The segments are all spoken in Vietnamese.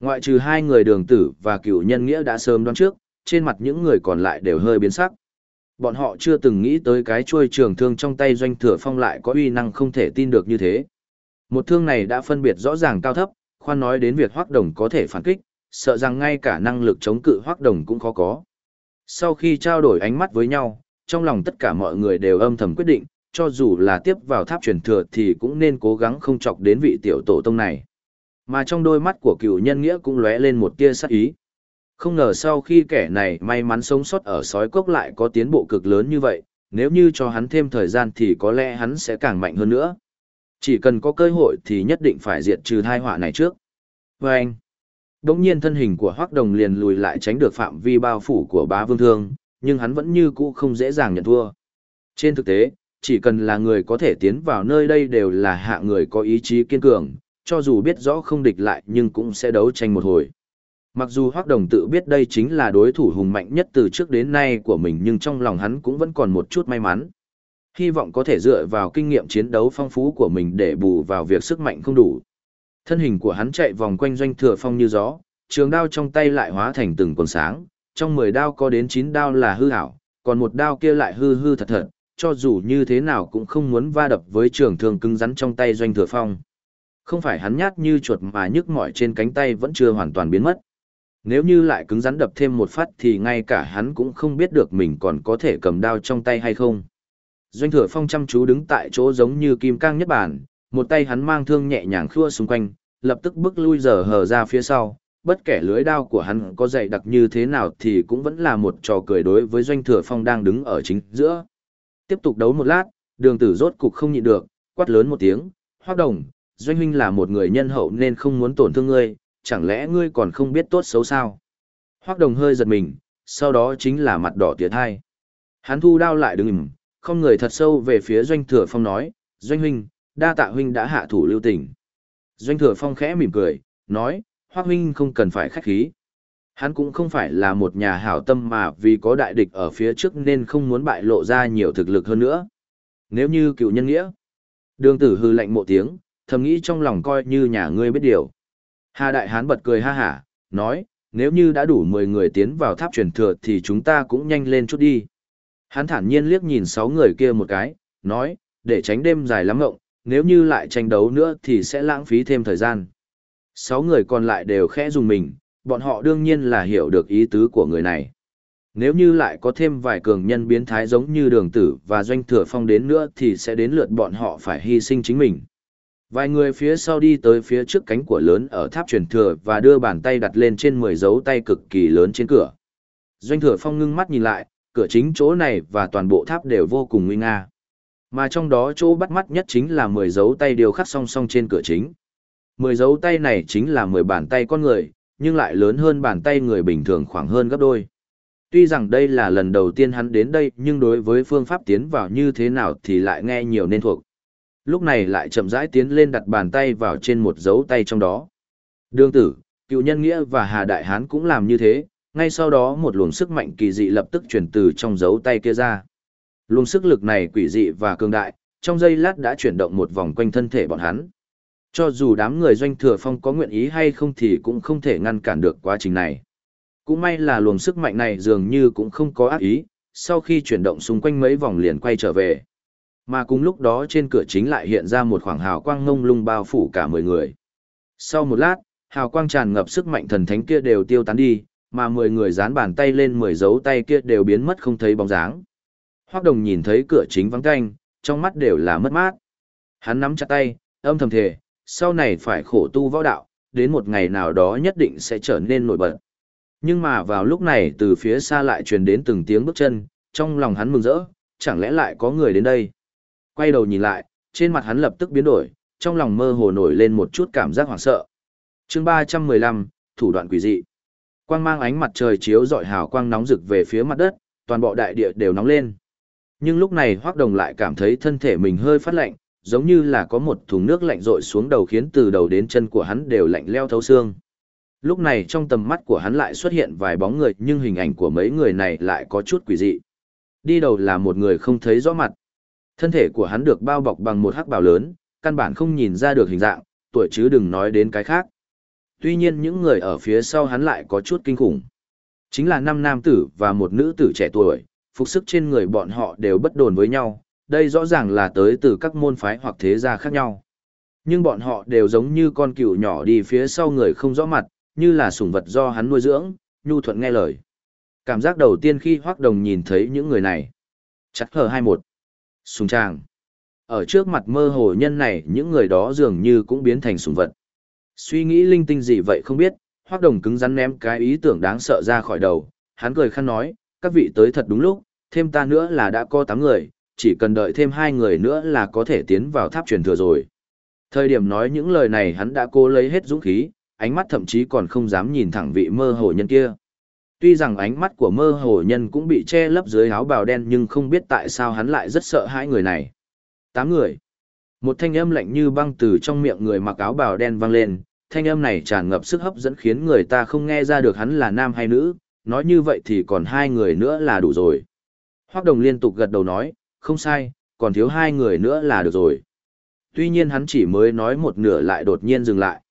Ngoại trừ hai người đường tử và cựu nhân nghĩa đã sớm đoán trước, trên mặt những người còn lại đều hơi biến sắc. Bọn họ chưa từng nghĩ tới cái chuôi trường thương trong tay doanh thừa phong lại có uy năng không thể tin được như thế. Một thương này đã phân biệt rõ ràng cao thấp, khoan nói đến việc hoác đồng có thể phản kích, sợ rằng ngay cả năng lực chống cự hoác đồng cũng khó có. Sau khi trao đổi ánh mắt với nhau, trong lòng tất cả mọi người đều âm thầm quyết định, cho dù là tiếp vào tháp truyền thừa thì cũng nên cố gắng không chọc đến vị tiểu tổ tông này. Mà trong đôi mắt của cựu nhân nghĩa cũng lóe lên một tia sắc ý. Không ngờ sau khi kẻ này may mắn sống sót ở sói cốc lại có tiến bộ cực lớn như vậy, nếu như cho hắn thêm thời gian thì có lẽ hắn sẽ càng mạnh hơn nữa. Chỉ cần có cơ hội thì nhất định phải diệt trừ thai họa này trước. Và anh, đống nhiên thân hình của Hoác Đồng liền lùi lại tránh được phạm vi bao phủ của bá vương thương, nhưng hắn vẫn như cũ không dễ dàng nhận thua. Trên thực tế, chỉ cần là người có thể tiến vào nơi đây đều là hạ người có ý chí kiên cường, cho dù biết rõ không địch lại nhưng cũng sẽ đấu tranh một hồi. Mặc dù Hoác Đồng tự biết đây chính là đối thủ hùng mạnh nhất từ trước đến nay của mình nhưng trong lòng hắn cũng vẫn còn một chút may mắn. Hy vọng có thể dựa vào kinh nghiệm chiến đấu phong phú của mình để bù vào việc sức mạnh không đủ. Thân hình của hắn chạy vòng quanh doanh thừa phong như gió, trường đao trong tay lại hóa thành từng quần sáng, trong 10 đao có đến 9 đao là hư ảo, còn một đao kia lại hư hư thật thật, cho dù như thế nào cũng không muốn va đập với trường thương cứng rắn trong tay doanh thừa phong. Không phải hắn nhát như chuột mà nhức mỏi trên cánh tay vẫn chưa hoàn toàn biến mất. Nếu như lại cứng rắn đập thêm một phát thì ngay cả hắn cũng không biết được mình còn có thể cầm đao trong tay hay không. Doanh thừa phong chăm chú đứng tại chỗ giống như kim cang nhất bản, một tay hắn mang thương nhẹ nhàng khua xung quanh, lập tức bước lui giờ hờ ra phía sau, bất kể lưới đao của hắn có dày đặc như thế nào thì cũng vẫn là một trò cười đối với doanh thừa phong đang đứng ở chính giữa. Tiếp tục đấu một lát, đường tử rốt cục không nhịn được, quát lớn một tiếng, hoác đồng, doanh huynh là một người nhân hậu nên không muốn tổn thương ngươi, chẳng lẽ ngươi còn không biết tốt xấu sao? Hoắc đồng hơi giật mình, sau đó chính là mặt đỏ tiệt hai. Hắn thu đao lại đứng im, không người thật sâu về phía doanh thừa phong nói, doanh huynh, đa tạ huynh đã hạ thủ lưu tình. Doanh thừa phong khẽ mỉm cười, nói, Hoắc huynh không cần phải khách khí. Hắn cũng không phải là một nhà hảo tâm mà vì có đại địch ở phía trước nên không muốn bại lộ ra nhiều thực lực hơn nữa. Nếu như cựu nhân nghĩa, đường tử hư lạnh một tiếng, thầm nghĩ trong lòng coi như nhà ngươi biết điều. Hà Đại Hán bật cười ha hả, nói, nếu như đã đủ 10 người tiến vào tháp truyền thừa thì chúng ta cũng nhanh lên chút đi. Hắn thản nhiên liếc nhìn 6 người kia một cái, nói, để tránh đêm dài lắm ngộng, nếu như lại tranh đấu nữa thì sẽ lãng phí thêm thời gian. 6 người còn lại đều khẽ dùng mình, bọn họ đương nhiên là hiểu được ý tứ của người này. Nếu như lại có thêm vài cường nhân biến thái giống như đường tử và doanh thừa phong đến nữa thì sẽ đến lượt bọn họ phải hy sinh chính mình. Vài người phía sau đi tới phía trước cánh của lớn ở tháp truyền thừa và đưa bàn tay đặt lên trên 10 dấu tay cực kỳ lớn trên cửa. Doanh thừa phong ngưng mắt nhìn lại, cửa chính chỗ này và toàn bộ tháp đều vô cùng nguy nga. Mà trong đó chỗ bắt mắt nhất chính là 10 dấu tay điều khắc song song trên cửa chính. 10 dấu tay này chính là 10 bàn tay con người, nhưng lại lớn hơn bàn tay người bình thường khoảng hơn gấp đôi. Tuy rằng đây là lần đầu tiên hắn đến đây nhưng đối với phương pháp tiến vào như thế nào thì lại nghe nhiều nên thuộc lúc này lại chậm rãi tiến lên đặt bàn tay vào trên một dấu tay trong đó. Đương tử, cựu nhân nghĩa và Hà Đại Hán cũng làm như thế, ngay sau đó một luồng sức mạnh kỳ dị lập tức chuyển từ trong dấu tay kia ra. Luồng sức lực này quỷ dị và cường đại, trong giây lát đã chuyển động một vòng quanh thân thể bọn hắn. Cho dù đám người doanh thừa phong có nguyện ý hay không thì cũng không thể ngăn cản được quá trình này. Cũng may là luồng sức mạnh này dường như cũng không có ác ý, sau khi chuyển động xung quanh mấy vòng liền quay trở về. Mà cùng lúc đó trên cửa chính lại hiện ra một khoảng hào quang ngông lung bao phủ cả mười người. Sau một lát, hào quang tràn ngập sức mạnh thần thánh kia đều tiêu tán đi, mà mười người dán bàn tay lên mười dấu tay kia đều biến mất không thấy bóng dáng. Hoắc Đồng nhìn thấy cửa chính vắng canh, trong mắt đều là mất mát. Hắn nắm chặt tay, âm thầm thề, sau này phải khổ tu võ đạo, đến một ngày nào đó nhất định sẽ trở nên nổi bật. Nhưng mà vào lúc này từ phía xa lại truyền đến từng tiếng bước chân, trong lòng hắn mừng rỡ, chẳng lẽ lại có người đến đây quay đầu nhìn lại, trên mặt hắn lập tức biến đổi, trong lòng mơ hồ nổi lên một chút cảm giác hoảng sợ. chương 315, thủ đoạn quỷ dị. Quang mang ánh mặt trời chiếu rọi hào quang nóng rực về phía mặt đất, toàn bộ đại địa đều nóng lên. Nhưng lúc này Hoắc Đồng lại cảm thấy thân thể mình hơi phát lạnh, giống như là có một thùng nước lạnh rội xuống đầu khiến từ đầu đến chân của hắn đều lạnh leo thấu xương. Lúc này trong tầm mắt của hắn lại xuất hiện vài bóng người nhưng hình ảnh của mấy người này lại có chút quỷ dị. Đi đầu là một người không thấy rõ mặt. Thân thể của hắn được bao bọc bằng một hắc bào lớn, căn bản không nhìn ra được hình dạng, tuổi chứ đừng nói đến cái khác. Tuy nhiên những người ở phía sau hắn lại có chút kinh khủng. Chính là năm nam tử và một nữ tử trẻ tuổi, phục sức trên người bọn họ đều bất đồn với nhau, đây rõ ràng là tới từ các môn phái hoặc thế gia khác nhau. Nhưng bọn họ đều giống như con cừu nhỏ đi phía sau người không rõ mặt, như là sủng vật do hắn nuôi dưỡng, nhu thuận nghe lời. Cảm giác đầu tiên khi Hoắc Đồng nhìn thấy những người này. Chặt hờ hai một. Sùng tràng. Ở trước mặt mơ hồ nhân này những người đó dường như cũng biến thành sùng vật. Suy nghĩ linh tinh gì vậy không biết, hoác Đồng cứng rắn ném cái ý tưởng đáng sợ ra khỏi đầu, hắn cười khăn nói, các vị tới thật đúng lúc, thêm ta nữa là đã có 8 người, chỉ cần đợi thêm hai người nữa là có thể tiến vào tháp truyền thừa rồi. Thời điểm nói những lời này hắn đã cố lấy hết dũng khí, ánh mắt thậm chí còn không dám nhìn thẳng vị mơ hồ nhân kia. Tuy rằng ánh mắt của mơ hồ nhân cũng bị che lấp dưới áo bào đen nhưng không biết tại sao hắn lại rất sợ hai người này. Tám người. Một thanh âm lạnh như băng từ trong miệng người mặc áo bào đen vang lên, thanh âm này tràn ngập sức hấp dẫn khiến người ta không nghe ra được hắn là nam hay nữ, nói như vậy thì còn hai người nữa là đủ rồi. Hoác đồng liên tục gật đầu nói, không sai, còn thiếu hai người nữa là được rồi. Tuy nhiên hắn chỉ mới nói một nửa lại đột nhiên dừng lại.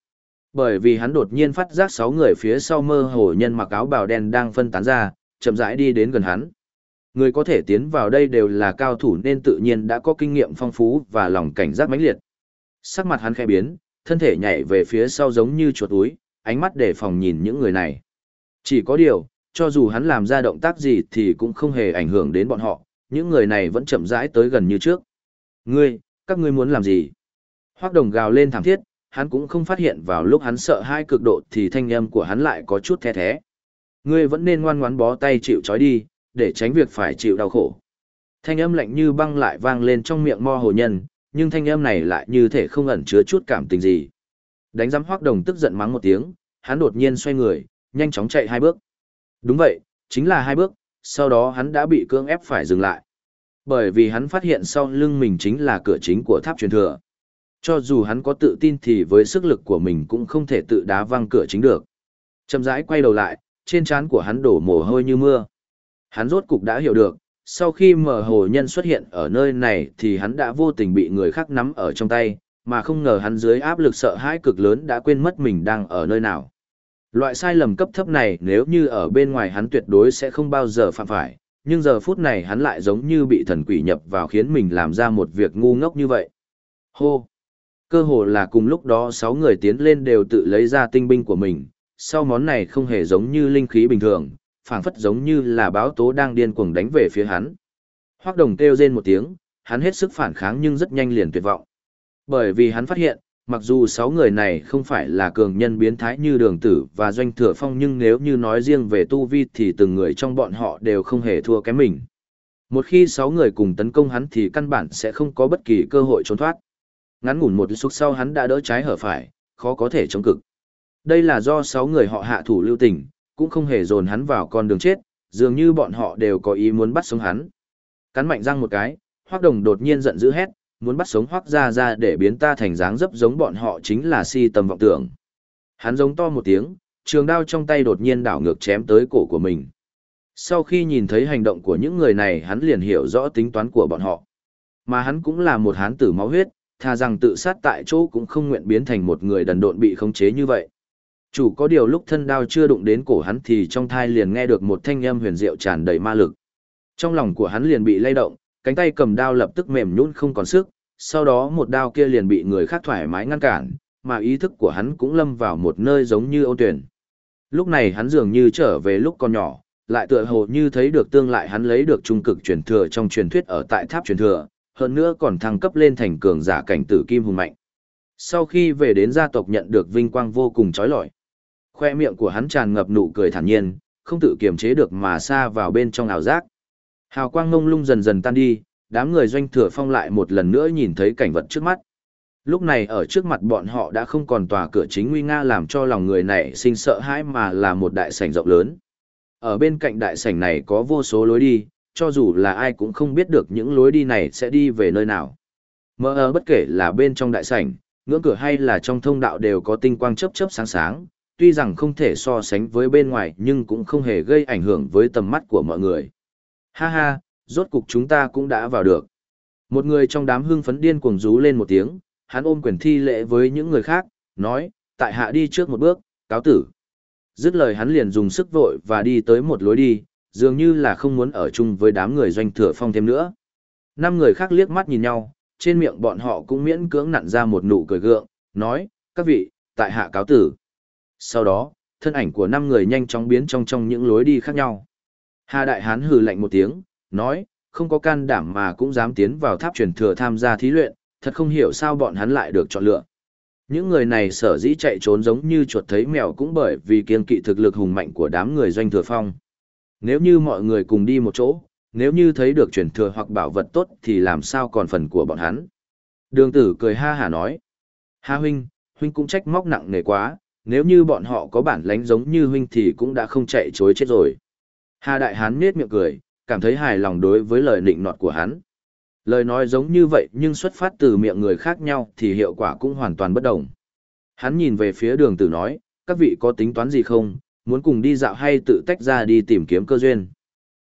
Bởi vì hắn đột nhiên phát giác sáu người phía sau mơ hồ nhân mặc áo bào đen đang phân tán ra, chậm rãi đi đến gần hắn. Người có thể tiến vào đây đều là cao thủ nên tự nhiên đã có kinh nghiệm phong phú và lòng cảnh giác mãnh liệt. Sắc mặt hắn khẽ biến, thân thể nhảy về phía sau giống như chuột túi, ánh mắt để phòng nhìn những người này. Chỉ có điều, cho dù hắn làm ra động tác gì thì cũng không hề ảnh hưởng đến bọn họ, những người này vẫn chậm rãi tới gần như trước. Ngươi, các ngươi muốn làm gì? Hoác đồng gào lên thảm thiết, hắn cũng không phát hiện vào lúc hắn sợ hai cực độ thì thanh âm của hắn lại có chút the thé. Ngươi vẫn nên ngoan ngoãn bó tay chịu trói đi, để tránh việc phải chịu đau khổ. Thanh âm lạnh như băng lại vang lên trong miệng mo hồ nhân, nhưng thanh âm này lại như thể không ẩn chứa chút cảm tình gì. Đánh giám hoác đồng tức giận mắng một tiếng, hắn đột nhiên xoay người, nhanh chóng chạy hai bước. Đúng vậy, chính là hai bước, sau đó hắn đã bị cưỡng ép phải dừng lại. Bởi vì hắn phát hiện sau lưng mình chính là cửa chính của tháp truyền thừa. Cho dù hắn có tự tin thì với sức lực của mình cũng không thể tự đá văng cửa chính được. Chậm rãi quay đầu lại, trên trán của hắn đổ mồ hôi như mưa. Hắn rốt cục đã hiểu được, sau khi mở hồ nhân xuất hiện ở nơi này thì hắn đã vô tình bị người khác nắm ở trong tay, mà không ngờ hắn dưới áp lực sợ hãi cực lớn đã quên mất mình đang ở nơi nào. Loại sai lầm cấp thấp này nếu như ở bên ngoài hắn tuyệt đối sẽ không bao giờ phạm phải, nhưng giờ phút này hắn lại giống như bị thần quỷ nhập vào khiến mình làm ra một việc ngu ngốc như vậy. Hô! Cơ hồ là cùng lúc đó sáu người tiến lên đều tự lấy ra tinh binh của mình, sau món này không hề giống như linh khí bình thường, phảng phất giống như là báo tố đang điên cuồng đánh về phía hắn. Hoắc Đồng kêu rên một tiếng, hắn hết sức phản kháng nhưng rất nhanh liền tuyệt vọng. Bởi vì hắn phát hiện, mặc dù sáu người này không phải là cường nhân biến thái như đường tử và doanh thừa phong nhưng nếu như nói riêng về tu vi thì từng người trong bọn họ đều không hề thua kém mình. Một khi sáu người cùng tấn công hắn thì căn bản sẽ không có bất kỳ cơ hội trốn thoát. Ngắn ngủn một xúc sau hắn đã đỡ trái hở phải, khó có thể chống cực. Đây là do sáu người họ hạ thủ lưu tình, cũng không hề dồn hắn vào con đường chết, dường như bọn họ đều có ý muốn bắt sống hắn. Cắn mạnh răng một cái, Hoắc Đồng đột nhiên giận dữ hét, muốn bắt sống Hoắc gia Gia để biến ta thành dáng dấp giống bọn họ chính là si tầm vọng tưởng. Hắn giống to một tiếng, trường đao trong tay đột nhiên đảo ngược chém tới cổ của mình. Sau khi nhìn thấy hành động của những người này hắn liền hiểu rõ tính toán của bọn họ. Mà hắn cũng là một hán tử máu huyết, thà rằng tự sát tại chỗ cũng không nguyện biến thành một người đần độn bị khống chế như vậy. Chủ có điều lúc thân đao chưa đụng đến cổ hắn thì trong thai liền nghe được một thanh âm huyền diệu tràn đầy ma lực. Trong lòng của hắn liền bị lay động, cánh tay cầm đao lập tức mềm nhũn không còn sức, sau đó một đao kia liền bị người khác thoải mái ngăn cản, mà ý thức của hắn cũng lâm vào một nơi giống như ô tuyển. Lúc này hắn dường như trở về lúc còn nhỏ, lại tựa hồ như thấy được tương lại hắn lấy được trung cực truyền thừa trong truyền thuyết ở tại tháp truyền thừa, hơn nữa còn thăng cấp lên thành cường giả cảnh tử kim hùng mạnh. Sau khi về đến gia tộc nhận được vinh quang vô cùng trói lọi. Khoe miệng của hắn tràn ngập nụ cười thản nhiên, không tự kiềm chế được mà xa vào bên trong ảo giác. Hào quang ngông lung dần dần tan đi, đám người doanh thừa phong lại một lần nữa nhìn thấy cảnh vật trước mắt. Lúc này ở trước mặt bọn họ đã không còn tòa cửa chính nguy nga làm cho lòng người này sinh sợ hãi mà là một đại sảnh rộng lớn. Ở bên cạnh đại sảnh này có vô số lối đi, cho dù là ai cũng không biết được những lối đi này sẽ đi về nơi nào. Mơ ơ bất kể là bên trong đại sảnh, ngưỡng cửa hay là trong thông đạo đều có tinh quang chớp chớp sáng sáng, tuy rằng không thể so sánh với bên ngoài nhưng cũng không hề gây ảnh hưởng với tầm mắt của mọi người. Ha ha, rốt cục chúng ta cũng đã vào được. Một người trong đám hưng phấn điên cuồng rú lên một tiếng, hắn ôm quyền thi lễ với những người khác, nói, tại hạ đi trước một bước, cáo tử. Dứt lời hắn liền dùng sức vội và đi tới một lối đi, dường như là không muốn ở chung với đám người doanh thừa phong thêm nữa. Năm người khác liếc mắt nhìn nhau, trên miệng bọn họ cũng miễn cưỡng nặn ra một nụ cười gượng, nói, các vị, tại hạ cáo tử. Sau đó, thân ảnh của năm người nhanh chóng biến trong trong những lối đi khác nhau. Hà Đại Hán hừ lạnh một tiếng, nói, không có can đảm mà cũng dám tiến vào tháp truyền thừa tham gia thí luyện, thật không hiểu sao bọn hắn lại được chọn lựa. Những người này sở dĩ chạy trốn giống như chuột thấy mèo cũng bởi vì kiên kỵ thực lực hùng mạnh của đám người doanh thừa phong. Nếu như mọi người cùng đi một chỗ, nếu như thấy được truyền thừa hoặc bảo vật tốt thì làm sao còn phần của bọn hắn. Đường tử cười ha hà nói. Ha huynh, huynh cũng trách móc nặng nề quá, nếu như bọn họ có bản lánh giống như huynh thì cũng đã không chạy chối chết rồi. Hà đại hán nết miệng cười, cảm thấy hài lòng đối với lời nịnh nọt của hắn. Lời nói giống như vậy nhưng xuất phát từ miệng người khác nhau thì hiệu quả cũng hoàn toàn bất đồng. Hắn nhìn về phía đường tử nói, các vị có tính toán gì không, muốn cùng đi dạo hay tự tách ra đi tìm kiếm cơ duyên.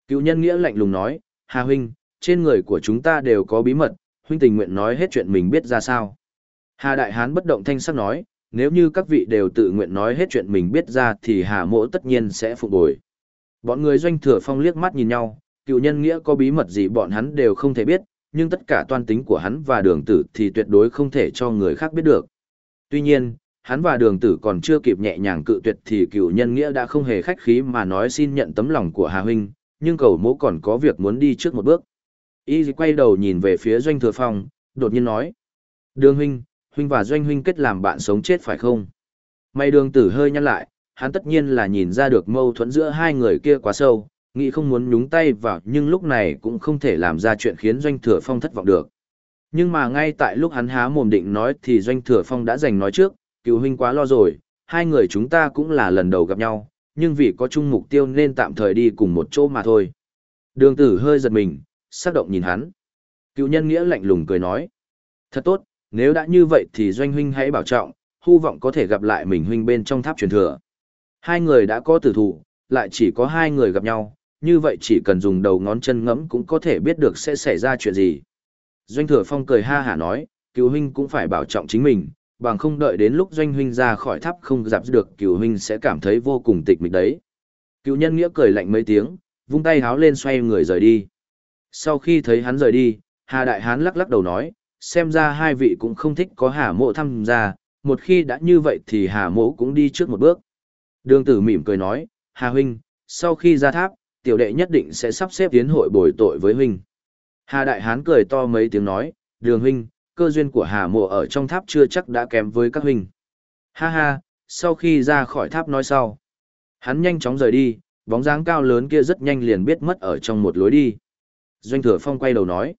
Cựu nhân nghĩa lạnh lùng nói, Hà huynh, trên người của chúng ta đều có bí mật, huynh tình nguyện nói hết chuyện mình biết ra sao. Hà đại hán bất động thanh sắc nói, nếu như các vị đều tự nguyện nói hết chuyện mình biết ra thì Hà mỗ tất nhiên sẽ phục bồi. Bọn người doanh thừa phong liếc mắt nhìn nhau, cựu nhân nghĩa có bí mật gì bọn hắn đều không thể biết, nhưng tất cả toan tính của hắn và đường tử thì tuyệt đối không thể cho người khác biết được. Tuy nhiên, hắn và đường tử còn chưa kịp nhẹ nhàng cự tuyệt thì cựu nhân nghĩa đã không hề khách khí mà nói xin nhận tấm lòng của Hà Huynh, nhưng cầu mỗ còn có việc muốn đi trước một bước. Y quay đầu nhìn về phía doanh thừa phong, đột nhiên nói. Đường Huynh, Huynh và doanh Huynh kết làm bạn sống chết phải không? May đường tử hơi nhăn lại, hắn tất nhiên là nhìn ra được mâu thuẫn giữa hai người kia quá sâu, nghĩ không muốn nhúng tay vào nhưng lúc này cũng không thể làm ra chuyện khiến doanh thừa phong thất vọng được. Nhưng mà ngay tại lúc hắn há mồm định nói thì doanh thừa phong đã giành nói trước, cựu huynh quá lo rồi, hai người chúng ta cũng là lần đầu gặp nhau, nhưng vì có chung mục tiêu nên tạm thời đi cùng một chỗ mà thôi. Đường tử hơi giật mình, sắc động nhìn hắn. Cựu nhân nghĩa lạnh lùng cười nói. Thật tốt, nếu đã như vậy thì doanh huynh hãy bảo trọng, hy vọng có thể gặp lại mình huynh bên trong tháp truyền thừa. Hai người đã có tử thủ, lại chỉ có hai người gặp nhau, như vậy chỉ cần dùng đầu ngón chân ngẫm cũng có thể biết được sẽ xảy ra chuyện gì. Doanh thừa phong cười ha hả nói, cựu huynh cũng phải bảo trọng chính mình, bằng không đợi đến lúc doanh huynh ra khỏi tháp không dạp được cửu huynh sẽ cảm thấy vô cùng tịch mịch đấy. Cựu nhân nghĩa cười lạnh mấy tiếng, vung tay háo lên xoay người rời đi. Sau khi thấy hắn rời đi, Hà Đại Hán lắc lắc đầu nói, xem ra hai vị cũng không thích có Hà Mộ tham gia, một khi đã như vậy thì Hà Mộ cũng đi trước một bước. Đường tử mỉm cười nói, Hà Huynh, sau khi ra tháp, tiểu đệ nhất định sẽ sắp xếp tiến hội bồi tội với huynh. Hà Đại Hán cười to mấy tiếng nói, đường huynh, cơ duyên của Hà Mộ ở trong tháp chưa chắc đã kém với các huynh. Ha ha, sau khi ra khỏi tháp nói sau. Hắn nhanh chóng rời đi, bóng dáng cao lớn kia rất nhanh liền biết mất ở trong một lối đi. Doanh thừa phong quay đầu nói.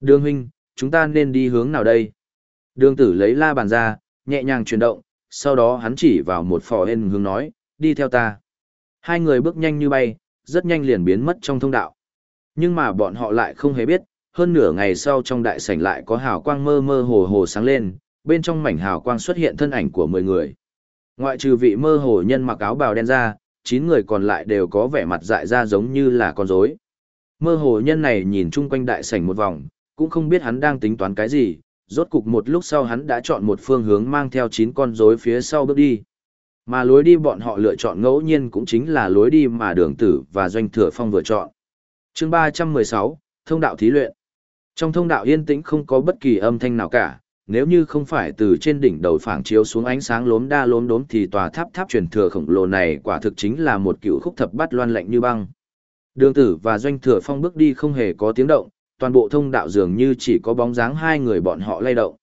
Đường huynh, chúng ta nên đi hướng nào đây? Đường tử lấy la bàn ra, nhẹ nhàng chuyển động, sau đó hắn chỉ vào một phò hên hướng nói, đi theo ta. Hai người bước nhanh như bay, rất nhanh liền biến mất trong thông đạo. Nhưng mà bọn họ lại không hề biết, hơn nửa ngày sau trong đại sảnh lại có hào quang mơ mơ hồ hồ sáng lên, bên trong mảnh hào quang xuất hiện thân ảnh của 10 người. Ngoại trừ vị mơ hồ nhân mặc áo bào đen ra, 9 người còn lại đều có vẻ mặt dại ra giống như là con rối. Mơ hồ nhân này nhìn chung quanh đại sảnh một vòng, cũng không biết hắn đang tính toán cái gì, rốt cục một lúc sau hắn đã chọn một phương hướng mang theo 9 con rối phía sau bước đi. Mà lối đi bọn họ lựa chọn ngẫu nhiên cũng chính là lối đi mà đường tử và doanh thừa phong vừa chọn. chương 316, Thông đạo thí luyện. Trong thông đạo yên tĩnh không có bất kỳ âm thanh nào cả, nếu như không phải từ trên đỉnh đầu phảng chiếu xuống ánh sáng lốm đa lốm đốm thì tòa tháp tháp truyền thừa khổng lồ này quả thực chính là một cựu khúc thập bát loan lạnh như băng. Đường tử và doanh thừa phong bước đi không hề có tiếng động, toàn bộ thông đạo dường như chỉ có bóng dáng hai người bọn họ lay động.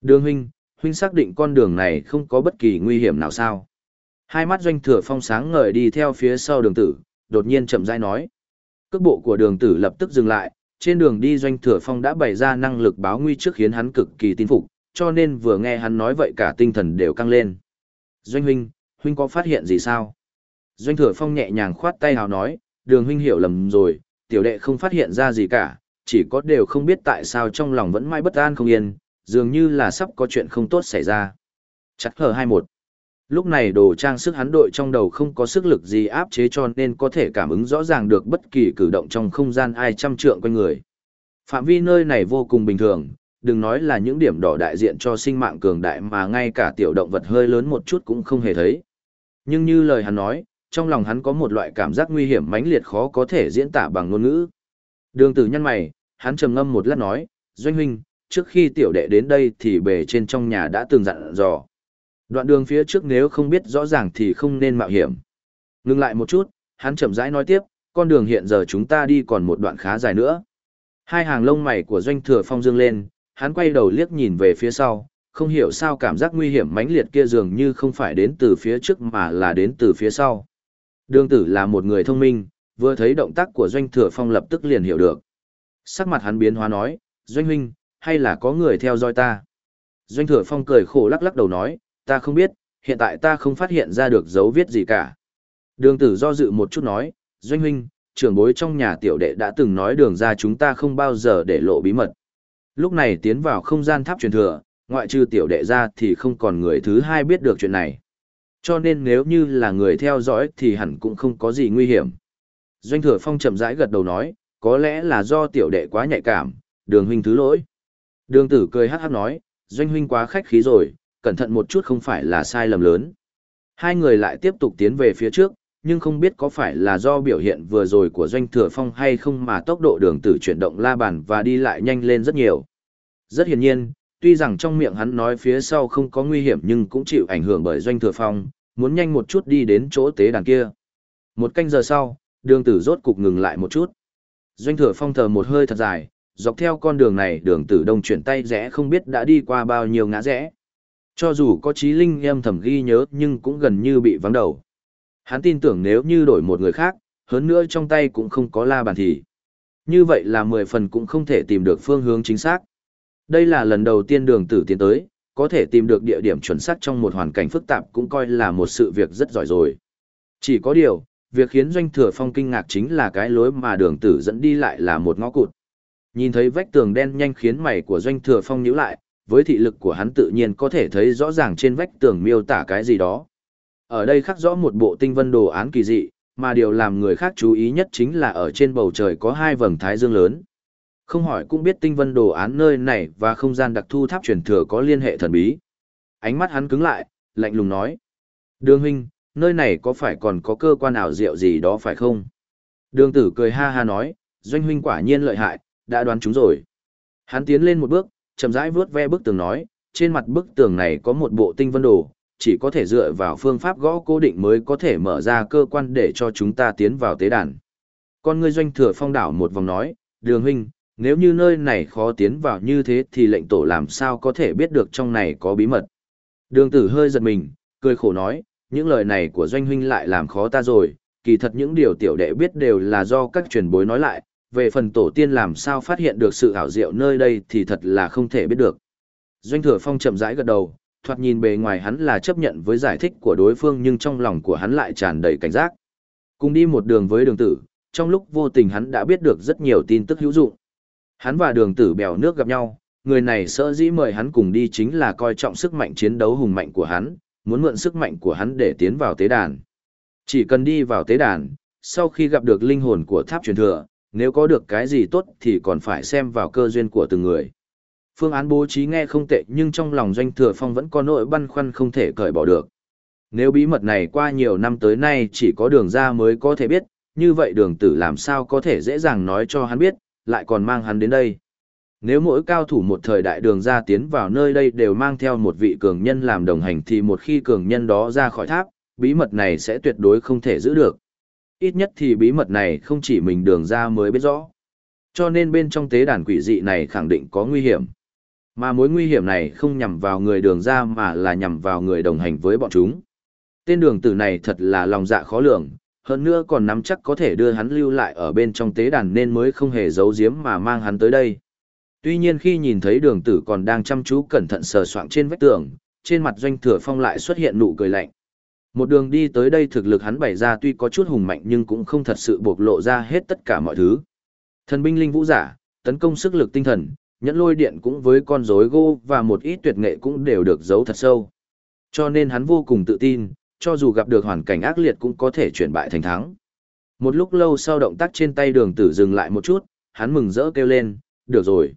Đường huynh, huynh xác định con đường này không có bất kỳ nguy hiểm nào sao? Hai mắt doanh thừa phong sáng ngời đi theo phía sau đường tử, đột nhiên chậm rãi nói. Cước bộ của đường tử lập tức dừng lại, trên đường đi doanh thừa phong đã bày ra năng lực báo nguy trước khiến hắn cực kỳ tin phục, cho nên vừa nghe hắn nói vậy cả tinh thần đều căng lên. Doanh huynh, huynh có phát hiện gì sao? Doanh thừa phong nhẹ nhàng khoát tay hào nói, đường huynh hiểu lầm rồi, tiểu đệ không phát hiện ra gì cả, chỉ có đều không biết tại sao trong lòng vẫn mãi bất an không yên, dường như là sắp có chuyện không tốt xảy ra. Chắc hờ 21 Lúc này đồ trang sức hắn đội trong đầu không có sức lực gì áp chế cho nên có thể cảm ứng rõ ràng được bất kỳ cử động trong không gian ai trăm trượng quanh người. Phạm vi nơi này vô cùng bình thường, đừng nói là những điểm đỏ đại diện cho sinh mạng cường đại mà ngay cả tiểu động vật hơi lớn một chút cũng không hề thấy. Nhưng như lời hắn nói, trong lòng hắn có một loại cảm giác nguy hiểm mãnh liệt khó có thể diễn tả bằng ngôn ngữ. Đường tử nhăn mày, hắn trầm ngâm một lát nói, Doanh huynh, trước khi tiểu đệ đến đây thì bề trên trong nhà đã từng dặn dò. Đoạn đường phía trước nếu không biết rõ ràng thì không nên mạo hiểm. Ngừng lại một chút, hắn chậm rãi nói tiếp, con đường hiện giờ chúng ta đi còn một đoạn khá dài nữa. Hai hàng lông mày của doanh thừa phong dương lên, hắn quay đầu liếc nhìn về phía sau, không hiểu sao cảm giác nguy hiểm mãnh liệt kia dường như không phải đến từ phía trước mà là đến từ phía sau. Đường tử là một người thông minh, vừa thấy động tác của doanh thừa phong lập tức liền hiểu được. Sắc mặt hắn biến hóa nói, doanh huynh, hay là có người theo dõi ta? Doanh thừa phong cười khổ lắc lắc đầu nói, ta không biết, hiện tại ta không phát hiện ra được dấu viết gì cả. Đường tử do dự một chút nói, doanh huynh, trưởng bối trong nhà tiểu đệ đã từng nói đường ra chúng ta không bao giờ để lộ bí mật. Lúc này tiến vào không gian tháp truyền thừa, ngoại trừ tiểu đệ ra thì không còn người thứ hai biết được chuyện này. Cho nên nếu như là người theo dõi thì hẳn cũng không có gì nguy hiểm. Doanh thừa phong chậm rãi gật đầu nói, có lẽ là do tiểu đệ quá nhạy cảm, đường huynh thứ lỗi. Đường tử cười hát hát nói, doanh huynh quá khách khí rồi, cẩn thận một chút không phải là sai lầm lớn. Hai người lại tiếp tục tiến về phía trước, nhưng không biết có phải là do biểu hiện vừa rồi của doanh thừa phong hay không mà tốc độ đường tử chuyển động la bàn và đi lại nhanh lên rất nhiều. Rất hiển nhiên, tuy rằng trong miệng hắn nói phía sau không có nguy hiểm nhưng cũng chịu ảnh hưởng bởi doanh thừa phong, muốn nhanh một chút đi đến chỗ tế đàn kia. Một canh giờ sau, đường tử rốt cục ngừng lại một chút. Doanh thừa phong thờ một hơi thật dài, dọc theo con đường này đường tử đông chuyển tay rẽ không biết đã đi qua bao nhiêu ngã rẽ. Cho dù có trí linh em thầm ghi nhớ nhưng cũng gần như bị vắng đầu. Hắn tin tưởng nếu như đổi một người khác, hơn nữa trong tay cũng không có la bàn thì. Như vậy là mười phần cũng không thể tìm được phương hướng chính xác. Đây là lần đầu tiên đường tử tiến tới, có thể tìm được địa điểm chuẩn xác trong một hoàn cảnh phức tạp cũng coi là một sự việc rất giỏi rồi. Chỉ có điều, việc khiến doanh thừa phong kinh ngạc chính là cái lối mà đường tử dẫn đi lại là một ngõ cụt. Nhìn thấy vách tường đen nhanh khiến mày của doanh thừa phong nhíu lại, với thị lực của hắn tự nhiên có thể thấy rõ ràng trên vách tường miêu tả cái gì đó. Ở đây khắc rõ một bộ tinh vân đồ án kỳ dị, mà điều làm người khác chú ý nhất chính là ở trên bầu trời có hai vầng thái dương lớn. Không hỏi cũng biết tinh vân đồ án nơi này và không gian đặc thu tháp truyền thừa có liên hệ thần bí. Ánh mắt hắn cứng lại, lạnh lùng nói. Đường huynh, nơi này có phải còn có cơ quan ảo diệu gì đó phải không? Đường tử cười ha ha nói, doanh huynh quả nhiên lợi hại, đã đoán chúng rồi. Hắn tiến lên một bước, chậm rãi vướt ve bức tường nói, trên mặt bức tường này có một bộ tinh vân đồ, chỉ có thể dựa vào phương pháp gõ cố định mới có thể mở ra cơ quan để cho chúng ta tiến vào tế đàn. Con ngươi doanh thừa phong đảo một vòng nói, đường huynh, nếu như nơi này khó tiến vào như thế thì lệnh tổ làm sao có thể biết được trong này có bí mật. Đường tử hơi giật mình, cười khổ nói, những lời này của doanh huynh lại làm khó ta rồi, kỳ thật những điều tiểu đệ biết đều là do các truyền bối nói lại, về phần tổ tiên làm sao phát hiện được sự ảo diệu nơi đây thì thật là không thể biết được. Doanh thừa phong chậm rãi gật đầu, thoạt nhìn bề ngoài hắn là chấp nhận với giải thích của đối phương nhưng trong lòng của hắn lại tràn đầy cảnh giác. Cùng đi một đường với đường tử, trong lúc vô tình hắn đã biết được rất nhiều tin tức hữu dụng. Hắn và đường tử bèo nước gặp nhau, người này sợ dĩ mời hắn cùng đi chính là coi trọng sức mạnh chiến đấu hùng mạnh của hắn, muốn mượn sức mạnh của hắn để tiến vào tế đàn. Chỉ cần đi vào tế đàn, sau khi gặp được linh hồn của tháp truyền thừa, nếu có được cái gì tốt thì còn phải xem vào cơ duyên của từng người. Phương án bố trí nghe không tệ nhưng trong lòng doanh thừa phong vẫn có nỗi băn khoăn không thể cởi bỏ được. Nếu bí mật này qua nhiều năm tới nay chỉ có đường ra mới có thể biết, như vậy đường tử làm sao có thể dễ dàng nói cho hắn biết, lại còn mang hắn đến đây. Nếu mỗi cao thủ một thời đại đường ra tiến vào nơi đây đều mang theo một vị cường nhân làm đồng hành thì một khi cường nhân đó ra khỏi tháp, bí mật này sẽ tuyệt đối không thể giữ được. Ít nhất thì bí mật này không chỉ mình đường ra mới biết rõ. Cho nên bên trong tế đàn quỷ dị này khẳng định có nguy hiểm. Mà mối nguy hiểm này không nhằm vào người đường ra mà là nhằm vào người đồng hành với bọn chúng. Tên đường tử này thật là lòng dạ khó lường, hơn nữa còn nắm chắc có thể đưa hắn lưu lại ở bên trong tế đàn nên mới không hề giấu giếm mà mang hắn tới đây. Tuy nhiên khi nhìn thấy đường tử còn đang chăm chú cẩn thận sờ soạng trên vách tường, trên mặt doanh thừa phong lại xuất hiện nụ cười lạnh. Một đường đi tới đây thực lực hắn bày ra tuy có chút hùng mạnh nhưng cũng không thật sự bộc lộ ra hết tất cả mọi thứ. Thần binh linh vũ giả, tấn công sức lực tinh thần, nhẫn lôi điện cũng với con rối gô và một ít tuyệt nghệ cũng đều được giấu thật sâu. Cho nên hắn vô cùng tự tin, cho dù gặp được hoàn cảnh ác liệt cũng có thể chuyển bại thành thắng. Một lúc lâu sau động tác trên tay đường tử dừng lại một chút, hắn mừng rỡ kêu lên, được rồi.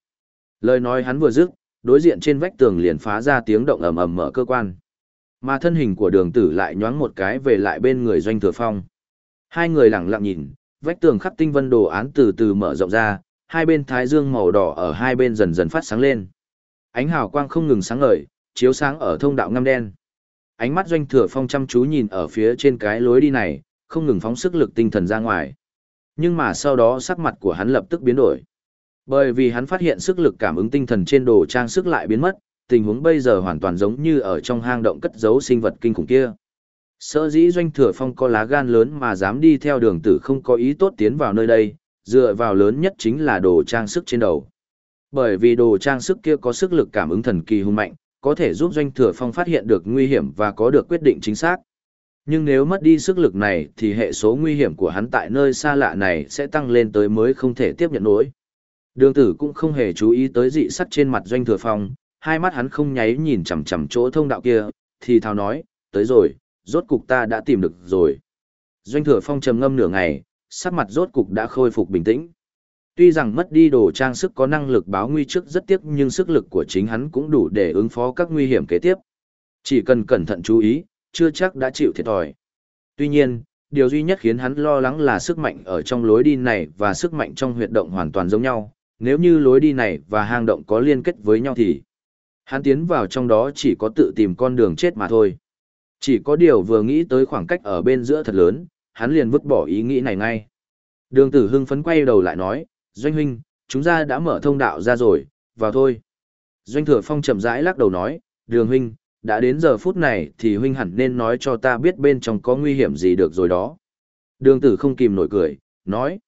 Lời nói hắn vừa dứt, đối diện trên vách tường liền phá ra tiếng động ầm ầm mở cơ quan. Mà thân hình của đường tử lại nhoáng một cái về lại bên người doanh thừa phong. Hai người lặng lặng nhìn, vách tường khắc tinh vân đồ án từ từ mở rộng ra, hai bên thái dương màu đỏ ở hai bên dần dần phát sáng lên. Ánh hào quang không ngừng sáng ngời, chiếu sáng ở thông đạo ngăm đen. Ánh mắt doanh thừa phong chăm chú nhìn ở phía trên cái lối đi này, không ngừng phóng sức lực tinh thần ra ngoài. Nhưng mà sau đó sắc mặt của hắn lập tức biến đổi. Bởi vì hắn phát hiện sức lực cảm ứng tinh thần trên đồ trang sức lại biến mất, tình huống bây giờ hoàn toàn giống như ở trong hang động cất giấu sinh vật kinh khủng kia. Sở dĩ doanh thừa phong có lá gan lớn mà dám đi theo đường tử không có ý tốt tiến vào nơi đây, dựa vào lớn nhất chính là đồ trang sức trên đầu. Bởi vì đồ trang sức kia có sức lực cảm ứng thần kỳ hung mạnh, có thể giúp doanh thừa phong phát hiện được nguy hiểm và có được quyết định chính xác. Nhưng nếu mất đi sức lực này thì hệ số nguy hiểm của hắn tại nơi xa lạ này sẽ tăng lên tới mới không thể tiếp nhận nổi. Đường tử cũng không hề chú ý tới dị sắt trên mặt doanh thừa phong, hai mắt hắn không nháy nhìn chằm chằm chỗ thông đạo kia, thì thào nói, tới rồi, rốt cục ta đã tìm được rồi. Doanh thừa phong trầm ngâm nửa ngày, sắc mặt rốt cục đã khôi phục bình tĩnh. Tuy rằng mất đi đồ trang sức có năng lực báo nguy trước rất tiếc nhưng sức lực của chính hắn cũng đủ để ứng phó các nguy hiểm kế tiếp. Chỉ cần cẩn thận chú ý, chưa chắc đã chịu thiệt thòi. Tuy nhiên, điều duy nhất khiến hắn lo lắng là sức mạnh ở trong lối đi này và sức mạnh trong huyệt động hoàn toàn giống nhau. Nếu như lối đi này và hang động có liên kết với nhau thì hắn tiến vào trong đó chỉ có tự tìm con đường chết mà thôi. Chỉ có điều vừa nghĩ tới khoảng cách ở bên giữa thật lớn, hắn liền vứt bỏ ý nghĩ này ngay. Đường tử hưng phấn quay đầu lại nói, Doanh huynh, chúng ta đã mở thông đạo ra rồi, vào thôi. Doanh thừa phong chậm rãi lắc đầu nói, đường huynh, đã đến giờ phút này thì huynh hẳn nên nói cho ta biết bên trong có nguy hiểm gì được rồi đó. Đường tử không kìm nổi cười, nói.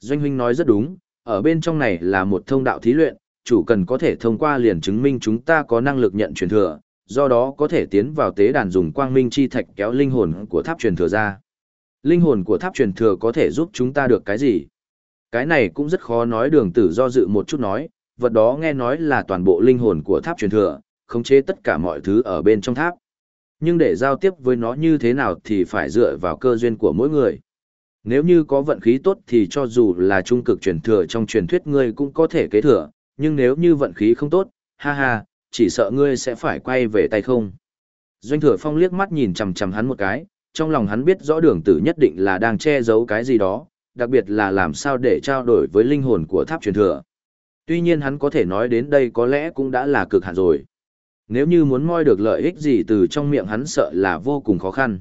Doanh huynh nói rất đúng, ở bên trong này là một thông đạo thí luyện, chủ cần có thể thông qua liền chứng minh chúng ta có năng lực nhận truyền thừa, do đó có thể tiến vào tế đàn dùng quang minh chi thạch kéo linh hồn của tháp truyền thừa ra. Linh hồn của tháp truyền thừa có thể giúp chúng ta được cái gì? Cái này cũng rất khó nói đường tử do dự một chút nói, vật đó nghe nói là toàn bộ linh hồn của tháp truyền thừa, khống chế tất cả mọi thứ ở bên trong tháp. Nhưng để giao tiếp với nó như thế nào thì phải dựa vào cơ duyên của mỗi người. Nếu như có vận khí tốt thì cho dù là trung cực truyền thừa trong truyền thuyết ngươi cũng có thể kế thừa, nhưng nếu như vận khí không tốt, ha ha, chỉ sợ ngươi sẽ phải quay về tay không. Doanh thừa phong liếc mắt nhìn chằm chằm hắn một cái, trong lòng hắn biết rõ đường tử nhất định là đang che giấu cái gì đó, đặc biệt là làm sao để trao đổi với linh hồn của tháp truyền thừa. Tuy nhiên hắn có thể nói đến đây có lẽ cũng đã là cực hạn rồi. Nếu như muốn moi được lợi ích gì từ trong miệng hắn sợ là vô cùng khó khăn.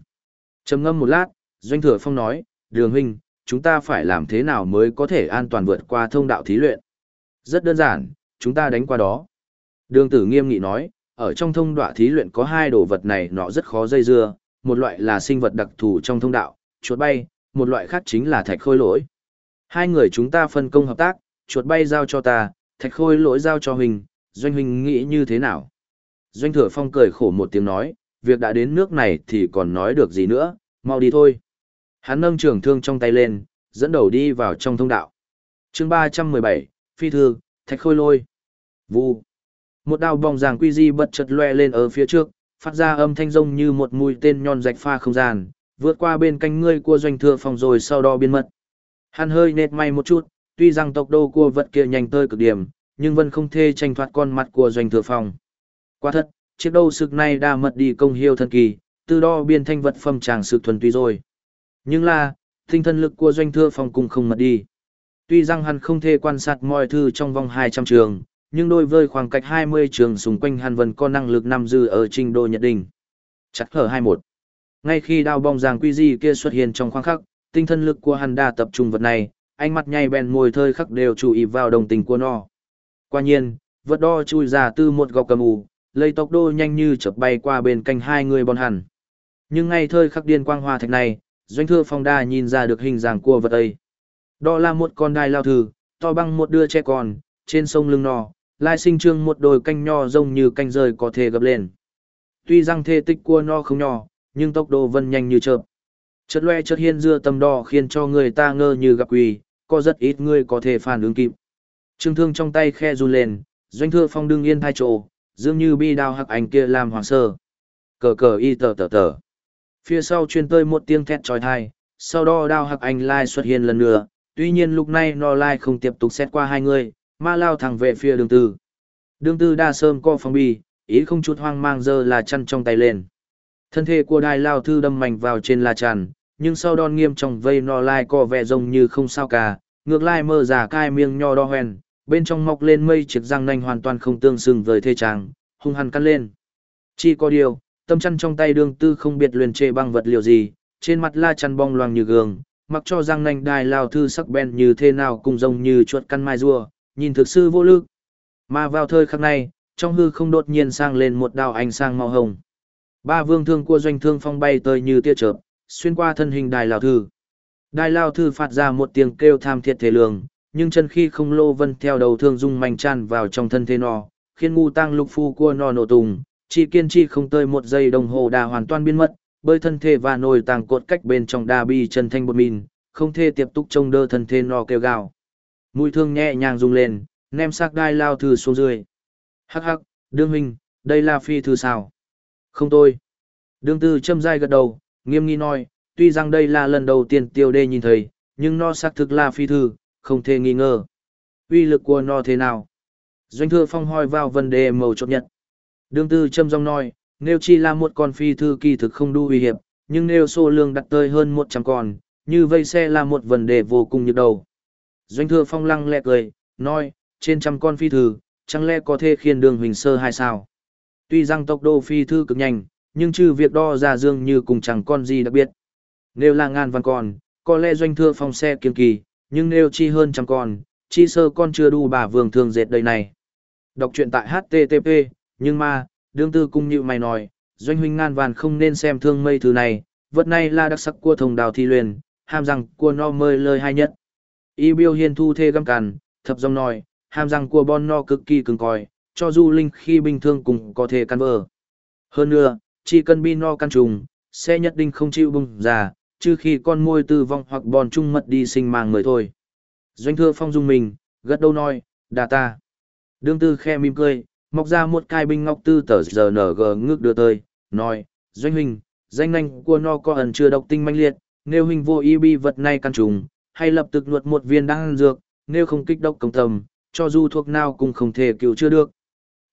trầm ngâm một lát, Doanh Thừa Phong nói, Đường Huynh, chúng ta phải làm thế nào mới có thể an toàn vượt qua thông đạo thí luyện? Rất đơn giản, chúng ta đánh qua đó. Đường Tử nghiêm nghị nói, ở trong thông đạo thí luyện có hai đồ vật này nó rất khó dây dưa, một loại là sinh vật đặc thù trong thông đạo, chuột bay, một loại khác chính là thạch khôi lỗi. Hai người chúng ta phân công hợp tác, chuột bay giao cho ta, thạch khôi lỗi giao cho huynh, doanh huynh nghĩ như thế nào? Doanh thừa phong cười khổ một tiếng nói, việc đã đến nước này thì còn nói được gì nữa, mau đi thôi. Hắn nâng trường thương trong tay lên, dẫn đầu đi vào trong thông đạo. chương 317, Phi Thư, Thạch Khôi Lôi. Vu. Một đao bong giàng quy di bật chật loe lên ở phía trước, phát ra âm thanh rông như một mũi tên nhọn rạch pha không gian, vượt qua bên cạnh ngươi của doanh thừa phong rồi sau đó biến mất. Hắn hơi nệt may một chút, tuy rằng tốc độ của vật kia nhanh tới cực điểm, nhưng vẫn không thể tranh thoát con mặt của doanh thừa phong. Quả thật, chiếc đâu sực này đã mất đi công hiệu thần kỳ, từ đó biên thanh vật phẩm tràng sự thuần túy rồi. Nhưng là, tinh thần lực của doanh thừa phong cũng không mất đi. Tuy rằng hắn không thể quan sát mọi thứ trong vòng 200 trường, nhưng đôi vơi khoảng cách 20 trường xung quanh hắn vẫn có năng lực nằm dư ở trình độ nhất định. Chắc hở 21. Ngay khi đao bong giang quy di kia xuất hiện trong khoang khắc, tinh thần lực của hắn đã tập trung vật này, ánh mắt nhay bèn môi thơi khắc đều chú ý vào đồng tình của nó. Quả nhiên, vật đo chui ra từ một góc cầm ù, lấy tốc độ nhanh như chớp bay qua bên cạnh hai người bọn hẳn. Nhưng ngay thời khắc điên quang hoa thạch này, doanh thưa phong đa nhìn ra được hình dạng của vật ấy. Đó là một con đai lao thử, to bằng một đứa trẻ con, trên sông lưng no, lai sinh trương một đồi canh nho rông như canh rơi có thể gập lên. Tuy rằng thê tích cua no không nhỏ, nhưng tốc độ vân nhanh như chớp. Chợt loe chợt hiên dưa tâm đo khiến cho người ta ngơ như gặp quỷ, có rất ít người có thể phản ứng kịp. Trương thương trong tay khe run lên, doanh thưa phong đương yên thai chỗ dường như bi đao hắc anh kia làm hoàng sơ. Cờ cờ y tờ tờ tờ. Phía sau chuyên tơi một tiếng thét trói thai, sau đó đao hắc anh lai xuất hiện lần nữa, tuy nhiên lúc này no lai không tiếp tục xét qua hai người, mà lao thẳng về phía đường tư. Đường tư đa sơm co phong bi, ý không chút hoang mang dơ là chăn trong tay lên. Thân thể của đài lao thư đâm mạnh vào trên la tràn, nhưng sau đòn nghiêm trong vây no lai co vẻ rồng như không sao cả, ngược lại mơ giả cai miệng nho đo hoen, bên trong mọc lên mây chiếc răng nanh hoàn toàn không tương xứng với thê trang, hung hăng cắn lên. Chỉ có điều, tâm chăn trong tay đương tư không biệt luyện chê bằng vật liệu gì, trên mặt la chăn bong loang như gương, mặc cho răng nanh đài lao thư sắc bén như thế nào cùng rồng như chuột căn mai rùa, nhìn thực sư vô lực. Mà vào thời khắc này, trong hư không đột nhiên sang lên một đạo ánh sang màu hồng. Ba vương thương của doanh thương phong bay tới như tia chớp, xuyên qua thân hình đài lao thư. Đài lao thư phát ra một tiếng kêu tham thiệt thể lường, nhưng chân khi không lô vân theo đầu thương dung manh tràn vào trong thân thế nó, khiến ngu tăng lục phu của no nổ tung, chỉ kiên trì không tới một giây đồng hồ đã hoàn toàn biến mất, bơi thân thể và nồi tàng cột cách bên trong đa bi chân thanh bột mìn, không thể tiếp tục trông đơ thân thể no kêu gào. Mùi thương nhẹ nhàng rung lên, nem sắc đai lao thư xuống dưới. Hắc hắc, đương huynh, đây là phi thư sao? Không tôi. Đương tư châm dai gật đầu, nghiêm nghi nói, tuy rằng đây là lần đầu tiên tiêu đê nhìn thấy, nhưng nó xác thực là phi thư, không thể nghi ngờ. uy lực của nó thế nào? Doanh thừa phong hoi vào vấn đề màu chốt nhất. Đương tư châm rong nói, nếu chỉ là một con phi thư kỳ thực không đu uy hiệp, nhưng nếu số lượng đặt tơi hơn 100 con, như vây xe là một vấn đề vô cùng nhức đầu. Doanh thừa phong lăng lẹ cười, nói, trên trăm con phi thư, chẳng lẽ có thể khiên đường huỳnh sơ hay sao? Tuy rằng tốc độ phi thư cực nhanh, nhưng trừ việc đo ra dương như cùng chẳng con gì đặc biệt. Nếu là ngàn văn con, có lẽ doanh thừa phong xe kiên kỳ, nhưng nếu chi hơn trăm con, chi sơ con chưa đủ bà vương thường dệt đời này. Đọc truyện tại HTTP, nhưng mà, đương tư cung như mày nói, doanh huynh ngàn vàn không nên xem thương mây thứ này, vật này là đặc sắc của thông đào thi luyện, ham rằng của no mơi lời hay nhất. Y biêu hiên thu thê găm cằn, thập dòng nói, hàm răng của bon no cực kỳ cứng cỏi, cho du linh khi bình thường cũng có thể căn vỡ. Hơn nữa, chỉ cần bi no căn trùng, sẽ nhất định không chịu bùng ra, trừ khi con môi tư vong hoặc bòn trung mật đi sinh mạng người thôi. Doanh thưa phong dung mình, gật đầu nói, đà ta. Đương tư khe mỉm cười, móc ra một cai binh ngọc tư tờ rng ngước đưa tơi, nói, doanh huynh, danh anh của no có ẩn chưa độc tinh manh liệt, nếu huynh vô y bi vật này căn trùng, hay lập tức nuốt một viên đan dược, nếu không kích độc công tâm, cho dù thuốc nào cũng không thể cứu chưa được.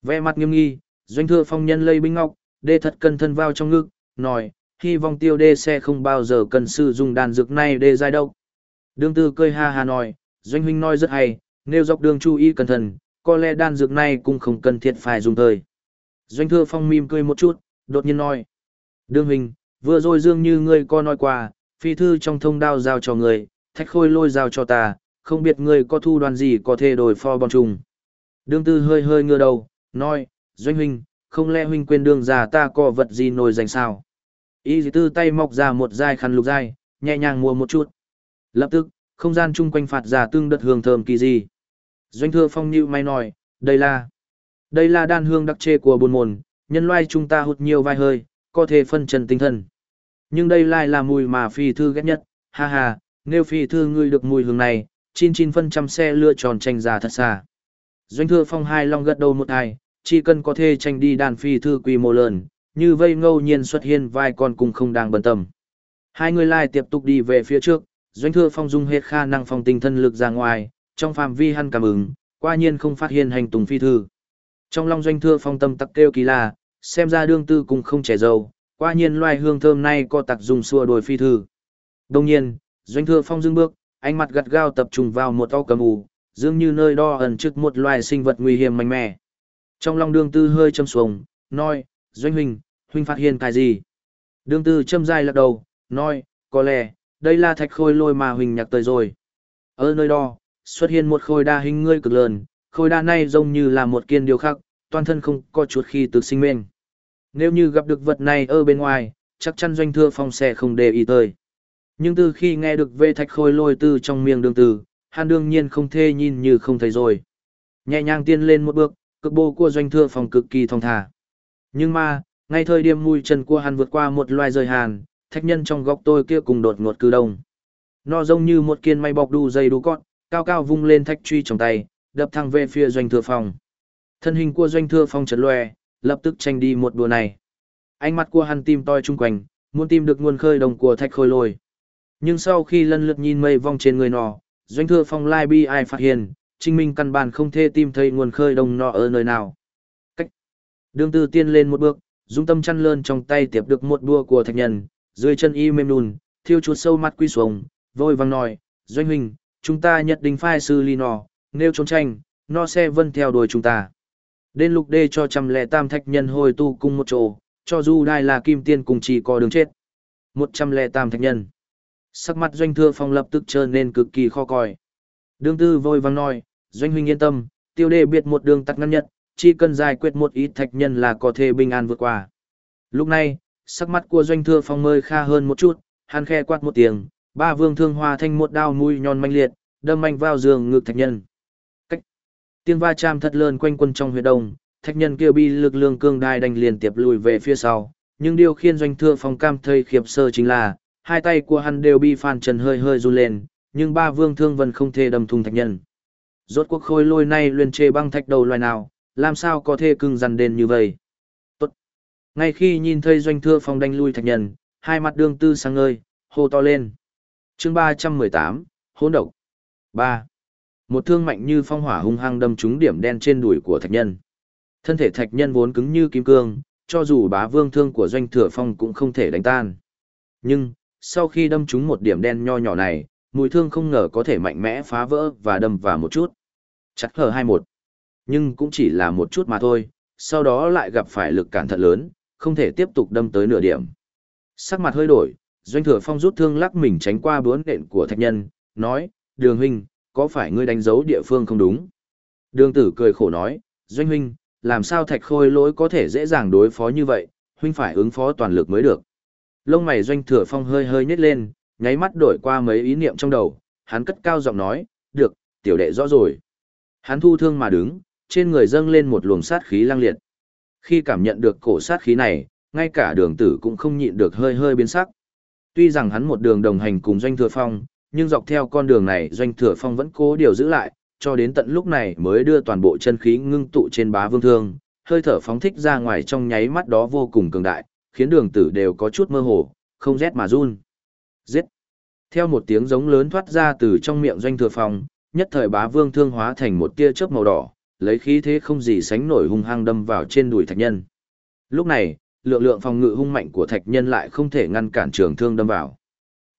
Vẻ mặt nghiêm nghi, doanh thừa phong nhân lây binh ngọc, đê thật cân thân vào trong ngực, nói, hy vọng tiêu đê sẽ không bao giờ cần sử dụng đàn dược này để giải độc. Đương tư cười ha ha nói, doanh huynh nói rất hay, nếu dọc đường chú ý cẩn thận, có lẽ đan dược này cũng không cần thiết phải dùng thời. Doanh thưa phong mỉm cười một chút, đột nhiên nói, đương huynh, vừa rồi dương như ngươi có nói qua, phi thư trong thông đao giao cho người, thách khôi lôi giao cho ta, không biết ngươi có thu đoàn gì có thể đổi pho bọn trùng. Đương tư hơi hơi ngửa đầu, nói, doanh huynh, không lẽ huynh quên đương già ta có vật gì nổi dành sao? Y dì tư tay mọc ra một dai khăn lục dai, nhẹ nhàng mua một chút. Lập tức, không gian chung quanh phạt ra tương đợt hương thơm kỳ gì. Doanh thừa phong như may nói, đây là, đây là đan hương đặc trê của buồn Môn. nhân loại chúng ta hụt nhiều vai hơi, có thể phân trần tinh thần. Nhưng đây lại là mùi mà phi thư ghét nhất, ha ha, nếu phi thư ngươi được mùi hương này, chín chín phân trăm xe lựa tròn tranh ra thật xa. Doanh thừa phong hai long gật đầu một ai, chỉ cần có thể tranh đi đàn phi thư quy mô lớn, như vây ngẫu nhiên xuất hiện vai con cùng không đang bận tâm. Hai người lại tiếp tục đi về phía trước, doanh thừa phong dung hết khả năng phong tinh thân lực ra ngoài, trong phạm vi hắn cảm ứng, qua nhiên không phát hiện hành tùng phi thư. Trong lòng doanh thưa phong tâm tắc kêu kỳ là, xem ra đương tư cùng không trẻ dâu, qua nhiên loài hương thơm này có tặc dùng xua đồi phi thư. Đồng nhiên, doanh thưa phong dưng bước, ánh mặt gắt gao tập trung vào một ao cầm ù, dường như nơi đo ẩn trước một loài sinh vật nguy hiểm mạnh mẽ. Trong lòng đương tư hơi châm xuống, nói, doanh huynh, huynh phát hiện cái gì? Đương tư châm dài lắc đầu, nói, có lẽ, đây là thạch khôi lôi mà huynh nhặt tới rồi. Ở nơi đó, xuất hiện một khôi đa hình ngươi cực lớn, khôi đa này giống như là một kiên điều khắc, toàn thân không có chuột khi tự sinh mệnh. Nếu như gặp được vật này ở bên ngoài, chắc chắn doanh thưa phong sẽ không để ý tới. Nhưng từ khi nghe được về thạch khôi lôi từ trong miệng đường từ, hắn đương nhiên không thể nhìn như không thấy rồi. Nhẹ nhàng tiến lên một bước, cực bộ của doanh thừa phòng cực kỳ thong thả. Nhưng mà, ngay thời điểm mùi chân của hắn vượt qua một loài rời hàn, thạch nhân trong góc tôi kia cùng đột ngột cử động, Nó giống như một kiên may bọc đu dây đu cọt, cao cao vung lên thách truy trong tay, đập thẳng về phía doanh thừa phong Thân hình của doanh thừa phong chấn loe, lập tức tranh đi một đùa này. Ánh mắt của hắn tìm toi chung quanh, muốn tìm được nguồn khơi đồng của thạch khôi lôi. Nhưng sau khi lần lượt nhìn mây vong trên người nọ, doanh thừa phong lai bi ai phát hiện, trinh minh căn bản không thể tìm thấy nguồn khơi đồng nọ ở nơi nào. Cách. Đường tư tiên lên một bước, Dung tâm chăn lơn trong tay tiếp được một đua của thạch nhân, dưới chân y mềm nùn, thiêu chuột sâu mắt quy xuống, vội vang nói, doanh huynh, chúng ta nhất định phải sư ly no, nêu trốn tranh, no xe vân theo đuổi chúng ta. Đến lục đê cho trăm lẻ tam thạch nhân hồi tu cung một chỗ, cho dù đai là kim tiên cùng chỉ có đường chết. Một trăm lẻ tam thạch nhân. Sắc mặt doanh thưa phong lập tức trở nên cực kỳ khó coi. Đương tư vội vang nói, doanh huynh yên tâm, tiêu đề biết một đường tắt ngăn nhất, chỉ cần giải quyết một ít thạch nhân là có thể bình an vượt qua. Lúc này, sắc mặt của doanh thưa phong mơi kha hơn một chút, hắn khe quát một tiếng, ba vương thương hoa thanh một đao mũi nhọn manh liệt, đâm mạnh vào giường ngực thạch nhân. Cách tiếng va chạm thật lớn quanh quân trong huyệt đông, thạch nhân kia bi lực lượng cương đai đánh liên tiếp lùi về phía sau, nhưng điều khiên doanh thưa phong cam thây khiếp sơ chính là, hai tay của hắn đều bị phan trần hơi hơi run lên, nhưng ba vương thương vẫn không thể đâm thùng thạch nhân. Rốt cuộc khôi lôi này luyện chê băng thạch đầu loài nào, làm sao có thể cưng dằn đền như vậy. Tốt. Ngay khi nhìn thấy doanh thưa phong đánh lui thạch nhân, hai mặt đương tư sang ngơi, hô to lên chương ba trăm mười tám hỗn độc. ba Một thương mạnh như phong hỏa hung hăng đâm trúng điểm đen trên đùi của thạch nhân. Thân thể thạch nhân vốn cứng như kim cương, cho dù bá vương thương của doanh thừa phong cũng không thể đánh tan. Nhưng, sau khi đâm trúng một điểm đen nho nhỏ này, mũi thương không ngờ có thể mạnh mẽ phá vỡ và đâm vào một chút. Chặt hờ hai một. Nhưng cũng chỉ là một chút mà thôi, sau đó lại gặp phải lực cản thật lớn, không thể tiếp tục đâm tới nửa điểm. Sắc mặt hơi đổi, doanh thừa phong rút thương lắc mình tránh qua bướn đện của thạch nhân, nói, đường huynh, có phải ngươi đánh dấu địa phương không đúng? Đường tử cười khổ nói, doanh huynh, làm sao thạch khôi lỗi có thể dễ dàng đối phó như vậy, huynh phải ứng phó toàn lực mới được. Lông mày doanh thừa phong hơi hơi nhếch lên, nháy mắt đổi qua mấy ý niệm trong đầu, hắn cất cao giọng nói, được, tiểu đệ rõ rồi. Hắn thu thương mà đứng, trên người dâng lên một luồng sát khí lang liệt. Khi cảm nhận được cổ sát khí này, ngay cả đường tử cũng không nhịn được hơi hơi biến sắc. Tuy rằng hắn một đường đồng hành cùng doanh thừa phong, nhưng dọc theo con đường này doanh thừa phong vẫn cố điều giữ lại, cho đến tận lúc này mới đưa toàn bộ chân khí ngưng tụ trên bá vương thương, hơi thở phóng thích ra ngoài trong nháy mắt đó vô cùng cường đại, khiến đường tử đều có chút mơ hồ, không rét mà run. Giết! Theo một tiếng giống lớn thoát ra từ trong miệng doanh thừa phong, nhất thời bá vương thương hóa thành một tia chớp màu đỏ, lấy khí thế không gì sánh nổi hung hăng đâm vào trên đùi thạch nhân. Lúc này, lượng lượng phòng ngự hung mạnh của thạch nhân lại không thể ngăn cản trường thương đâm vào.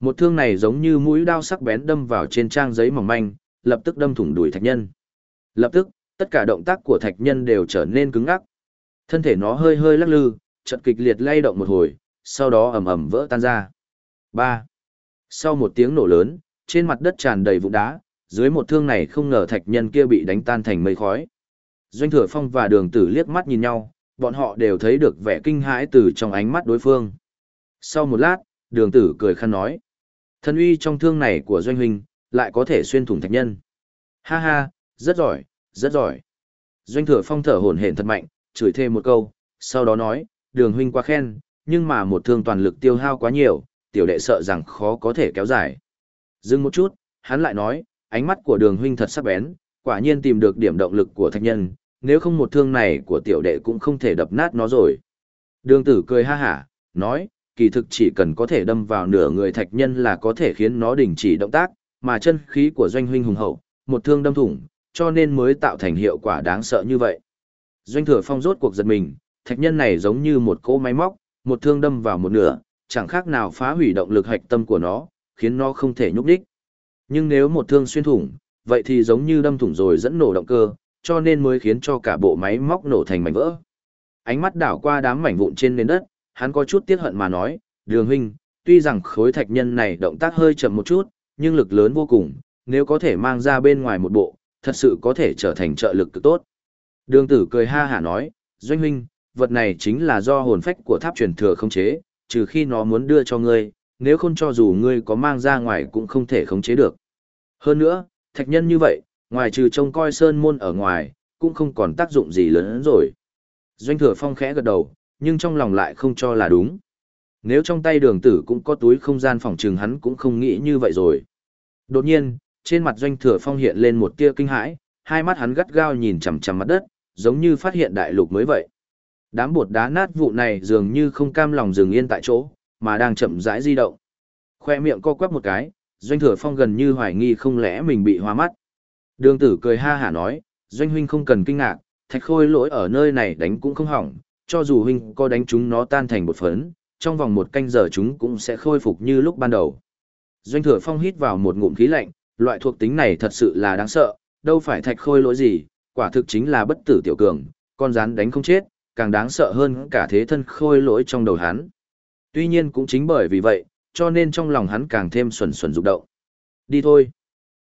Một thương này giống như mũi đao sắc bén đâm vào trên trang giấy mỏng manh, lập tức đâm thủng đùi thạch nhân. Lập tức, tất cả động tác của thạch nhân đều trở nên cứng ngắc. Thân thể nó hơi hơi lắc lư, chợt kịch liệt lay động một hồi, sau đó ầm ầm vỡ tan ra. 3. Sau một tiếng nổ lớn, trên mặt đất tràn đầy vụn đá, dưới một thương này không ngờ thạch nhân kia bị đánh tan thành mây khói. Doanh Thừa Phong và Đường Tử liếc mắt nhìn nhau, bọn họ đều thấy được vẻ kinh hãi từ trong ánh mắt đối phương. Sau một lát, Đường Tử cười khăn nói: "Thân uy trong thương này của Doanh huynh, lại có thể xuyên thủng thạch nhân." "Ha ha, rất giỏi, rất giỏi." Doanh Thừa Phong thở hổn hển thật mạnh, chửi thêm một câu, sau đó nói: "Đường huynh quá khen, nhưng mà một thương toàn lực tiêu hao quá nhiều, tiểu đệ sợ rằng khó có thể kéo dài." Dừng một chút, hắn lại nói: "Ánh mắt của Đường huynh thật sắc bén, quả nhiên tìm được điểm động lực của thạch nhân, nếu không một thương này của tiểu đệ cũng không thể đập nát nó rồi. Đường tử cười ha hả, nói, kỳ thực chỉ cần có thể đâm vào nửa người thạch nhân là có thể khiến nó đình chỉ động tác, mà chân khí của doanh huynh hùng hậu, một thương đâm thủng, cho nên mới tạo thành hiệu quả đáng sợ như vậy. Doanh thừa phong rốt cuộc giật mình, thạch nhân này giống như một cỗ máy móc, một thương đâm vào một nửa, chẳng khác nào phá hủy động lực hạch tâm của nó, khiến nó không thể nhúc đích. Nhưng nếu một thương xuyên thủng, vậy thì giống như đâm thủng rồi dẫn nổ động cơ, cho nên mới khiến cho cả bộ máy móc nổ thành mảnh vỡ. Ánh mắt đảo qua đám mảnh vụn trên nền đất, hắn có chút tiếc hận mà nói, đường huynh, tuy rằng khối thạch nhân này động tác hơi chậm một chút, nhưng lực lớn vô cùng, nếu có thể mang ra bên ngoài một bộ, thật sự có thể trở thành trợ lực cực tốt. Đường tử cười ha hả nói, doanh huynh, vật này chính là do hồn phách của tháp truyền thừa không chế, trừ khi nó muốn đưa cho ngươi, nếu không cho dù ngươi có mang ra ngoài cũng không thể khống chế được. Hơn nữa, thạch nhân như vậy, ngoài trừ trông coi sơn môn ở ngoài, cũng không còn tác dụng gì lớn hơn rồi. Doanh thừa phong khẽ gật đầu, nhưng trong lòng lại không cho là đúng. Nếu trong tay đường tử cũng có túi không gian phòng trừng hắn cũng không nghĩ như vậy rồi. Đột nhiên, trên mặt doanh thừa phong hiện lên một tia kinh hãi, hai mắt hắn gắt gao nhìn chằm chằm mặt đất, giống như phát hiện đại lục mới vậy. Đám bột đá nát vụ này dường như không cam lòng dừng yên tại chỗ, mà đang chậm rãi di động. Khoe miệng co quắp một cái, doanh thừa phong gần như hoài nghi không lẽ mình bị hoa mắt. Đường tử cười ha hả nói, doanh huynh không cần kinh ngạc, thạch khôi lỗi ở nơi này đánh cũng không hỏng, cho dù huynh có đánh chúng nó tan thành một phấn, trong vòng một canh giờ chúng cũng sẽ khôi phục như lúc ban đầu. Doanh thừa phong hít vào một ngụm khí lạnh, loại thuộc tính này thật sự là đáng sợ, đâu phải thạch khôi lỗi gì, quả thực chính là bất tử tiểu cường, con rắn đánh không chết, càng đáng sợ hơn cả thế thân khôi lỗi trong đầu hắn. Tuy nhiên cũng chính bởi vì vậy, cho nên trong lòng hắn càng thêm xuẩn xuẩn rụng động. Đi thôi.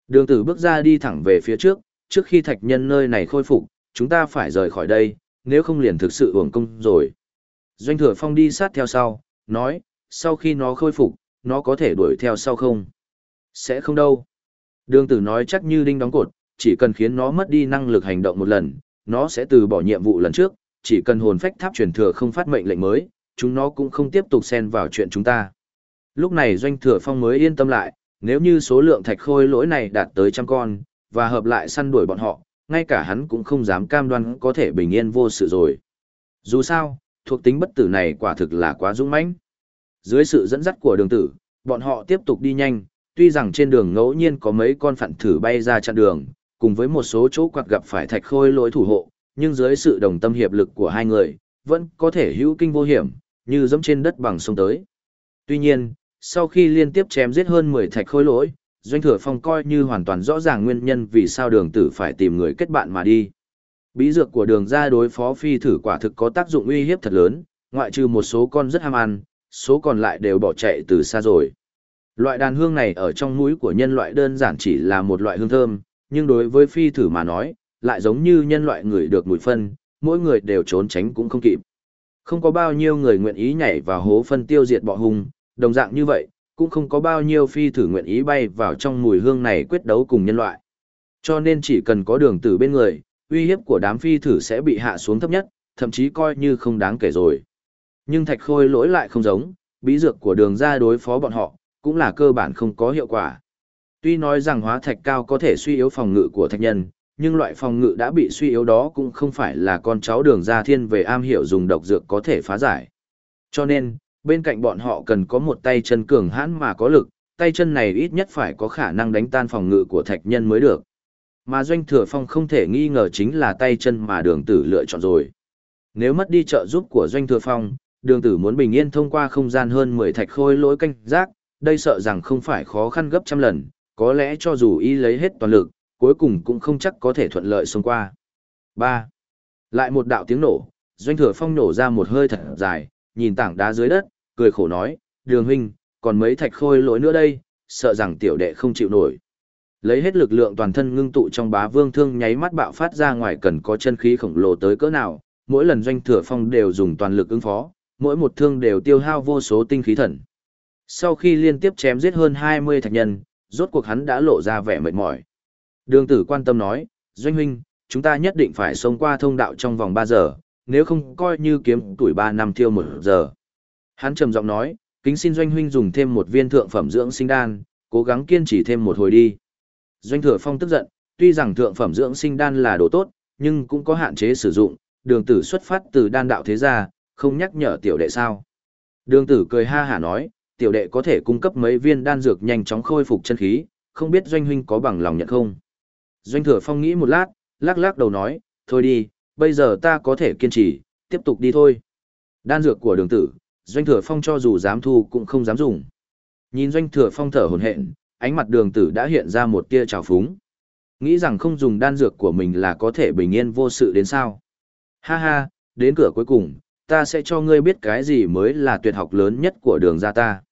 Đường tử bước ra đi thẳng về phía trước, trước khi thạch nhân nơi này khôi phục, chúng ta phải rời khỏi đây, nếu không liền thực sự uổng công rồi. Doanh thừa phong đi sát theo sau, nói, sau khi nó khôi phục, nó có thể đuổi theo sau không? Sẽ không đâu. Đường tử nói chắc như đinh đóng cột, chỉ cần khiến nó mất đi năng lực hành động một lần, nó sẽ từ bỏ nhiệm vụ lần trước, chỉ cần hồn phách tháp truyền thừa không phát mệnh lệnh mới, chúng nó cũng không tiếp tục xen vào chuyện chúng ta. Lúc này doanh thừa phong mới yên tâm lại, nếu như số lượng thạch khôi lỗi này đạt tới trăm con, và hợp lại săn đuổi bọn họ, ngay cả hắn cũng không dám cam đoan có thể bình yên vô sự rồi. Dù sao, thuộc tính bất tử này quả thực là quá dũng mãnh. Dưới sự dẫn dắt của đường tử, bọn họ tiếp tục đi nhanh, tuy rằng trên đường ngẫu nhiên có mấy con phản thử bay ra chặn đường, cùng với một số chỗ quạt gặp phải thạch khôi lỗi thủ hộ, nhưng dưới sự đồng tâm hiệp lực của hai người, vẫn có thể hữu kinh vô hiểm, như dẫm trên đất bằng sông tới. Tuy nhiên, sau khi liên tiếp chém giết hơn 10 thạch khối lỗi, Doanh Thừa Phong coi như hoàn toàn rõ ràng nguyên nhân vì sao đường tử phải tìm người kết bạn mà đi. Bí dược của đường ra đối phó phi thử quả thực có tác dụng uy hiếp thật lớn, ngoại trừ một số con rất ham ăn, số còn lại đều bỏ chạy từ xa rồi. Loại đàn hương này ở trong mũi của nhân loại đơn giản chỉ là một loại hương thơm, nhưng đối với phi thử mà nói, lại giống như nhân loại người được mùi phân, mỗi người đều trốn tránh cũng không kịp. Không có bao nhiêu người nguyện ý nhảy vào hố phân tiêu diệt bọ hung, đồng dạng như vậy, cũng không có bao nhiêu phi thử nguyện ý bay vào trong mùi hương này quyết đấu cùng nhân loại. Cho nên chỉ cần có đường tử bên người, uy hiếp của đám phi thử sẽ bị hạ xuống thấp nhất, thậm chí coi như không đáng kể rồi. Nhưng thạch khôi lỗi lại không giống, bí dược của đường ra đối phó bọn họ, cũng là cơ bản không có hiệu quả. Tuy nói rằng hóa thạch cao có thể suy yếu phòng ngự của thạch nhân, nhưng loại phòng ngự đã bị suy yếu đó cũng không phải là con cháu đường ra thiên về am hiểu dùng độc dược có thể phá giải. Cho nên, bên cạnh bọn họ cần có một tay chân cường hãn mà có lực, tay chân này ít nhất phải có khả năng đánh tan phòng ngự của thạch nhân mới được. Mà doanh thừa phong không thể nghi ngờ chính là tay chân mà đường tử lựa chọn rồi. Nếu mất đi trợ giúp của doanh thừa phong, đường tử muốn bình yên thông qua không gian hơn 10 thạch khôi lỗi canh giác, đây sợ rằng không phải khó khăn gấp trăm lần, có lẽ cho dù y lấy hết toàn lực, cuối cùng cũng không chắc có thể thuận lợi xông qua. 3. Lại một đạo tiếng nổ, doanh thừa phong nổ ra một hơi thật dài, nhìn tảng đá dưới đất, cười khổ nói, đường huynh, còn mấy thạch khôi lỗi nữa đây, sợ rằng tiểu đệ không chịu nổi. Lấy hết lực lượng toàn thân ngưng tụ trong bá vương thương nháy mắt bạo phát ra ngoài cần có chân khí khổng lồ tới cỡ nào, mỗi lần doanh thừa phong đều dùng toàn lực ứng phó, mỗi một thương đều tiêu hao vô số tinh khí thần. Sau khi liên tiếp chém giết hơn 20 thạch nhân, rốt cuộc hắn đã lộ ra vẻ mệt mỏi. Đường tử quan tâm nói, Doanh huynh, chúng ta nhất định phải sống qua thông đạo trong vòng 3 giờ, nếu không coi như kiếm tuổi 3 năm thiêu 1 giờ. Hắn trầm giọng nói, kính xin Doanh huynh dùng thêm một viên thượng phẩm dưỡng sinh đan, cố gắng kiên trì thêm một hồi đi. Doanh thừa phong tức giận, tuy rằng thượng phẩm dưỡng sinh đan là đồ tốt, nhưng cũng có hạn chế sử dụng, đường tử xuất phát từ đan đạo thế gia, không nhắc nhở tiểu đệ sao. Đường tử cười ha hả nói, tiểu đệ có thể cung cấp mấy viên đan dược nhanh chóng khôi phục chân khí, không biết doanh huynh có bằng lòng nhận không. Doanh thừa phong nghĩ một lát, lắc lắc đầu nói, thôi đi, bây giờ ta có thể kiên trì, tiếp tục đi thôi. Đan dược của đường tử, doanh thừa phong cho dù dám thu cũng không dám dùng. Nhìn doanh thừa phong thở hồn hện, ánh mặt đường tử đã hiện ra một tia trào phúng. Nghĩ rằng không dùng đan dược của mình là có thể bình yên vô sự đến sao. Ha ha, đến cửa cuối cùng, ta sẽ cho ngươi biết cái gì mới là tuyệt học lớn nhất của đường gia ta.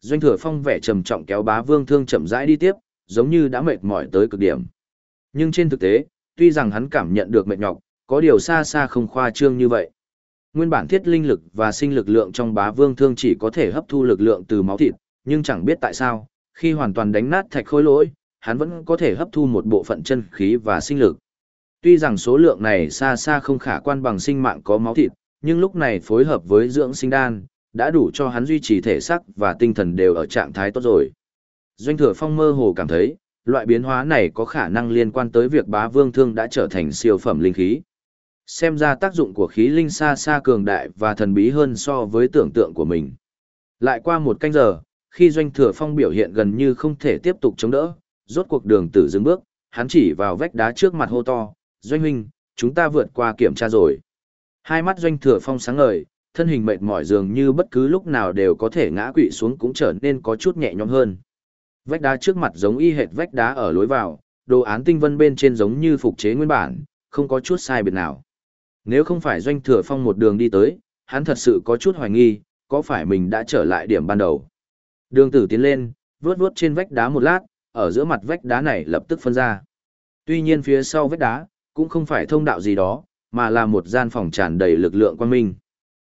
Doanh thừa phong vẻ trầm trọng kéo bá vương thương chậm rãi đi tiếp, giống như đã mệt mỏi tới cực điểm. Nhưng trên thực tế, tuy rằng hắn cảm nhận được mệt nhọc, có điều xa xa không khoa trương như vậy. Nguyên bản thiết linh lực và sinh lực lượng trong bá vương thương chỉ có thể hấp thu lực lượng từ máu thịt, nhưng chẳng biết tại sao, khi hoàn toàn đánh nát thạch khối lỗi, hắn vẫn có thể hấp thu một bộ phận chân khí và sinh lực. Tuy rằng số lượng này xa xa không khả quan bằng sinh mạng có máu thịt, nhưng lúc này phối hợp với dưỡng sinh đan, đã đủ cho hắn duy trì thể xác và tinh thần đều ở trạng thái tốt rồi. Doanh thừa phong mơ hồ cảm thấy, loại biến hóa này có khả năng liên quan tới việc bá vương thương đã trở thành siêu phẩm linh khí. Xem ra tác dụng của khí linh xa xa cường đại và thần bí hơn so với tưởng tượng của mình. Lại qua một canh giờ, khi doanh thừa phong biểu hiện gần như không thể tiếp tục chống đỡ, rốt cuộc đường tử dừng bước, hắn chỉ vào vách đá trước mặt hô to, doanh huynh, chúng ta vượt qua kiểm tra rồi. Hai mắt doanh thừa phong sáng ngời, thân hình mệt mỏi dường như bất cứ lúc nào đều có thể ngã quỵ xuống cũng trở nên có chút nhẹ nhõm hơn. Vách đá trước mặt giống y hệt vách đá ở lối vào, đồ án tinh vân bên trên giống như phục chế nguyên bản, không có chút sai biệt nào. Nếu không phải doanh thừa phong một đường đi tới, hắn thật sự có chút hoài nghi, có phải mình đã trở lại điểm ban đầu. Đường tử tiến lên, vướt vướt trên vách đá một lát, ở giữa mặt vách đá này lập tức phân ra. Tuy nhiên phía sau vách đá, cũng không phải thông đạo gì đó, mà là một gian phòng tràn đầy lực lượng quang minh.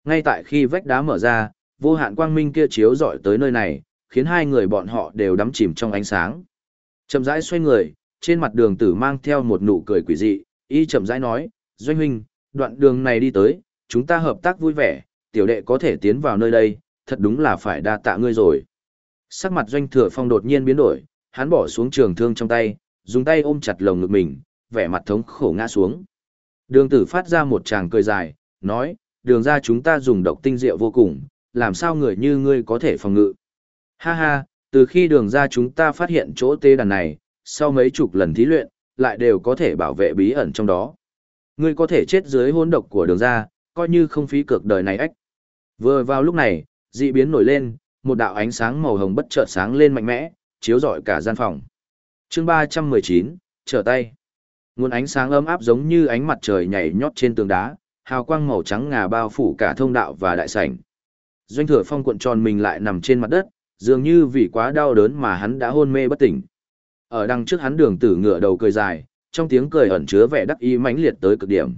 Ngay tại khi vách đá mở ra, vô hạn quang minh kia chiếu rọi tới nơi này, khiến hai người bọn họ đều đắm chìm trong ánh sáng. Chậm rãi xoay người, trên mặt đường tử mang theo một nụ cười quỷ dị, y chậm rãi nói, Doanh huynh, đoạn đường này đi tới, chúng ta hợp tác vui vẻ, tiểu đệ có thể tiến vào nơi đây, thật đúng là phải đa tạ ngươi rồi. Sắc mặt Doanh thừa phong đột nhiên biến đổi, hắn bỏ xuống trường thương trong tay, dùng tay ôm chặt lồng ngực mình, vẻ mặt thống khổ ngã xuống. Đường tử phát ra một tràng cười dài, nói, đường ra chúng ta dùng độc tinh diệu vô cùng, làm sao người như ngươi có thể phòng ngự. Ha ha, từ khi đường ra chúng ta phát hiện chỗ tê đàn này, sau mấy chục lần thí luyện, lại đều có thể bảo vệ bí ẩn trong đó. Ngươi có thể chết dưới hôn độc của đường ra, coi như không phí cược đời này ách. Vừa vào lúc này, dị biến nổi lên, một đạo ánh sáng màu hồng bất chợt sáng lên mạnh mẽ, chiếu rọi cả gian phòng. Chương 319, trở tay. Nguồn ánh sáng ấm áp giống như ánh mặt trời nhảy nhót trên tường đá, hào quang màu trắng ngà bao phủ cả thông đạo và đại sảnh. Doanh Thừa Phong cuộn tròn mình lại nằm trên mặt đất, dường như vì quá đau đớn mà hắn đã hôn mê bất tỉnh. Ở đằng trước hắn đường tử ngựa đầu cười dài, trong tiếng cười ẩn chứa vẻ đắc ý mãnh liệt tới cực điểm.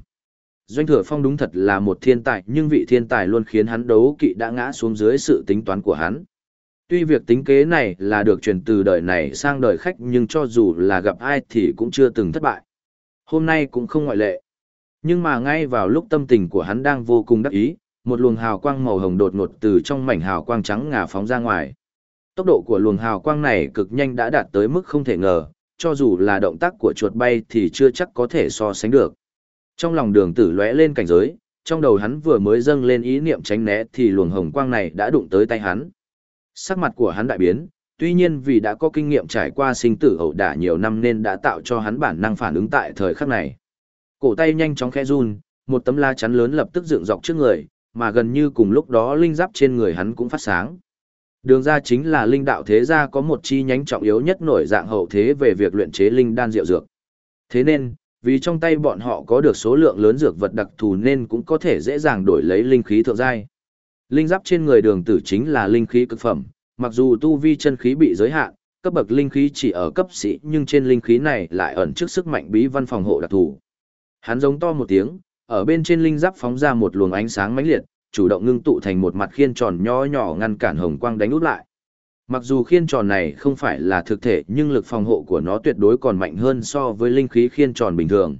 Doanh Thừa Phong đúng thật là một thiên tài, nhưng vị thiên tài luôn khiến hắn đấu kỵ đã ngã xuống dưới sự tính toán của hắn. Tuy việc tính kế này là được truyền từ đời này sang đời khách nhưng cho dù là gặp ai thì cũng chưa từng thất bại. Hôm nay cũng không ngoại lệ. Nhưng mà ngay vào lúc tâm tình của hắn đang vô cùng đắc ý, một luồng hào quang màu hồng đột ngột từ trong mảnh hào quang trắng ngà phóng ra ngoài. Tốc độ của luồng hào quang này cực nhanh đã đạt tới mức không thể ngờ, cho dù là động tác của chuột bay thì chưa chắc có thể so sánh được. Trong lòng đường tử lóe lên cảnh giới, trong đầu hắn vừa mới dâng lên ý niệm tránh né thì luồng hồng quang này đã đụng tới tay hắn. Sắc mặt của hắn đại biến, tuy nhiên vì đã có kinh nghiệm trải qua sinh tử ẩu đả nhiều năm nên đã tạo cho hắn bản năng phản ứng tại thời khắc này. Cổ tay nhanh chóng khẽ run, một tấm la chắn lớn lập tức dựng dọc trước người, mà gần như cùng lúc đó linh giáp trên người hắn cũng phát sáng. Đường ra chính là linh đạo thế gia có một chi nhánh trọng yếu nhất nổi dạng hậu thế về việc luyện chế linh đan diệu dược. Thế nên, vì trong tay bọn họ có được số lượng lớn dược vật đặc thù nên cũng có thể dễ dàng đổi lấy linh khí thượng giai. Linh giáp trên người đường tử chính là linh khí cực phẩm, mặc dù tu vi chân khí bị giới hạn, cấp bậc linh khí chỉ ở cấp sĩ nhưng trên linh khí này lại ẩn trước sức mạnh bí văn phòng hộ đặc thù. Hắn giống to một tiếng, ở bên trên linh giáp phóng ra một luồng ánh sáng mãnh liệt, chủ động ngưng tụ thành một mặt khiên tròn nho nhỏ ngăn cản hồng quang đánh út lại. Mặc dù khiên tròn này không phải là thực thể nhưng lực phòng hộ của nó tuyệt đối còn mạnh hơn so với linh khí khiên tròn bình thường.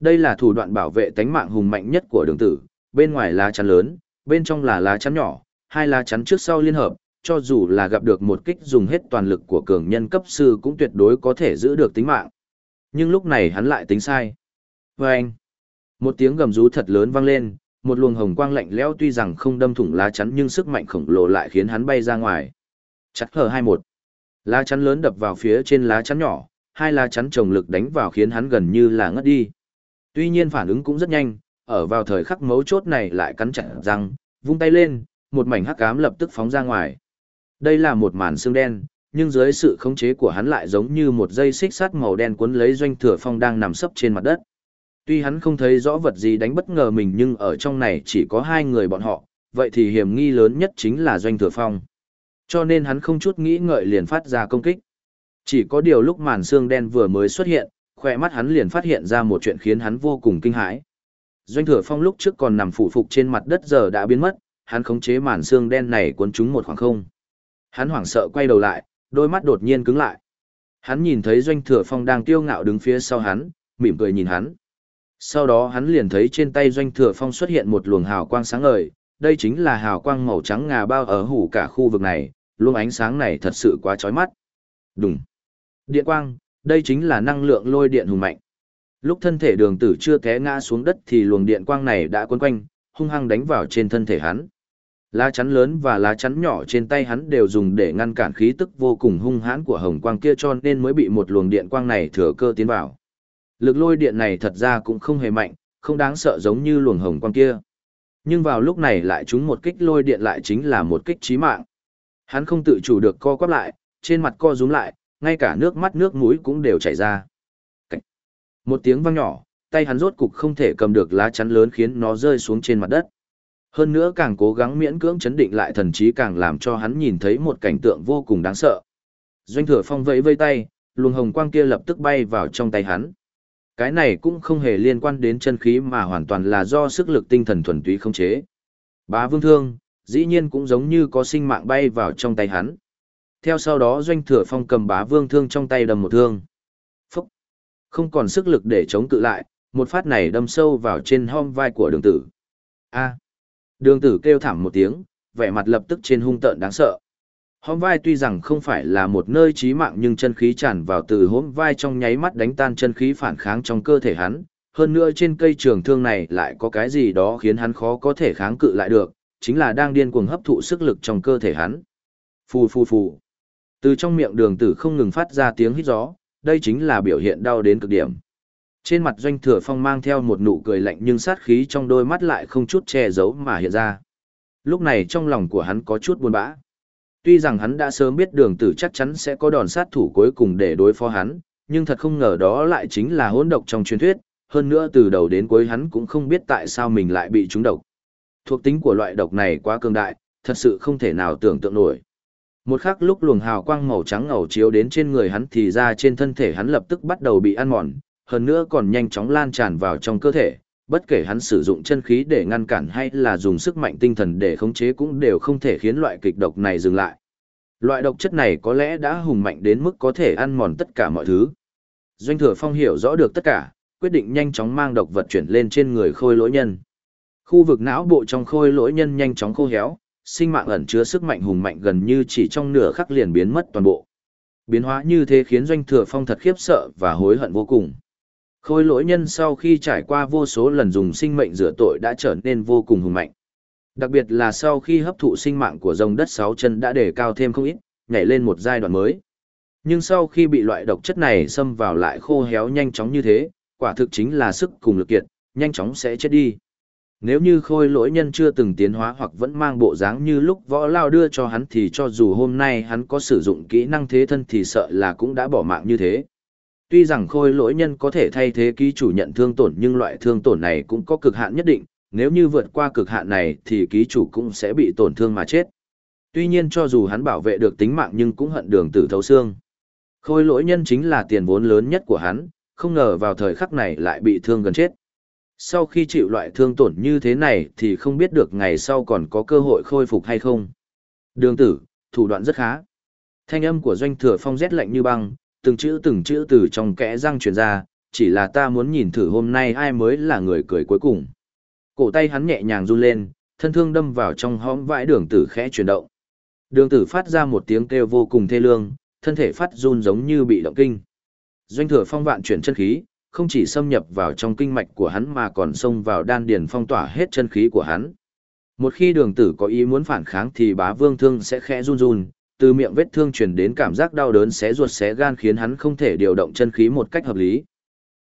Đây là thủ đoạn bảo vệ tánh mạng hùng mạnh nhất của đường tử, bên ngoài lá chắn lớn, bên trong là lá chắn nhỏ, hai lá chắn trước sau liên hợp, cho dù là gặp được một kích dùng hết toàn lực của cường nhân cấp sư cũng tuyệt đối có thể giữ được tính mạng. Nhưng lúc này hắn lại tính sai. Vâng! anh, một tiếng gầm rú thật lớn vang lên, một luồng hồng quang lạnh lẽo tuy rằng không đâm thủng lá chắn nhưng sức mạnh khổng lồ lại khiến hắn bay ra ngoài. Chặt hờ hai một. Lá chắn lớn đập vào phía trên lá chắn nhỏ, hai lá chắn chồng lực đánh vào khiến hắn gần như là ngất đi. Tuy nhiên phản ứng cũng rất nhanh, ở vào thời khắc mấu chốt này lại cắn chặt răng, vung tay lên, một mảnh hắc ám lập tức phóng ra ngoài. Đây là một màn xương đen, nhưng dưới sự khống chế của hắn lại giống như một dây xích sắt màu đen cuốn lấy doanh thừa phong đang nằm sấp trên mặt đất. Tuy hắn không thấy rõ vật gì đánh bất ngờ mình nhưng ở trong này chỉ có hai người bọn họ, vậy thì hiểm nghi lớn nhất chính là doanh thừa phong. Cho nên hắn không chút nghĩ ngợi liền phát ra công kích. Chỉ có điều lúc màn xương đen vừa mới xuất hiện, khỏe mắt hắn liền phát hiện ra một chuyện khiến hắn vô cùng kinh hãi. Doanh thừa phong lúc trước còn nằm phủ phục trên mặt đất giờ đã biến mất, hắn khống chế màn xương đen này cuốn chúng một khoảng không. Hắn hoảng sợ quay đầu lại, đôi mắt đột nhiên cứng lại. Hắn nhìn thấy Doanh Thừa Phong đang tiêu ngạo đứng phía sau hắn, mỉm cười nhìn hắn. Sau đó hắn liền thấy trên tay Doanh Thừa Phong xuất hiện một luồng hào quang sáng ngời, đây chính là hào quang màu trắng ngà bao ở hủ cả khu vực này, luồng ánh sáng này thật sự quá chói mắt. Đúng. Điện quang, đây chính là năng lượng lôi điện hùng mạnh. Lúc thân thể đường tử chưa té ngã xuống đất thì luồng điện quang này đã quấn quanh, hung hăng đánh vào trên thân thể hắn. Lá chắn lớn và lá chắn nhỏ trên tay hắn đều dùng để ngăn cản khí tức vô cùng hung hãn của hồng quang kia cho nên mới bị một luồng điện quang này thừa cơ tiến vào. Lực lôi điện này thật ra cũng không hề mạnh, không đáng sợ giống như luồng hồng quang kia. Nhưng vào lúc này lại chúng một kích lôi điện lại chính là một kích chí mạng. Hắn không tự chủ được co quắp lại, trên mặt co rúm lại, ngay cả nước mắt nước mũi cũng đều chảy ra. Cách. Một tiếng vang nhỏ, tay hắn rốt cục không thể cầm được lá chắn lớn khiến nó rơi xuống trên mặt đất. Hơn nữa càng cố gắng miễn cưỡng chấn định lại thần trí càng làm cho hắn nhìn thấy một cảnh tượng vô cùng đáng sợ. Doanh thừa phong vẫy vây tay, luồng hồng quang kia lập tức bay vào trong tay hắn. Cái này cũng không hề liên quan đến chân khí mà hoàn toàn là do sức lực tinh thần thuần túy không chế. Bá vương thương, dĩ nhiên cũng giống như có sinh mạng bay vào trong tay hắn. Theo sau đó doanh thừa phong cầm bá vương thương trong tay đầm một thương. Phúc! Không còn sức lực để chống cự lại, một phát này đâm sâu vào trên hông vai của đường tử. A! Đường tử kêu thảm một tiếng, vẻ mặt lập tức trên hung tợn đáng sợ. Hóm vai tuy rằng không phải là một nơi chí mạng nhưng chân khí tràn vào từ hóm vai trong nháy mắt đánh tan chân khí phản kháng trong cơ thể hắn. Hơn nữa trên cây trường thương này lại có cái gì đó khiến hắn khó có thể kháng cự lại được, chính là đang điên cuồng hấp thụ sức lực trong cơ thể hắn. Phù phù phù. Từ trong miệng đường tử không ngừng phát ra tiếng hít gió, đây chính là biểu hiện đau đến cực điểm. Trên mặt doanh thừa phong mang theo một nụ cười lạnh nhưng sát khí trong đôi mắt lại không chút che giấu mà hiện ra. Lúc này trong lòng của hắn có chút buồn bã. Tuy rằng hắn đã sớm biết đường tử chắc chắn sẽ có đòn sát thủ cuối cùng để đối phó hắn, nhưng thật không ngờ đó lại chính là hỗn độc trong truyền thuyết, hơn nữa từ đầu đến cuối hắn cũng không biết tại sao mình lại bị trúng độc. Thuộc tính của loại độc này quá cường đại, thật sự không thể nào tưởng tượng nổi. Một khắc lúc luồng hào quang màu trắng ngầu chiếu đến trên người hắn thì ra trên thân thể hắn lập tức bắt đầu bị ăn mòn, hơn nữa còn nhanh chóng lan tràn vào trong cơ thể, bất kể hắn sử dụng chân khí để ngăn cản hay là dùng sức mạnh tinh thần để khống chế cũng đều không thể khiến loại kịch độc này dừng lại. Loại độc chất này có lẽ đã hùng mạnh đến mức có thể ăn mòn tất cả mọi thứ. Doanh thừa phong hiểu rõ được tất cả, quyết định nhanh chóng mang độc vật chuyển lên trên người khôi lỗi nhân. Khu vực não bộ trong khôi lỗi nhân nhanh chóng khô héo, sinh mạng ẩn chứa sức mạnh hùng mạnh gần như chỉ trong nửa khắc liền biến mất toàn bộ. Biến hóa như thế khiến doanh thừa phong thật khiếp sợ và hối hận vô cùng. Khôi lỗi nhân sau khi trải qua vô số lần dùng sinh mệnh rửa tội đã trở nên vô cùng hùng mạnh. Đặc biệt là sau khi hấp thụ sinh mạng của rồng đất sáu chân đã đề cao thêm không ít, nhảy lên một giai đoạn mới. Nhưng sau khi bị loại độc chất này xâm vào lại khô héo nhanh chóng như thế, quả thực chính là sức cùng lực kiệt, nhanh chóng sẽ chết đi. Nếu như khôi lỗi nhân chưa từng tiến hóa hoặc vẫn mang bộ dáng như lúc võ lao đưa cho hắn thì cho dù hôm nay hắn có sử dụng kỹ năng thế thân thì sợ là cũng đã bỏ mạng như thế. Tuy rằng khôi lỗi nhân có thể thay thế ký chủ nhận thương tổn nhưng loại thương tổn này cũng có cực hạn nhất định, nếu như vượt qua cực hạn này thì ký chủ cũng sẽ bị tổn thương mà chết. Tuy nhiên cho dù hắn bảo vệ được tính mạng nhưng cũng hận đường tử thấu xương. Khôi lỗi nhân chính là tiền vốn lớn nhất của hắn, không ngờ vào thời khắc này lại bị thương gần chết. Sau khi chịu loại thương tổn như thế này thì không biết được ngày sau còn có cơ hội khôi phục hay không. Đường tử, thủ đoạn rất khá. Thanh âm của doanh thừa phong rét lạnh như băng, từng chữ từng chữ từ trong kẽ răng truyền ra, chỉ là ta muốn nhìn thử hôm nay ai mới là người cười cuối cùng. Cổ tay hắn nhẹ nhàng run lên, thân thương đâm vào trong hõm vãi đường tử khẽ chuyển động. Đường tử phát ra một tiếng kêu vô cùng thê lương, thân thể phát run giống như bị động kinh. Doanh thừa phong vạn chuyển chân khí, không chỉ xâm nhập vào trong kinh mạch của hắn mà còn xông vào đan điền phong tỏa hết chân khí của hắn. Một khi đường tử có ý muốn phản kháng thì bá vương thương sẽ khẽ run run, từ miệng vết thương truyền đến cảm giác đau đớn xé ruột xé gan khiến hắn không thể điều động chân khí một cách hợp lý.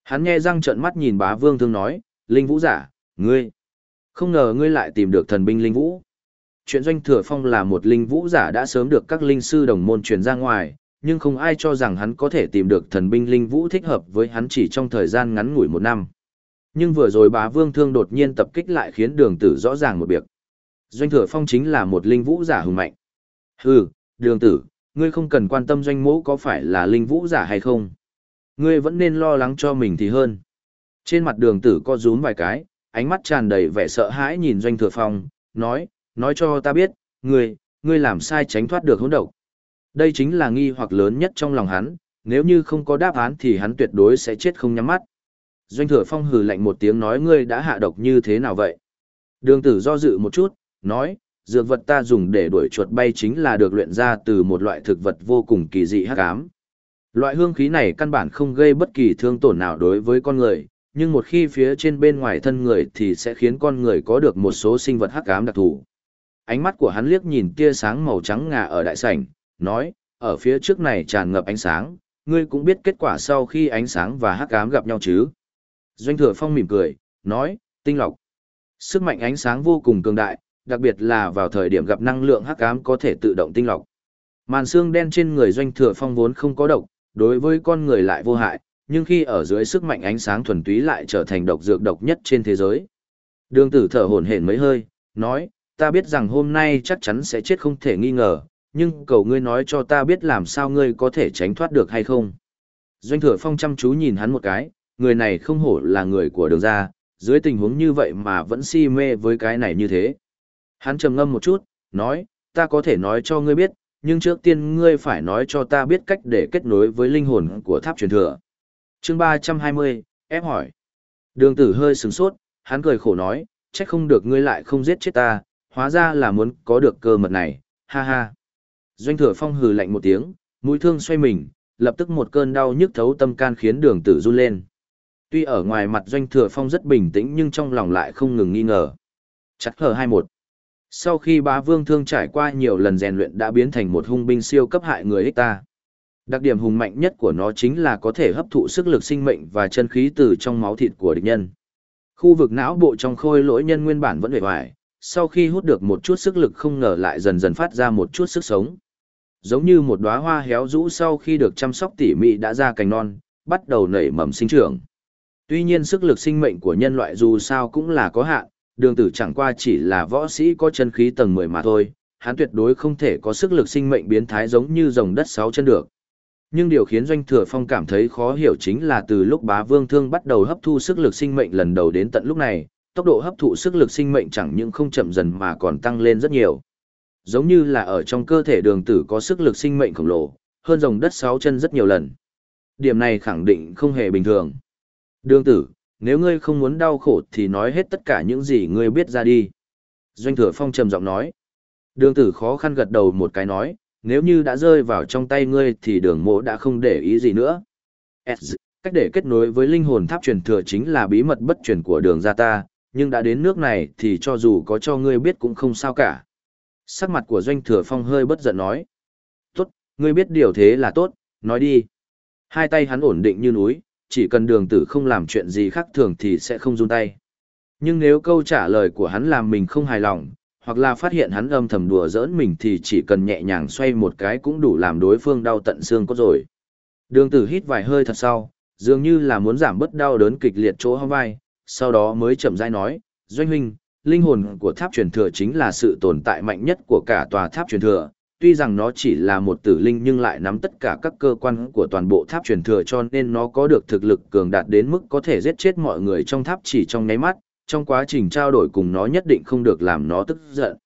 Hắn nghe răng trợn mắt nhìn bá vương thương nói, Linh Vũ giả, ngươi, không ngờ ngươi lại tìm được thần binh Linh Vũ. Chuyện doanh thừa phong là một Linh Vũ giả đã sớm được các linh sư đồng môn truyền ra ngoài, nhưng không ai cho rằng hắn có thể tìm được thần binh Linh Vũ thích hợp với hắn chỉ trong thời gian ngắn ngủi một năm. Nhưng vừa rồi bá vương thương đột nhiên tập kích lại khiến đường tử rõ ràng một việc. Doanh thừa phong chính là một Linh Vũ giả hùng mạnh. Hừ, đường tử, ngươi không cần quan tâm doanh mũ có phải là linh vũ giả hay không. Ngươi vẫn nên lo lắng cho mình thì hơn. Trên mặt đường tử co rúm vài cái, ánh mắt tràn đầy vẻ sợ hãi nhìn doanh thừa phong, nói, nói cho ta biết, ngươi, ngươi làm sai tránh thoát được hỗn độc. Đây chính là nghi hoặc lớn nhất trong lòng hắn, nếu như không có đáp án thì hắn tuyệt đối sẽ chết không nhắm mắt. Doanh thừa phong hừ lạnh một tiếng nói ngươi đã hạ độc như thế nào vậy? Đường tử do dự một chút, nói, dược vật ta dùng để đuổi chuột bay chính là được luyện ra từ một loại thực vật vô cùng kỳ dị hắc ám. Loại hương khí này căn bản không gây bất kỳ thương tổn nào đối với con người, nhưng một khi phía trên bên ngoài thân người thì sẽ khiến con người có được một số sinh vật hắc ám đặc thù. Ánh mắt của hắn liếc nhìn tia sáng màu trắng ngà ở đại sảnh, nói, ở phía trước này tràn ngập ánh sáng, ngươi cũng biết kết quả sau khi ánh sáng và hắc ám gặp nhau chứ. Doanh thừa phong mỉm cười, nói, tinh lọc. Sức mạnh ánh sáng vô cùng cường đại, đặc biệt là vào thời điểm gặp năng lượng hắc ám có thể tự động tinh lọc. Màn xương đen trên người doanh thừa phong vốn không có độc, đối với con người lại vô hại, nhưng khi ở dưới sức mạnh ánh sáng thuần túy lại trở thành độc dược độc nhất trên thế giới. Đường tử thở hổn hển mấy hơi, nói, ta biết rằng hôm nay chắc chắn sẽ chết không thể nghi ngờ, nhưng cầu ngươi nói cho ta biết làm sao ngươi có thể tránh thoát được hay không. Doanh thừa phong chăm chú nhìn hắn một cái, người này không hổ là người của đường gia, dưới tình huống như vậy mà vẫn si mê với cái này như thế. Hắn trầm ngâm một chút, nói, ta có thể nói cho ngươi biết, nhưng trước tiên ngươi phải nói cho ta biết cách để kết nối với linh hồn của tháp truyền thừa. chương 320, ép hỏi. Đường tử hơi sừng sốt, hắn cười khổ nói, trách không được ngươi lại không giết chết ta, hóa ra là muốn có được cơ mật này, ha ha. Doanh thừa phong hừ lạnh một tiếng, mũi thương xoay mình, lập tức một cơn đau nhức thấu tâm can khiến đường tử run lên. Tuy ở ngoài mặt doanh thừa phong rất bình tĩnh nhưng trong lòng lại không ngừng nghi ngờ. Chặt hờ 21. Sau khi bá vương thương trải qua nhiều lần rèn luyện đã biến thành một hung binh siêu cấp hại người ích ta. Đặc điểm hùng mạnh nhất của nó chính là có thể hấp thụ sức lực sinh mệnh và chân khí từ trong máu thịt của địch nhân. Khu vực não bộ trong khôi lỗi nhân nguyên bản vẫn hề hoài, sau khi hút được một chút sức lực không ngờ lại dần dần phát ra một chút sức sống. Giống như một đóa hoa héo rũ sau khi được chăm sóc tỉ mỉ đã ra cành non, bắt đầu nảy mầm sinh trưởng. Tuy nhiên sức lực sinh mệnh của nhân loại dù sao cũng là có hạn, đường tử chẳng qua chỉ là võ sĩ có chân khí tầng 10 mà thôi, hắn tuyệt đối không thể có sức lực sinh mệnh biến thái giống như rồng đất sáu chân được. Nhưng điều khiến Doanh Thừa Phong cảm thấy khó hiểu chính là từ lúc bá vương thương bắt đầu hấp thu sức lực sinh mệnh lần đầu đến tận lúc này, tốc độ hấp thụ sức lực sinh mệnh chẳng những không chậm dần mà còn tăng lên rất nhiều. Giống như là ở trong cơ thể đường tử có sức lực sinh mệnh khổng lồ, hơn rồng đất sáu chân rất nhiều lần. Điểm này khẳng định không hề bình thường. Đường tử, nếu ngươi không muốn đau khổ thì nói hết tất cả những gì ngươi biết ra đi. Doanh thừa phong trầm giọng nói. Đường tử khó khăn gật đầu một cái nói, nếu như đã rơi vào trong tay ngươi thì đường mộ đã không để ý gì nữa. Cách để kết nối với linh hồn tháp truyền thừa chính là bí mật bất truyền của đường gia ta, nhưng đã đến nước này thì cho dù có cho ngươi biết cũng không sao cả. Sắc mặt của doanh thừa phong hơi bất giận nói. Tốt, ngươi biết điều thế là tốt, nói đi. Hai tay hắn ổn định như núi, chỉ cần đường tử không làm chuyện gì khác thường thì sẽ không run tay. Nhưng nếu câu trả lời của hắn làm mình không hài lòng, hoặc là phát hiện hắn âm thầm đùa giỡn mình thì chỉ cần nhẹ nhàng xoay một cái cũng đủ làm đối phương đau tận xương cốt rồi. Đường tử hít vài hơi thật sau, dường như là muốn giảm bớt đau đớn kịch liệt chỗ hông vai, sau đó mới chậm rãi nói, Doanh huynh, linh hồn của tháp truyền thừa chính là sự tồn tại mạnh nhất của cả tòa tháp truyền thừa, tuy rằng nó chỉ là một tử linh nhưng lại nắm tất cả các cơ quan của toàn bộ tháp truyền thừa cho nên nó có được thực lực cường đạt đến mức có thể giết chết mọi người trong tháp chỉ trong nháy mắt, trong quá trình trao đổi cùng nó nhất định không được làm nó tức giận.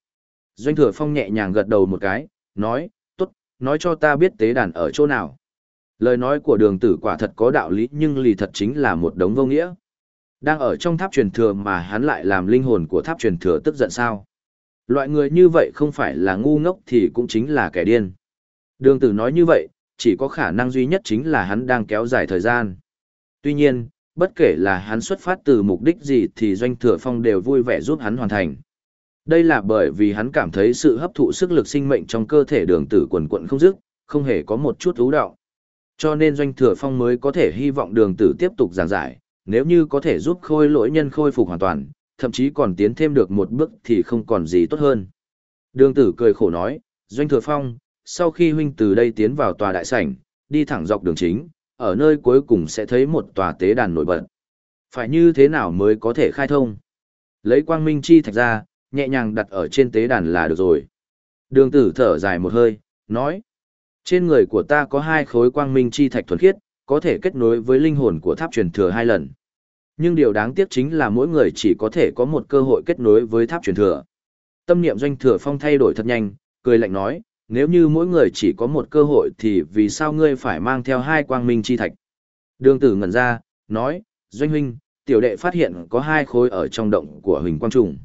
Doanh thừa phong nhẹ nhàng gật đầu một cái, nói, tốt, nói cho ta biết tế đàn ở chỗ nào. Lời nói của đường tử quả thật có đạo lý nhưng lì thật chính là một đống vô nghĩa. Đang ở trong tháp truyền thừa mà hắn lại làm linh hồn của tháp truyền thừa tức giận sao. Loại người như vậy không phải là ngu ngốc thì cũng chính là kẻ điên. Đường tử nói như vậy, chỉ có khả năng duy nhất chính là hắn đang kéo dài thời gian. Tuy nhiên, bất kể là hắn xuất phát từ mục đích gì thì doanh thừa phong đều vui vẻ giúp hắn hoàn thành. Đây là bởi vì hắn cảm thấy sự hấp thụ sức lực sinh mệnh trong cơ thể đường tử quần quận không dứt, không hề có một chút ú đạo. Cho nên doanh thừa phong mới có thể hy vọng đường tử tiếp tục giảng giải, nếu như có thể giúp khôi lỗi nhân khôi phục hoàn toàn, thậm chí còn tiến thêm được một bước thì không còn gì tốt hơn. Đường tử cười khổ nói, Doanh Thừa Phong, sau khi huynh từ đây tiến vào tòa đại sảnh, đi thẳng dọc đường chính, ở nơi cuối cùng sẽ thấy một tòa tế đàn nổi bật. Phải như thế nào mới có thể khai thông? Lấy quang minh chi thạch ra, nhẹ nhàng đặt ở trên tế đàn là được rồi. Đường tử thở dài một hơi, nói, trên người của ta có hai khối quang minh chi thạch thuần khiết, có thể kết nối với linh hồn của tháp truyền thừa hai lần. Nhưng điều đáng tiếc chính là mỗi người chỉ có thể có một cơ hội kết nối với tháp truyền thừa. Tâm niệm doanh thừa phong thay đổi thật nhanh, cười lạnh nói, nếu như mỗi người chỉ có một cơ hội thì vì sao ngươi phải mang theo hai quang minh chi thạch? Đường tử ngẩn ra, nói, doanh huynh, tiểu đệ phát hiện có hai khối ở trong động của huỳnh quang trùng.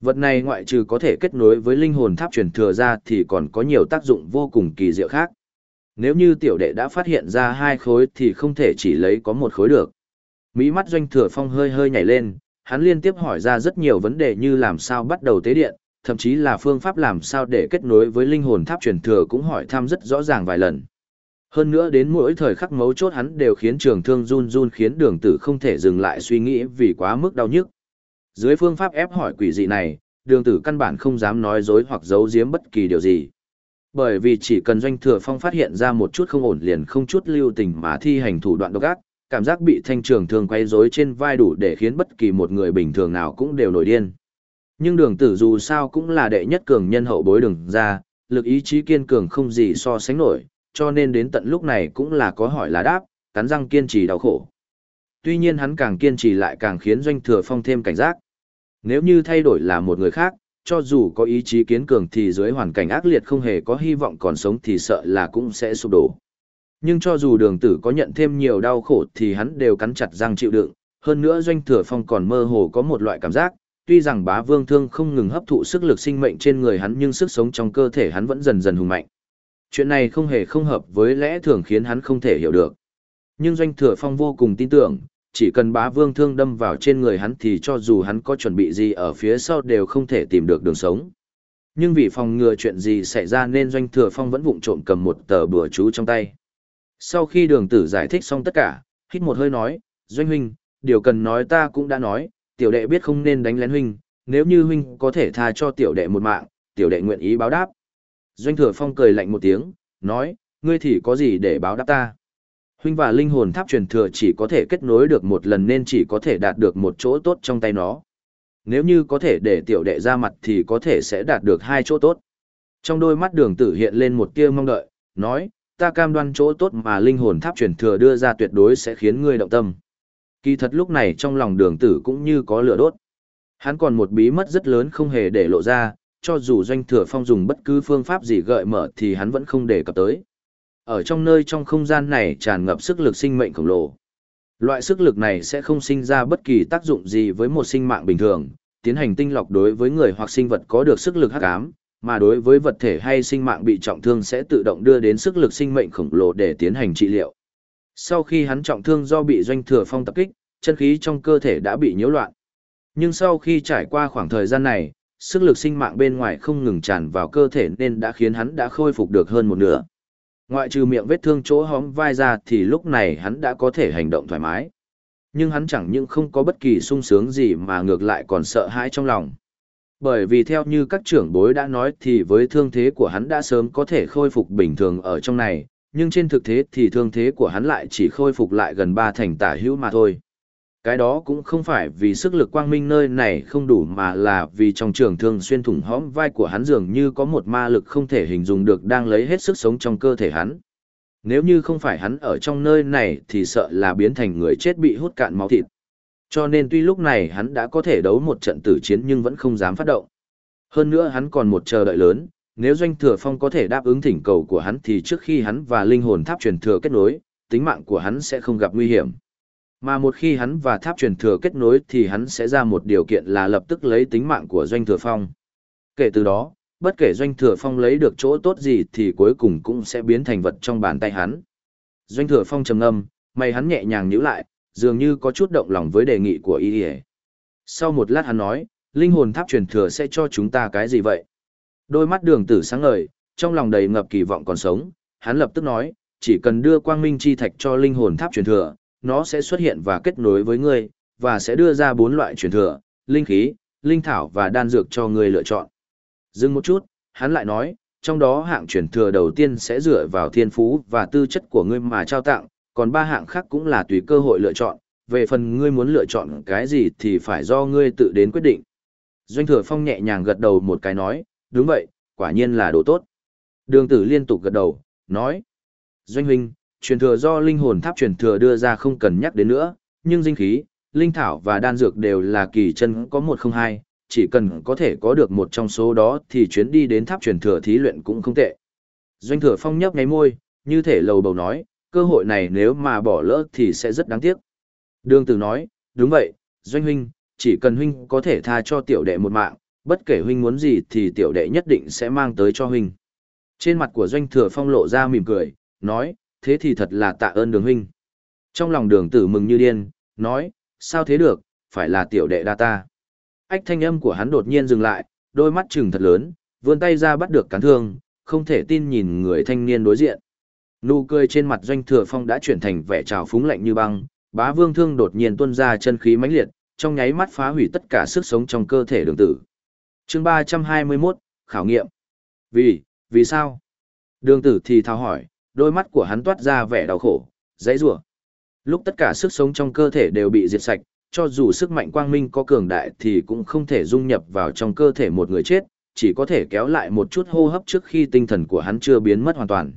Vật này ngoại trừ có thể kết nối với linh hồn tháp truyền thừa ra thì còn có nhiều tác dụng vô cùng kỳ diệu khác. Nếu như tiểu đệ đã phát hiện ra hai khối thì không thể chỉ lấy có một khối được. Mỹ mắt doanh thừa phong hơi hơi nhảy lên, hắn liên tiếp hỏi ra rất nhiều vấn đề như làm sao bắt đầu tế điện, thậm chí là phương pháp làm sao để kết nối với linh hồn tháp truyền thừa cũng hỏi thăm rất rõ ràng vài lần. Hơn nữa đến mỗi thời khắc mấu chốt hắn đều khiến trường thương run run khiến đường tử không thể dừng lại suy nghĩ vì quá mức đau nhức. Dưới phương pháp ép hỏi quỷ dị này, đường tử căn bản không dám nói dối hoặc giấu giếm bất kỳ điều gì. Bởi vì chỉ cần doanh thừa phong phát hiện ra một chút không ổn liền không chút lưu tình mà thi hành thủ đoạn độc ác, cảm giác bị thanh trường thường quay rối trên vai đủ để khiến bất kỳ một người bình thường nào cũng đều nổi điên. Nhưng đường tử dù sao cũng là đệ nhất cường nhân hậu bối đường ra, lực ý chí kiên cường không gì so sánh nổi, cho nên đến tận lúc này cũng là có hỏi là đáp, cắn răng kiên trì đau khổ. Tuy nhiên hắn càng kiên trì lại càng khiến doanh thừa phong thêm cảnh giác. Nếu như thay đổi là một người khác, cho dù có ý chí kiến cường thì dưới hoàn cảnh ác liệt không hề có hy vọng còn sống thì sợ là cũng sẽ sụp đổ. Nhưng cho dù đường tử có nhận thêm nhiều đau khổ thì hắn đều cắn chặt răng chịu đựng, hơn nữa doanh thừa phong còn mơ hồ có một loại cảm giác, tuy rằng bá vương thương không ngừng hấp thụ sức lực sinh mệnh trên người hắn nhưng sức sống trong cơ thể hắn vẫn dần dần hùng mạnh. Chuyện này không hề không hợp với lẽ thường khiến hắn không thể hiểu được. Nhưng doanh thừa phong vô cùng tin tưởng, chỉ cần bá vương thương đâm vào trên người hắn thì cho dù hắn có chuẩn bị gì ở phía sau đều không thể tìm được đường sống. Nhưng vì phòng ngừa chuyện gì xảy ra nên doanh thừa phong vẫn vụng trộm cầm một tờ bừa chú trong tay. Sau khi đường tử giải thích xong tất cả, hít một hơi nói, doanh huynh, điều cần nói ta cũng đã nói, tiểu đệ biết không nên đánh lén huynh, nếu như huynh có thể tha cho tiểu đệ một mạng, tiểu đệ nguyện ý báo đáp. Doanh thừa phong cười lạnh một tiếng, nói, ngươi thì có gì để báo đáp ta. Huynh và linh hồn tháp truyền thừa chỉ có thể kết nối được một lần nên chỉ có thể đạt được một chỗ tốt trong tay nó. Nếu như có thể để tiểu đệ ra mặt thì có thể sẽ đạt được hai chỗ tốt. Trong đôi mắt đường tử hiện lên một tia mong đợi, nói, ta cam đoan chỗ tốt mà linh hồn tháp truyền thừa đưa ra tuyệt đối sẽ khiến ngươi động tâm. Kỳ thật lúc này trong lòng đường tử cũng như có lửa đốt. Hắn còn một bí mật rất lớn không hề để lộ ra, cho dù doanh thừa phong dùng bất cứ phương pháp gì gợi mở thì hắn vẫn không đề cập tới. Ở trong nơi trong không gian này tràn ngập sức lực sinh mệnh khổng lồ. Loại sức lực này sẽ không sinh ra bất kỳ tác dụng gì với một sinh mạng bình thường, tiến hành tinh lọc đối với người hoặc sinh vật có được sức lực hắc ám, mà đối với vật thể hay sinh mạng bị trọng thương sẽ tự động đưa đến sức lực sinh mệnh khổng lồ để tiến hành trị liệu. Sau khi hắn trọng thương do bị doanh thừa phong tập kích, chân khí trong cơ thể đã bị nhiễu loạn. Nhưng sau khi trải qua khoảng thời gian này, sức lực sinh mạng bên ngoài không ngừng tràn vào cơ thể nên đã khiến hắn đã khôi phục được hơn một nửa. Ngoại trừ miệng vết thương chỗ hóm vai ra thì lúc này hắn đã có thể hành động thoải mái. Nhưng hắn chẳng những không có bất kỳ sung sướng gì mà ngược lại còn sợ hãi trong lòng. Bởi vì theo như các trưởng bối đã nói thì với thương thế của hắn đã sớm có thể khôi phục bình thường ở trong này, nhưng trên thực tế thì thương thế của hắn lại chỉ khôi phục lại gần ba thành tả hữu mà thôi. Cái đó cũng không phải vì sức lực quang minh nơi này không đủ mà là vì trong trường thương xuyên thủng hõm vai của hắn dường như có một ma lực không thể hình dung được đang lấy hết sức sống trong cơ thể hắn. Nếu như không phải hắn ở trong nơi này thì sợ là biến thành người chết bị hút cạn máu thịt. Cho nên tuy lúc này hắn đã có thể đấu một trận tử chiến nhưng vẫn không dám phát động. Hơn nữa hắn còn một chờ đợi lớn, nếu doanh thừa phong có thể đáp ứng thỉnh cầu của hắn thì trước khi hắn và linh hồn tháp truyền thừa kết nối, tính mạng của hắn sẽ không gặp nguy hiểm. Mà một khi hắn và tháp truyền thừa kết nối thì hắn sẽ ra một điều kiện là lập tức lấy tính mạng của doanh thừa phong. Kể từ đó, bất kể doanh thừa phong lấy được chỗ tốt gì thì cuối cùng cũng sẽ biến thành vật trong bàn tay hắn. Doanh thừa phong trầm ngâm, mày hắn nhẹ nhàng nhíu lại, dường như có chút động lòng với đề nghị của y Sau một lát hắn nói, linh hồn tháp truyền thừa sẽ cho chúng ta cái gì vậy? Đôi mắt đường tử sáng ngời, trong lòng đầy ngập kỳ vọng còn sống, hắn lập tức nói, chỉ cần đưa quang minh chi thạch cho linh hồn tháp truyền thừa, nó sẽ xuất hiện và kết nối với ngươi, và sẽ đưa ra bốn loại truyền thừa, linh khí, linh thảo và đan dược cho ngươi lựa chọn. Dừng một chút, hắn lại nói, trong đó hạng truyền thừa đầu tiên sẽ dựa vào thiên phú và tư chất của ngươi mà trao tặng, còn ba hạng khác cũng là tùy cơ hội lựa chọn, về phần ngươi muốn lựa chọn cái gì thì phải do ngươi tự đến quyết định. Doanh thừa phong nhẹ nhàng gật đầu một cái nói, đúng vậy, quả nhiên là đồ tốt. Đường tử liên tục gật đầu, nói, Doanh huynh, truyền thừa do linh hồn tháp truyền thừa đưa ra không cần nhắc đến nữa, nhưng dinh khí, linh thảo và đan dược đều là kỳ chân có một không hai, chỉ cần có thể có được một trong số đó thì chuyến đi đến tháp truyền thừa thí luyện cũng không tệ. Doanh thừa phong nhấp ngáy môi, như thể lầu bầu nói, cơ hội này nếu mà bỏ lỡ thì sẽ rất đáng tiếc. Đường tử nói, đúng vậy, Doanh huynh, chỉ cần huynh có thể tha cho tiểu đệ một mạng, bất kể huynh muốn gì thì tiểu đệ nhất định sẽ mang tới cho huynh. Trên mặt của Doanh thừa phong lộ ra mỉm cười, nói, thế thì thật là tạ ơn đường huynh. Trong lòng đường tử mừng như điên, nói, sao thế được, phải là tiểu đệ đa ta. Ách thanh âm của hắn đột nhiên dừng lại, đôi mắt trừng thật lớn, vươn tay ra bắt được cán thương, không thể tin nhìn người thanh niên đối diện. Nụ cười trên mặt doanh thừa phong đã chuyển thành vẻ trào phúng lạnh như băng, bá vương thương đột nhiên tuôn ra chân khí mãnh liệt, trong nháy mắt phá hủy tất cả sức sống trong cơ thể đường tử. chương 321, khảo nghiệm. Vì, vì sao? Đường tử thì thao hỏi, đôi mắt của hắn toát ra vẻ đau khổ, dãy rủa Lúc tất cả sức sống trong cơ thể đều bị diệt sạch, cho dù sức mạnh quang minh có cường đại thì cũng không thể dung nhập vào trong cơ thể một người chết, chỉ có thể kéo lại một chút hô hấp trước khi tinh thần của hắn chưa biến mất hoàn toàn.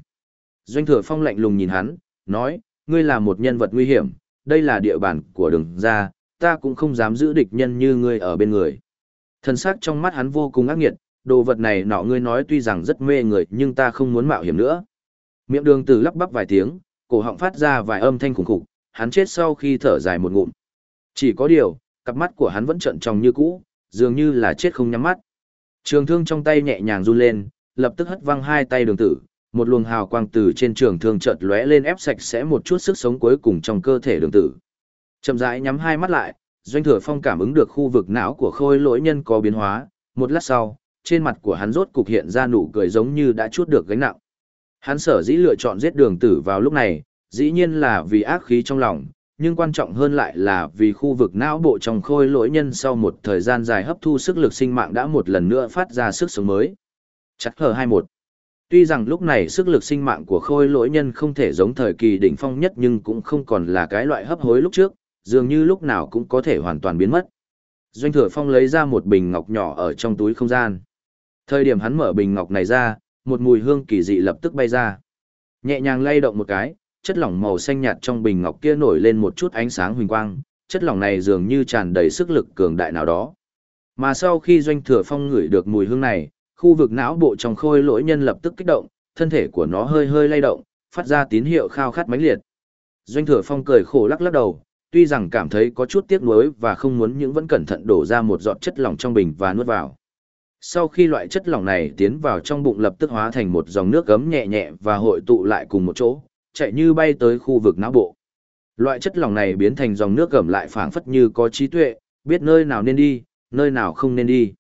Doanh thừa phong lạnh lùng nhìn hắn, nói, ngươi là một nhân vật nguy hiểm, đây là địa bàn của đường gia, ta cũng không dám giữ địch nhân như ngươi ở bên người. Thân xác trong mắt hắn vô cùng ác nghiệt, đồ vật này nọ ngươi nói tuy rằng rất mê người nhưng ta không muốn mạo hiểm nữa. Miệng đường tử lắp bắp vài tiếng, cổ họng phát ra vài âm thanh khủng khủng, hắn chết sau khi thở dài một ngụm. Chỉ có điều, cặp mắt của hắn vẫn trận tròng như cũ, dường như là chết không nhắm mắt. Trường thương trong tay nhẹ nhàng run lên, lập tức hất văng hai tay đường tử, một luồng hào quang từ trên trường thương chợt lóe lên ép sạch sẽ một chút sức sống cuối cùng trong cơ thể đường tử. Chậm rãi nhắm hai mắt lại, Doanh Thừa Phong cảm ứng được khu vực não của khôi lỗi nhân có biến hóa, một lát sau, trên mặt của hắn rốt cục hiện ra nụ cười giống như đã chút được gánh nặng. Hắn sở dĩ lựa chọn giết đường tử vào lúc này, dĩ nhiên là vì ác khí trong lòng, nhưng quan trọng hơn lại là vì khu vực não bộ trong khôi lỗi nhân sau một thời gian dài hấp thu sức lực sinh mạng đã một lần nữa phát ra sức sống mới. Chắc hờ 21 Tuy rằng lúc này sức lực sinh mạng của khôi lỗi nhân không thể giống thời kỳ đỉnh phong nhất nhưng cũng không còn là cái loại hấp hối lúc trước, dường như lúc nào cũng có thể hoàn toàn biến mất. Doanh thừa phong lấy ra một bình ngọc nhỏ ở trong túi không gian. Thời điểm hắn mở bình ngọc này ra, một mùi hương kỳ dị lập tức bay ra. Nhẹ nhàng lay động một cái, chất lỏng màu xanh nhạt trong bình ngọc kia nổi lên một chút ánh sáng huỳnh quang, chất lỏng này dường như tràn đầy sức lực cường đại nào đó. Mà sau khi doanh thừa phong ngửi được mùi hương này, khu vực não bộ trong khôi lỗi nhân lập tức kích động, thân thể của nó hơi hơi lay động, phát ra tín hiệu khao khát mãnh liệt. Doanh thừa phong cười khổ lắc lắc đầu, tuy rằng cảm thấy có chút tiếc nuối và không muốn những vẫn cẩn thận đổ ra một giọt chất lỏng trong bình và nuốt vào. Sau khi loại chất lỏng này tiến vào trong bụng lập tức hóa thành một dòng nước gấm nhẹ nhẹ và hội tụ lại cùng một chỗ, chạy như bay tới khu vực não bộ. Loại chất lỏng này biến thành dòng nước gầm lại phảng phất như có trí tuệ, biết nơi nào nên đi, nơi nào không nên đi.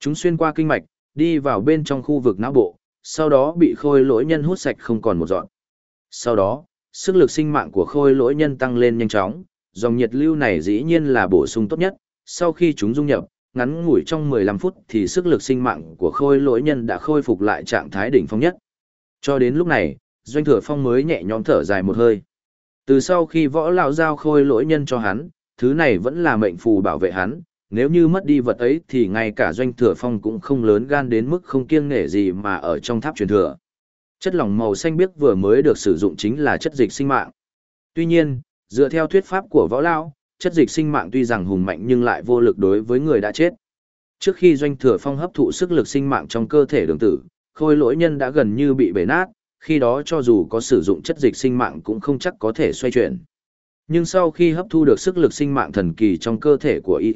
Chúng xuyên qua kinh mạch, đi vào bên trong khu vực não bộ, sau đó bị khôi lỗi nhân hút sạch không còn một dọn. Sau đó, sức lực sinh mạng của khôi lỗi nhân tăng lên nhanh chóng, dòng nhiệt lưu này dĩ nhiên là bổ sung tốt nhất, sau khi chúng dung nhập, ngắn ngủi trong 15 phút thì sức lực sinh mạng của khôi lỗi nhân đã khôi phục lại trạng thái đỉnh phong nhất. Cho đến lúc này, Doanh Thừa Phong mới nhẹ nhõm thở dài một hơi. Từ sau khi võ lão giao khôi lỗi nhân cho hắn, thứ này vẫn là mệnh phù bảo vệ hắn, nếu như mất đi vật ấy thì ngay cả Doanh Thừa Phong cũng không lớn gan đến mức không kiêng nể gì mà ở trong tháp truyền thừa. Chất lỏng màu xanh biếc vừa mới được sử dụng chính là chất dịch sinh mạng. Tuy nhiên, dựa theo thuyết pháp của võ lão, chất dịch sinh mạng tuy rằng hùng mạnh nhưng lại vô lực đối với người đã chết. Trước khi Doanh Thừa Phong hấp thụ sức lực sinh mạng trong cơ thể đường tử, khôi lỗi nhân đã gần như bị bể nát, khi đó cho dù có sử dụng chất dịch sinh mạng cũng không chắc có thể xoay chuyển. Nhưng sau khi hấp thu được sức lực sinh mạng thần kỳ trong cơ thể của y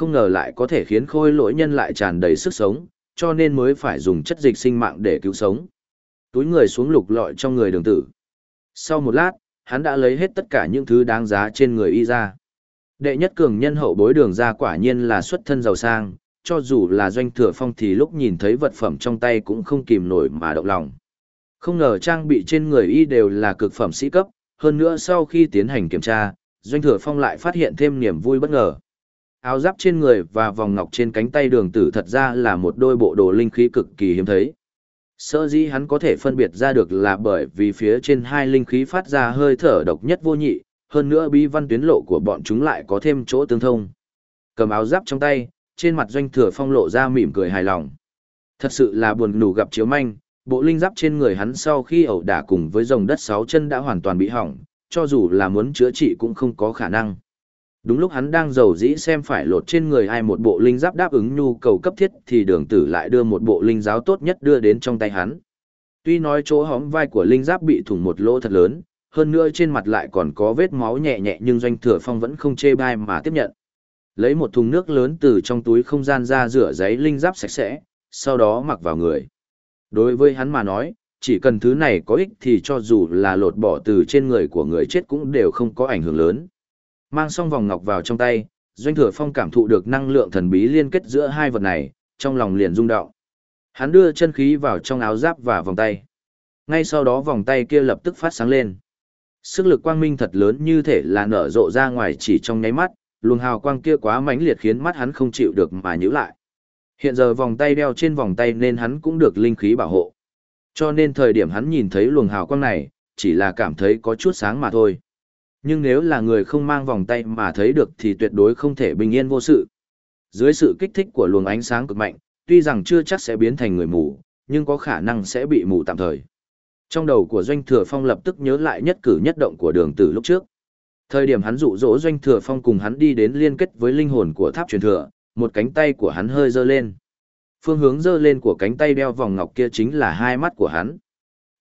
không ngờ lại có thể khiến khôi lỗi nhân lại tràn đầy sức sống, cho nên mới phải dùng chất dịch sinh mạng để cứu sống. Túi người xuống lục lọi trong người đường tử. Sau một lát, hắn đã lấy hết tất cả những thứ đáng giá trên người y ra. Đệ nhất cường nhân hậu bối đường ra quả nhiên là xuất thân giàu sang, cho dù là doanh thừa phong thì lúc nhìn thấy vật phẩm trong tay cũng không kìm nổi mà động lòng. Không ngờ trang bị trên người y đều là cực phẩm sĩ cấp, hơn nữa sau khi tiến hành kiểm tra, Doanh Thừa Phong lại phát hiện thêm niềm vui bất ngờ. Áo giáp trên người và vòng ngọc trên cánh tay đường tử thật ra là một đôi bộ đồ linh khí cực kỳ hiếm thấy. Sở dĩ hắn có thể phân biệt ra được là bởi vì phía trên hai linh khí phát ra hơi thở độc nhất vô nhị, hơn nữa bí văn tuyến lộ của bọn chúng lại có thêm chỗ tương thông. Cầm áo giáp trong tay, trên mặt Doanh Thừa Phong lộ ra mỉm cười hài lòng. Thật sự là buồn nủ gặp chiếu manh, bộ linh giáp trên người hắn sau khi ẩu đả cùng với dòng đất sáu chân đã hoàn toàn bị hỏng, cho dù là muốn chữa trị cũng không có khả năng. Đúng lúc hắn đang giàu dĩ xem phải lột trên người ai một bộ linh giáp đáp ứng nhu cầu cấp thiết thì đường tử lại đưa một bộ linh giáo tốt nhất đưa đến trong tay hắn. Tuy nói chỗ hõm vai của linh giáp bị thủng một lỗ thật lớn, hơn nữa trên mặt lại còn có vết máu nhẹ nhẹ nhưng doanh thừa phong vẫn không chê bai mà tiếp nhận. Lấy một thùng nước lớn từ trong túi không gian ra rửa giấy linh giáp sạch sẽ, sau đó mặc vào người. Đối với hắn mà nói, chỉ cần thứ này có ích thì cho dù là lột bỏ từ trên người của người chết cũng đều không có ảnh hưởng lớn. Mang xong vòng ngọc vào trong tay, Doanh Thừa Phong cảm thụ được năng lượng thần bí liên kết giữa hai vật này, trong lòng liền rung động. Hắn đưa chân khí vào trong áo giáp và vòng tay. Ngay sau đó vòng tay kia lập tức phát sáng lên. Sức lực quang minh thật lớn như thể là nở rộ ra ngoài chỉ trong nháy mắt, luồng hào quang kia quá mãnh liệt khiến mắt hắn không chịu được mà nhíu lại. Hiện giờ vòng tay đeo trên vòng tay nên hắn cũng được linh khí bảo hộ. Cho nên thời điểm hắn nhìn thấy luồng hào quang này, chỉ là cảm thấy có chút sáng mà thôi. Nhưng nếu là người không mang vòng tay mà thấy được thì tuyệt đối không thể bình yên vô sự. Dưới sự kích thích của luồng ánh sáng cực mạnh, tuy rằng chưa chắc sẽ biến thành người mù, nhưng có khả năng sẽ bị mù tạm thời. Trong đầu của Doanh Thừa Phong lập tức nhớ lại nhất cử nhất động của đường tử lúc trước. Thời điểm hắn dụ dỗ Doanh Thừa Phong cùng hắn đi đến liên kết với linh hồn của tháp truyền thừa, một cánh tay của hắn hơi dơ lên. Phương hướng dơ lên của cánh tay đeo vòng ngọc kia chính là hai mắt của hắn.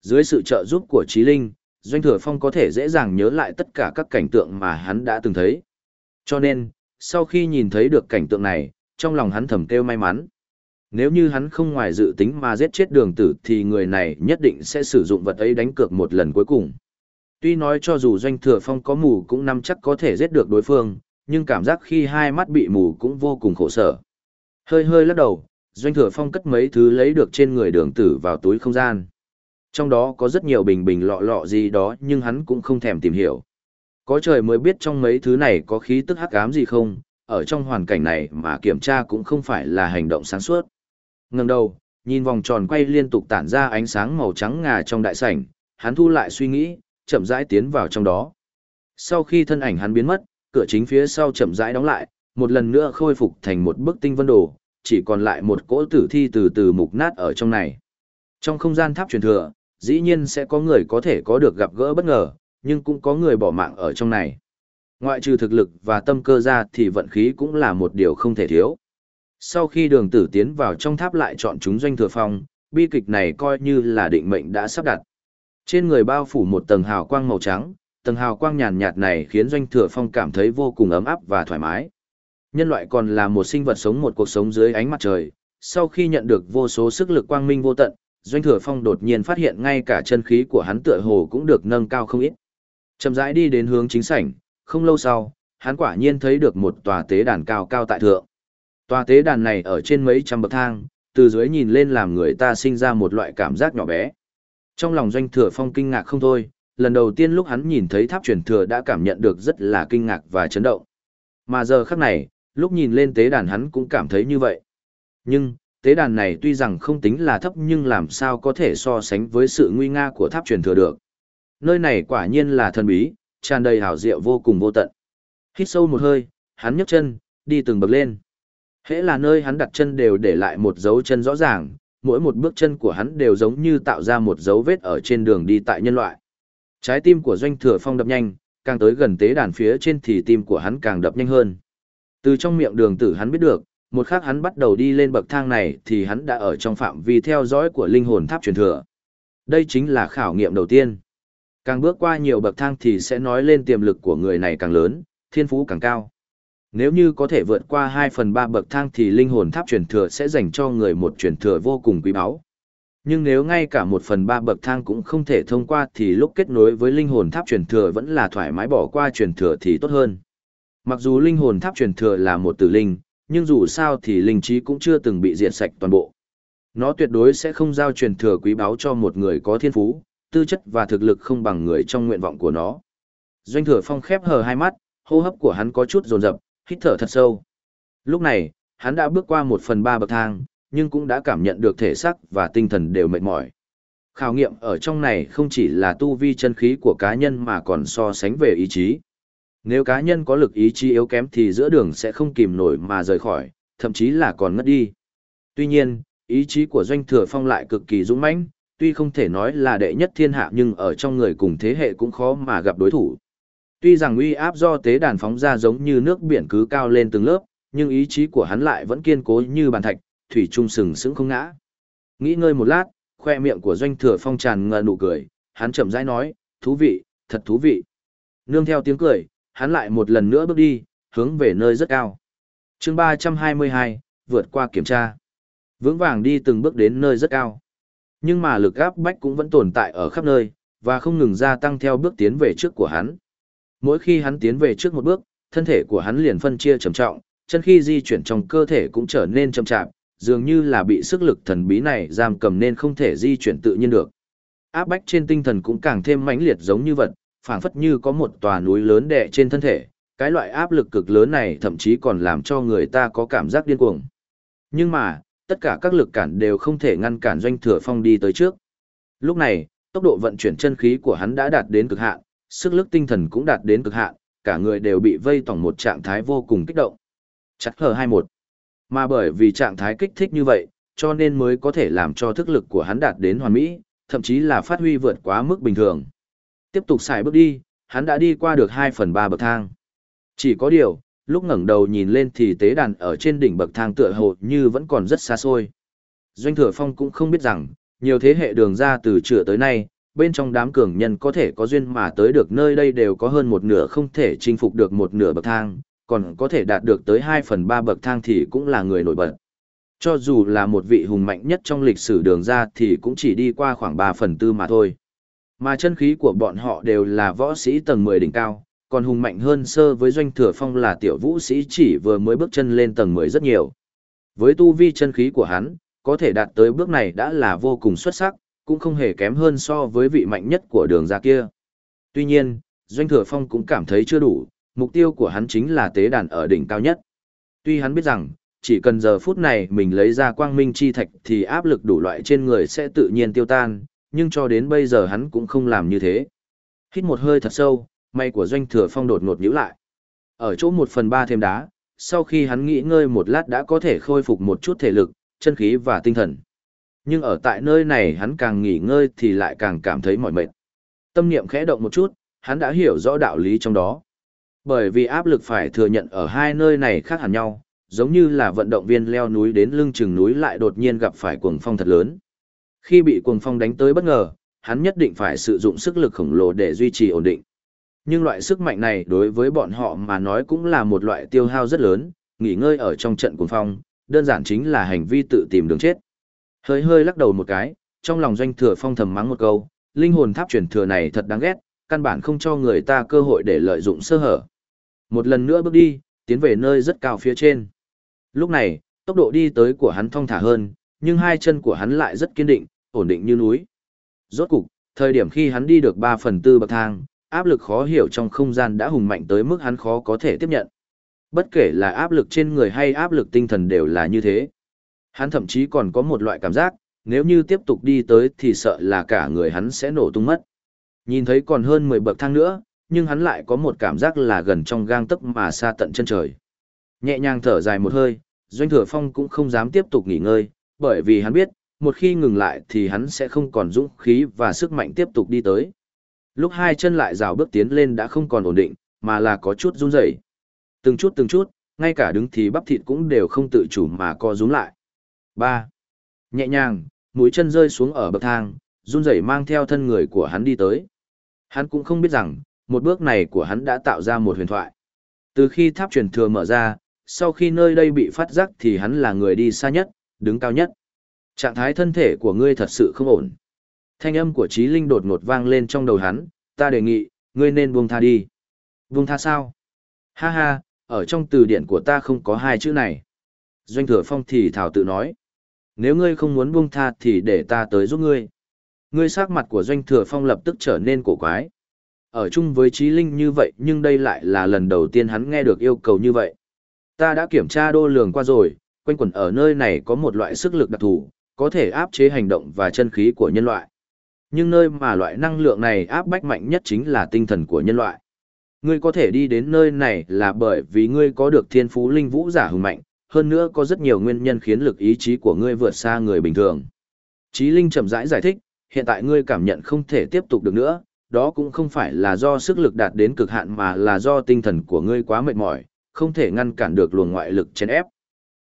Dưới sự trợ giúp của trí linh, Doanh Thừa Phong có thể dễ dàng nhớ lại tất cả các cảnh tượng mà hắn đã từng thấy. Cho nên, sau khi nhìn thấy được cảnh tượng này, trong lòng hắn thầm kêu may mắn. Nếu như hắn không ngoài dự tính mà giết chết đường tử thì người này nhất định sẽ sử dụng vật ấy đánh cược một lần cuối cùng. Tuy nói cho dù doanh thừa phong có mù cũng nắm chắc có thể giết được đối phương, nhưng cảm giác khi hai mắt bị mù cũng vô cùng khổ sở. Hơi hơi lắc đầu, doanh thừa phong cất mấy thứ lấy được trên người đường tử vào túi không gian. Trong đó có rất nhiều bình bình lọ lọ gì đó nhưng hắn cũng không thèm tìm hiểu. Có trời mới biết trong mấy thứ này có khí tức hắc ám gì không, ở trong hoàn cảnh này mà kiểm tra cũng không phải là hành động sáng suốt. Ngừng đầu, nhìn vòng tròn quay liên tục tản ra ánh sáng màu trắng ngà trong đại sảnh, hắn thu lại suy nghĩ, chậm rãi tiến vào trong đó. Sau khi thân ảnh hắn biến mất, cửa chính phía sau chậm rãi đóng lại, một lần nữa khôi phục thành một bức tinh vân đồ, chỉ còn lại một cỗ tử thi từ từ mục nát ở trong này. Trong không gian tháp truyền thừa, dĩ nhiên sẽ có người có thể có được gặp gỡ bất ngờ, nhưng cũng có người bỏ mạng ở trong này. Ngoại trừ thực lực và tâm cơ ra thì vận khí cũng là một điều không thể thiếu. Sau khi đường tử tiến vào trong tháp lại chọn chúng doanh thừa phong, bi kịch này coi như là định mệnh đã sắp đặt. Trên người bao phủ một tầng hào quang màu trắng, tầng hào quang nhàn nhạt này khiến doanh thừa phong cảm thấy vô cùng ấm áp và thoải mái. Nhân loại còn là một sinh vật sống một cuộc sống dưới ánh mặt trời, sau khi nhận được vô số sức lực quang minh vô tận, doanh thừa phong đột nhiên phát hiện ngay cả chân khí của hắn tựa hồ cũng được nâng cao không ít. Chậm rãi đi đến hướng chính sảnh, không lâu sau, hắn quả nhiên thấy được một tòa tế đàn cao cao tại thượng. Tòa tế đàn này ở trên mấy trăm bậc thang, từ dưới nhìn lên làm người ta sinh ra một loại cảm giác nhỏ bé. Trong lòng doanh thừa phong kinh ngạc không thôi, lần đầu tiên lúc hắn nhìn thấy tháp truyền thừa đã cảm nhận được rất là kinh ngạc và chấn động. Mà giờ khắc này, lúc nhìn lên tế đàn hắn cũng cảm thấy như vậy. Nhưng, tế đàn này tuy rằng không tính là thấp nhưng làm sao có thể so sánh với sự nguy nga của tháp truyền thừa được. Nơi này quả nhiên là thần bí, tràn đầy hảo diệu vô cùng vô tận. Hít sâu một hơi, hắn nhấc chân, đi từng bậc lên. Hễ là nơi hắn đặt chân đều để lại một dấu chân rõ ràng, mỗi một bước chân của hắn đều giống như tạo ra một dấu vết ở trên đường đi tại nhân loại. Trái tim của Doanh Thừa Phong đập nhanh, càng tới gần tế đàn phía trên thì tim của hắn càng đập nhanh hơn. Từ trong miệng đường tử hắn biết được, một khắc hắn bắt đầu đi lên bậc thang này thì hắn đã ở trong phạm vi theo dõi của linh hồn tháp truyền thừa. Đây chính là khảo nghiệm đầu tiên. Càng bước qua nhiều bậc thang thì sẽ nói lên tiềm lực của người này càng lớn, thiên phú càng cao. Nếu như có thể vượt qua 2 phần 3 bậc thang thì linh hồn tháp truyền thừa sẽ dành cho người một truyền thừa vô cùng quý báu. Nhưng nếu ngay cả 1 phần 3 bậc thang cũng không thể thông qua thì lúc kết nối với linh hồn tháp truyền thừa vẫn là thoải mái bỏ qua truyền thừa thì tốt hơn. Mặc dù linh hồn tháp truyền thừa là một tử linh, nhưng dù sao thì linh trí cũng chưa từng bị diệt sạch toàn bộ. Nó tuyệt đối sẽ không giao truyền thừa quý báu cho một người có thiên phú, tư chất và thực lực không bằng người trong nguyện vọng của nó. Doanh thừa phong khép hờ hai mắt, hô hấp của hắn có chút rồn rập, hít thở thật sâu. Lúc này, hắn đã bước qua một phần ba bậc thang, nhưng cũng đã cảm nhận được thể xác và tinh thần đều mệt mỏi. Khảo nghiệm ở trong này không chỉ là tu vi chân khí của cá nhân mà còn so sánh về ý chí. Nếu cá nhân có lực ý chí yếu kém thì giữa đường sẽ không kìm nổi mà rời khỏi, thậm chí là còn ngất đi. Tuy nhiên, ý chí của doanh thừa phong lại cực kỳ dũng mãnh, tuy không thể nói là đệ nhất thiên hạ nhưng ở trong người cùng thế hệ cũng khó mà gặp đối thủ. Tuy rằng uy áp do tế đàn phóng ra giống như nước biển cứ cao lên từng lớp, nhưng ý chí của hắn lại vẫn kiên cố như bàn thạch, thủy trung sừng sững không ngã. Nghĩ ngơi một lát, khoe miệng của doanh thừa phong tràn ngờ nụ cười, hắn chậm rãi nói, thú vị, thật thú vị. Nương theo tiếng cười, hắn lại một lần nữa bước đi, hướng về nơi rất cao. chương 322, vượt qua kiểm tra. Vững vàng đi từng bước đến nơi rất cao. Nhưng mà lực áp bách cũng vẫn tồn tại ở khắp nơi, và không ngừng gia tăng theo bước tiến về trước của hắn. Mỗi khi hắn tiến về trước một bước, thân thể của hắn liền phân chia trầm trọng, chân khi di chuyển trong cơ thể cũng trở nên chậm chạp, dường như là bị sức lực thần bí này giam cầm nên không thể di chuyển tự nhiên được. Áp bách trên tinh thần cũng càng thêm mãnh liệt giống như vật, phảng phất như có một tòa núi lớn đè trên thân thể, cái loại áp lực cực lớn này thậm chí còn làm cho người ta có cảm giác điên cuồng. Nhưng mà, tất cả các lực cản đều không thể ngăn cản doanh thừa phong đi tới trước. Lúc này, tốc độ vận chuyển chân khí của hắn đã đạt đến cực hạn, sức lực tinh thần cũng đạt đến cực hạn, cả người đều bị vây tổng một trạng thái vô cùng kích động. Chắc hờ 21. Mà bởi vì trạng thái kích thích như vậy, cho nên mới có thể làm cho thức lực của hắn đạt đến hoàn mỹ, thậm chí là phát huy vượt quá mức bình thường. Tiếp tục xài bước đi, hắn đã đi qua được 2 phần 3 bậc thang. Chỉ có điều, lúc ngẩng đầu nhìn lên thì tế đàn ở trên đỉnh bậc thang tựa hồ như vẫn còn rất xa xôi. Doanh thừa phong cũng không biết rằng, nhiều thế hệ đường ra từ trưa tới nay, bên trong đám cường nhân có thể có duyên mà tới được nơi đây đều có hơn một nửa không thể chinh phục được một nửa bậc thang, còn có thể đạt được tới 2 phần 3 bậc thang thì cũng là người nổi bật. Cho dù là một vị hùng mạnh nhất trong lịch sử đường ra thì cũng chỉ đi qua khoảng 3 phần tư mà thôi. Mà chân khí của bọn họ đều là võ sĩ tầng 10 đỉnh cao, còn hùng mạnh hơn sơ với doanh thừa phong là tiểu vũ sĩ chỉ vừa mới bước chân lên tầng 10 rất nhiều. Với tu vi chân khí của hắn, có thể đạt tới bước này đã là vô cùng xuất sắc, cũng không hề kém hơn so với vị mạnh nhất của đường ra kia. Tuy nhiên, doanh thừa phong cũng cảm thấy chưa đủ, mục tiêu của hắn chính là tế đàn ở đỉnh cao nhất. Tuy hắn biết rằng, chỉ cần giờ phút này mình lấy ra quang minh chi thạch thì áp lực đủ loại trên người sẽ tự nhiên tiêu tan, nhưng cho đến bây giờ hắn cũng không làm như thế. Hít một hơi thật sâu, may của doanh thừa phong đột ngột nhíu lại. Ở chỗ một phần ba thêm đá, sau khi hắn nghỉ ngơi một lát đã có thể khôi phục một chút thể lực, chân khí và tinh thần. Nhưng ở tại nơi này hắn càng nghỉ ngơi thì lại càng cảm thấy mỏi mệt. Tâm niệm khẽ động một chút, hắn đã hiểu rõ đạo lý trong đó. Bởi vì áp lực phải thừa nhận ở hai nơi này khác hẳn nhau, giống như là vận động viên leo núi đến lưng chừng núi lại đột nhiên gặp phải cuồng phong thật lớn. Khi bị cuồng phong đánh tới bất ngờ, hắn nhất định phải sử dụng sức lực khổng lồ để duy trì ổn định. Nhưng loại sức mạnh này đối với bọn họ mà nói cũng là một loại tiêu hao rất lớn, nghỉ ngơi ở trong trận cuồng phong, đơn giản chính là hành vi tự tìm đường chết. Hơi hơi lắc đầu một cái, trong lòng doanh thừa phong thầm mắng một câu, linh hồn tháp truyền thừa này thật đáng ghét, căn bản không cho người ta cơ hội để lợi dụng sơ hở. Một lần nữa bước đi, tiến về nơi rất cao phía trên. Lúc này, tốc độ đi tới của hắn thong thả hơn, nhưng hai chân của hắn lại rất kiên định, ổn định như núi. Rốt cục, thời điểm khi hắn đi được 3 phần tư bậc thang, áp lực khó hiểu trong không gian đã hùng mạnh tới mức hắn khó có thể tiếp nhận. Bất kể là áp lực trên người hay áp lực tinh thần đều là như thế. Hắn thậm chí còn có một loại cảm giác, nếu như tiếp tục đi tới thì sợ là cả người hắn sẽ nổ tung mất. Nhìn thấy còn hơn 10 bậc thang nữa, nhưng hắn lại có một cảm giác là gần trong gang tấc mà xa tận chân trời. Nhẹ nhàng thở dài một hơi, Doanh Thừa Phong cũng không dám tiếp tục nghỉ ngơi, bởi vì hắn biết, một khi ngừng lại thì hắn sẽ không còn dũng khí và sức mạnh tiếp tục đi tới. Lúc hai chân lại rào bước tiến lên đã không còn ổn định, mà là có chút run rẩy. Từng chút từng chút, ngay cả đứng thì bắp thịt cũng đều không tự chủ mà co rúm lại. 3. Nhẹ nhàng, mũi chân rơi xuống ở bậc thang, run rẩy mang theo thân người của hắn đi tới. Hắn cũng không biết rằng, một bước này của hắn đã tạo ra một huyền thoại. Từ khi tháp truyền thừa mở ra, sau khi nơi đây bị phát giác thì hắn là người đi xa nhất, đứng cao nhất. Trạng thái thân thể của ngươi thật sự không ổn. Thanh âm của Trí Linh đột ngột vang lên trong đầu hắn, ta đề nghị, ngươi nên buông tha đi. Buông tha sao? Ha ha, ở trong từ điển của ta không có hai chữ này. Doanh thừa phong thì thảo tự nói. Nếu ngươi không muốn buông tha thì để ta tới giúp ngươi. Ngươi sắc mặt của doanh thừa phong lập tức trở nên cổ quái. Ở chung với trí linh như vậy nhưng đây lại là lần đầu tiên hắn nghe được yêu cầu như vậy. Ta đã kiểm tra đô lường qua rồi, quanh quẩn ở nơi này có một loại sức lực đặc thù, có thể áp chế hành động và chân khí của nhân loại. Nhưng nơi mà loại năng lượng này áp bách mạnh nhất chính là tinh thần của nhân loại. Ngươi có thể đi đến nơi này là bởi vì ngươi có được thiên phú linh vũ giả hùng mạnh, hơn nữa có rất nhiều nguyên nhân khiến lực ý chí của ngươi vượt xa người bình thường. Chí Linh chậm rãi giải thích, hiện tại ngươi cảm nhận không thể tiếp tục được nữa, đó cũng không phải là do sức lực đạt đến cực hạn mà là do tinh thần của ngươi quá mệt mỏi, không thể ngăn cản được luồng ngoại lực chèn ép.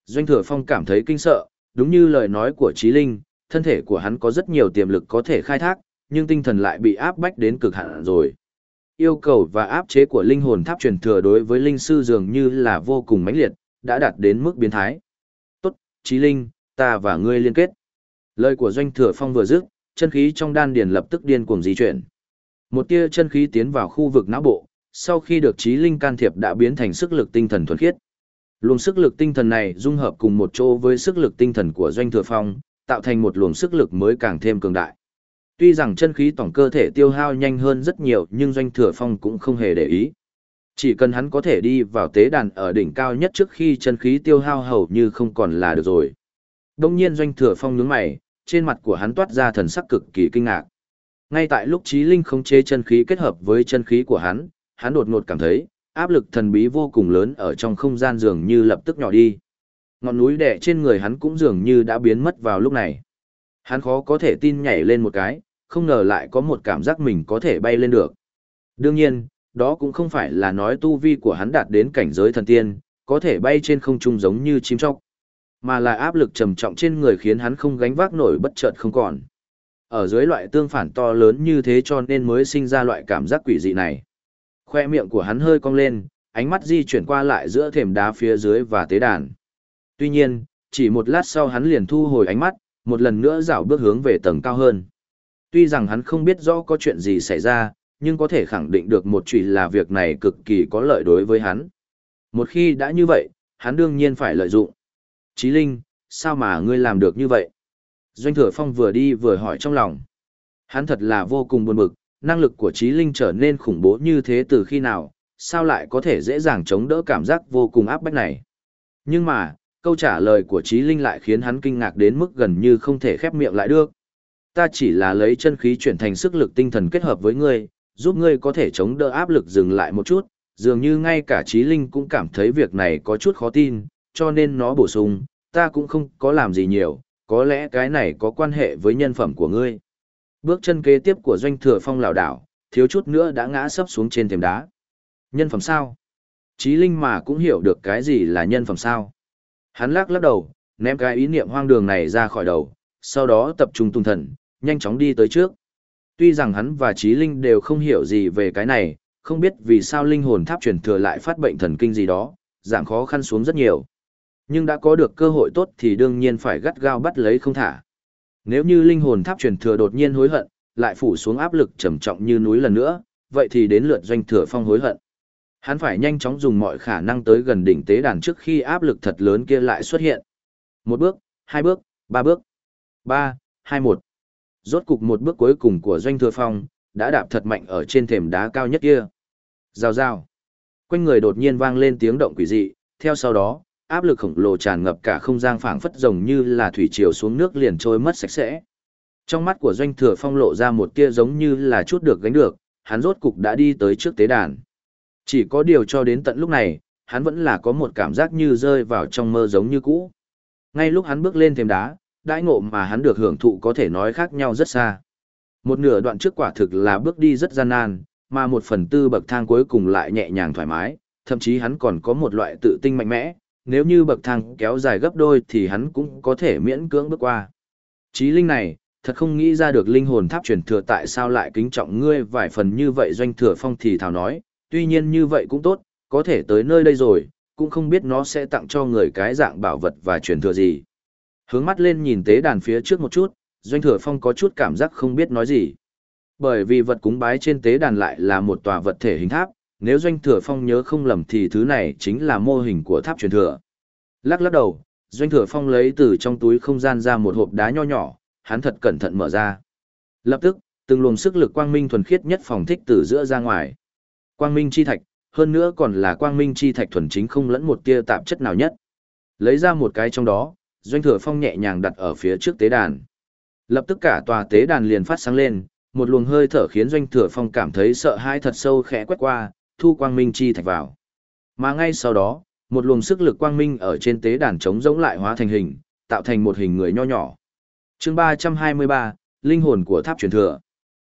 Doanh Thừa Phong cảm thấy kinh sợ, đúng như lời nói của Chí Linh, thân thể của hắn có rất nhiều tiềm lực có thể khai thác, nhưng tinh thần lại bị áp bách đến cực hạn rồi. Yêu cầu và áp chế của linh hồn tháp truyền thừa đối với linh sư dường như là vô cùng mãnh liệt, đã đạt đến mức biến thái. Tốt, Chí Linh, ta và ngươi liên kết. Lời của Doanh Thừa Phong vừa dứt, chân khí trong đan điền lập tức điên cuồng di chuyển. Một tia chân khí tiến vào khu vực não bộ, sau khi được trí linh can thiệp đã biến thành sức lực tinh thần thuần khiết. Luồng sức lực tinh thần này dung hợp cùng một chỗ với sức lực tinh thần của Doanh Thừa Phong, tạo thành một luồng sức lực mới càng thêm cường đại. Tuy rằng chân khí tổng cơ thể tiêu hao nhanh hơn rất nhiều nhưng Doanh Thừa Phong cũng không hề để ý. Chỉ cần hắn có thể đi vào tế đàn ở đỉnh cao nhất trước khi chân khí tiêu hao hầu như không còn là được rồi. Đông nhiên Doanh Thừa Phong nhướng mày, trên mặt của hắn toát ra thần sắc cực kỳ kinh ngạc. Ngay tại lúc Trí Linh không chế chân khí kết hợp với chân khí của hắn, hắn đột ngột cảm thấy, áp lực thần bí vô cùng lớn ở trong không gian dường như lập tức nhỏ đi. Ngọn núi đè trên người hắn cũng dường như đã biến mất vào lúc này. Hắn khó có thể tin nhảy lên một cái, không ngờ lại có một cảm giác mình có thể bay lên được. Đương nhiên, đó cũng không phải là nói tu vi của hắn đạt đến cảnh giới thần tiên, có thể bay trên không trung giống như chim chóc, mà là áp lực trầm trọng trên người khiến hắn không gánh vác nổi bất chợt không còn. Ở dưới loại tương phản to lớn như thế cho nên mới sinh ra loại cảm giác quỷ dị này. Khoe miệng của hắn hơi cong lên, ánh mắt di chuyển qua lại giữa thềm đá phía dưới và tế đàn. Tuy nhiên, chỉ một lát sau hắn liền thu hồi ánh mắt, một lần nữa dạo bước hướng về tầng cao hơn. Tuy rằng hắn không biết rõ có chuyện gì xảy ra, nhưng có thể khẳng định được một chuyện là việc này cực kỳ có lợi đối với hắn. Một khi đã như vậy, hắn đương nhiên phải lợi dụng. Chí Linh, sao mà ngươi làm được như vậy? Doanh Thừa Phong vừa đi vừa hỏi trong lòng. Hắn thật là vô cùng buồn bực, năng lực của trí Linh trở nên khủng bố như thế từ khi nào, sao lại có thể dễ dàng chống đỡ cảm giác vô cùng áp bách này. Nhưng mà, câu trả lời của trí Linh lại khiến hắn kinh ngạc đến mức gần như không thể khép miệng lại được. Ta chỉ là lấy chân khí chuyển thành sức lực tinh thần kết hợp với ngươi, giúp ngươi có thể chống đỡ áp lực dừng lại một chút, dường như ngay cả trí Linh cũng cảm thấy việc này có chút khó tin, cho nên nó bổ sung, ta cũng không có làm gì nhiều, có lẽ cái này có quan hệ với nhân phẩm của ngươi. Bước chân kế tiếp của doanh thừa phong lảo đảo, thiếu chút nữa đã ngã sấp xuống trên thềm đá. Nhân phẩm sao? Chí Linh mà cũng hiểu được cái gì là nhân phẩm sao. Hắn lắc lắc đầu, ném cái ý niệm hoang đường này ra khỏi đầu, sau đó tập trung tung thần, nhanh chóng đi tới trước. Tuy rằng hắn và Chí Linh đều không hiểu gì về cái này, không biết vì sao linh hồn tháp truyền thừa lại phát bệnh thần kinh gì đó, giảm khó khăn xuống rất nhiều. Nhưng đã có được cơ hội tốt thì đương nhiên phải gắt gao bắt lấy không thả. Nếu như linh hồn tháp truyền thừa đột nhiên hối hận, lại phủ xuống áp lực trầm trọng như núi lần nữa, vậy thì đến lượt doanh thừa phong hối hận. Hắn phải nhanh chóng dùng mọi khả năng tới gần đỉnh tế đàn trước khi áp lực thật lớn kia lại xuất hiện. Một bước, hai bước, ba bước. Ba, hai một. Rốt cục một bước cuối cùng của doanh thừa phong, đã đạp thật mạnh ở trên thềm đá cao nhất kia. Rào rào. Quanh người đột nhiên vang lên tiếng động quỷ dị, theo sau đó, áp lực khổng lồ tràn ngập cả không gian phảng phất rồng như là thủy triều xuống nước liền trôi mất sạch sẽ. Trong mắt của doanh thừa phong lộ ra một tia giống như là chút được gánh được, hắn rốt cục đã đi tới trước tế đàn. Chỉ có điều cho đến tận lúc này, hắn vẫn là có một cảm giác như rơi vào trong mơ giống như cũ. Ngay lúc hắn bước lên thềm đá, đãi ngộ mà hắn được hưởng thụ có thể nói khác nhau rất xa. Một nửa đoạn trước quả thực là bước đi rất gian nan, mà một phần tư bậc thang cuối cùng lại nhẹ nhàng thoải mái, thậm chí hắn còn có một loại tự tin mạnh mẽ, nếu như bậc thang kéo dài gấp đôi thì hắn cũng có thể miễn cưỡng bước qua. Chí linh này, thật không nghĩ ra được linh hồn tháp truyền thừa tại sao lại kính trọng ngươi vài phần như vậy doanh thừa phong thì thảo nói, tuy nhiên như vậy cũng tốt, có thể tới nơi đây rồi, cũng không biết nó sẽ tặng cho người cái dạng bảo vật và truyền thừa gì. Hướng mắt lên nhìn tế đàn phía trước một chút, doanh thừa phong có chút cảm giác không biết nói gì. Bởi vì vật cúng bái trên tế đàn lại là một tòa vật thể hình tháp, nếu doanh thừa phong nhớ không lầm thì thứ này chính là mô hình của tháp truyền thừa. Lắc lắc đầu, doanh thừa phong lấy từ trong túi không gian ra một hộp đá nho nhỏ, hắn thật cẩn thận mở ra. Lập tức, từng luồng sức lực quang minh thuần khiết nhất phòng thích từ giữa ra ngoài. Quang minh chi thạch, hơn nữa còn là quang minh chi thạch thuần chính không lẫn một tia tạp chất nào nhất. Lấy ra một cái trong đó, doanh thừa phong nhẹ nhàng đặt ở phía trước tế đàn. Lập tức cả tòa tế đàn liền phát sáng lên, một luồng hơi thở khiến doanh thừa phong cảm thấy sợ hãi thật sâu khẽ quét qua, thu quang minh chi thạch vào. Mà ngay sau đó, một luồng sức lực quang minh ở trên tế đàn trống rỗng lại hóa thành hình, tạo thành một hình người nho nhỏ. Chương 323, linh hồn của tháp truyền thừa.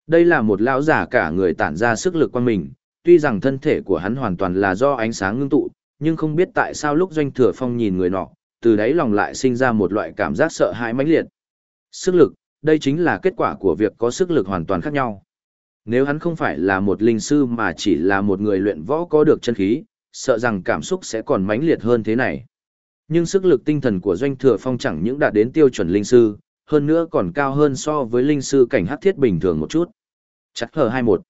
Đây là một lão giả cả người tản ra sức lực quang minh, tuy rằng thân thể của hắn hoàn toàn là do ánh sáng ngưng tụ, nhưng không biết tại sao lúc doanh thừa phong nhìn người nọ, từ đấy lòng lại sinh ra một loại cảm giác sợ hãi mãnh liệt. Sức lực, đây chính là kết quả của việc có sức lực hoàn toàn khác nhau. Nếu hắn không phải là một linh sư mà chỉ là một người luyện võ có được chân khí, sợ rằng cảm xúc sẽ còn mãnh liệt hơn thế này. Nhưng sức lực tinh thần của doanh thừa phong chẳng những đạt đến tiêu chuẩn linh sư, hơn nữa còn cao hơn so với linh sư cảnh hắc thiết bình thường một chút. Chắc hờ 21.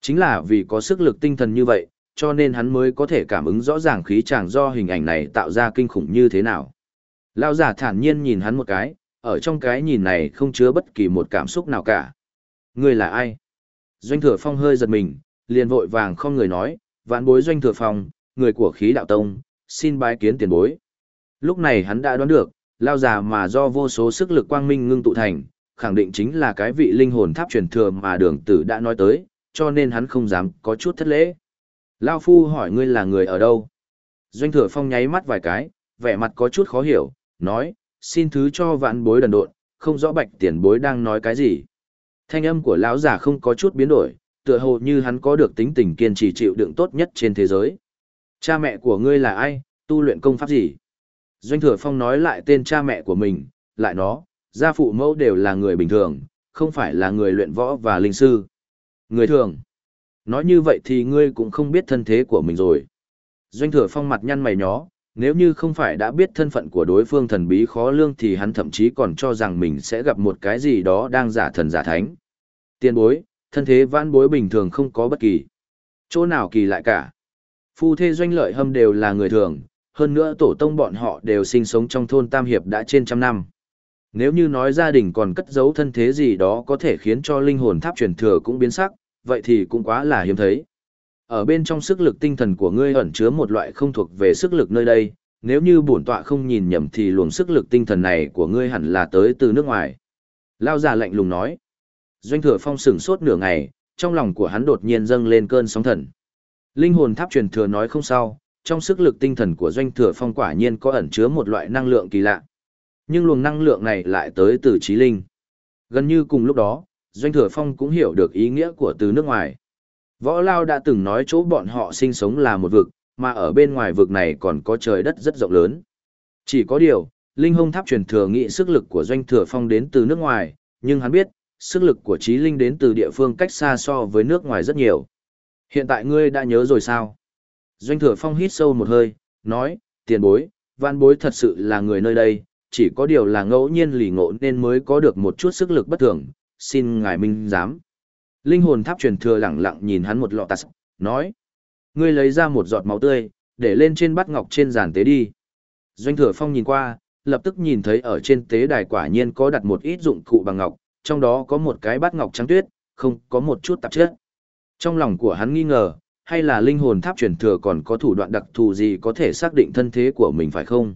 Chính là vì có sức lực tinh thần như vậy, cho nên hắn mới có thể cảm ứng rõ ràng khí chàng do hình ảnh này tạo ra kinh khủng như thế nào. Lao giả thản nhiên nhìn hắn một cái, ở trong cái nhìn này không chứa bất kỳ một cảm xúc nào cả. Ngươi là ai? Doanh thừa phong hơi giật mình, liền vội vàng không người nói, vạn bối doanh thừa phong, người của khí đạo tông, xin bái kiến tiền bối. Lúc này hắn đã đoán được, lao già mà do vô số sức lực quang minh ngưng tụ thành, khẳng định chính là cái vị linh hồn tháp truyền thừa mà đường tử đã nói tới, cho nên hắn không dám có chút thất lễ. Lao phu hỏi ngươi là người ở đâu? Doanh thừa phong nháy mắt vài cái, vẻ mặt có chút khó hiểu, nói, xin thứ cho vạn bối đần độn, không rõ bạch tiền bối đang nói cái gì. Thanh âm của lão già không có chút biến đổi, tựa hồ như hắn có được tính tình kiên trì chịu đựng tốt nhất trên thế giới. Cha mẹ của ngươi là ai, tu luyện công pháp gì? Doanh thừa phong nói lại tên cha mẹ của mình, lại nó, gia phụ mẫu đều là người bình thường, không phải là người luyện võ và linh sư. Người thường. Nói như vậy thì ngươi cũng không biết thân thế của mình rồi. Doanh thừa phong mặt nhăn mày nhó, nếu như không phải đã biết thân phận của đối phương thần bí khó lương thì hắn thậm chí còn cho rằng mình sẽ gặp một cái gì đó đang giả thần giả thánh tiền bối, thân thế vãn bối bình thường không có bất kỳ. Chỗ nào kỳ lại cả. Phu thê doanh lợi hâm đều là người thường, hơn nữa tổ tông bọn họ đều sinh sống trong thôn Tam Hiệp đã trên trăm năm. Nếu như nói gia đình còn cất giấu thân thế gì đó có thể khiến cho linh hồn tháp truyền thừa cũng biến sắc, vậy thì cũng quá là hiếm thấy. Ở bên trong sức lực tinh thần của ngươi ẩn chứa một loại không thuộc về sức lực nơi đây, nếu như bổn tọa không nhìn nhầm thì luồng sức lực tinh thần này của ngươi hẳn là tới từ nước ngoài. Lao già lạnh lùng nói. Doanh thừa phong sửng sốt nửa ngày, trong lòng của hắn đột nhiên dâng lên cơn sóng thần. Linh hồn tháp truyền thừa nói không sao, trong sức lực tinh thần của doanh thừa phong quả nhiên có ẩn chứa một loại năng lượng kỳ lạ. Nhưng luồng năng lượng này lại tới từ trí linh. Gần như cùng lúc đó, doanh thừa phong cũng hiểu được ý nghĩa của từ nước ngoài. Võ Lao đã từng nói chỗ bọn họ sinh sống là một vực, mà ở bên ngoài vực này còn có trời đất rất rộng lớn. Chỉ có điều, linh hông tháp truyền thừa nghị sức lực của doanh thừa phong đến từ nước ngoài, nhưng hắn biết, sức lực của trí linh đến từ địa phương cách xa so với nước ngoài rất nhiều. Hiện tại ngươi đã nhớ rồi sao? Doanh thừa phong hít sâu một hơi, nói, tiền bối, văn bối thật sự là người nơi đây, chỉ có điều là ngẫu nhiên lì ngộ nên mới có được một chút sức lực bất thường, xin ngài minh giám. Linh hồn tháp truyền thừa lẳng lặng nhìn hắn một lọ tạt, nói, ngươi lấy ra một giọt máu tươi, để lên trên bát ngọc trên giàn tế đi. Doanh thừa phong nhìn qua, lập tức nhìn thấy ở trên tế đài quả nhiên có đặt một ít dụng cụ bằng ngọc, trong đó có một cái bát ngọc trắng tuyết, không có một chút tạp chất. Trong lòng của hắn nghi ngờ, hay là linh hồn tháp truyền thừa còn có thủ đoạn đặc thù gì có thể xác định thân thế của mình phải không?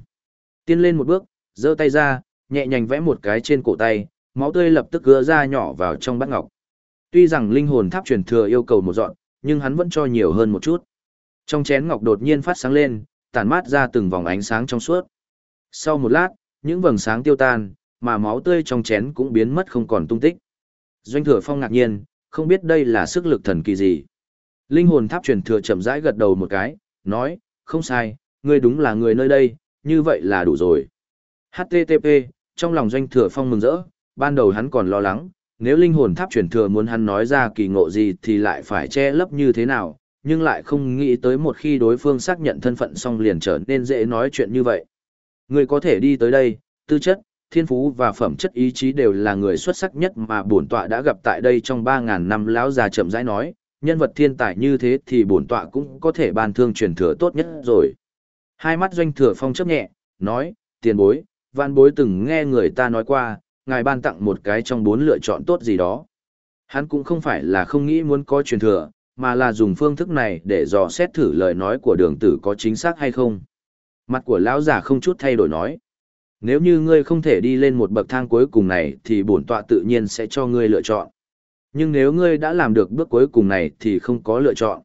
Tiên lên một bước, giơ tay ra, nhẹ nhàng vẽ một cái trên cổ tay, máu tươi lập tức gỡ ra nhỏ vào trong bát ngọc. Tuy rằng linh hồn tháp truyền thừa yêu cầu một dọn, nhưng hắn vẫn cho nhiều hơn một chút. Trong chén ngọc đột nhiên phát sáng lên, tản mát ra từng vòng ánh sáng trong suốt. Sau một lát, những vầng sáng tiêu tan, mà máu tươi trong chén cũng biến mất không còn tung tích. Doanh thừa phong ngạc nhiên, không biết đây là sức lực thần kỳ gì. Linh hồn tháp truyền thừa chậm rãi gật đầu một cái, nói, không sai, ngươi đúng là người nơi đây, như vậy là đủ rồi. HTTP, trong lòng doanh thừa phong mừng rỡ, ban đầu hắn còn lo lắng, nếu linh hồn tháp truyền thừa muốn hắn nói ra kỳ ngộ gì thì lại phải che lấp như thế nào, nhưng lại không nghĩ tới một khi đối phương xác nhận thân phận xong liền trở nên dễ nói chuyện như vậy. Ngươi có thể đi tới đây, tư chất, thiên phú và phẩm chất ý chí đều là người xuất sắc nhất mà bổn tọa đã gặp tại đây trong 3.000 năm lão già chậm rãi nói, nhân vật thiên tài như thế thì bổn tọa cũng có thể ban thương truyền thừa tốt nhất rồi. Hai mắt doanh thừa phong chấp nhẹ, nói, tiền bối, văn bối từng nghe người ta nói qua, ngài ban tặng một cái trong bốn lựa chọn tốt gì đó. Hắn cũng không phải là không nghĩ muốn có truyền thừa, mà là dùng phương thức này để dò xét thử lời nói của đường tử có chính xác hay không. Mặt của lão già không chút thay đổi nói. Nếu như ngươi không thể đi lên một bậc thang cuối cùng này thì bổn tọa tự nhiên sẽ cho ngươi lựa chọn. Nhưng nếu ngươi đã làm được bước cuối cùng này thì không có lựa chọn.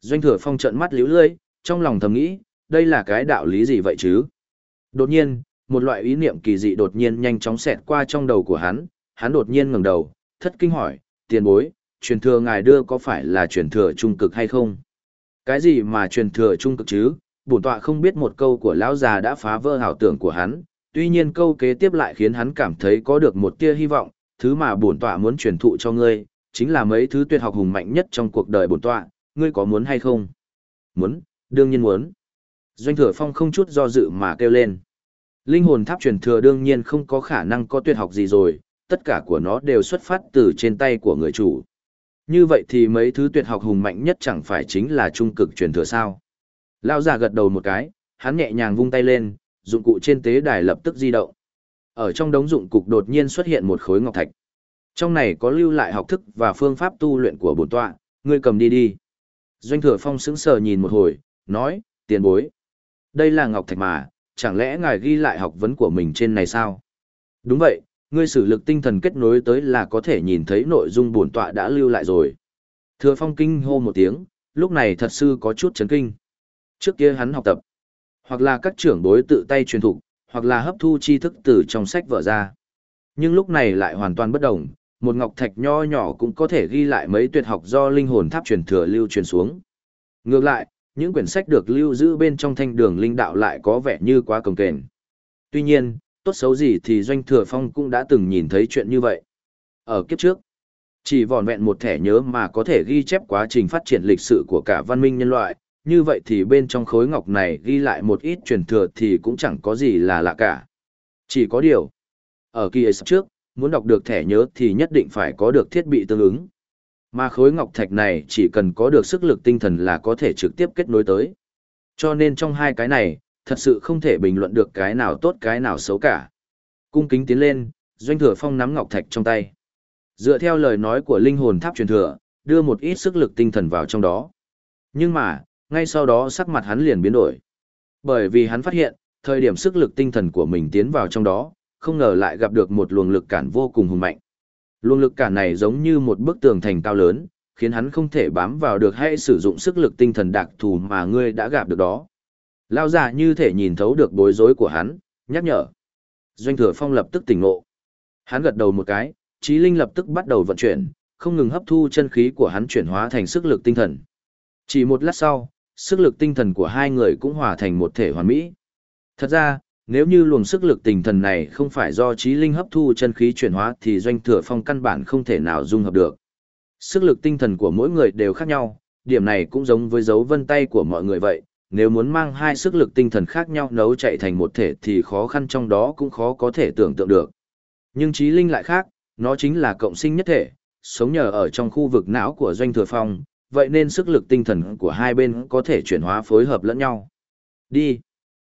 Doanh thừa phong trận mắt liễu lưỡi, trong lòng thầm nghĩ, đây là cái đạo lý gì vậy chứ? Đột nhiên, một loại ý niệm kỳ dị đột nhiên nhanh chóng xẹt qua trong đầu của hắn, hắn đột nhiên ngẩng đầu, thất kinh hỏi, tiền bối, truyền thừa ngài đưa có phải là truyền thừa trung cực hay không? Cái gì mà truyền thừa trung cực chứ? Bổn tọa không biết một câu của lão già đã phá vỡ ảo tưởng của hắn, tuy nhiên câu kế tiếp lại khiến hắn cảm thấy có được một tia hy vọng, thứ mà bổn tọa muốn truyền thụ cho ngươi, chính là mấy thứ tuyệt học hùng mạnh nhất trong cuộc đời bổn tọa, ngươi có muốn hay không? Muốn, đương nhiên muốn. Doanh thừa phong không chút do dự mà kêu lên. Linh hồn tháp truyền thừa đương nhiên không có khả năng có tuyệt học gì rồi, tất cả của nó đều xuất phát từ trên tay của người chủ. Như vậy thì mấy thứ tuyệt học hùng mạnh nhất chẳng phải chính là trung cực truyền thừa sao? Lão già gật đầu một cái, hắn nhẹ nhàng vung tay lên, dụng cụ trên tế đài lập tức di động. Ở trong đống dụng cục đột nhiên xuất hiện một khối ngọc thạch. Trong này có lưu lại học thức và phương pháp tu luyện của bổn tọa, ngươi cầm đi đi. Doanh thừa phong sững sờ nhìn một hồi, nói, tiền bối. Đây là ngọc thạch mà, chẳng lẽ ngài ghi lại học vấn của mình trên này sao? Đúng vậy, ngươi sử lực tinh thần kết nối tới là có thể nhìn thấy nội dung bổn tọa đã lưu lại rồi. Thừa phong kinh hô một tiếng, lúc này thật sư có chút chấn kinh. Trước kia hắn học tập, hoặc là các trưởng bối tự tay truyền thụ, hoặc là hấp thu tri thức từ trong sách vở ra. Nhưng lúc này lại hoàn toàn bất đồng, một ngọc thạch nho nhỏ cũng có thể ghi lại mấy tuyệt học do linh hồn tháp truyền thừa lưu truyền xuống. Ngược lại, những quyển sách được lưu giữ bên trong thanh đường linh đạo lại có vẻ như quá cồng kềnh. Tuy nhiên, tốt xấu gì thì Doanh Thừa Phong cũng đã từng nhìn thấy chuyện như vậy. Ở kiếp trước, chỉ vỏn vẹn một thẻ nhớ mà có thể ghi chép quá trình phát triển lịch sử của cả văn minh nhân loại, như vậy thì bên trong khối ngọc này ghi lại một ít truyền thừa thì cũng chẳng có gì là lạ cả. Chỉ có điều, ở kỳ ấy trước, muốn đọc được thẻ nhớ thì nhất định phải có được thiết bị tương ứng. Mà khối ngọc thạch này chỉ cần có được sức lực tinh thần là có thể trực tiếp kết nối tới. Cho nên trong hai cái này, thật sự không thể bình luận được cái nào tốt cái nào xấu cả. Cung kính tiến lên, doanh thừa phong nắm ngọc thạch trong tay. Dựa theo lời nói của linh hồn tháp truyền thừa, đưa một ít sức lực tinh thần vào trong đó. Nhưng mà, ngay sau đó sắc mặt hắn liền biến đổi. Bởi vì hắn phát hiện, thời điểm sức lực tinh thần của mình tiến vào trong đó, không ngờ lại gặp được một luồng lực cản vô cùng hùng mạnh. Luồng lực cản này giống như một bức tường thành cao lớn, khiến hắn không thể bám vào được hay sử dụng sức lực tinh thần đặc thù mà ngươi đã gặp được đó. Lao giả như thể nhìn thấu được bối rối của hắn, nhắc nhở. Doanh thừa phong lập tức tỉnh ngộ. Hắn gật đầu một cái, trí linh lập tức bắt đầu vận chuyển, không ngừng hấp thu chân khí của hắn chuyển hóa thành sức lực tinh thần. Chỉ một lát sau, sức lực tinh thần của hai người cũng hòa thành một thể hoàn mỹ. Thật ra, nếu như luồng sức lực tinh thần này không phải do trí linh hấp thu chân khí chuyển hóa thì doanh thừa phong căn bản không thể nào dung hợp được. Sức lực tinh thần của mỗi người đều khác nhau, điểm này cũng giống với dấu vân tay của mọi người vậy. Nếu muốn mang hai sức lực tinh thần khác nhau nấu chạy thành một thể thì khó khăn trong đó cũng khó có thể tưởng tượng được. Nhưng trí linh lại khác, nó chính là cộng sinh nhất thể, sống nhờ ở trong khu vực não của doanh thừa phong, vậy nên sức lực tinh thần của hai bên có thể chuyển hóa phối hợp lẫn nhau. Đi.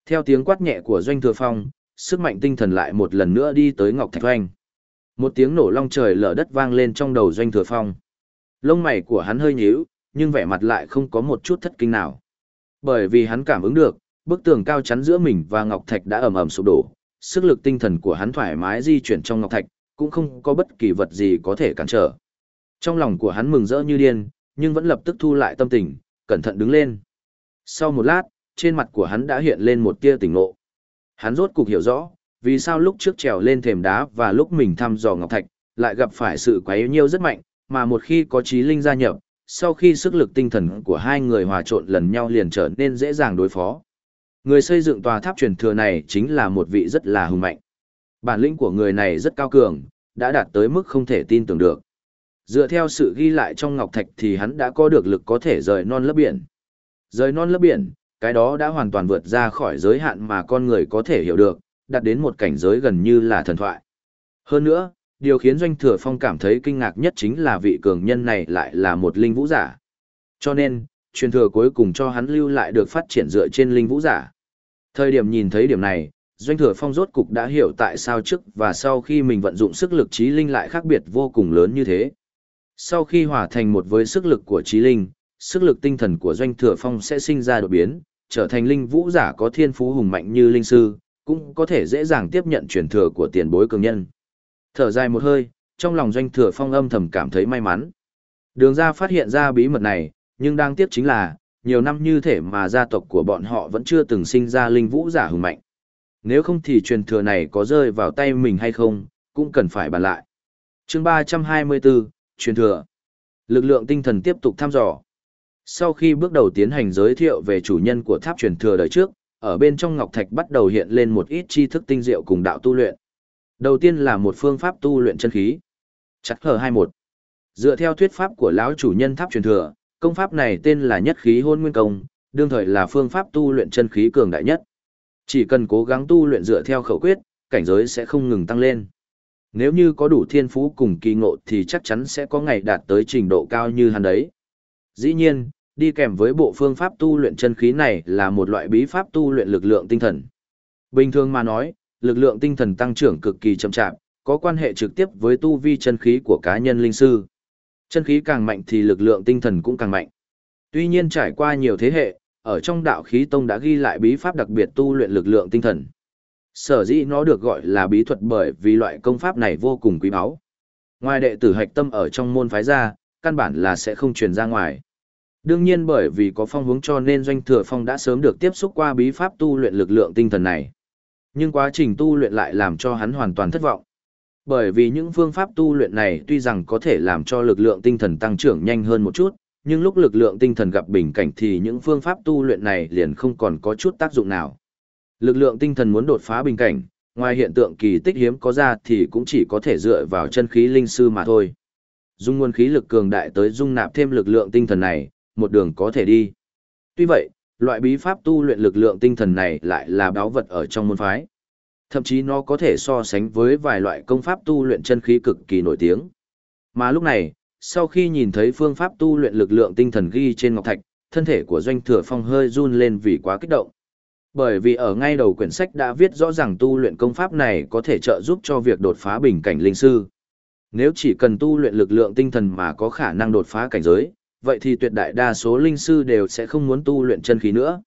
Theo tiếng quát nhẹ của Doanh Thừa Phong, sức mạnh tinh thần lại một lần nữa đi tới Ngọc Thạch Doanh. Một tiếng nổ long trời lở đất vang lên trong đầu Doanh Thừa Phong. Lông mày của hắn hơi nhíu, nhưng vẻ mặt lại không có một chút thất kinh nào. Bởi vì hắn cảm ứng được, bức tường cao chắn giữa mình và Ngọc Thạch đã ầm ầm sụp đổ, sức lực tinh thần của hắn thoải mái di chuyển trong Ngọc Thạch, cũng không có bất kỳ vật gì có thể cản trở. Trong lòng của hắn mừng rỡ như điên, nhưng vẫn lập tức thu lại tâm tình, cẩn thận đứng lên. Sau một lát, trên mặt của hắn đã hiện lên một tia tỉnh ngộ. Hắn rốt cục hiểu rõ, vì sao lúc trước trèo lên thềm đá và lúc mình thăm dò ngọc thạch, lại gặp phải sự quấy nhiêu rất mạnh, mà một khi có trí linh gia nhập, sau khi sức lực tinh thần của hai người hòa trộn lần nhau liền trở nên dễ dàng đối phó. Người xây dựng tòa tháp truyền thừa này chính là một vị rất là hùng mạnh. Bản lĩnh của người này rất cao cường, đã đạt tới mức không thể tin tưởng được. Dựa theo sự ghi lại trong ngọc thạch thì hắn đã có được lực có thể rời non lớp biển. Rời non lớp biển, cái đó đã hoàn toàn vượt ra khỏi giới hạn mà con người có thể hiểu được, đạt đến một cảnh giới gần như là thần thoại. Hơn nữa, điều khiến Doanh Thừa Phong cảm thấy kinh ngạc nhất chính là vị cường nhân này lại là một linh vũ giả. Cho nên, truyền thừa cuối cùng cho hắn lưu lại được phát triển dựa trên linh vũ giả. Thời điểm nhìn thấy điểm này, Doanh Thừa Phong rốt cục đã hiểu tại sao trước và sau khi mình vận dụng sức lực trí linh lại khác biệt vô cùng lớn như thế. Sau khi hòa thành một với sức lực của trí linh, sức lực tinh thần của Doanh Thừa Phong sẽ sinh ra đột biến, trở thành linh vũ giả có thiên phú hùng mạnh như linh sư, cũng có thể dễ dàng tiếp nhận truyền thừa của tiền bối cường nhân. Thở dài một hơi, trong lòng doanh thừa phong âm thầm cảm thấy may mắn. Đường ra phát hiện ra bí mật này, nhưng đang tiếc chính là, nhiều năm như thể mà gia tộc của bọn họ vẫn chưa từng sinh ra linh vũ giả hùng mạnh. Nếu không thì truyền thừa này có rơi vào tay mình hay không, cũng cần phải bàn lại. chương 324, truyền thừa. Lực lượng tinh thần tiếp tục thăm dò. Sau khi bước đầu tiến hành giới thiệu về chủ nhân của tháp truyền thừa đời trước, ở bên trong ngọc thạch bắt đầu hiện lên một ít tri thức tinh diệu cùng đạo tu luyện. Đầu tiên là một phương pháp tu luyện chân khí. Chắc hờ 21. Dựa theo thuyết pháp của lão chủ nhân tháp truyền thừa, công pháp này tên là nhất khí hôn nguyên công, đương thời là phương pháp tu luyện chân khí cường đại nhất. Chỉ cần cố gắng tu luyện dựa theo khẩu quyết, cảnh giới sẽ không ngừng tăng lên. Nếu như có đủ thiên phú cùng kỳ ngộ thì chắc chắn sẽ có ngày đạt tới trình độ cao như hắn đấy. Dĩ nhiên, đi kèm với bộ phương pháp tu luyện chân khí này là một loại bí pháp tu luyện lực lượng tinh thần. Bình thường mà nói, lực lượng tinh thần tăng trưởng cực kỳ chậm chạp, có quan hệ trực tiếp với tu vi chân khí của cá nhân linh sư. Chân khí càng mạnh thì lực lượng tinh thần cũng càng mạnh. Tuy nhiên trải qua nhiều thế hệ, ở trong đạo khí tông đã ghi lại bí pháp đặc biệt tu luyện lực lượng tinh thần. Sở dĩ nó được gọi là bí thuật bởi vì loại công pháp này vô cùng quý báu. Ngoài đệ tử hạch tâm ở trong môn phái ra, căn bản là sẽ không truyền ra ngoài. Đương nhiên bởi vì có phong hướng cho nên doanh thừa phong đã sớm được tiếp xúc qua bí pháp tu luyện lực lượng tinh thần này. Nhưng quá trình tu luyện lại làm cho hắn hoàn toàn thất vọng. Bởi vì những phương pháp tu luyện này tuy rằng có thể làm cho lực lượng tinh thần tăng trưởng nhanh hơn một chút, nhưng lúc lực lượng tinh thần gặp bình cảnh thì những phương pháp tu luyện này liền không còn có chút tác dụng nào. Lực lượng tinh thần muốn đột phá bình cảnh, ngoài hiện tượng kỳ tích hiếm có ra thì cũng chỉ có thể dựa vào chân khí linh sư mà thôi. Dung nguồn khí lực cường đại tới dung nạp thêm lực lượng tinh thần này, một đường có thể đi. Tuy vậy, loại bí pháp tu luyện lực lượng tinh thần này lại là báo vật ở trong môn phái. Thậm chí nó có thể so sánh với vài loại công pháp tu luyện chân khí cực kỳ nổi tiếng. Mà lúc này, sau khi nhìn thấy phương pháp tu luyện lực lượng tinh thần ghi trên ngọc thạch, thân thể của doanh thừa phong hơi run lên vì quá kích động. Bởi vì ở ngay đầu quyển sách đã viết rõ ràng tu luyện công pháp này có thể trợ giúp cho việc đột phá bình cảnh linh sư. Nếu chỉ cần tu luyện lực lượng tinh thần mà có khả năng đột phá cảnh giới, vậy thì tuyệt đại đa số linh sư đều sẽ không muốn tu luyện chân khí nữa.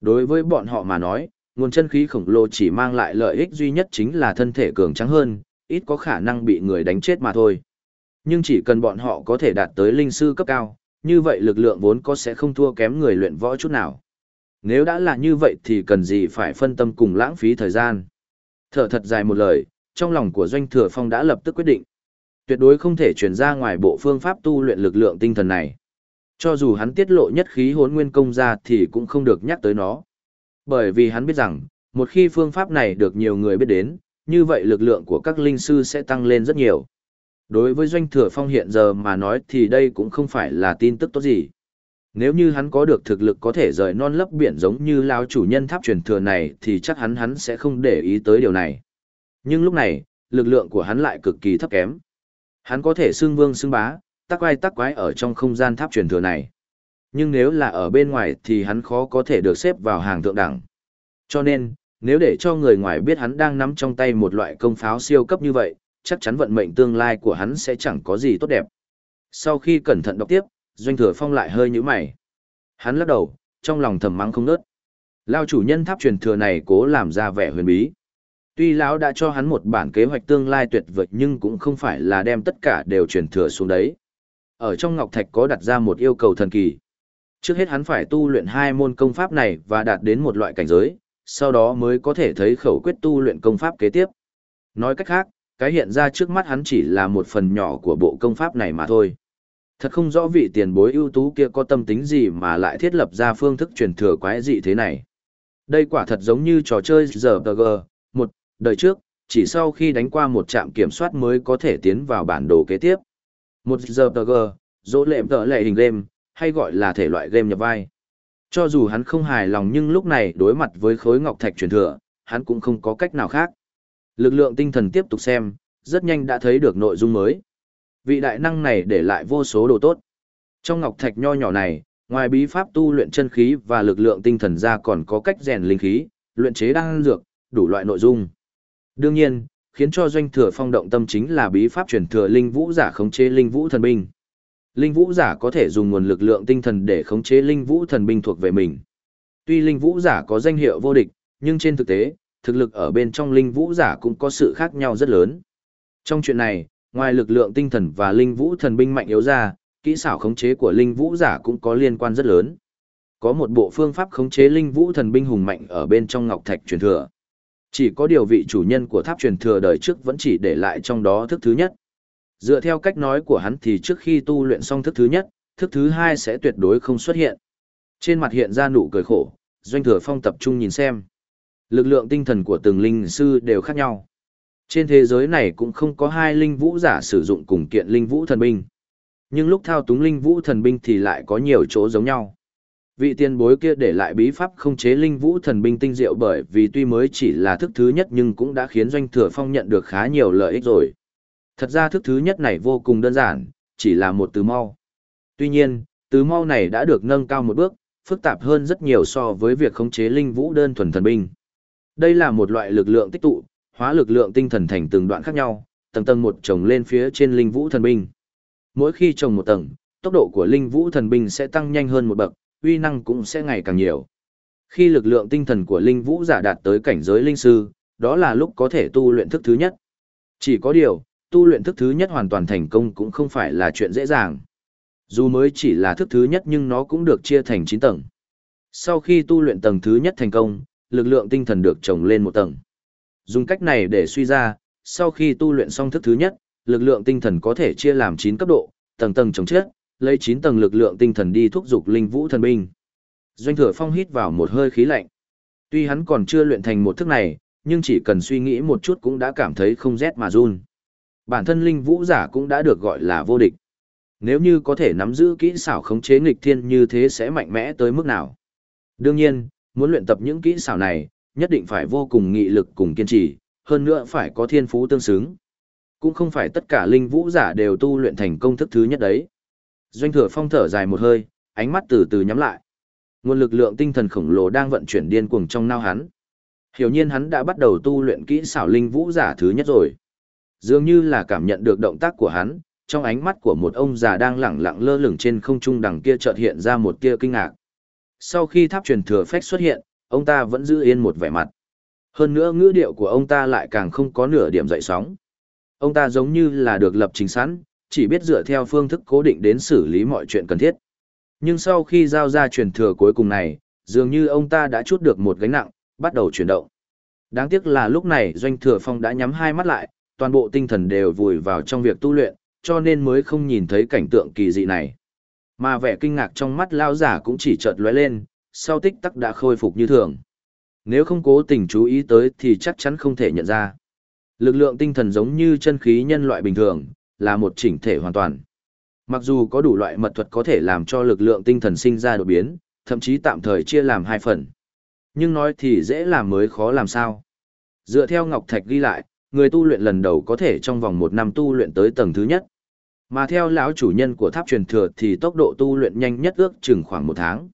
Đối với bọn họ mà nói, nguồn chân khí khổng lồ chỉ mang lại lợi ích duy nhất chính là thân thể cường trắng hơn, ít có khả năng bị người đánh chết mà thôi. Nhưng chỉ cần bọn họ có thể đạt tới linh sư cấp cao, như vậy lực lượng vốn có sẽ không thua kém người luyện võ chút nào. Nếu đã là như vậy thì cần gì phải phân tâm cùng lãng phí thời gian. Thở thật dài một lời, trong lòng của Doanh Thừa Phong đã lập tức quyết định. Tuyệt đối không thể chuyển ra ngoài bộ phương pháp tu luyện lực lượng tinh thần này. Cho dù hắn tiết lộ nhất khí hốn nguyên công ra thì cũng không được nhắc tới nó. Bởi vì hắn biết rằng, một khi phương pháp này được nhiều người biết đến, như vậy lực lượng của các linh sư sẽ tăng lên rất nhiều. Đối với Doanh Thừa Phong hiện giờ mà nói thì đây cũng không phải là tin tức tốt gì. Nếu như hắn có được thực lực có thể rời non lấp biển giống như lao chủ nhân tháp truyền thừa này thì chắc hắn hắn sẽ không để ý tới điều này. Nhưng lúc này, lực lượng của hắn lại cực kỳ thấp kém. Hắn có thể xưng vương xưng bá, tắc quái tắc quái ở trong không gian tháp truyền thừa này. Nhưng nếu là ở bên ngoài thì hắn khó có thể được xếp vào hàng thượng đẳng. Cho nên, nếu để cho người ngoài biết hắn đang nắm trong tay một loại công pháo siêu cấp như vậy, chắc chắn vận mệnh tương lai của hắn sẽ chẳng có gì tốt đẹp. Sau khi cẩn thận đọc tiếp, Doanh Thừa Phong lại hơi nhíu mày. Hắn lắc đầu, trong lòng thầm mắng không nớt. Lao chủ nhân tháp truyền thừa này cố làm ra vẻ huyền bí. Tuy lão đã cho hắn một bản kế hoạch tương lai tuyệt vời nhưng cũng không phải là đem tất cả đều truyền thừa xuống đấy. Ở trong Ngọc Thạch có đặt ra một yêu cầu thần kỳ. Trước hết hắn phải tu luyện hai môn công pháp này và đạt đến một loại cảnh giới, sau đó mới có thể thấy khẩu quyết tu luyện công pháp kế tiếp. Nói cách khác, cái hiện ra trước mắt hắn chỉ là một phần nhỏ của bộ công pháp này mà thôi. Thật không rõ vị tiền bối ưu tú kia có tâm tính gì mà lại thiết lập ra phương thức truyền thừa quái dị thế này. Đây quả thật giống như trò chơi RPG, một đời trước, chỉ sau khi đánh qua một trạm kiểm soát mới có thể tiến vào bản đồ kế tiếp. Một RPG, dỗ lệm tợ lệ hình game, hay gọi là thể loại game nhập vai. Cho dù hắn không hài lòng nhưng lúc này đối mặt với khối ngọc thạch truyền thừa, hắn cũng không có cách nào khác. Lực lượng tinh thần tiếp tục xem, rất nhanh đã thấy được nội dung mới. Vị đại năng này để lại vô số đồ tốt. Trong ngọc thạch nho nhỏ này, ngoài bí pháp tu luyện chân khí và lực lượng tinh thần ra còn có cách rèn linh khí, luyện chế đan dược, đủ loại nội dung. Đương nhiên, khiến cho doanh thừa phong động tâm chính là bí pháp truyền thừa linh vũ giả khống chế linh vũ thần binh. Linh vũ giả có thể dùng nguồn lực lượng tinh thần để khống chế linh vũ thần binh thuộc về mình. Tuy linh vũ giả có danh hiệu vô địch, nhưng trên thực tế, thực lực ở bên trong linh vũ giả cũng có sự khác nhau rất lớn. Trong chuyện này, ngoài lực lượng tinh thần và linh vũ thần binh mạnh yếu ra, kỹ xảo khống chế của linh vũ giả cũng có liên quan rất lớn. Có một bộ phương pháp khống chế linh vũ thần binh hùng mạnh ở bên trong ngọc thạch truyền thừa. Chỉ có điều vị chủ nhân của tháp truyền thừa đời trước vẫn chỉ để lại trong đó thức thứ nhất. Dựa theo cách nói của hắn thì trước khi tu luyện xong thức thứ nhất, thức thứ hai sẽ tuyệt đối không xuất hiện. Trên mặt hiện ra nụ cười khổ, doanh thừa phong tập trung nhìn xem. Lực lượng tinh thần của từng linh sư đều khác nhau. Trên thế giới này cũng không có hai linh vũ giả sử dụng cùng kiện linh vũ thần binh. Nhưng lúc thao túng linh vũ thần binh thì lại có nhiều chỗ giống nhau. Vị tiền bối kia để lại bí pháp không chế linh vũ thần binh tinh diệu bởi vì tuy mới chỉ là thức thứ nhất nhưng cũng đã khiến doanh thừa phong nhận được khá nhiều lợi ích rồi. Thật ra thức thứ nhất này vô cùng đơn giản, chỉ là một từ mau. Tuy nhiên, từ mau này đã được nâng cao một bước, phức tạp hơn rất nhiều so với việc khống chế linh vũ đơn thuần thần binh. Đây là một loại lực lượng tích tụ, hóa lực lượng tinh thần thành từng đoạn khác nhau, tầng tầng một chồng lên phía trên linh vũ thần binh. Mỗi khi trồng một tầng, tốc độ của linh vũ thần binh sẽ tăng nhanh hơn một bậc, uy năng cũng sẽ ngày càng nhiều. Khi lực lượng tinh thần của linh vũ giả đạt tới cảnh giới linh sư, đó là lúc có thể tu luyện thức thứ nhất. Chỉ có điều, tu luyện thức thứ nhất hoàn toàn thành công cũng không phải là chuyện dễ dàng. Dù mới chỉ là thức thứ nhất nhưng nó cũng được chia thành 9 tầng. Sau khi tu luyện tầng thứ nhất thành công, lực lượng tinh thần được trồng lên một tầng. Dùng cách này để suy ra, sau khi tu luyện xong thức thứ nhất, lực lượng tinh thần có thể chia làm 9 cấp độ, tầng tầng chống chết, lấy 9 tầng lực lượng tinh thần đi thúc dục linh vũ thần binh. Doanh Thừa Phong hít vào một hơi khí lạnh. Tuy hắn còn chưa luyện thành một thức này, nhưng chỉ cần suy nghĩ một chút cũng đã cảm thấy không rét mà run. Bản thân linh vũ giả cũng đã được gọi là vô địch. Nếu như có thể nắm giữ kỹ xảo khống chế nghịch thiên như thế sẽ mạnh mẽ tới mức nào? Đương nhiên, muốn luyện tập những kỹ xảo này, nhất định phải vô cùng nghị lực cùng kiên trì, hơn nữa phải có thiên phú tương xứng. Cũng không phải tất cả linh vũ giả đều tu luyện thành công thức thứ nhất đấy. Doanh thừa phong thở dài một hơi, ánh mắt từ từ nhắm lại. Nguồn lực lượng tinh thần khổng lồ đang vận chuyển điên cuồng trong nao hắn. Hiểu nhiên hắn đã bắt đầu tu luyện kỹ xảo linh vũ giả thứ nhất rồi. Dường như là cảm nhận được động tác của hắn, trong ánh mắt của một ông già đang lẳng lặng lơ lửng trên không trung đằng kia chợt hiện ra một tia kinh ngạc. Sau khi tháp truyền thừa phách xuất hiện, ông ta vẫn giữ yên một vẻ mặt. Hơn nữa ngữ điệu của ông ta lại càng không có nửa điểm dậy sóng. Ông ta giống như là được lập trình sẵn, chỉ biết dựa theo phương thức cố định đến xử lý mọi chuyện cần thiết. Nhưng sau khi giao ra truyền thừa cuối cùng này, dường như ông ta đã chút được một gánh nặng, bắt đầu chuyển động. Đáng tiếc là lúc này Doanh Thừa Phong đã nhắm hai mắt lại, toàn bộ tinh thần đều vùi vào trong việc tu luyện, cho nên mới không nhìn thấy cảnh tượng kỳ dị này. Mà vẻ kinh ngạc trong mắt lao giả cũng chỉ chợt lóe lên, sau tích tắc đã khôi phục như thường. Nếu không cố tình chú ý tới thì chắc chắn không thể nhận ra. Lực lượng tinh thần giống như chân khí nhân loại bình thường, là một chỉnh thể hoàn toàn. Mặc dù có đủ loại mật thuật có thể làm cho lực lượng tinh thần sinh ra đột biến, thậm chí tạm thời chia làm hai phần. Nhưng nói thì dễ làm mới khó làm sao. Dựa theo Ngọc Thạch ghi lại, người tu luyện lần đầu có thể trong vòng một năm tu luyện tới tầng thứ nhất. Mà theo lão chủ nhân của tháp truyền thừa thì tốc độ tu luyện nhanh nhất ước chừng khoảng một tháng.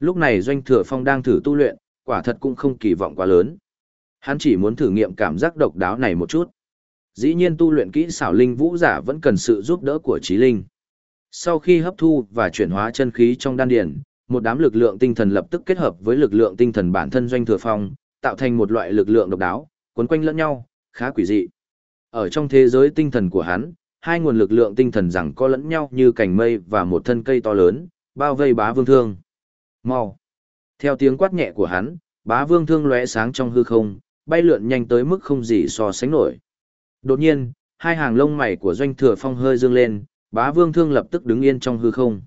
Lúc này Doanh Thừa Phong đang thử tu luyện, quả thật cũng không kỳ vọng quá lớn. Hắn chỉ muốn thử nghiệm cảm giác độc đáo này một chút. Dĩ nhiên tu luyện kỹ xảo linh vũ giả vẫn cần sự giúp đỡ của trí linh. Sau khi hấp thu và chuyển hóa chân khí trong đan điền, một đám lực lượng tinh thần lập tức kết hợp với lực lượng tinh thần bản thân doanh thừa phong, tạo thành một loại lực lượng độc đáo, quấn quanh lẫn nhau, khá quỷ dị. Ở trong thế giới tinh thần của hắn, hai nguồn lực lượng tinh thần rằng có lẫn nhau như cành mây và một thân cây to lớn, bao vây bá vương thương. Mau! Theo tiếng quát nhẹ của hắn, bá vương thương lóe sáng trong hư không, bay lượn nhanh tới mức không gì so sánh nổi. Đột nhiên, hai hàng lông mày của doanh thừa phong hơi dương lên, bá vương thương lập tức đứng yên trong hư không.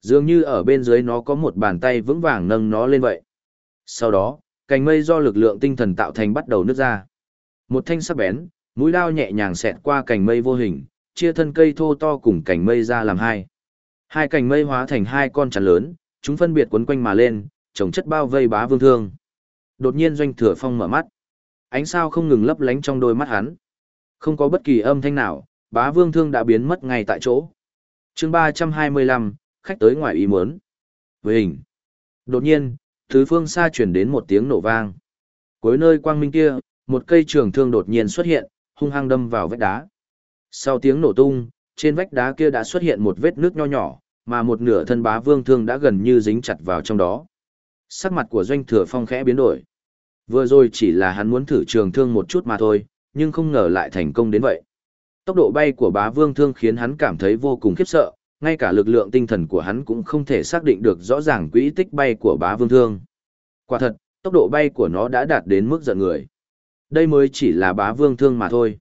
Dường như ở bên dưới nó có một bàn tay vững vàng nâng nó lên vậy. Sau đó, cành mây do lực lượng tinh thần tạo thành bắt đầu nứt ra. Một thanh sắc bén, mũi lao nhẹ nhàng xẹt qua cành mây vô hình, chia thân cây thô to cùng cành mây ra làm hai. Hai cành mây hóa thành hai con chắn lớn, chúng phân biệt quấn quanh mà lên, trồng chất bao vây bá vương thương. Đột nhiên doanh thừa phong mở mắt. Ánh sao không ngừng lấp lánh trong đôi mắt hắn. Không có bất kỳ âm thanh nào, bá vương thương đã biến mất ngay tại chỗ. chương ba trăm hai mươi lăm khách tới ngoài ý muốn. Với hình. Đột nhiên, thứ phương xa chuyển đến một tiếng nổ vang. Cuối nơi quang minh kia, một cây trường thương đột nhiên xuất hiện, hung hăng đâm vào vách đá. Sau tiếng nổ tung, trên vách đá kia đã xuất hiện một vết nước nho nhỏ, mà một nửa thân bá vương thương đã gần như dính chặt vào trong đó. Sắc mặt của doanh thừa phong khẽ biến đổi. Vừa rồi chỉ là hắn muốn thử trường thương một chút mà thôi, nhưng không ngờ lại thành công đến vậy. Tốc độ bay của bá vương thương khiến hắn cảm thấy vô cùng khiếp sợ, ngay cả lực lượng tinh thần của hắn cũng không thể xác định được rõ ràng quỹ tích bay của bá vương thương. Quả thật, tốc độ bay của nó đã đạt đến mức giận người. Đây mới chỉ là bá vương thương mà thôi.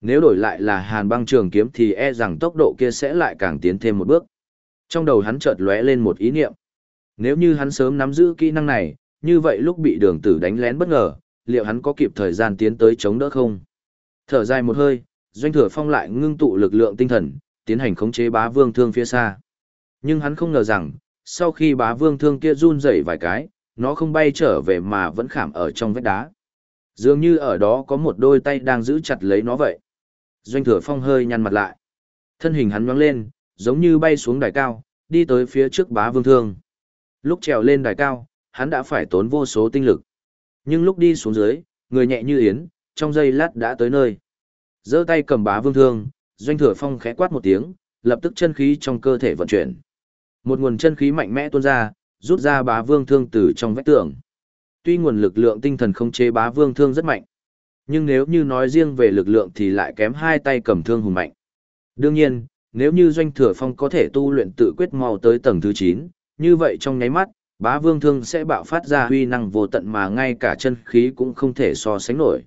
Nếu đổi lại là hàn băng trường kiếm thì e rằng tốc độ kia sẽ lại càng tiến thêm một bước. Trong đầu hắn chợt lóe lên một ý niệm. Nếu như hắn sớm nắm giữ kỹ năng này, như vậy lúc bị đường tử đánh lén bất ngờ, liệu hắn có kịp thời gian tiến tới chống đỡ không? Thở dài một hơi, doanh thừa phong lại ngưng tụ lực lượng tinh thần, tiến hành khống chế bá vương thương phía xa. Nhưng hắn không ngờ rằng, sau khi bá vương thương kia run rẩy vài cái, nó không bay trở về mà vẫn khảm ở trong vách đá. Dường như ở đó có một đôi tay đang giữ chặt lấy nó vậy. Doanh thừa phong hơi nhăn mặt lại. Thân hình hắn nhoáng lên, giống như bay xuống đài cao, đi tới phía trước bá vương thương. Lúc trèo lên đài cao, hắn đã phải tốn vô số tinh lực. Nhưng lúc đi xuống dưới, người nhẹ như yến, trong giây lát đã tới nơi. giơ tay cầm bá vương thương, doanh thừa phong khẽ quát một tiếng, lập tức chân khí trong cơ thể vận chuyển. Một nguồn chân khí mạnh mẽ tuôn ra, rút ra bá vương thương từ trong vách tường. Tuy nguồn lực lượng tinh thần không chế bá vương thương rất mạnh, nhưng nếu như nói riêng về lực lượng thì lại kém hai tay cầm thương hùng mạnh. Đương nhiên, nếu như doanh thừa phong có thể tu luyện tự quyết mau tới tầng thứ 9, như vậy trong nháy mắt, bá vương thương sẽ bạo phát ra huy năng vô tận mà ngay cả chân khí cũng không thể so sánh nổi.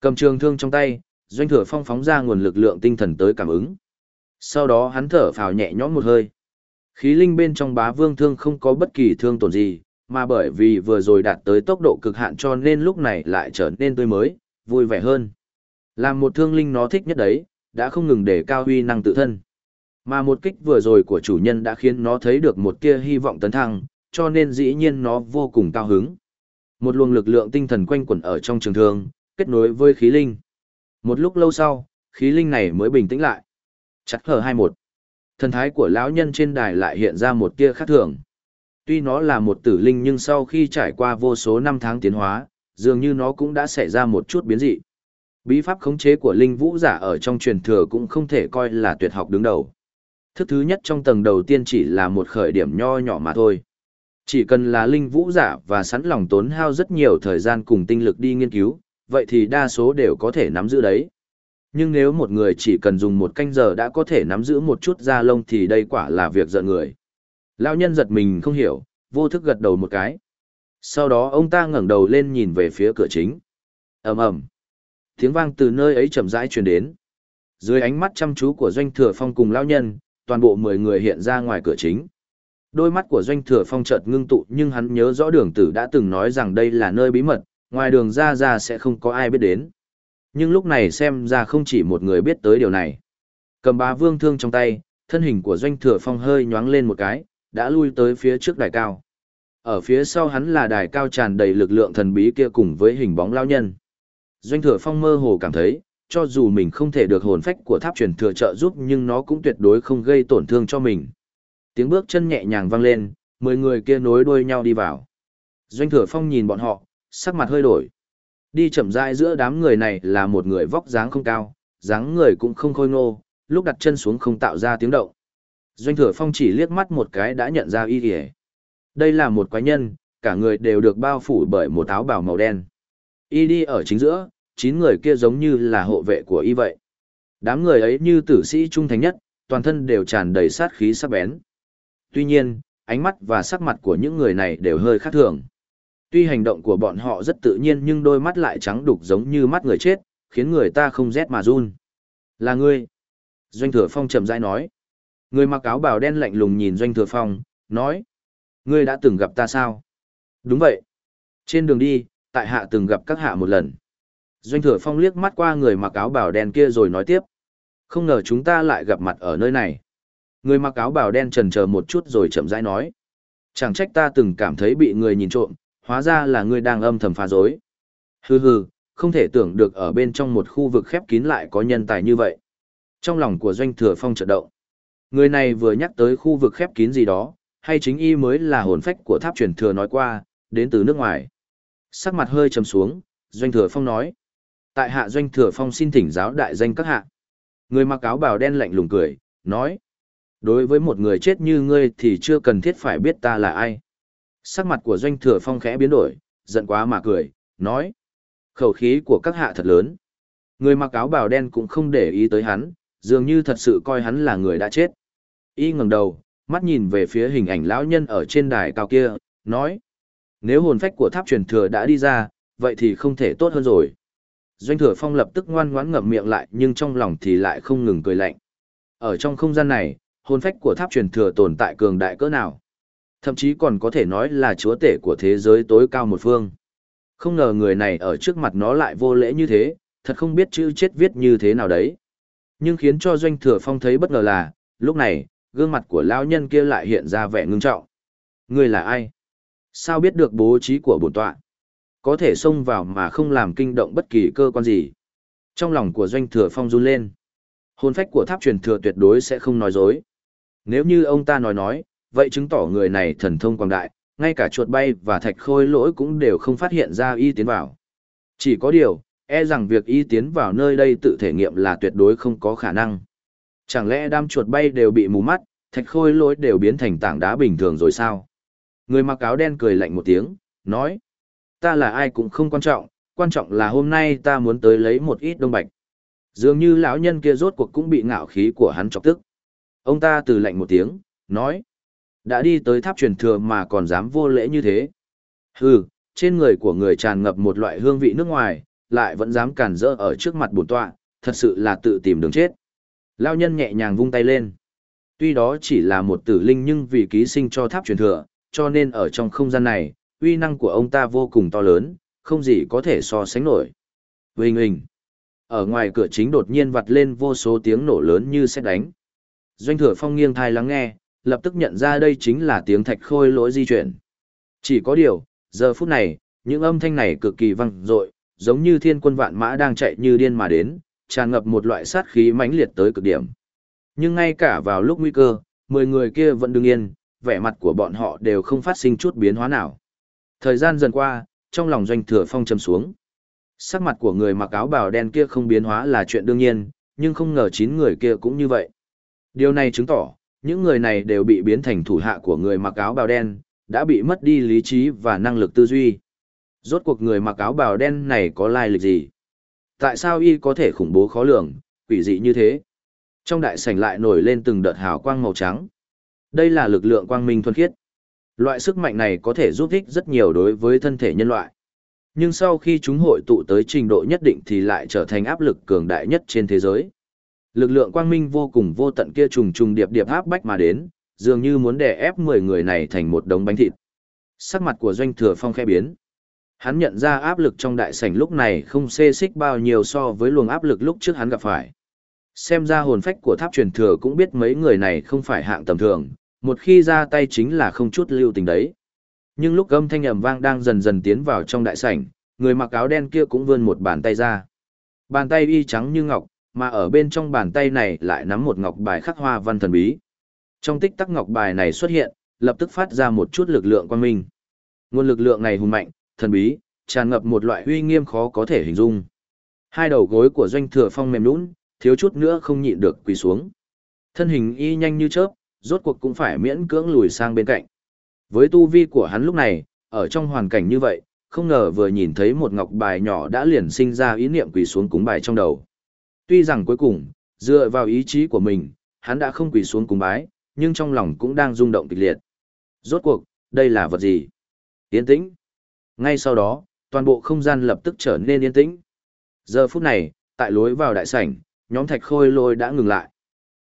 Cầm trường thương trong tay, doanh thừa phong phóng ra nguồn lực lượng tinh thần tới cảm ứng. Sau đó hắn thở phào nhẹ nhõm một hơi. Khí linh bên trong bá vương thương không có bất kỳ thương tổn gì, mà bởi vì vừa rồi đạt tới tốc độ cực hạn cho nên lúc này lại trở nên tươi mới, vui vẻ hơn. Làm một thương linh nó thích nhất đấy, đã không ngừng để cao huy năng tự thân. Mà một kích vừa rồi của chủ nhân đã khiến nó thấy được một tia hy vọng tấn thăng, cho nên dĩ nhiên nó vô cùng cao hứng. Một luồng lực lượng tinh thần quanh quẩn ở trong trường thương, kết nối với khí linh. Một lúc lâu sau, khí linh này mới bình tĩnh lại. Chặt hờ 21. Thần thái của lão nhân trên đài lại hiện ra một tia khác thường. Tuy nó là một tử linh nhưng sau khi trải qua vô số năm tháng tiến hóa, dường như nó cũng đã xảy ra một chút biến dị. Bí pháp khống chế của linh vũ giả ở trong truyền thừa cũng không thể coi là tuyệt học đứng đầu. Thức thứ nhất trong tầng đầu tiên chỉ là một khởi điểm nho nhỏ mà thôi. Chỉ cần là linh vũ giả và sẵn lòng tốn hao rất nhiều thời gian cùng tinh lực đi nghiên cứu, vậy thì đa số đều có thể nắm giữ đấy. Nhưng nếu một người chỉ cần dùng một canh giờ đã có thể nắm giữ một chút da lông thì đây quả là việc giận người. Lão nhân giật mình không hiểu, vô thức gật đầu một cái. Sau đó ông ta ngẩng đầu lên nhìn về phía cửa chính. ầm ầm, tiếng vang từ nơi ấy chậm rãi truyền đến. Dưới ánh mắt chăm chú của Doanh Thừa Phong cùng lão nhân, toàn bộ mười người hiện ra ngoài cửa chính. Đôi mắt của Doanh Thừa Phong chợt ngưng tụ nhưng hắn nhớ rõ đường tử đã từng nói rằng đây là nơi bí mật, ngoài đường ra ra sẽ không có ai biết đến. Nhưng lúc này xem ra không chỉ một người biết tới điều này. Cầm bá vương thương trong tay, thân hình của Doanh Thừa Phong hơi nhoáng lên một cái, đã lui tới phía trước đài cao. Ở phía sau hắn là đài cao tràn đầy lực lượng thần bí kia cùng với hình bóng lao nhân. Doanh Thừa Phong mơ hồ cảm thấy, cho dù mình không thể được hồn phách của tháp truyền thừa trợ giúp nhưng nó cũng tuyệt đối không gây tổn thương cho mình. Tiếng bước chân nhẹ nhàng vang lên, mười người kia nối đuôi nhau đi vào. Doanh Thừa Phong nhìn bọn họ, sắc mặt hơi đổi. Đi chậm rãi giữa đám người này là một người vóc dáng không cao, dáng người cũng không khôi ngô, lúc đặt chân xuống không tạo ra tiếng động. Doanh Thừa Phong chỉ liếc mắt một cái đã nhận ra y kìa. Đây là một quái nhân, cả người đều được bao phủ bởi một áo bào màu đen. Y đi ở chính giữa, chín người kia giống như là hộ vệ của y vậy. Đám người ấy như tử sĩ trung thành nhất, toàn thân đều tràn đầy sát khí sắc bén. Tuy nhiên, ánh mắt và sắc mặt của những người này đều hơi khác thường. Tuy hành động của bọn họ rất tự nhiên nhưng đôi mắt lại trắng đục giống như mắt người chết, khiến người ta không rét mà run. Là ngươi. Doanh thừa phong chậm rãi nói. Người mặc áo bào đen lạnh lùng nhìn doanh thừa phong, nói. Ngươi đã từng gặp ta sao? Đúng vậy. Trên đường đi, tại hạ từng gặp các hạ một lần. Doanh thừa phong liếc mắt qua người mặc áo bào đen kia rồi nói tiếp. Không ngờ chúng ta lại gặp mặt ở nơi này. Người mặc áo bào đen trần chờ một chút rồi chậm rãi nói. Chẳng trách ta từng cảm thấy bị người nhìn trộm, hóa ra là ngươi đang âm thầm phá dối. Hừ hừ, không thể tưởng được ở bên trong một khu vực khép kín lại có nhân tài như vậy. Trong lòng của doanh thừa phong chợt động. Người này vừa nhắc tới khu vực khép kín gì đó, hay chính y mới là hồn phách của tháp truyền thừa nói qua, đến từ nước ngoài. Sắc mặt hơi trầm xuống, doanh thừa phong nói. Tại hạ doanh thừa phong xin thỉnh giáo đại danh các hạ. Người mặc áo bào đen lạnh lùng cười, nói. Đối với một người chết như ngươi thì chưa cần thiết phải biết ta là ai. Sắc mặt của doanh thừa phong khẽ biến đổi, giận quá mà cười, nói. Khẩu khí của các hạ thật lớn. Người mặc áo bào đen cũng không để ý tới hắn, dường như thật sự coi hắn là người đã chết. Y ngẩng đầu, mắt nhìn về phía hình ảnh lão nhân ở trên đài cao kia, nói. Nếu hồn phách của tháp truyền thừa đã đi ra, vậy thì không thể tốt hơn rồi. Doanh thừa phong lập tức ngoan ngoãn ngậm miệng lại nhưng trong lòng thì lại không ngừng cười lạnh. Ở trong không gian này, hồn phách của tháp truyền thừa tồn tại cường đại cỡ nào. Thậm chí còn có thể nói là chúa tể của thế giới tối cao một phương. Không ngờ người này ở trước mặt nó lại vô lễ như thế, thật không biết chữ chết viết như thế nào đấy. Nhưng khiến cho doanh thừa phong thấy bất ngờ là, lúc này, gương mặt của lão nhân kia lại hiện ra vẻ ngưng trọng. Người là ai? Sao biết được bố trí của bổn tọa? Có thể xông vào mà không làm kinh động bất kỳ cơ quan gì. Trong lòng của doanh thừa phong run lên. Hồn phách của tháp truyền thừa tuyệt đối sẽ không nói dối. Nếu như ông ta nói nói, vậy chứng tỏ người này thần thông quảng đại, ngay cả chuột bay và thạch khôi lỗi cũng đều không phát hiện ra y tiến vào. Chỉ có điều, e rằng việc y tiến vào nơi đây tự thể nghiệm là tuyệt đối không có khả năng. Chẳng lẽ đám chuột bay đều bị mù mắt, thạch khôi lỗi đều biến thành tảng đá bình thường rồi sao? Người mặc áo đen cười lạnh một tiếng, nói. Ta là ai cũng không quan trọng, quan trọng là hôm nay ta muốn tới lấy một ít đông bạch. Dường như lão nhân kia rốt cuộc cũng bị ngạo khí của hắn chọc tức. Ông ta từ lạnh một tiếng, nói. Đã đi tới tháp truyền thừa mà còn dám vô lễ như thế. Hừ, trên người của người tràn ngập một loại hương vị nước ngoài, lại vẫn dám cản rỡ ở trước mặt bổn tọa, thật sự là tự tìm đường chết. Lão nhân nhẹ nhàng vung tay lên. Tuy đó chỉ là một tử linh nhưng vì ký sinh cho tháp truyền thừa, cho nên ở trong không gian này, uy năng của ông ta vô cùng to lớn, không gì có thể so sánh nổi. Huỳnh huỳnh. Ở ngoài cửa chính đột nhiên vặt lên vô số tiếng nổ lớn như xét đánh. Doanh thừa phong nghiêng thai lắng nghe, lập tức nhận ra đây chính là tiếng thạch khôi lỗi di chuyển. Chỉ có điều, giờ phút này, những âm thanh này cực kỳ vang dội, giống như thiên quân vạn mã đang chạy như điên mà đến, tràn ngập một loại sát khí mãnh liệt tới cực điểm. Nhưng ngay cả vào lúc nguy cơ, mười người kia vẫn đứng yên, vẻ mặt của bọn họ đều không phát sinh chút biến hóa nào. Thời gian dần qua, trong lòng doanh thừa phong trầm xuống. Sắc mặt của người mặc áo bào đen kia không biến hóa là chuyện đương nhiên, nhưng không ngờ chín người kia cũng như vậy. Điều này chứng tỏ, những người này đều bị biến thành thủ hạ của người mặc áo bào đen, đã bị mất đi lý trí và năng lực tư duy. Rốt cuộc người mặc áo bào đen này có lai lịch gì? Tại sao y có thể khủng bố khó lường, quỷ dị như thế? Trong đại sảnh lại nổi lên từng đợt hào quang màu trắng. Đây là lực lượng quang minh thuần khiết. Loại sức mạnh này có thể giúp ích rất nhiều đối với thân thể nhân loại. Nhưng sau khi chúng hội tụ tới trình độ nhất định thì lại trở thành áp lực cường đại nhất trên thế giới. Lực lượng quang minh vô cùng vô tận kia trùng trùng điệp điệp áp bách mà đến, dường như muốn đè ép 10 người này thành một đống bánh thịt. Sắc mặt của doanh thừa phong khẽ biến. Hắn nhận ra áp lực trong đại sảnh lúc này không xê xích bao nhiêu so với luồng áp lực lúc trước hắn gặp phải. Xem ra hồn phách của tháp truyền thừa cũng biết mấy người này không phải hạng tầm thường, một khi ra tay chính là không chút lưu tình đấy. Nhưng lúc âm thanh ầm vang đang dần dần tiến vào trong đại sảnh, người mặc áo đen kia cũng vươn một bàn tay ra. Bàn tay y trắng như ngọc, mà ở bên trong bàn tay này lại nắm một ngọc bài khắc hoa văn thần bí. Trong tích tắc ngọc bài này xuất hiện, lập tức phát ra một chút lực lượng quan minh. Nguồn lực lượng này hùng mạnh, thần bí, tràn ngập một loại uy nghiêm khó có thể hình dung. Hai đầu gối của doanh thừa phong mềm nũng, thiếu chút nữa không nhịn được quỳ xuống. Thân hình y nhanh như chớp, rốt cuộc cũng phải miễn cưỡng lùi sang bên cạnh. Với tu vi của hắn lúc này, ở trong hoàn cảnh như vậy, không ngờ vừa nhìn thấy một ngọc bài nhỏ đã liền sinh ra ý niệm quỳ xuống cúng bài trong đầu. Tuy rằng cuối cùng, dựa vào ý chí của mình, hắn đã không quỳ xuống cúng bái, nhưng trong lòng cũng đang rung động kịch liệt. Rốt cuộc, đây là vật gì? Yên tĩnh. Ngay sau đó, toàn bộ không gian lập tức trở nên yên tĩnh. Giờ phút này, tại lối vào đại sảnh, nhóm thạch khôi lôi đã ngừng lại.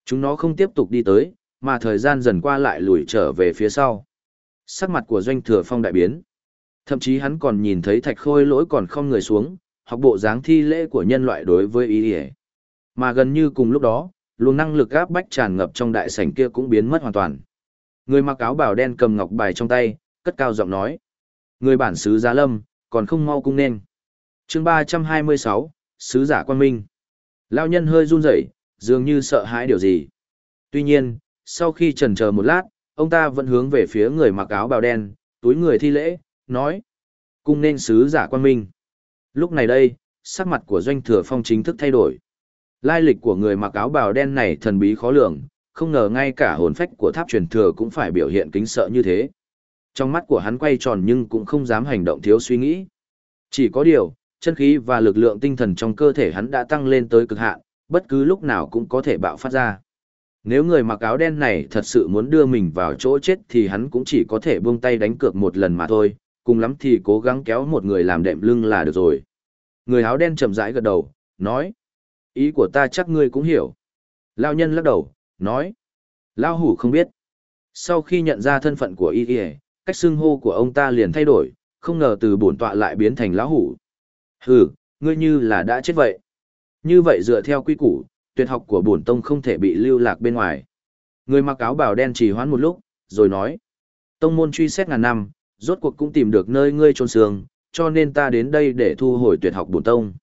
Chúng nó không tiếp tục đi tới, mà thời gian dần qua lại lùi trở về phía sau. Sắc mặt của doanh thừa phong đại biến. Thậm chí hắn còn nhìn thấy thạch khôi lỗi còn không người xuống, học bộ dáng thi lễ của nhân loại đối với ý ỉa. Mà gần như cùng lúc đó luồng năng lực áp bách tràn ngập trong đại sảnh kia cũng biến mất hoàn toàn. Người mặc áo bào đen cầm ngọc bài trong tay cất cao giọng nói. Người bản xứ giá lâm còn không mau cung nên. Chương ba trăm hai mươi sáu sứ giả quan minh. Lao nhân hơi run rẩy dường như sợ hãi điều gì. Tuy nhiên sau khi trần chờ một lát, ông ta vẫn hướng về phía người mặc áo bào đen, túi người thi lễ, nói, cung nên sứ giả quan minh. Lúc này đây, sắc mặt của doanh thừa phong chính thức thay đổi. Lai lịch của người mặc áo bào đen này thần bí khó lường, không ngờ ngay cả hồn phách của tháp truyền thừa cũng phải biểu hiện kính sợ như thế. Trong mắt của hắn quay tròn nhưng cũng không dám hành động thiếu suy nghĩ. Chỉ có điều, chân khí và lực lượng tinh thần trong cơ thể hắn đã tăng lên tới cực hạn, bất cứ lúc nào cũng có thể bạo phát ra nếu người mặc áo đen này thật sự muốn đưa mình vào chỗ chết thì hắn cũng chỉ có thể buông tay đánh cược một lần mà thôi, cùng lắm thì cố gắng kéo một người làm đệm lưng là được rồi. Người áo đen chậm rãi gật đầu, nói. Ý của ta chắc ngươi cũng hiểu. Lao nhân lắc đầu, nói. Lao hủ không biết. Sau khi nhận ra thân phận của y y, cách xưng hô của ông ta liền thay đổi, không ngờ từ bổn tọa lại biến thành lão hủ. Hừ, ngươi như là đã chết vậy. Như vậy dựa theo quy củ, tuyệt học của bổn tông không thể bị lưu lạc bên ngoài. Người mặc áo bào đen trì hoãn một lúc, rồi nói. Tông môn truy xét ngàn năm, rốt cuộc cũng tìm được nơi ngươi trôn xương, cho nên ta đến đây để thu hồi tuyệt học bổn tông.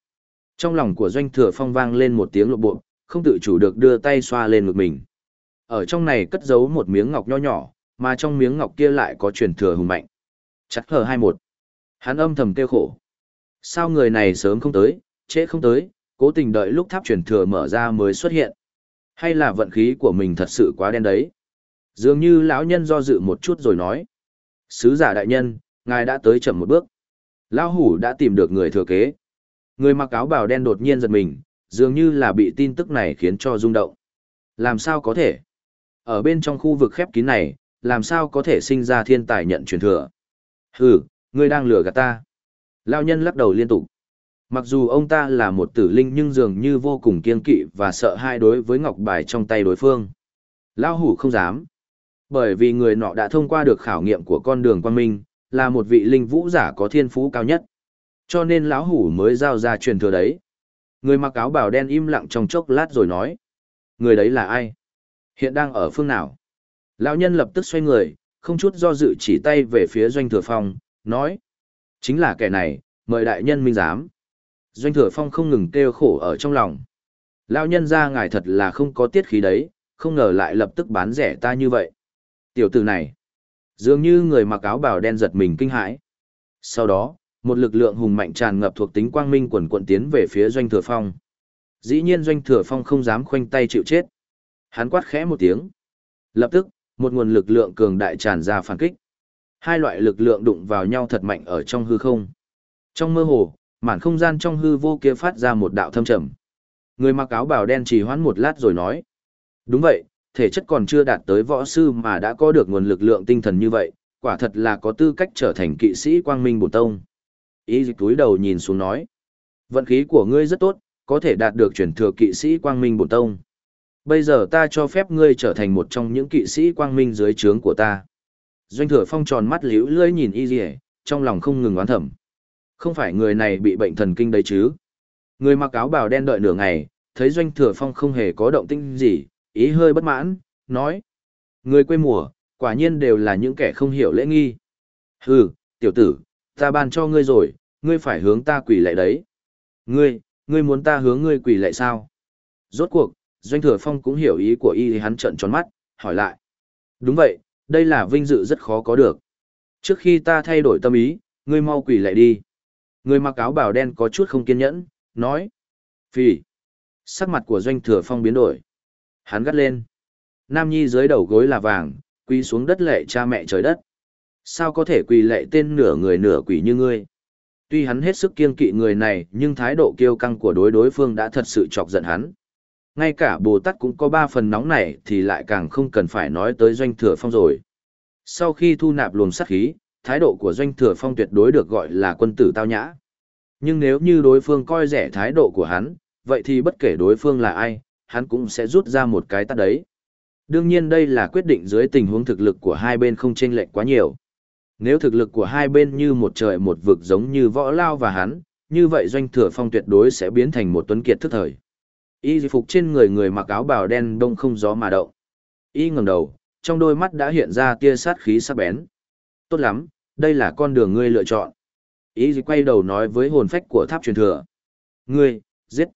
Trong lòng của doanh thừa phong vang lên một tiếng lộ bộ, không tự chủ được đưa tay xoa lên ngực mình. Ở trong này cất giấu một miếng ngọc nho nhỏ, mà trong miếng ngọc kia lại có truyền thừa hùng mạnh. Chắc hờ hai một. Hắn âm thầm kêu khổ. Sao người này sớm không tới, trễ không tới, cố tình đợi lúc tháp truyền thừa mở ra mới xuất hiện. Hay là vận khí của mình thật sự quá đen đấy. Dường như lão nhân do dự một chút rồi nói. Sứ giả đại nhân, ngài đã tới chậm một bước. Lão hủ đã tìm được người thừa kế. Người mặc áo bào đen đột nhiên giật mình, dường như là bị tin tức này khiến cho rung động. Làm sao có thể? Ở bên trong khu vực khép kín này, làm sao có thể sinh ra thiên tài nhận truyền thừa? Hừ, ngươi đang lừa gạt ta. Lão nhân lắc đầu liên tục. Mặc dù ông ta là một tử linh nhưng dường như vô cùng kiên kỵ và sợ hai đối với ngọc bài trong tay đối phương. Lão hủ không dám. Bởi vì người nọ đã thông qua được khảo nghiệm của con đường quan minh, là một vị linh vũ giả có thiên phú cao nhất. Cho nên lão hủ mới giao ra truyền thừa đấy. Người mặc áo bào đen im lặng trong chốc lát rồi nói. Người đấy là ai? Hiện đang ở phương nào? Lão nhân lập tức xoay người, không chút do dự chỉ tay về phía doanh thừa phong, nói. Chính là kẻ này, mời đại nhân minh giám. Doanh thừa phong không ngừng kêu khổ ở trong lòng. Lão nhân ra ngài thật là không có tiết khí đấy, không ngờ lại lập tức bán rẻ ta như vậy. Tiểu tử này, dường như người mặc áo bào đen giật mình kinh hãi. Sau đó, một lực lượng hùng mạnh tràn ngập thuộc tính quang minh quần quận tiến về phía doanh thừa phong. Dĩ nhiên doanh thừa phong không dám khoanh tay chịu chết. Hắn quát khẽ một tiếng. Lập tức, một nguồn lực lượng cường đại tràn ra phản kích. Hai loại lực lượng đụng vào nhau thật mạnh ở trong hư không. Trong mơ hồ, mản không gian trong hư vô kia phát ra một đạo thâm trầm. Người mặc áo bào đen chỉ hoãn một lát rồi nói. Đúng vậy, thể chất còn chưa đạt tới võ sư mà đã có được nguồn lực lượng tinh thần như vậy, quả thật là có tư cách trở thành kỵ sĩ quang minh bổn tông. Ý dịch túi đầu nhìn xuống nói. Vận khí của ngươi rất tốt, có thể đạt được chuyển thừa kỵ sĩ quang minh bổn tông. Bây giờ ta cho phép ngươi trở thành một trong những kỵ sĩ quang minh dưới trướng của ta. Doanh thừa phong tròn mắt liễu lưỡi nhìn y dì trong lòng không ngừng oán thầm. Không phải người này bị bệnh thần kinh đấy chứ. Người mặc áo bào đen đợi nửa ngày, thấy doanh thừa phong không hề có động tĩnh gì, ý hơi bất mãn, nói. Người quê mùa, quả nhiên đều là những kẻ không hiểu lễ nghi. Hừ, tiểu tử, ta ban cho ngươi rồi, ngươi phải hướng ta quỳ lại đấy. Ngươi, ngươi muốn ta hướng ngươi quỳ lại sao? Rốt cuộc, Doanh Thừa Phong cũng hiểu ý của y thì hắn trợn tròn mắt, hỏi lại. Đúng vậy, đây là vinh dự rất khó có được. Trước khi ta thay đổi tâm ý, ngươi mau quỳ lại đi. Người mặc áo bào đen có chút không kiên nhẫn, nói. Phì. Sắc mặt của Doanh Thừa Phong biến đổi. Hắn gắt lên. Nam Nhi dưới đầu gối là vàng, quỳ xuống đất lệ cha mẹ trời đất. Sao có thể quỳ lệ tên nửa người nửa quỷ như ngươi? Tuy hắn hết sức kiên kỵ người này, nhưng thái độ kiêu căng của đối đối phương đã thật sự chọc giận hắn. Ngay cả Bồ Tát cũng có ba phần nóng này thì lại càng không cần phải nói tới doanh thừa phong rồi. Sau khi thu nạp luồng sát khí, thái độ của doanh thừa phong tuyệt đối được gọi là quân tử tao nhã. Nhưng nếu như đối phương coi rẻ thái độ của hắn, vậy thì bất kể đối phương là ai, hắn cũng sẽ rút ra một cái tát đấy. Đương nhiên đây là quyết định dưới tình huống thực lực của hai bên không chênh lệch quá nhiều. Nếu thực lực của hai bên như một trời một vực giống như võ lao và hắn, như vậy doanh thừa phong tuyệt đối sẽ biến thành một tuấn kiệt thức thời. Y phục trên người người mặc áo bào đen đông không gió mà động. Y ngẩng đầu, trong đôi mắt đã hiện ra tia sát khí sắc bén. Tốt lắm, đây là con đường ngươi lựa chọn. Y quay đầu nói với hồn phách của tháp truyền thừa. Ngươi, giết.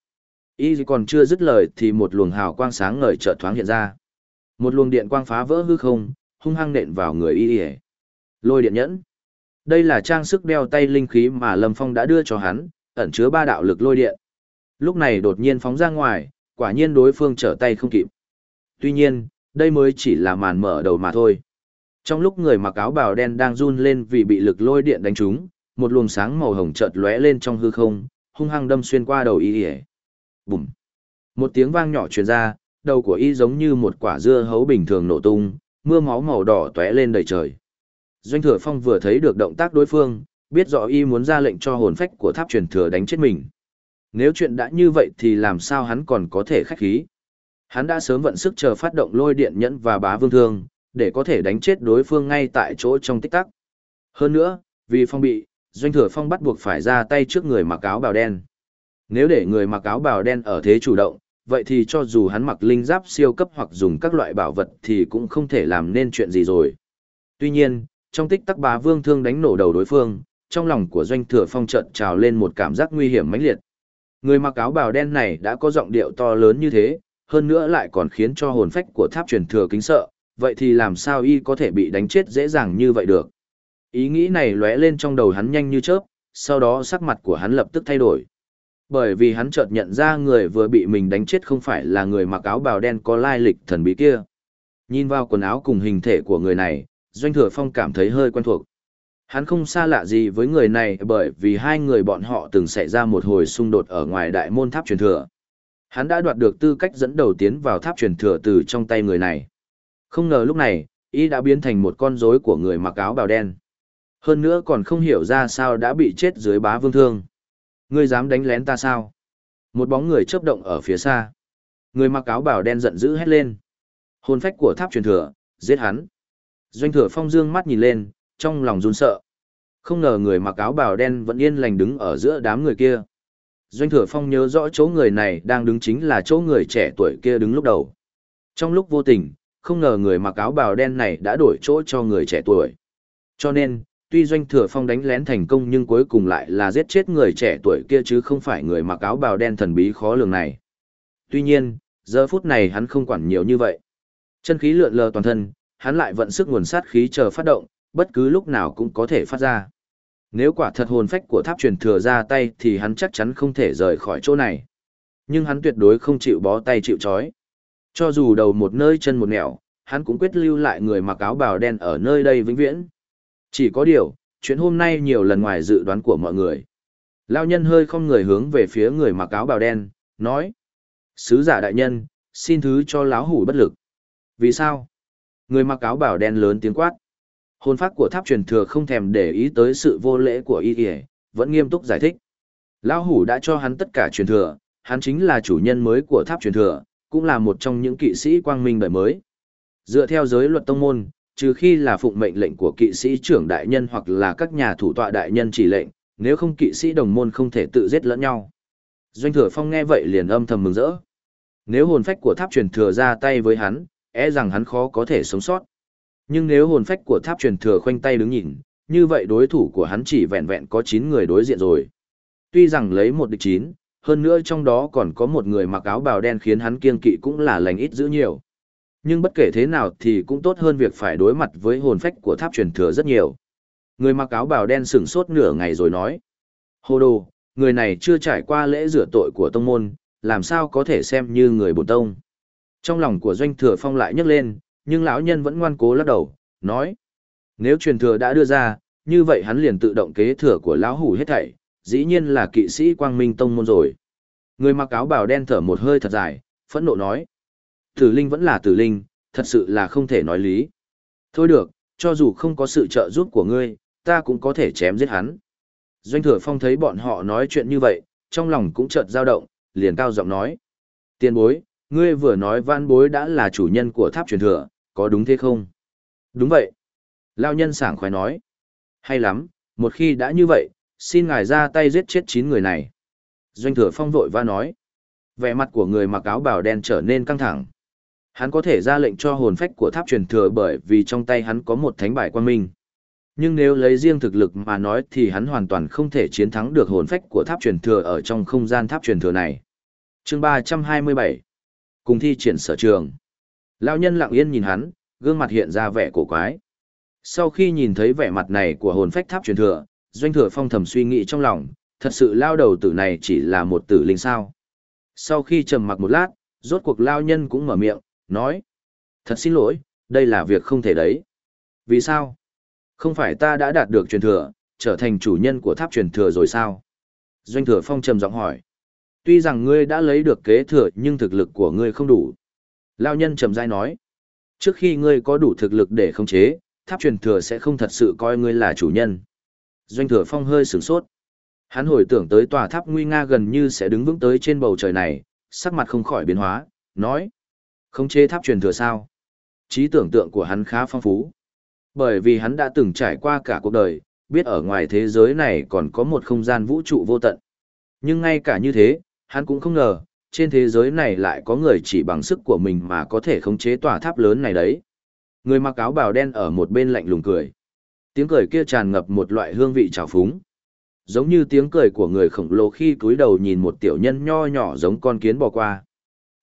Y còn chưa dứt lời thì một luồng hào quang sáng ngời chợt thoáng hiện ra. Một luồng điện quang phá vỡ hư không, hung hăng nện vào người Y. Lôi điện nhẫn. Đây là trang sức đeo tay linh khí mà Lâm Phong đã đưa cho hắn, ẩn chứa ba đạo lực lôi điện. Lúc này đột nhiên phóng ra ngoài, quả nhiên đối phương trở tay không kịp. Tuy nhiên, đây mới chỉ là màn mở đầu mà thôi. Trong lúc người mặc áo bào đen đang run lên vì bị lực lôi điện đánh trúng, một luồng sáng màu hồng chợt lóe lên trong hư không, hung hăng đâm xuyên qua đầu y. Bùm! Một tiếng vang nhỏ truyền ra, đầu của y giống như một quả dưa hấu bình thường nổ tung, mưa máu màu đỏ tóe lên đầy trời. Doanh Thừa Phong vừa thấy được động tác đối phương, biết rõ y muốn ra lệnh cho hồn phách của tháp truyền thừa đánh chết mình. Nếu chuyện đã như vậy thì làm sao hắn còn có thể khách khí. Hắn đã sớm vận sức chờ phát động lôi điện nhẫn và bá vương thương, để có thể đánh chết đối phương ngay tại chỗ trong tích tắc. Hơn nữa, vì phong bị, Doanh Thừa Phong bắt buộc phải ra tay trước người mặc áo bào đen. Nếu để người mặc áo bào đen ở thế chủ động, vậy thì cho dù hắn mặc linh giáp siêu cấp hoặc dùng các loại bảo vật thì cũng không thể làm nên chuyện gì rồi. Tuy nhiên, trong tích tắc bá vương thương đánh nổ đầu đối phương, trong lòng của doanh thừa phong trận trào lên một cảm giác nguy hiểm mãnh liệt. Người mặc áo bào đen này đã có giọng điệu to lớn như thế, hơn nữa lại còn khiến cho hồn phách của tháp truyền thừa kính sợ, vậy thì làm sao y có thể bị đánh chết dễ dàng như vậy được. Ý nghĩ này lóe lên trong đầu hắn nhanh như chớp, sau đó sắc mặt của hắn lập tức thay đổi. Bởi vì hắn chợt nhận ra người vừa bị mình đánh chết không phải là người mặc áo bào đen có lai lịch thần bí kia. Nhìn vào quần áo cùng hình thể của người này, Doanh Thừa Phong cảm thấy hơi quen thuộc. Hắn không xa lạ gì với người này bởi vì hai người bọn họ từng xảy ra một hồi xung đột ở ngoài đại môn tháp truyền thừa. Hắn đã đoạt được tư cách dẫn đầu tiến vào tháp truyền thừa từ trong tay người này. Không ngờ lúc này, y đã biến thành một con rối của người mặc áo bào đen. Hơn nữa còn không hiểu ra sao đã bị chết dưới bá vương thương. Ngươi dám đánh lén ta sao? Một bóng người chớp động ở phía xa. Người mặc áo bào đen giận dữ hét lên. Hồn phách của tháp truyền thừa, giết hắn. Doanh thừa phong dương mắt nhìn lên, trong lòng run sợ. Không ngờ người mặc áo bào đen vẫn yên lành đứng ở giữa đám người kia. Doanh thừa phong nhớ rõ chỗ người này đang đứng chính là chỗ người trẻ tuổi kia đứng lúc đầu. Trong lúc vô tình, không ngờ người mặc áo bào đen này đã đổi chỗ cho người trẻ tuổi. Cho nên, tuy doanh thừa phong đánh lén thành công nhưng cuối cùng lại là giết chết người trẻ tuổi kia chứ không phải người mặc áo bào đen thần bí khó lường này. Tuy nhiên, giờ phút này hắn không quản nhiều như vậy. Chân khí lượn lờ toàn thân, hắn lại vận sức nguồn sát khí chờ phát động, bất cứ lúc nào cũng có thể phát ra. Nếu quả thật hồn phách của tháp truyền thừa ra tay thì hắn chắc chắn không thể rời khỏi chỗ này. Nhưng hắn tuyệt đối không chịu bó tay chịu chói. Cho dù đầu một nơi chân một nẻo, hắn cũng quyết lưu lại người mặc áo bào đen ở nơi đây vĩnh viễn. Chỉ có điều, chuyện hôm nay nhiều lần ngoài dự đoán của mọi người. Lao nhân hơi không người hướng về phía người mặc áo bào đen, nói. Sứ giả đại nhân, xin thứ cho láo hủ bất lực. Vì sao? Người mặc áo bào đen lớn tiếng quát. Hồn phát của tháp truyền thừa không thèm để ý tới sự vô lễ của y kìa, vẫn nghiêm túc giải thích. Lão hủ đã cho hắn tất cả truyền thừa, hắn chính là chủ nhân mới của tháp truyền thừa, cũng là một trong những kỵ sĩ quang minh đời mới. Dựa theo giới luật tông môn, trừ khi là phụng mệnh lệnh của kỵ sĩ trưởng đại nhân hoặc là các nhà thủ tọa đại nhân chỉ lệnh, nếu không kỵ sĩ đồng môn không thể tự giết lẫn nhau. Doanh thừa phong nghe vậy liền âm thầm mừng rỡ. Nếu hồn phách của tháp truyền thừa ra tay với hắn, e rằng hắn khó có thể sống sót. Nhưng nếu hồn phách của tháp truyền thừa khoanh tay đứng nhìn, như vậy đối thủ của hắn chỉ vẹn vẹn có 9 người đối diện rồi. Tuy rằng lấy một địch 9, hơn nữa trong đó còn có một người mặc áo bào đen khiến hắn kiên kỵ cũng là lành ít giữ nhiều. Nhưng bất kể thế nào thì cũng tốt hơn việc phải đối mặt với hồn phách của tháp truyền thừa rất nhiều. Người mặc áo bào đen sửng sốt nửa ngày rồi nói. Hồ đồ, người này chưa trải qua lễ rửa tội của tông môn, làm sao có thể xem như người bổn tông. Trong lòng của doanh thừa phong lại nhấc lên, nhưng lão nhân vẫn ngoan cố lắc đầu, nói. Nếu truyền thừa đã đưa ra, như vậy hắn liền tự động kế thừa của lão hủ hết thảy, dĩ nhiên là kỵ sĩ quang minh tông môn rồi. Người mặc áo bào đen thở một hơi thật dài, phẫn nộ nói. Tử linh vẫn là tử linh, thật sự là không thể nói lý. Thôi được, cho dù không có sự trợ giúp của ngươi, ta cũng có thể chém giết hắn. Doanh thừa phong thấy bọn họ nói chuyện như vậy, trong lòng cũng chợt dao động, liền cao giọng nói. Tiên bối, ngươi vừa nói văn bối đã là chủ nhân của tháp truyền thừa, có đúng thế không? Đúng vậy. Lao nhân sảng khoái nói. Hay lắm, một khi đã như vậy, xin ngài ra tay giết chết chín người này. Doanh thừa phong vội va nói. Vẻ mặt của người mặc áo bào đen trở nên căng thẳng. Hắn có thể ra lệnh cho hồn phách của tháp truyền thừa bởi vì trong tay hắn có một thánh bài quan minh. Nhưng nếu lấy riêng thực lực mà nói thì hắn hoàn toàn không thể chiến thắng được hồn phách của tháp truyền thừa ở trong không gian tháp truyền thừa này. chương 327 Cùng thi triển sở trường. Lão nhân lặng yên nhìn hắn, gương mặt hiện ra vẻ cổ quái. Sau khi nhìn thấy vẻ mặt này của hồn phách tháp truyền thừa, doanh thừa phong thầm suy nghĩ trong lòng, thật sự lao đầu tử này chỉ là một tử linh sao. Sau khi trầm mặc một lát, rốt cuộc lao nhân cũng mở miệng, nói. Thật xin lỗi, đây là việc không thể đấy. Vì sao? Không phải ta đã đạt được truyền thừa, trở thành chủ nhân của tháp truyền thừa rồi sao? Doanh thừa phong trầm giọng hỏi. Tuy rằng ngươi đã lấy được kế thừa nhưng thực lực của ngươi không đủ. Lao nhân trầm dai nói. Trước khi ngươi có đủ thực lực để khống chế, tháp truyền thừa sẽ không thật sự coi ngươi là chủ nhân. Doanh thừa phong hơi sửng sốt. Hắn hồi tưởng tới tòa tháp nguy nga gần như sẽ đứng vững tới trên bầu trời này, sắc mặt không khỏi biến hóa, nói. Không chế tháp truyền thừa sao? Trí tưởng tượng của hắn khá phong phú. Bởi vì hắn đã từng trải qua cả cuộc đời, biết ở ngoài thế giới này còn có một không gian vũ trụ vô tận. Nhưng ngay cả như thế, hắn cũng không ngờ, trên thế giới này lại có người chỉ bằng sức của mình mà có thể khống chế tòa tháp lớn này đấy. Người mặc áo bào đen ở một bên lạnh lùng cười. Tiếng cười kia tràn ngập một loại hương vị trào phúng. Giống như tiếng cười của người khổng lồ khi cúi đầu nhìn một tiểu nhân nho nhỏ giống con kiến bò qua.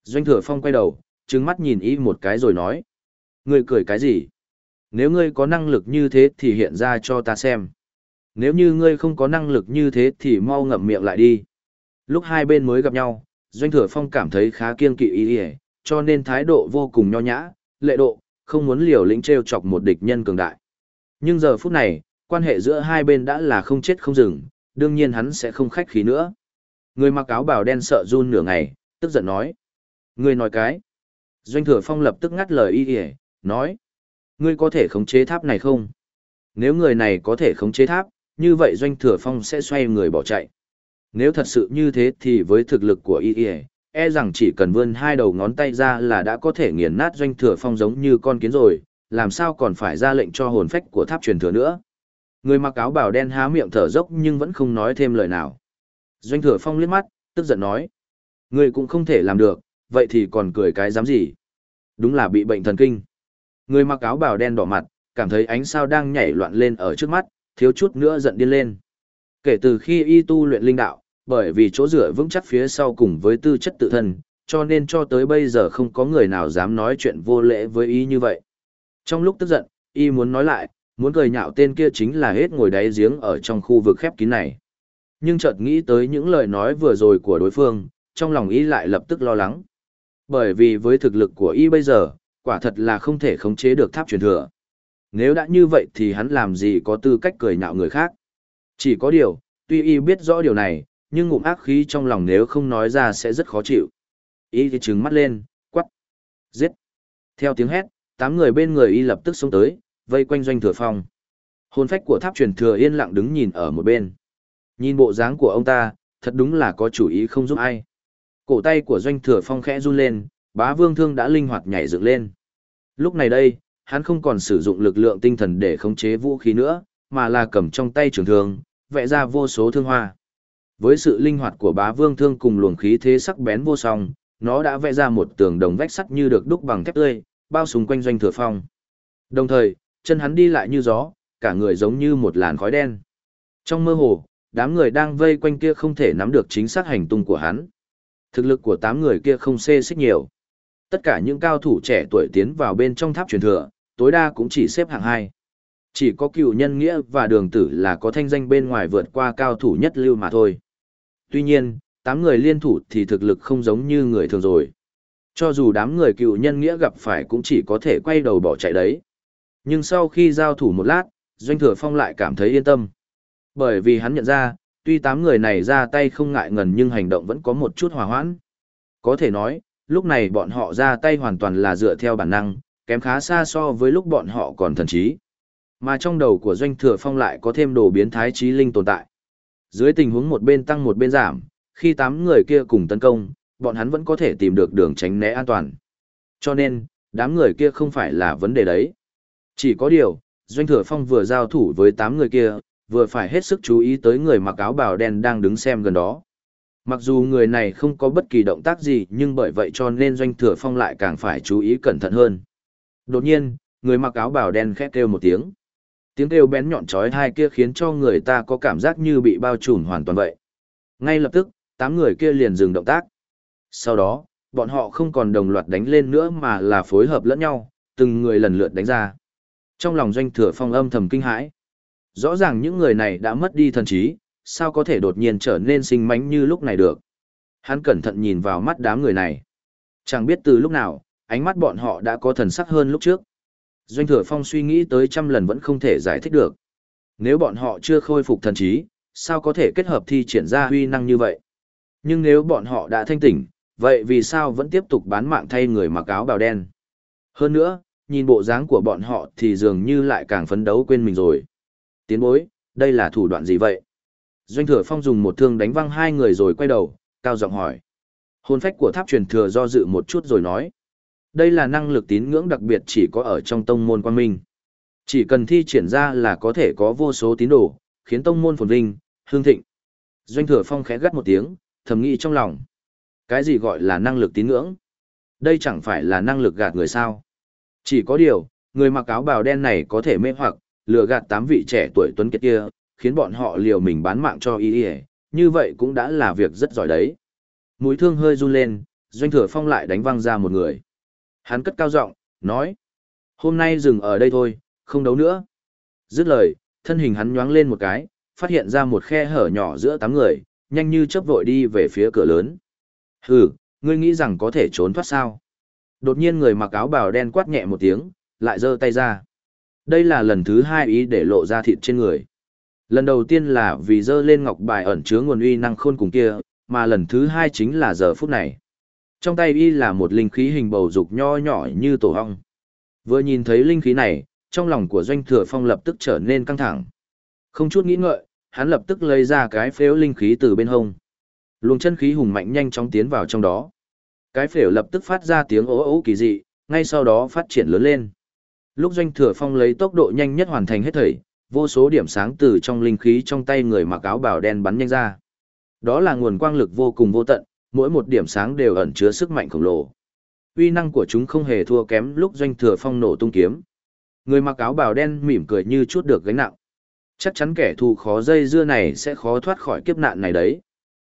Doanh thừa phong quay đầu, trừng mắt nhìn y một cái rồi nói. Ngươi cười cái gì? Nếu ngươi có năng lực như thế thì hiện ra cho ta xem. Nếu như ngươi không có năng lực như thế thì mau ngậm miệng lại đi. Lúc hai bên mới gặp nhau, Doanh Thừa Phong cảm thấy khá kiêng kỵ ý ỉa, cho nên thái độ vô cùng nho nhã, lệ độ, không muốn liều lĩnh treo chọc một địch nhân cường đại. Nhưng giờ phút này, quan hệ giữa hai bên đã là không chết không dừng, đương nhiên hắn sẽ không khách khí nữa. Người mặc áo bào đen sợ run nửa ngày, tức giận nói. Người nói cái. Doanh thừa phong lập tức ngắt lời y y, nói. Ngươi có thể khống chế tháp này không? Nếu người này có thể khống chế tháp, như vậy doanh thừa phong sẽ xoay người bỏ chạy. Nếu thật sự như thế thì với thực lực của y y, e rằng chỉ cần vươn hai đầu ngón tay ra là đã có thể nghiền nát doanh thừa phong giống như con kiến rồi, làm sao còn phải ra lệnh cho hồn phách của tháp truyền thừa nữa. Người mặc áo bào đen há miệng thở dốc nhưng vẫn không nói thêm lời nào. Doanh thừa phong liếc mắt, tức giận nói. Người cũng không thể làm được, vậy thì còn cười cái dám gì? Đúng là bị bệnh thần kinh. Người mặc áo bào đen đỏ mặt, cảm thấy ánh sao đang nhảy loạn lên ở trước mắt, thiếu chút nữa giận điên lên. Kể từ khi y tu luyện linh đạo, bởi vì chỗ dựa vững chắc phía sau cùng với tư chất tự thân, cho nên cho tới bây giờ không có người nào dám nói chuyện vô lễ với y như vậy. Trong lúc tức giận, y muốn nói lại, muốn cười nhạo tên kia chính là hết ngồi đáy giếng ở trong khu vực khép kín này. Nhưng chợt nghĩ tới những lời nói vừa rồi của đối phương, trong lòng y lại lập tức lo lắng. Bởi vì với thực lực của y bây giờ, quả thật là không thể khống chế được tháp truyền thừa. Nếu đã như vậy thì hắn làm gì có tư cách cười nhạo người khác. Chỉ có điều, tuy y biết rõ điều này, nhưng ngụm ác khí trong lòng nếu không nói ra sẽ rất khó chịu. Y thì trừng mắt lên, quắt, giết. Theo tiếng hét, tám người bên người y lập tức xông tới, vây quanh doanh thừa phong. Hồn phách của tháp truyền thừa yên lặng đứng nhìn ở một bên. Nhìn bộ dáng của ông ta, thật đúng là có chủ ý không giúp ai. Cổ tay của doanh thừa phong khẽ run lên, bá vương thương đã linh hoạt nhảy dựng lên. Lúc này đây, hắn không còn sử dụng lực lượng tinh thần để khống chế vũ khí nữa, mà là cầm trong tay trường thương, vẽ ra vô số thương hoa. Với sự linh hoạt của bá vương thương cùng luồng khí thế sắc bén vô song, nó đã vẽ ra một tường đồng vách sắt như được đúc bằng thép tươi, bao xung quanh doanh thừa phong. Đồng thời, chân hắn đi lại như gió, cả người giống như một làn khói đen. Trong mơ hồ, đám người đang vây quanh kia không thể nắm được chính xác hành tung của hắn. Thực lực của tám người kia không xê xích nhiều. Tất cả những cao thủ trẻ tuổi tiến vào bên trong tháp truyền thừa, tối đa cũng chỉ xếp hạng hai. Chỉ có cựu nhân nghĩa và đường tử là có thanh danh bên ngoài vượt qua cao thủ nhất lưu mà thôi. Tuy nhiên, tám người liên thủ thì thực lực không giống như người thường rồi. Cho dù đám người cựu nhân nghĩa gặp phải cũng chỉ có thể quay đầu bỏ chạy đấy. Nhưng sau khi giao thủ một lát, Doanh Thừa Phong lại cảm thấy yên tâm. Bởi vì hắn nhận ra, tuy tám người này ra tay không ngại ngần nhưng hành động vẫn có một chút hòa hoãn. Có thể nói, lúc này bọn họ ra tay hoàn toàn là dựa theo bản năng, kém khá xa so với lúc bọn họ còn thần trí. Mà trong đầu của Doanh Thừa Phong lại có thêm đồ biến thái trí linh tồn tại. Dưới tình huống một bên tăng một bên giảm, khi tám người kia cùng tấn công, bọn hắn vẫn có thể tìm được đường tránh né an toàn. Cho nên, đám người kia không phải là vấn đề đấy. Chỉ có điều, Doanh Thừa Phong vừa giao thủ với tám người kia, vừa phải hết sức chú ý tới người mặc áo bào đen đang đứng xem gần đó. Mặc dù người này không có bất kỳ động tác gì nhưng bởi vậy cho nên Doanh Thừa Phong lại càng phải chú ý cẩn thận hơn. Đột nhiên, người mặc áo bào đen khét kêu một tiếng. Tiếng kêu bén nhọn chói tai kia khiến cho người ta có cảm giác như bị bao trùm hoàn toàn vậy. Ngay lập tức, tám người kia liền dừng động tác. Sau đó, bọn họ không còn đồng loạt đánh lên nữa mà là phối hợp lẫn nhau, từng người lần lượt đánh ra. Trong lòng doanh thừa phong âm thầm kinh hãi. Rõ ràng những người này đã mất đi thần trí, sao có thể đột nhiên trở nên sinh mánh như lúc này được. Hắn cẩn thận nhìn vào mắt đám người này. Chẳng biết từ lúc nào, ánh mắt bọn họ đã có thần sắc hơn lúc trước. Doanh thừa phong suy nghĩ tới trăm lần vẫn không thể giải thích được. Nếu bọn họ chưa khôi phục thần trí, sao có thể kết hợp thi triển ra huy năng như vậy? Nhưng nếu bọn họ đã thanh tỉnh, vậy vì sao vẫn tiếp tục bán mạng thay người mặc áo bào đen? Hơn nữa, nhìn bộ dáng của bọn họ thì dường như lại càng phấn đấu quên mình rồi. Tiến bối, đây là thủ đoạn gì vậy? Doanh thừa phong dùng một thương đánh văng hai người rồi quay đầu, cao giọng hỏi. Hồn phách của tháp truyền thừa do dự một chút rồi nói. Đây là năng lực tín ngưỡng đặc biệt chỉ có ở trong tông môn quan minh. Chỉ cần thi triển ra là có thể có vô số tín đồ, khiến tông môn phồn vinh, hương thịnh. Doanh thừa phong khẽ gắt một tiếng, thầm nghĩ trong lòng. Cái gì gọi là năng lực tín ngưỡng? Đây chẳng phải là năng lực gạt người sao? Chỉ có điều, người mặc áo bào đen này có thể mê hoặc, lừa gạt tám vị trẻ tuổi tuấn kiệt kia, khiến bọn họ liều mình bán mạng cho y y, như vậy cũng đã là việc rất giỏi đấy. Mũi thương hơi run lên, doanh thừa phong lại đánh văng ra một người. Hắn cất cao giọng, nói, hôm nay dừng ở đây thôi, không đấu nữa. Dứt lời, thân hình hắn nhoáng lên một cái, phát hiện ra một khe hở nhỏ giữa tám người, nhanh như chớp vội đi về phía cửa lớn. Hừ, ngươi nghĩ rằng có thể trốn thoát sao? Đột nhiên người mặc áo bào đen quát nhẹ một tiếng, lại giơ tay ra. Đây là lần thứ hai ý để lộ ra thịt trên người. Lần đầu tiên là vì giơ lên ngọc bài ẩn chứa nguồn uy năng khôn cùng kia, mà lần thứ hai chính là giờ phút này. Trong tay y là một linh khí hình bầu dục nho nhỏ như tổ ong. Vừa nhìn thấy linh khí này, trong lòng của doanh thừa phong lập tức trở nên căng thẳng. Không chút nghĩ ngợi, hắn lập tức lấy ra cái phếu linh khí từ bên hông. Luồng chân khí hùng mạnh nhanh chóng tiến vào trong đó. Cái phểu lập tức phát ra tiếng ố ố kỳ dị, ngay sau đó phát triển lớn lên. Lúc doanh thừa phong lấy tốc độ nhanh nhất hoàn thành hết thảy, vô số điểm sáng từ trong linh khí trong tay người mặc áo bào đen bắn nhanh ra. Đó là nguồn quang lực vô cùng vô tận, mỗi một điểm sáng đều ẩn chứa sức mạnh khổng lồ. Uy năng của chúng không hề thua kém lúc doanh thừa phong nổ tung kiếm. Người mặc áo bào đen mỉm cười như chút được gánh nặng. Chắc chắn kẻ thù khó dây dưa này sẽ khó thoát khỏi kiếp nạn này đấy.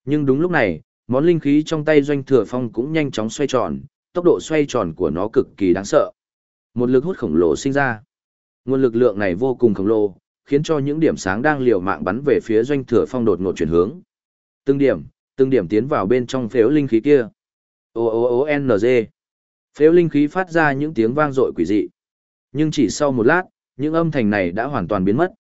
Nhưng đúng lúc này, món linh khí trong tay doanh thừa phong cũng nhanh chóng xoay tròn, tốc độ xoay tròn của nó cực kỳ đáng sợ. Một lực hút khổng lồ sinh ra. Nguồn lực lượng này vô cùng khổng lồ, khiến cho những điểm sáng đang liều mạng bắn về phía doanh thừa phong đột ngột chuyển hướng. Từng điểm, từng điểm tiến vào bên trong phếu linh khí kia. O O O N G. Phếu linh khí phát ra những tiếng vang dội quỷ dị. Nhưng chỉ sau một lát, những âm thanh này đã hoàn toàn biến mất.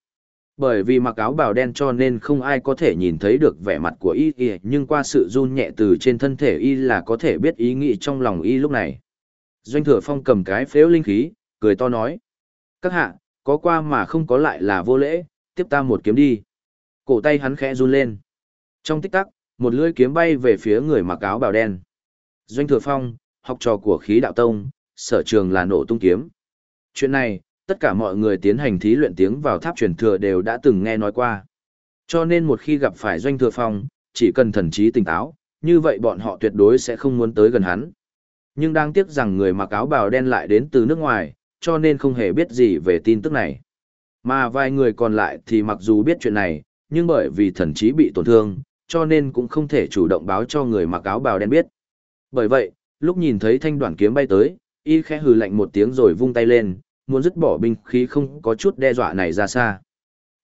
Bởi vì mặc áo bào đen cho nên không ai có thể nhìn thấy được vẻ mặt của y, y nhưng qua sự run nhẹ từ trên thân thể y là có thể biết ý nghĩ trong lòng y lúc này. Doanh thừa phong cầm cái phếu linh khí, cười to nói. Các hạ, có qua mà không có lại là vô lễ, tiếp ta một kiếm đi. Cổ tay hắn khẽ run lên. Trong tích tắc, một lưỡi kiếm bay về phía người mặc áo bào đen. Doanh thừa phong, học trò của khí đạo tông, sở trường là nổ tung kiếm. Chuyện này, tất cả mọi người tiến hành thí luyện tiếng vào tháp truyền thừa đều đã từng nghe nói qua. Cho nên một khi gặp phải doanh thừa phong, chỉ cần thần trí tỉnh táo, như vậy bọn họ tuyệt đối sẽ không muốn tới gần hắn. Nhưng đáng tiếc rằng người mặc áo bào đen lại đến từ nước ngoài, cho nên không hề biết gì về tin tức này. Mà vài người còn lại thì mặc dù biết chuyện này, nhưng bởi vì thần trí bị tổn thương, cho nên cũng không thể chủ động báo cho người mặc áo bào đen biết. Bởi vậy, lúc nhìn thấy thanh đoạn kiếm bay tới, y khẽ hừ lạnh một tiếng rồi vung tay lên, muốn dứt bỏ binh khí không có chút đe dọa này ra xa.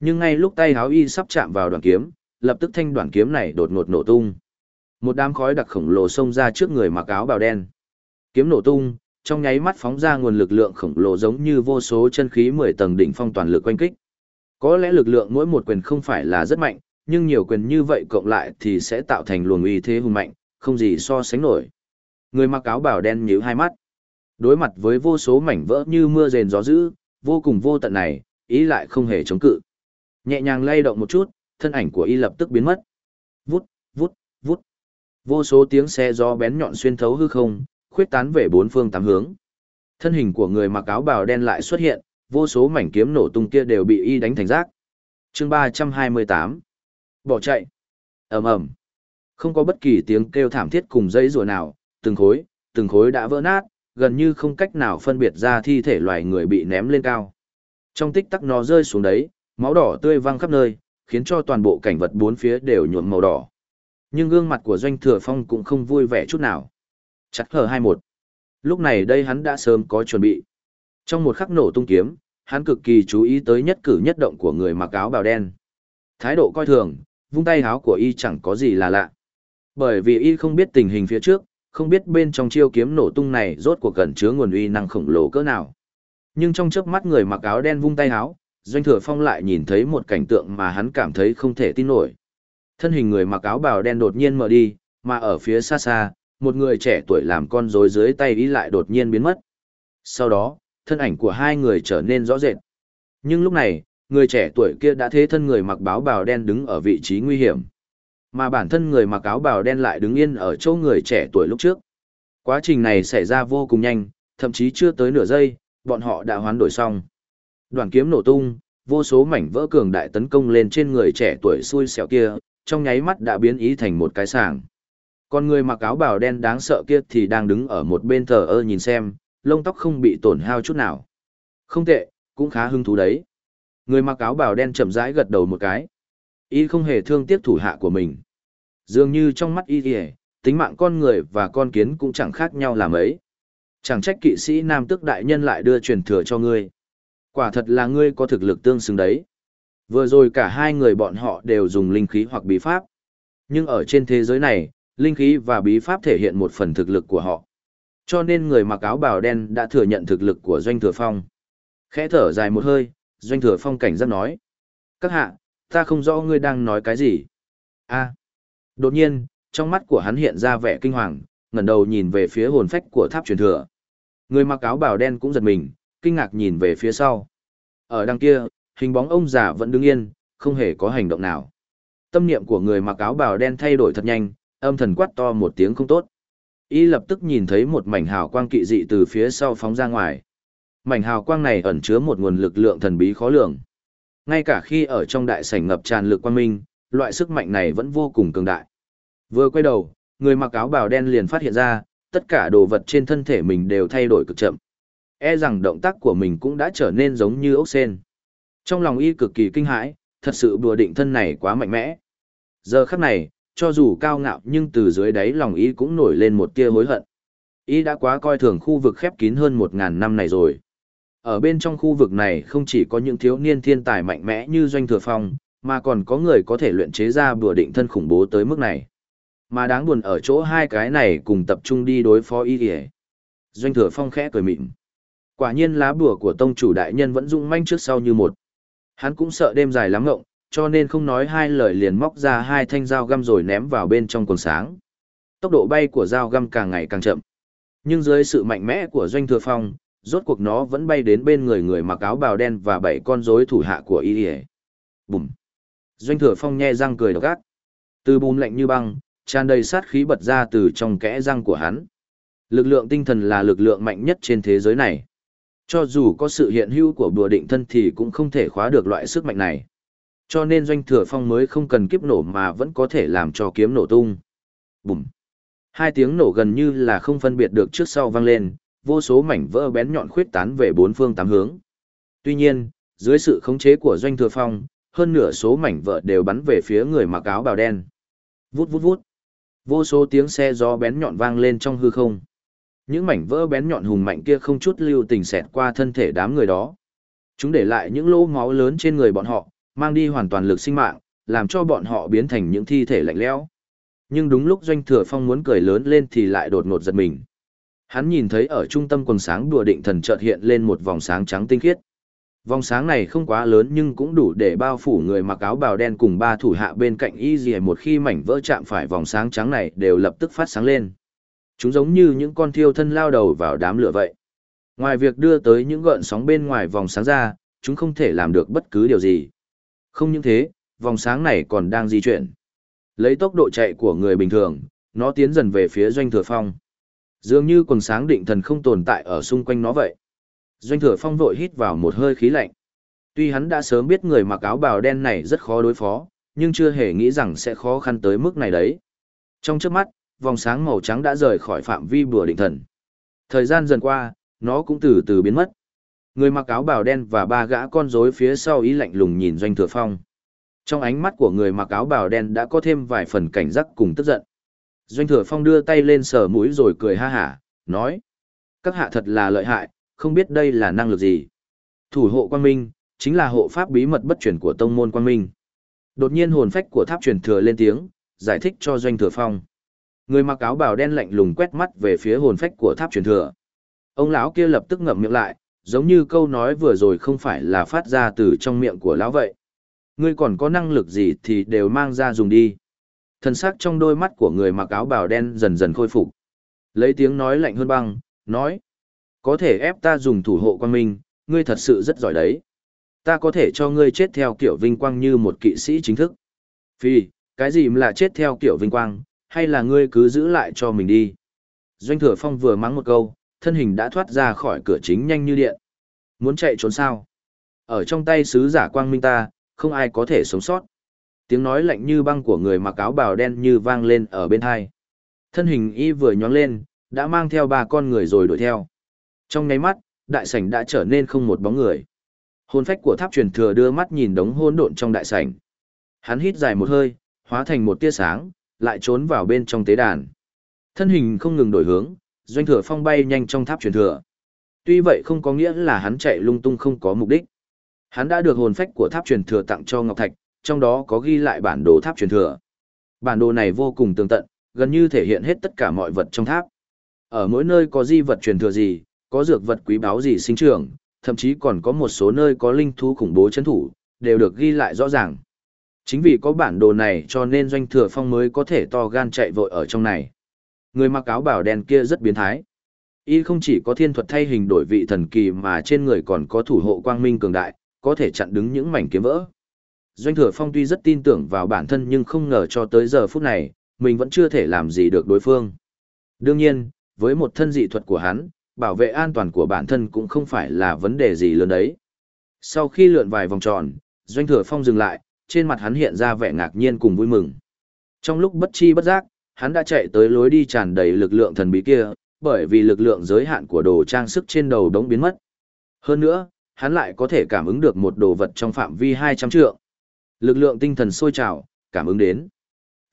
Nhưng ngay lúc tay háo y sắp chạm vào đoạn kiếm, lập tức thanh đoạn kiếm này đột ngột nổ tung. Một đám khói đặc khổng lồ xông ra trước người mặc áo bào đen. Kiếm nổ tung, trong nháy mắt phóng ra nguồn lực lượng khổng lồ giống như vô số chân khí 10 tầng đỉnh phong toàn lực quanh kích. Có lẽ lực lượng mỗi một quyền không phải là rất mạnh, nhưng nhiều quyền như vậy cộng lại thì sẽ tạo thành luồng uy thế hùng mạnh, không gì so sánh nổi. Người mặc áo bào đen nhíu hai mắt. Đối mặt với vô số mảnh vỡ như mưa rền gió dữ, vô cùng vô tận này, ý lại không hề chống cự. Nhẹ nhàng lay động một chút, thân ảnh của y lập tức biến mất. Vút, vút, vút. Vô số tiếng xe gió bén nhọn xuyên thấu hư không, khuyết tán về bốn phương tám hướng. Thân hình của người mặc áo bào đen lại xuất hiện, vô số mảnh kiếm nổ tung kia đều bị y đánh thành rác. Chương 328. Bỏ chạy. Ầm ầm. Không có bất kỳ tiếng kêu thảm thiết cùng dây rùa nào, từng khối, từng khối đã vỡ nát, gần như không cách nào phân biệt ra thi thể loài người bị ném lên cao. Trong tích tắc nó rơi xuống đấy, máu đỏ tươi văng khắp nơi, khiến cho toàn bộ cảnh vật bốn phía đều nhuộm màu đỏ. Nhưng gương mặt của Doanh Thừa Phong cũng không vui vẻ chút nào. Chặt hờ 21. Lúc này đây hắn đã sớm có chuẩn bị. Trong một khắc nổ tung kiếm, hắn cực kỳ chú ý tới nhất cử nhất động của người mặc áo bào đen. Thái độ coi thường, vung tay áo của y chẳng có gì là lạ. Bởi vì y không biết tình hình phía trước, không biết bên trong chiêu kiếm nổ tung này rốt cuộc gần chứa nguồn uy năng khổng lồ cỡ nào. Nhưng trong chớp mắt người mặc áo đen vung tay áo, Doanh Thừa Phong lại nhìn thấy một cảnh tượng mà hắn cảm thấy không thể tin nổi. Thân hình người mặc áo bào đen đột nhiên mở đi, mà ở phía xa xa, một người trẻ tuổi làm con rối dưới tay ý lại đột nhiên biến mất. Sau đó, thân ảnh của hai người trở nên rõ rệt. Nhưng lúc này, người trẻ tuổi kia đã thế thân người mặc báo bào đen đứng ở vị trí nguy hiểm. Mà bản thân người mặc áo bào đen lại đứng yên ở chỗ người trẻ tuổi lúc trước. Quá trình này xảy ra vô cùng nhanh, thậm chí chưa tới nửa giây, bọn họ đã hoán đổi xong. Đoàn kiếm nổ tung, vô số mảnh vỡ cường đại tấn công lên trên người trẻ tuổi xui xẻo kia, trong nháy mắt đã biến ý thành một cái sàng. Còn người mặc áo bào đen đáng sợ kia thì đang đứng ở một bên thờ ơ nhìn xem, lông tóc không bị tổn hao chút nào. Không tệ, cũng khá hứng thú đấy. Người mặc áo bào đen chậm rãi gật đầu một cái. ý không hề thương tiếc thủ hạ của mình. Dường như trong mắt y ỉa tính mạng con người và con kiến cũng chẳng khác nhau là mấy. Chẳng trách kỵ sĩ nam Tước đại nhân lại đưa truyền thừa cho ngươi. Quả thật là ngươi có thực lực tương xứng đấy. Vừa rồi cả hai người bọn họ đều dùng linh khí hoặc bí pháp. Nhưng ở trên thế giới này, linh khí và bí pháp thể hiện một phần thực lực của họ. Cho nên người mặc áo bào đen đã thừa nhận thực lực của Doanh Thừa Phong. Khẽ thở dài một hơi, Doanh Thừa Phong cảnh giác nói. Các hạ, ta không rõ ngươi đang nói cái gì. a Đột nhiên, trong mắt của hắn hiện ra vẻ kinh hoàng, ngẩng đầu nhìn về phía hồn phách của tháp truyền thừa. Người mặc áo bào đen cũng giật mình, kinh ngạc nhìn về phía sau. Ở đằng kia, hình bóng ông già vẫn đứng yên, không hề có hành động nào. Tâm niệm của người mặc áo bào đen thay đổi thật nhanh, âm thần quát to một tiếng không tốt. Y lập tức nhìn thấy một mảnh hào quang kỵ dị từ phía sau phóng ra ngoài. Mảnh hào quang này ẩn chứa một nguồn lực lượng thần bí khó lường. Ngay cả khi ở trong đại sảnh ngập tràn lực quang minh, loại sức mạnh này vẫn vô cùng cường đại. Vừa quay đầu, người mặc áo bào đen liền phát hiện ra, tất cả đồ vật trên thân thể mình đều thay đổi cực chậm. E rằng động tác của mình cũng đã trở nên giống như ốc sen. Trong lòng y cực kỳ kinh hãi, thật sự bùa định thân này quá mạnh mẽ. Giờ khắc này, cho dù cao ngạo nhưng từ dưới đáy lòng y cũng nổi lên một tia hối hận. Y đã quá coi thường khu vực khép kín hơn một ngàn năm này rồi. Ở bên trong khu vực này không chỉ có những thiếu niên thiên tài mạnh mẽ như Doanh Thừa Phong, mà còn có người có thể luyện chế ra bùa định thân khủng bố tới mức này. Mà đáng buồn ở chỗ hai cái này cùng tập trung đi đối phó y kìa. Doanh Thừa Phong khẽ cười mịn. Quả nhiên lá bùa của tông chủ đại nhân vẫn rung manh trước sau như một. Hắn cũng sợ đêm dài lắm ngộng, cho nên không nói hai lời liền móc ra hai thanh dao găm rồi ném vào bên trong quần sáng. Tốc độ bay của dao găm càng ngày càng chậm. Nhưng dưới sự mạnh mẽ của Doanh Thừa Phong, rốt cuộc nó vẫn bay đến bên người người mặc áo bào đen và bảy con rối thủ hạ của y bùm doanh thừa phong nhe răng cười độc ác. Từ bùm lạnh như băng tràn đầy sát khí bật ra từ trong kẽ răng của hắn. Lực lượng tinh thần là lực lượng mạnh nhất trên thế giới này. Cho dù có sự hiện hữu của bùa định thân thì cũng không thể khóa được loại sức mạnh này. Cho nên doanh thừa phong mới không cần kiếp nổ mà vẫn có thể làm cho kiếm nổ tung. Bùm. Hai tiếng nổ gần như là không phân biệt được trước sau vang lên vô số mảnh vỡ bén nhọn khuyết tán về bốn phương tám hướng. Tuy nhiên, dưới sự khống chế của Doanh Thừa Phong, hơn nửa số mảnh vỡ đều bắn về phía người mặc áo bào đen. Vút vút vút. Vô số tiếng xe gió bén nhọn vang lên trong hư không. Những mảnh vỡ bén nhọn hùng mạnh kia không chút lưu tình xẹt qua thân thể đám người đó. Chúng để lại những lỗ máu lớn trên người bọn họ, mang đi hoàn toàn lực sinh mạng, làm cho bọn họ biến thành những thi thể lạnh lẽo. Nhưng đúng lúc Doanh Thừa Phong muốn cười lớn lên thì lại đột ngột giật mình. Hắn nhìn thấy ở trung tâm quần sáng đùa định thần chợt hiện lên một vòng sáng trắng tinh khiết. Vòng sáng này không quá lớn nhưng cũng đủ để bao phủ người mặc áo bào đen cùng ba thủ hạ bên cạnh y dì một khi mảnh vỡ chạm phải vòng sáng trắng này đều lập tức phát sáng lên. Chúng giống như những con thiêu thân lao đầu vào đám lửa vậy. Ngoài việc đưa tới những gợn sóng bên ngoài vòng sáng ra, chúng không thể làm được bất cứ điều gì. Không những thế, vòng sáng này còn đang di chuyển. Lấy tốc độ chạy của người bình thường, nó tiến dần về phía doanh thừa phong. Dường như quần sáng định thần không tồn tại ở xung quanh nó vậy. Doanh thừa phong vội hít vào một hơi khí lạnh. Tuy hắn đã sớm biết người mặc áo bào đen này rất khó đối phó, nhưng chưa hề nghĩ rằng sẽ khó khăn tới mức này đấy. Trong trước mắt, vòng sáng màu trắng đã rời khỏi phạm vi bùa định thần. Thời gian dần qua, nó cũng từ từ biến mất. Người mặc áo bào đen và ba gã con rối phía sau ý lạnh lùng nhìn Doanh Thừa Phong. Trong ánh mắt của người mặc áo bào đen đã có thêm vài phần cảnh giác cùng tức giận. Doanh thừa phong đưa tay lên sờ mũi rồi cười ha hả, nói. Các hạ thật là lợi hại, không biết đây là năng lực gì. Thủ hộ quang minh, chính là hộ pháp bí mật bất chuyển của tông môn quang minh. Đột nhiên hồn phách của tháp truyền thừa lên tiếng, giải thích cho doanh thừa phong. Người mặc áo bào đen lạnh lùng quét mắt về phía hồn phách của tháp truyền thừa. Ông lão kia lập tức ngậm miệng lại, giống như câu nói vừa rồi không phải là phát ra từ trong miệng của lão vậy. Ngươi còn có năng lực gì thì đều mang ra dùng đi. Thần sắc trong đôi mắt của người mặc áo bào đen dần dần khôi phục. Lấy tiếng nói lạnh hơn băng, nói. Có thể ép ta dùng thủ hộ quan minh, ngươi thật sự rất giỏi đấy. Ta có thể cho ngươi chết theo kiểu vinh quang như một kỵ sĩ chính thức. Phi, cái gì là chết theo kiểu vinh quang, hay là ngươi cứ giữ lại cho mình đi. Doanh thừa phong vừa mắng một câu, thân hình đã thoát ra khỏi cửa chính nhanh như điện. Muốn chạy trốn sao? Ở trong tay sứ giả quang minh ta, không ai có thể sống sót. Tiếng nói lạnh như băng của người mặc áo bào đen như vang lên ở bên hai. Thân hình y vừa nhón lên, đã mang theo ba con người rồi đuổi theo. Trong nháy mắt, đại sảnh đã trở nên không một bóng người. Hồn phách của tháp truyền thừa đưa mắt nhìn đống hỗn độn trong đại sảnh. Hắn hít dài một hơi, hóa thành một tia sáng, lại trốn vào bên trong tế đàn. Thân hình không ngừng đổi hướng, doanh thừa phong bay nhanh trong tháp truyền thừa. Tuy vậy không có nghĩa là hắn chạy lung tung không có mục đích. Hắn đã được hồn phách của tháp truyền thừa tặng cho Ngọc Thạch, trong đó có ghi lại bản đồ tháp truyền thừa. Bản đồ này vô cùng tường tận, gần như thể hiện hết tất cả mọi vật trong tháp. Ở mỗi nơi có di vật truyền thừa gì, có dược vật quý báu gì sinh trưởng, thậm chí còn có một số nơi có linh thú khủng bố chấn thủ, đều được ghi lại rõ ràng. Chính vì có bản đồ này cho nên doanh thừa phong mới có thể to gan chạy vội ở trong này. Người mặc áo bảo đen kia rất biến thái. Y không chỉ có thiên thuật thay hình đổi vị thần kỳ mà trên người còn có thủ hộ quang minh cường đại, có thể chặn đứng những mảnh kiếm vỡ. Doanh thừa phong tuy rất tin tưởng vào bản thân nhưng không ngờ cho tới giờ phút này, mình vẫn chưa thể làm gì được đối phương. Đương nhiên, với một thân dị thuật của hắn, bảo vệ an toàn của bản thân cũng không phải là vấn đề gì lớn đấy. Sau khi lượn vài vòng tròn, Doanh Thừa Phong dừng lại, trên mặt hắn hiện ra vẻ ngạc nhiên cùng vui mừng. Trong lúc bất chi bất giác, hắn đã chạy tới lối đi tràn đầy lực lượng thần bí kia, bởi vì lực lượng giới hạn của đồ trang sức trên đầu đống biến mất. Hơn nữa, hắn lại có thể cảm ứng được một đồ vật trong phạm vi 200 trượng. Lực lượng tinh thần sôi trào, cảm ứng đến.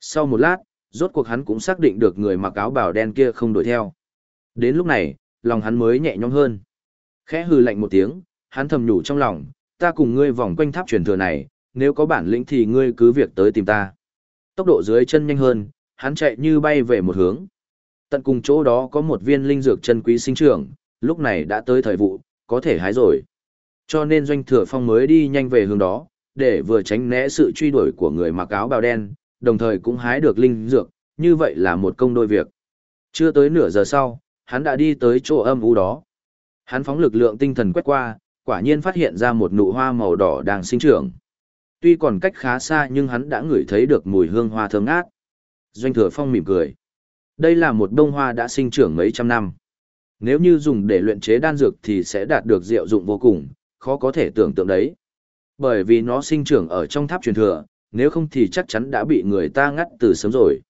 Sau một lát, rốt cuộc hắn cũng xác định được người mặc áo bào đen kia không đuổi theo. Đến lúc này, lòng hắn mới nhẹ nhõm hơn. Khẽ hừ lạnh một tiếng, hắn thầm nhủ trong lòng, ta cùng ngươi vòng quanh tháp truyền thừa này, nếu có bản lĩnh thì ngươi cứ việc tới tìm ta. Tốc độ dưới chân nhanh hơn, hắn chạy như bay về một hướng. Tận cùng chỗ đó có một viên linh dược chân quý sinh trưởng, lúc này đã tới thời vụ, có thể hái rồi. Cho nên doanh thừa phong mới đi nhanh về hướng đó, để vừa tránh né sự truy đuổi của người mặc áo bào đen, đồng thời cũng hái được linh dược, như vậy là một công đôi việc. Chưa tới nửa giờ sau, hắn đã đi tới chỗ âm u đó. Hắn phóng lực lượng tinh thần quét qua, quả nhiên phát hiện ra một nụ hoa màu đỏ đang sinh trưởng. Tuy còn cách khá xa nhưng hắn đã ngửi thấy được mùi hương hoa thơm ngát. Doanh thừa phong mỉm cười. Đây là một bông hoa đã sinh trưởng mấy trăm năm. Nếu như dùng để luyện chế đan dược thì sẽ đạt được diệu dụng vô cùng, khó có thể tưởng tượng đấy. Bởi vì nó sinh trưởng ở trong tháp truyền thừa, nếu không thì chắc chắn đã bị người ta ngắt từ sớm rồi.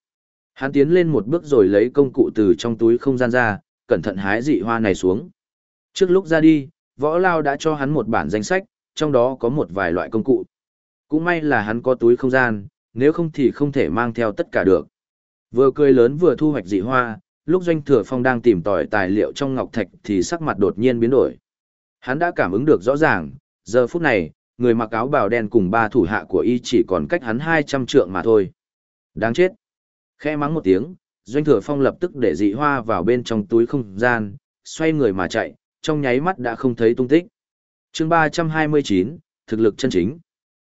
Hắn tiến lên một bước rồi lấy công cụ từ trong túi không gian ra, cẩn thận hái dị hoa này xuống. Trước lúc ra đi, võ lao đã cho hắn một bản danh sách, trong đó có một vài loại công cụ. Cũng may là hắn có túi không gian, nếu không thì không thể mang theo tất cả được. Vừa cười lớn vừa thu hoạch dị hoa, lúc doanh thừa phong đang tìm tòi tài liệu trong ngọc thạch thì sắc mặt đột nhiên biến đổi. Hắn đã cảm ứng được rõ ràng, giờ phút này, người mặc áo bào đen cùng ba thủ hạ của y chỉ còn cách hắn 200 trượng mà thôi. Đáng chết. Khẽ mắng một tiếng, doanh thừa phong lập tức để dị hoa vào bên trong túi không gian, xoay người mà chạy, trong nháy mắt đã không thấy tung tích. chương 329, thực lực chân chính.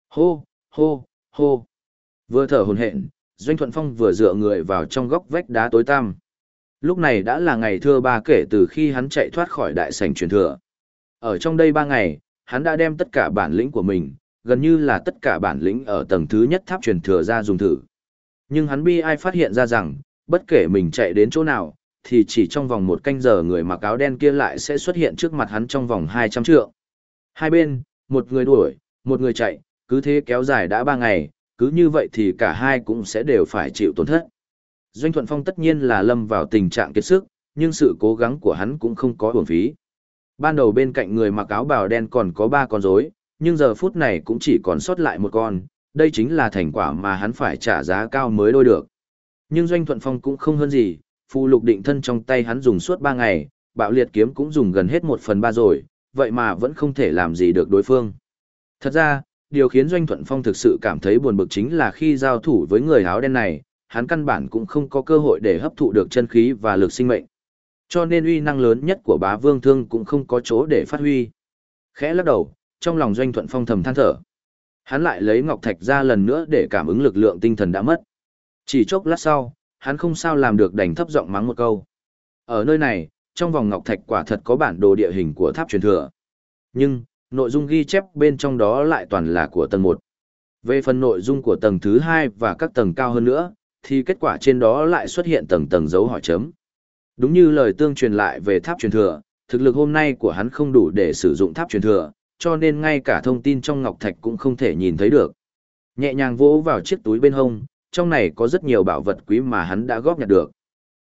Hô, hô, hô. Vừa thở hồn hện, doanh thuận phong vừa dựa người vào trong góc vách đá tối tăm. Lúc này đã là ngày thưa ba kể từ khi hắn chạy thoát khỏi đại sảnh truyền thừa. Ở trong đây ba ngày, hắn đã đem tất cả bản lĩnh của mình, gần như là tất cả bản lĩnh ở tầng thứ nhất tháp truyền thừa ra dùng thử. Nhưng hắn bi ai phát hiện ra rằng, bất kể mình chạy đến chỗ nào, thì chỉ trong vòng một canh giờ người mặc áo đen kia lại sẽ xuất hiện trước mặt hắn trong vòng 200 trượng. Hai bên, một người đuổi, một người chạy, cứ thế kéo dài đã ba ngày, cứ như vậy thì cả hai cũng sẽ đều phải chịu tổn thất. Doanh Thuận Phong tất nhiên là lâm vào tình trạng kiệt sức, nhưng sự cố gắng của hắn cũng không có uổng phí. Ban đầu bên cạnh người mặc áo bào đen còn có ba con rối, nhưng giờ phút này cũng chỉ còn sót lại một con, đây chính là thành quả mà hắn phải trả giá cao mới đôi được. Nhưng Doanh Thuận Phong cũng không hơn gì, phù lục định thân trong tay hắn dùng suốt ba ngày, bạo liệt kiếm cũng dùng gần hết một phần ba rồi, vậy mà vẫn không thể làm gì được đối phương. Thật ra, điều khiến Doanh Thuận Phong thực sự cảm thấy buồn bực chính là khi giao thủ với người áo đen này, hắn căn bản cũng không có cơ hội để hấp thụ được chân khí và lực sinh mệnh. Cho nên uy năng lớn nhất của bá vương thương cũng không có chỗ để phát huy. Khẽ lắc đầu, trong lòng Doanh Thuận Phong thầm than thở. Hắn lại lấy ngọc thạch ra lần nữa để cảm ứng lực lượng tinh thần đã mất. Chỉ chốc lát sau, hắn không sao làm được đành thấp giọng mắng một câu. Ở nơi này, trong vòng ngọc thạch quả thật có bản đồ địa hình của tháp truyền thừa. Nhưng, nội dung ghi chép bên trong đó lại toàn là của tầng 1. Về phần nội dung của tầng thứ 2 và các tầng cao hơn nữa, thì kết quả trên đó lại xuất hiện tầng tầng dấu hỏi chấm. Đúng như lời tương truyền lại về tháp truyền thừa, thực lực hôm nay của hắn không đủ để sử dụng tháp truyền thừa, cho nên ngay cả thông tin trong ngọc thạch cũng không thể nhìn thấy được. Nhẹ nhàng vỗ vào chiếc túi bên hông, trong này có rất nhiều bảo vật quý mà hắn đã góp nhặt được.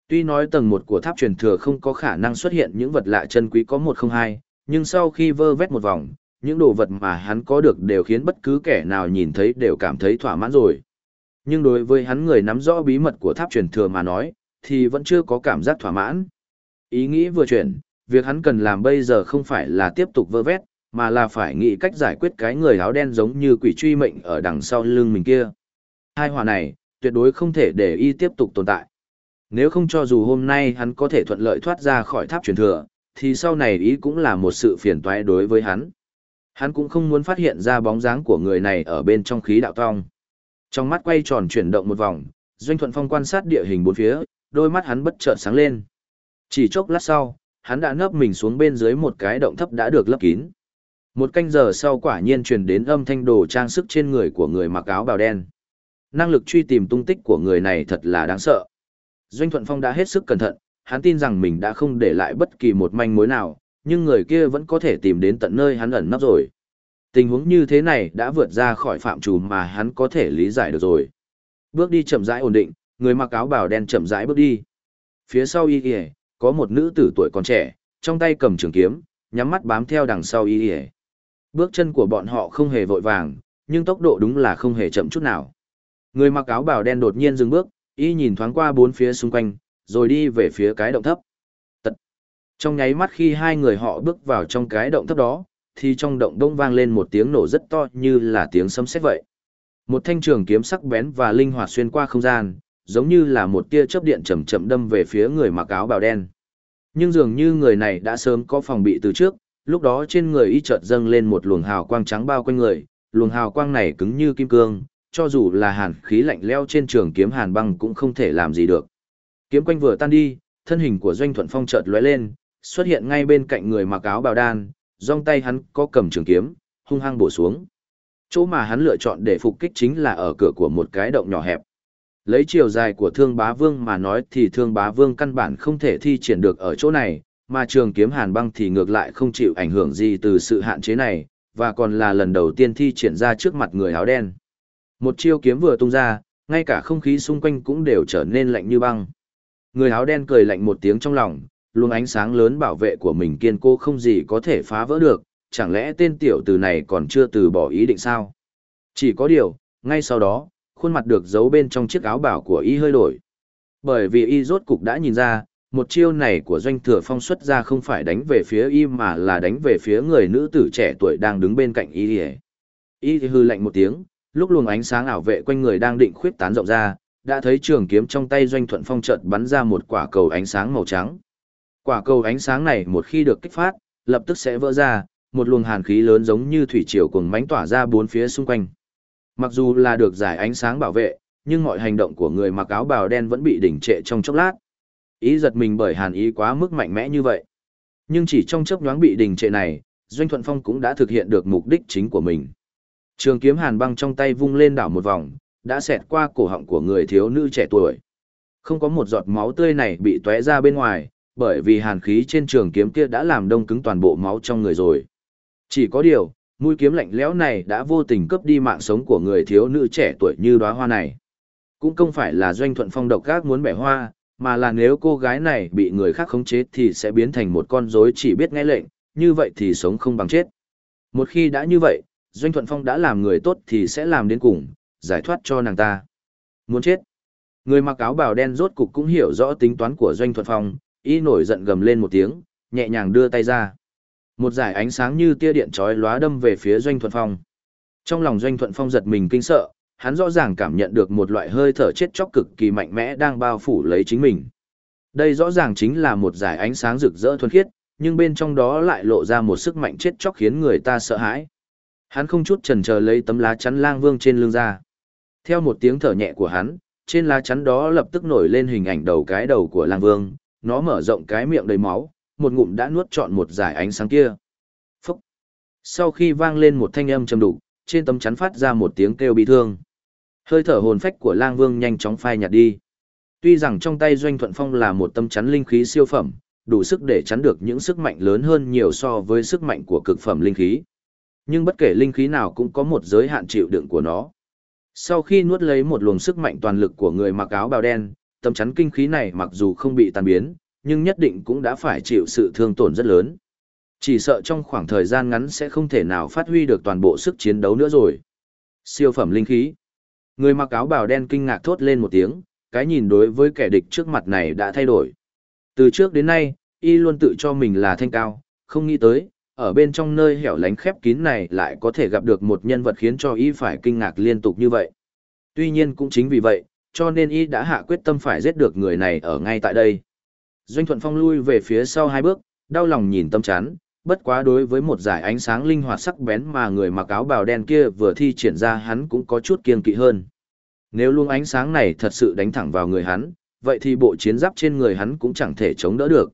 Tuy nói tầng 1 của tháp truyền thừa không có khả năng xuất hiện những vật lạ chân quý có một không hai, nhưng sau khi vơ vét một vòng, những đồ vật mà hắn có được đều khiến bất cứ kẻ nào nhìn thấy đều cảm thấy thỏa mãn rồi. Nhưng đối với hắn người nắm rõ bí mật của tháp truyền thừa mà nói, thì vẫn chưa có cảm giác thỏa mãn. Ý nghĩ vừa chuyển, việc hắn cần làm bây giờ không phải là tiếp tục vơ vét, mà là phải nghĩ cách giải quyết cái người áo đen giống như quỷ truy mệnh ở đằng sau lưng mình kia. Hai hòa này, tuyệt đối không thể để y tiếp tục tồn tại. Nếu không cho dù hôm nay hắn có thể thuận lợi thoát ra khỏi tháp truyền thừa, thì sau này ý cũng là một sự phiền toái đối với hắn. Hắn cũng không muốn phát hiện ra bóng dáng của người này ở bên trong khí đạo tong. Trong mắt quay tròn chuyển động một vòng, Doanh Thuận Phong quan sát địa hình bốn phía, đôi mắt hắn bất chợt sáng lên. Chỉ chốc lát sau, hắn đã nấp mình xuống bên dưới một cái động thấp đã được lấp kín. Một canh giờ sau quả nhiên truyền đến âm thanh đồ trang sức trên người của người mặc áo bào đen. Năng lực truy tìm tung tích của người này thật là đáng sợ. Doanh Thuận Phong đã hết sức cẩn thận, hắn tin rằng mình đã không để lại bất kỳ một manh mối nào, nhưng người kia vẫn có thể tìm đến tận nơi hắn ẩn nấp rồi. Tình huống như thế này đã vượt ra khỏi phạm trù mà hắn có thể lý giải được rồi. Bước đi chậm rãi ổn định, người mặc áo bào đen chậm rãi bước đi. Phía sau y y, có một nữ tử tuổi còn trẻ, trong tay cầm trường kiếm, nhắm mắt bám theo đằng sau y y. Bước chân của bọn họ không hề vội vàng, nhưng tốc độ đúng là không hề chậm chút nào. Người mặc áo bào đen đột nhiên dừng bước, y nhìn thoáng qua bốn phía xung quanh, rồi đi về phía cái động thấp. Tật. Trong nháy mắt khi hai người họ bước vào trong cái động thấp đó, thì trong động đông vang lên một tiếng nổ rất to như là tiếng sấm sét vậy. Một thanh trường kiếm sắc bén và linh hoạt xuyên qua không gian, giống như là một tia chớp điện chậm chậm đâm về phía người mặc áo bào đen. Nhưng dường như người này đã sớm có phòng bị từ trước, lúc đó trên người y chợt dâng lên một luồng hào quang trắng bao quanh người, luồng hào quang này cứng như kim cương, cho dù là hàn khí lạnh leo trên trường kiếm hàn băng cũng không thể làm gì được. Kiếm quanh vừa tan đi, thân hình của Doanh Thuận Phong chợt lóe lên, xuất hiện ngay bên cạnh người mặc áo bào đan, trong tay hắn có cầm trường kiếm, hung hăng bổ xuống. Chỗ mà hắn lựa chọn để phục kích chính là ở cửa của một cái động nhỏ hẹp. Lấy chiều dài của thương bá vương mà nói thì thương bá vương căn bản không thể thi triển được ở chỗ này, mà trường kiếm hàn băng thì ngược lại không chịu ảnh hưởng gì từ sự hạn chế này, và còn là lần đầu tiên thi triển ra trước mặt người áo đen. Một chiêu kiếm vừa tung ra, ngay cả không khí xung quanh cũng đều trở nên lạnh như băng. Người áo đen cười lạnh một tiếng trong lòng, luồng ánh sáng lớn bảo vệ của mình kiên cố không gì có thể phá vỡ được, chẳng lẽ tên tiểu tử này còn chưa từ bỏ ý định sao? Chỉ có điều, ngay sau đó, khuôn mặt được giấu bên trong chiếc áo bảo của y hơi đổi. Bởi vì y rốt cục đã nhìn ra, một chiêu này của doanh thừa phong xuất ra không phải đánh về phía y mà là đánh về phía người nữ tử trẻ tuổi đang đứng bên cạnh y. Y hư lạnh một tiếng, lúc luồng ánh sáng ảo vệ quanh người đang định khuyết tán rộng ra, đã thấy trường kiếm trong tay doanh thuận phong chợt bắn ra một quả cầu ánh sáng màu trắng. Quả cầu ánh sáng này một khi được kích phát, lập tức sẽ vỡ ra, một luồng hàn khí lớn giống như thủy triều cuồng mãnh tỏa ra bốn phía xung quanh. Mặc dù là được giải ánh sáng bảo vệ, nhưng mọi hành động của người mặc áo bào đen vẫn bị đỉnh trệ trong chốc lát. Ý giật mình bởi hàn ý quá mức mạnh mẽ như vậy. Nhưng chỉ trong chốc nhoáng bị đình trệ này, Doanh Thuận Phong cũng đã thực hiện được mục đích chính của mình. Trường kiếm hàn băng trong tay vung lên đảo một vòng, đã xẹt qua cổ họng của người thiếu nữ trẻ tuổi. Không có một giọt máu tươi này bị tóe ra bên ngoài, bởi vì hàn khí trên trường kiếm kia đã làm đông cứng toàn bộ máu trong người rồi. Chỉ có điều, mũi kiếm lạnh lẽo này đã vô tình cướp đi mạng sống của người thiếu nữ trẻ tuổi như đóa hoa này. Cũng không phải là doanh thuận phong độc gác muốn bẻ hoa, mà là nếu cô gái này bị người khác khống chế thì sẽ biến thành một con rối chỉ biết nghe lệnh, như vậy thì sống không bằng chết. Một khi đã như vậy, Doanh Thuận Phong đã làm người tốt thì sẽ làm đến cùng, giải thoát cho nàng ta. Muốn chết. Người mặc áo bào đen rốt cục cũng hiểu rõ tính toán của Doanh Thuận Phong, y nổi giận gầm lên một tiếng, nhẹ nhàng đưa tay ra. Một dải ánh sáng như tia điện chói lóa đâm về phía Doanh Thuận Phong. Trong lòng Doanh Thuận Phong giật mình kinh sợ, hắn rõ ràng cảm nhận được một loại hơi thở chết chóc cực kỳ mạnh mẽ đang bao phủ lấy chính mình. Đây rõ ràng chính là một dải ánh sáng rực rỡ thuần khiết, nhưng bên trong đó lại lộ ra một sức mạnh chết chóc khiến người ta sợ hãi. Hắn không chút chần chờ lấy tấm lá chắn lang vương trên lưng ra. Theo một tiếng thở nhẹ của hắn, trên lá chắn đó lập tức nổi lên hình ảnh đầu cái đầu của lang vương, nó mở rộng cái miệng đầy máu, một ngụm đã nuốt trọn một dải ánh sáng kia. Phúc! Sau khi vang lên một thanh âm trầm đục, trên tấm chắn phát ra một tiếng kêu bị thương. Hơi thở hồn phách của lang vương nhanh chóng phai nhạt đi. Tuy rằng trong tay Doanh Thuận Phong là một tấm chắn linh khí siêu phẩm, đủ sức để chắn được những sức mạnh lớn hơn nhiều so với sức mạnh của cực phẩm linh khí. Nhưng bất kể linh khí nào cũng có một giới hạn chịu đựng của nó. Sau khi nuốt lấy một luồng sức mạnh toàn lực của người mặc áo bào đen, tâm chắn kinh khí này mặc dù không bị tan biến, nhưng nhất định cũng đã phải chịu sự thương tổn rất lớn. Chỉ sợ trong khoảng thời gian ngắn sẽ không thể nào phát huy được toàn bộ sức chiến đấu nữa rồi. Siêu phẩm linh khí. Người mặc áo bào đen kinh ngạc thốt lên một tiếng, cái nhìn đối với kẻ địch trước mặt này đã thay đổi. Từ trước đến nay, y luôn tự cho mình là thanh cao, không nghĩ tới, ở bên trong nơi hẻo lánh khép kín này lại có thể gặp được một nhân vật khiến cho y phải kinh ngạc liên tục như vậy. Tuy nhiên cũng chính vì vậy, cho nên y đã hạ quyết tâm phải giết được người này ở ngay tại đây. Doanh Thuận Phong lui về phía sau hai bước, đau lòng nhìn tâm chán, bất quá đối với một giải ánh sáng linh hoạt sắc bén mà người mặc áo bào đen kia vừa thi triển ra hắn cũng có chút kiên kỵ hơn. Nếu luồng ánh sáng này thật sự đánh thẳng vào người hắn, vậy thì bộ chiến giáp trên người hắn cũng chẳng thể chống đỡ được.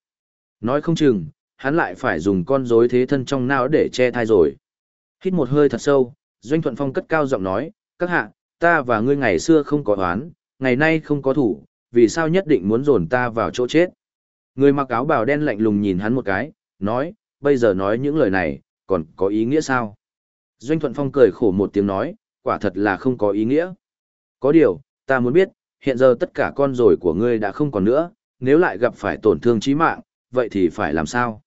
Nói không chừng, hắn lại phải dùng con rối thế thân trong não để che thai rồi. Hít một hơi thật sâu, Doanh Thuận Phong cất cao giọng nói, các hạ, ta và ngươi ngày xưa không có oán, ngày nay không có thủ, vì sao nhất định muốn dồn ta vào chỗ chết. Người mặc áo bào đen lạnh lùng nhìn hắn một cái, nói, bây giờ nói những lời này, còn có ý nghĩa sao? Doanh Thuận Phong cười khổ một tiếng nói, quả thật là không có ý nghĩa. Có điều, ta muốn biết, hiện giờ tất cả con rồi của ngươi đã không còn nữa, nếu lại gặp phải tổn thương chí mạng, vậy thì phải làm sao?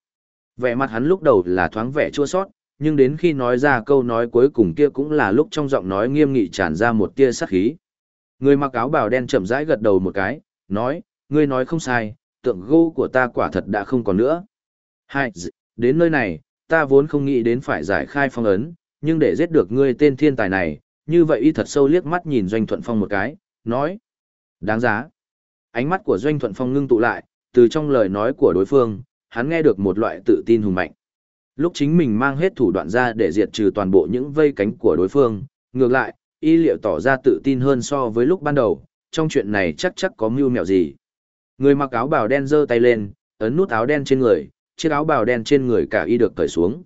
Vẻ mặt hắn lúc đầu là thoáng vẻ chua sót, nhưng đến khi nói ra câu nói cuối cùng kia cũng là lúc trong giọng nói nghiêm nghị tràn ra một tia sát khí. Người mặc áo bào đen chậm rãi gật đầu một cái, nói, ngươi nói không sai, tượng gỗ của ta quả thật đã không còn nữa. Hai, đến nơi này, ta vốn không nghĩ đến phải giải khai phong ấn, nhưng để giết được ngươi tên thiên tài này, như vậy y thật sâu liếc mắt nhìn Doanh Thuận Phong một cái, nói, đáng giá. Ánh mắt của Doanh Thuận Phong ngưng tụ lại, từ trong lời nói của đối phương, hắn nghe được một loại tự tin hùng mạnh. Lúc chính mình mang hết thủ đoạn ra để diệt trừ toàn bộ những vây cánh của đối phương, ngược lại, y liệu tỏ ra tự tin hơn so với lúc ban đầu, trong chuyện này chắc chắc có mưu mẹo gì. Người mặc áo bào đen giơ tay lên, ấn nút áo đen trên người, chiếc áo bào đen trên người cả y được cởi xuống.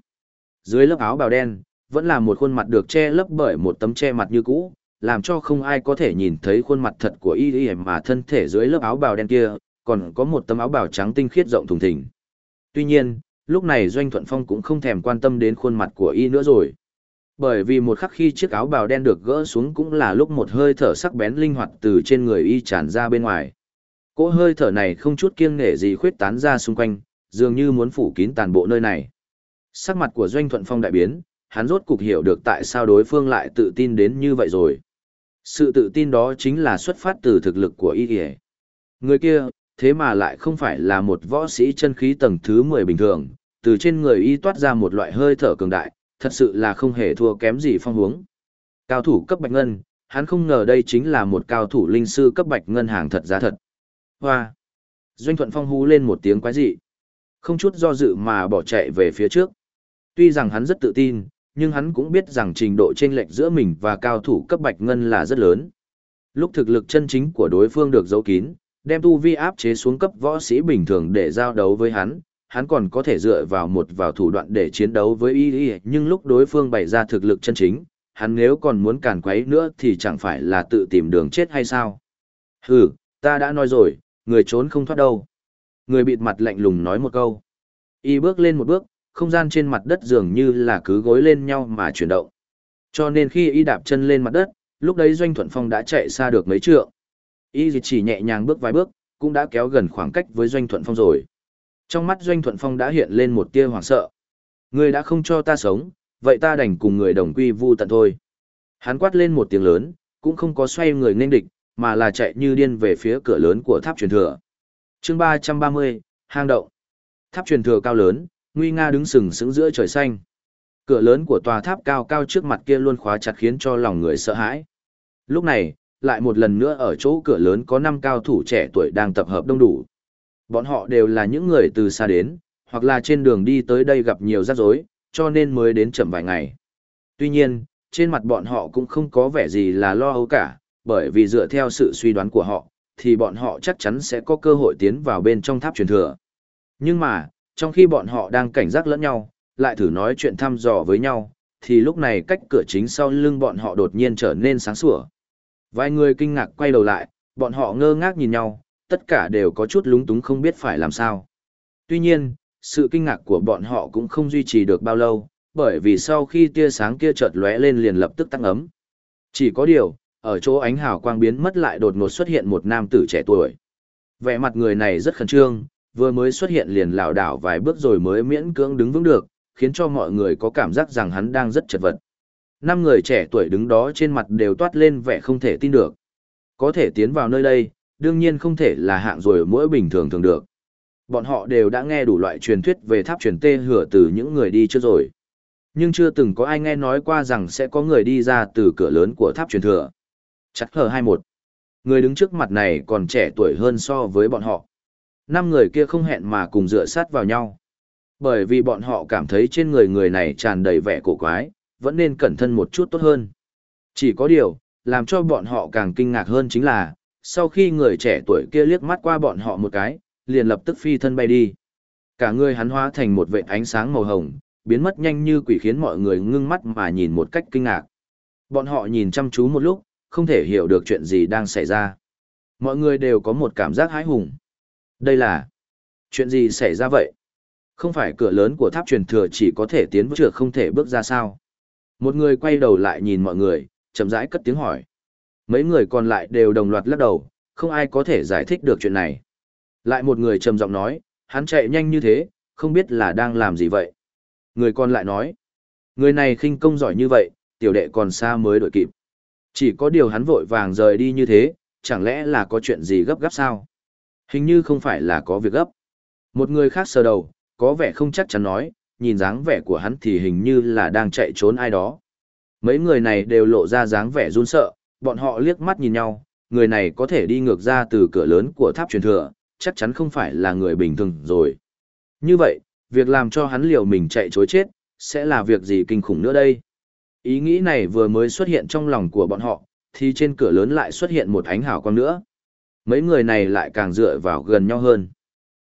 Dưới lớp áo bào đen, vẫn là một khuôn mặt được che lấp bởi một tấm che mặt như cũ, làm cho không ai có thể nhìn thấy khuôn mặt thật của y y mà thân thể dưới lớp áo bào đen kia, còn có một tấm áo bào trắng tinh khiết rộng thùng thình. Tuy nhiên, lúc này Doanh Thuận Phong cũng không thèm quan tâm đến khuôn mặt của y nữa rồi. Bởi vì một khắc khi chiếc áo bào đen được gỡ xuống cũng là lúc một hơi thở sắc bén linh hoạt từ trên người y tràn ra bên ngoài. Cỗ hơi thở này không chút kiêng nể gì khuyết tán ra xung quanh, dường như muốn phủ kín toàn bộ nơi này. Sắc mặt của Doanh Thuận Phong đại biến, hắn rốt cục hiểu được tại sao đối phương lại tự tin đến như vậy rồi. Sự tự tin đó chính là xuất phát từ thực lực của y kìa. Người kia, thế mà lại không phải là một võ sĩ chân khí tầng thứ 10 bình thường, từ trên người y toát ra một loại hơi thở cường đại, thật sự là không hề thua kém gì phong hướng. Cao thủ cấp bạch ngân, hắn không ngờ đây chính là một cao thủ linh sư cấp bạch ngân hàng thật giá thật. Hoa! Doanh thuận phong hú lên một tiếng quái dị. Không chút do dự mà bỏ chạy về phía trước. Tuy rằng hắn rất tự tin, nhưng hắn cũng biết rằng trình độ chênh lệch giữa mình và cao thủ cấp bạch ngân là rất lớn. Lúc thực lực chân chính của đối phương được giấu kín, đem tu vi áp chế xuống cấp võ sĩ bình thường để giao đấu với hắn, hắn còn có thể dựa vào một vào thủ đoạn để chiến đấu với y y, nhưng lúc đối phương bày ra thực lực chân chính, hắn nếu còn muốn càn quấy nữa thì chẳng phải là tự tìm đường chết hay sao? Hừ, ta đã nói rồi, người trốn không thoát đâu. Người bịt mặt lạnh lùng nói một câu. Y bước lên một bước, không gian trên mặt đất dường như là cứ gối lên nhau mà chuyển động. Cho nên khi y đạp chân lên mặt đất, lúc đấy Doanh Thuận Phong đã chạy xa được mấy trượng. Y chỉ nhẹ nhàng bước vài bước, cũng đã kéo gần khoảng cách với Doanh Thuận Phong rồi. Trong mắt Doanh Thuận Phong đã hiện lên một tia hoảng sợ. Người đã không cho ta sống, vậy ta đành cùng người đồng quy vu tận thôi. Hắn quát lên một tiếng lớn, cũng không có xoay người nên địch, mà là chạy như điên về phía cửa lớn của tháp truyền thừa. chương 330, hang động. Tháp truyền thừa cao lớn, nguy nga đứng sừng sững giữa trời xanh. Cửa lớn của tòa tháp cao cao trước mặt kia luôn khóa chặt khiến cho lòng người sợ hãi. Lúc này, lại một lần nữa ở chỗ cửa lớn có năm cao thủ trẻ tuổi đang tập hợp đông đủ. Bọn họ đều là những người từ xa đến, hoặc là trên đường đi tới đây gặp nhiều rắc rối, cho nên mới đến chậm vài ngày. Tuy nhiên, trên mặt bọn họ cũng không có vẻ gì là lo âu cả, bởi vì dựa theo sự suy đoán của họ, thì bọn họ chắc chắn sẽ có cơ hội tiến vào bên trong tháp truyền thừa. Nhưng mà, trong khi bọn họ đang cảnh giác lẫn nhau, lại thử nói chuyện thăm dò với nhau, thì lúc này cách cửa chính sau lưng bọn họ đột nhiên trở nên sáng sủa. Vài người kinh ngạc quay đầu lại, bọn họ ngơ ngác nhìn nhau, tất cả đều có chút lúng túng không biết phải làm sao. Tuy nhiên, sự kinh ngạc của bọn họ cũng không duy trì được bao lâu, bởi vì sau khi tia sáng kia chợt lóe lên liền lập tức tăng ấm. Chỉ có điều, ở chỗ ánh hào quang biến mất lại đột ngột xuất hiện một nam tử trẻ tuổi. Vẻ mặt người này rất khẩn trương, vừa mới xuất hiện liền lảo đảo vài bước rồi mới miễn cưỡng đứng vững được, khiến cho mọi người có cảm giác rằng hắn đang rất chật vật. Năm người trẻ tuổi đứng đó trên mặt đều toát lên vẻ không thể tin được. Có thể tiến vào nơi đây, đương nhiên không thể là hạng rồi mỗi bình thường thường được. Bọn họ đều đã nghe đủ loại truyền thuyết về tháp truyền tê hửa từ những người đi trước rồi. Nhưng chưa từng có ai nghe nói qua rằng sẽ có người đi ra từ cửa lớn của tháp truyền thừa. Chắc hờ 21. Người đứng trước mặt này còn trẻ tuổi hơn so với bọn họ. Năm người kia không hẹn mà cùng dựa sát vào nhau. Bởi vì bọn họ cảm thấy trên người người này tràn đầy vẻ cổ quái, vẫn nên cẩn thân một chút tốt hơn. Chỉ có điều, làm cho bọn họ càng kinh ngạc hơn chính là, sau khi người trẻ tuổi kia liếc mắt qua bọn họ một cái, liền lập tức phi thân bay đi. Cả người hắn hóa thành một vệt ánh sáng màu hồng, biến mất nhanh như quỷ khiến mọi người ngưng mắt mà nhìn một cách kinh ngạc. Bọn họ nhìn chăm chú một lúc, không thể hiểu được chuyện gì đang xảy ra. Mọi người đều có một cảm giác hãi hùng. Đây là... Chuyện gì xảy ra vậy? Không phải cửa lớn của tháp truyền thừa chỉ có thể tiến vào, chưa không thể bước ra sao? Một người quay đầu lại nhìn mọi người, chậm rãi cất tiếng hỏi. Mấy người còn lại đều đồng loạt lắc đầu, không ai có thể giải thích được chuyện này. Lại một người trầm giọng nói, hắn chạy nhanh như thế, không biết là đang làm gì vậy. Người còn lại nói, người này khinh công giỏi như vậy, tiểu đệ còn xa mới đội kịp. Chỉ có điều hắn vội vàng rời đi như thế, chẳng lẽ là có chuyện gì gấp gáp sao? Hình như không phải là có việc gấp. Một người khác sờ đầu, có vẻ không chắc chắn nói, nhìn dáng vẻ của hắn thì hình như là đang chạy trốn ai đó. Mấy người này đều lộ ra dáng vẻ run sợ, bọn họ liếc mắt nhìn nhau, người này có thể đi ngược ra từ cửa lớn của tháp truyền thừa, chắc chắn không phải là người bình thường rồi. Như vậy, việc làm cho hắn liều mình chạy chối chết, sẽ là việc gì kinh khủng nữa đây? Ý nghĩ này vừa mới xuất hiện trong lòng của bọn họ, thì trên cửa lớn lại xuất hiện một ánh hào quang nữa. Mấy người này lại càng dựa vào gần nhau hơn.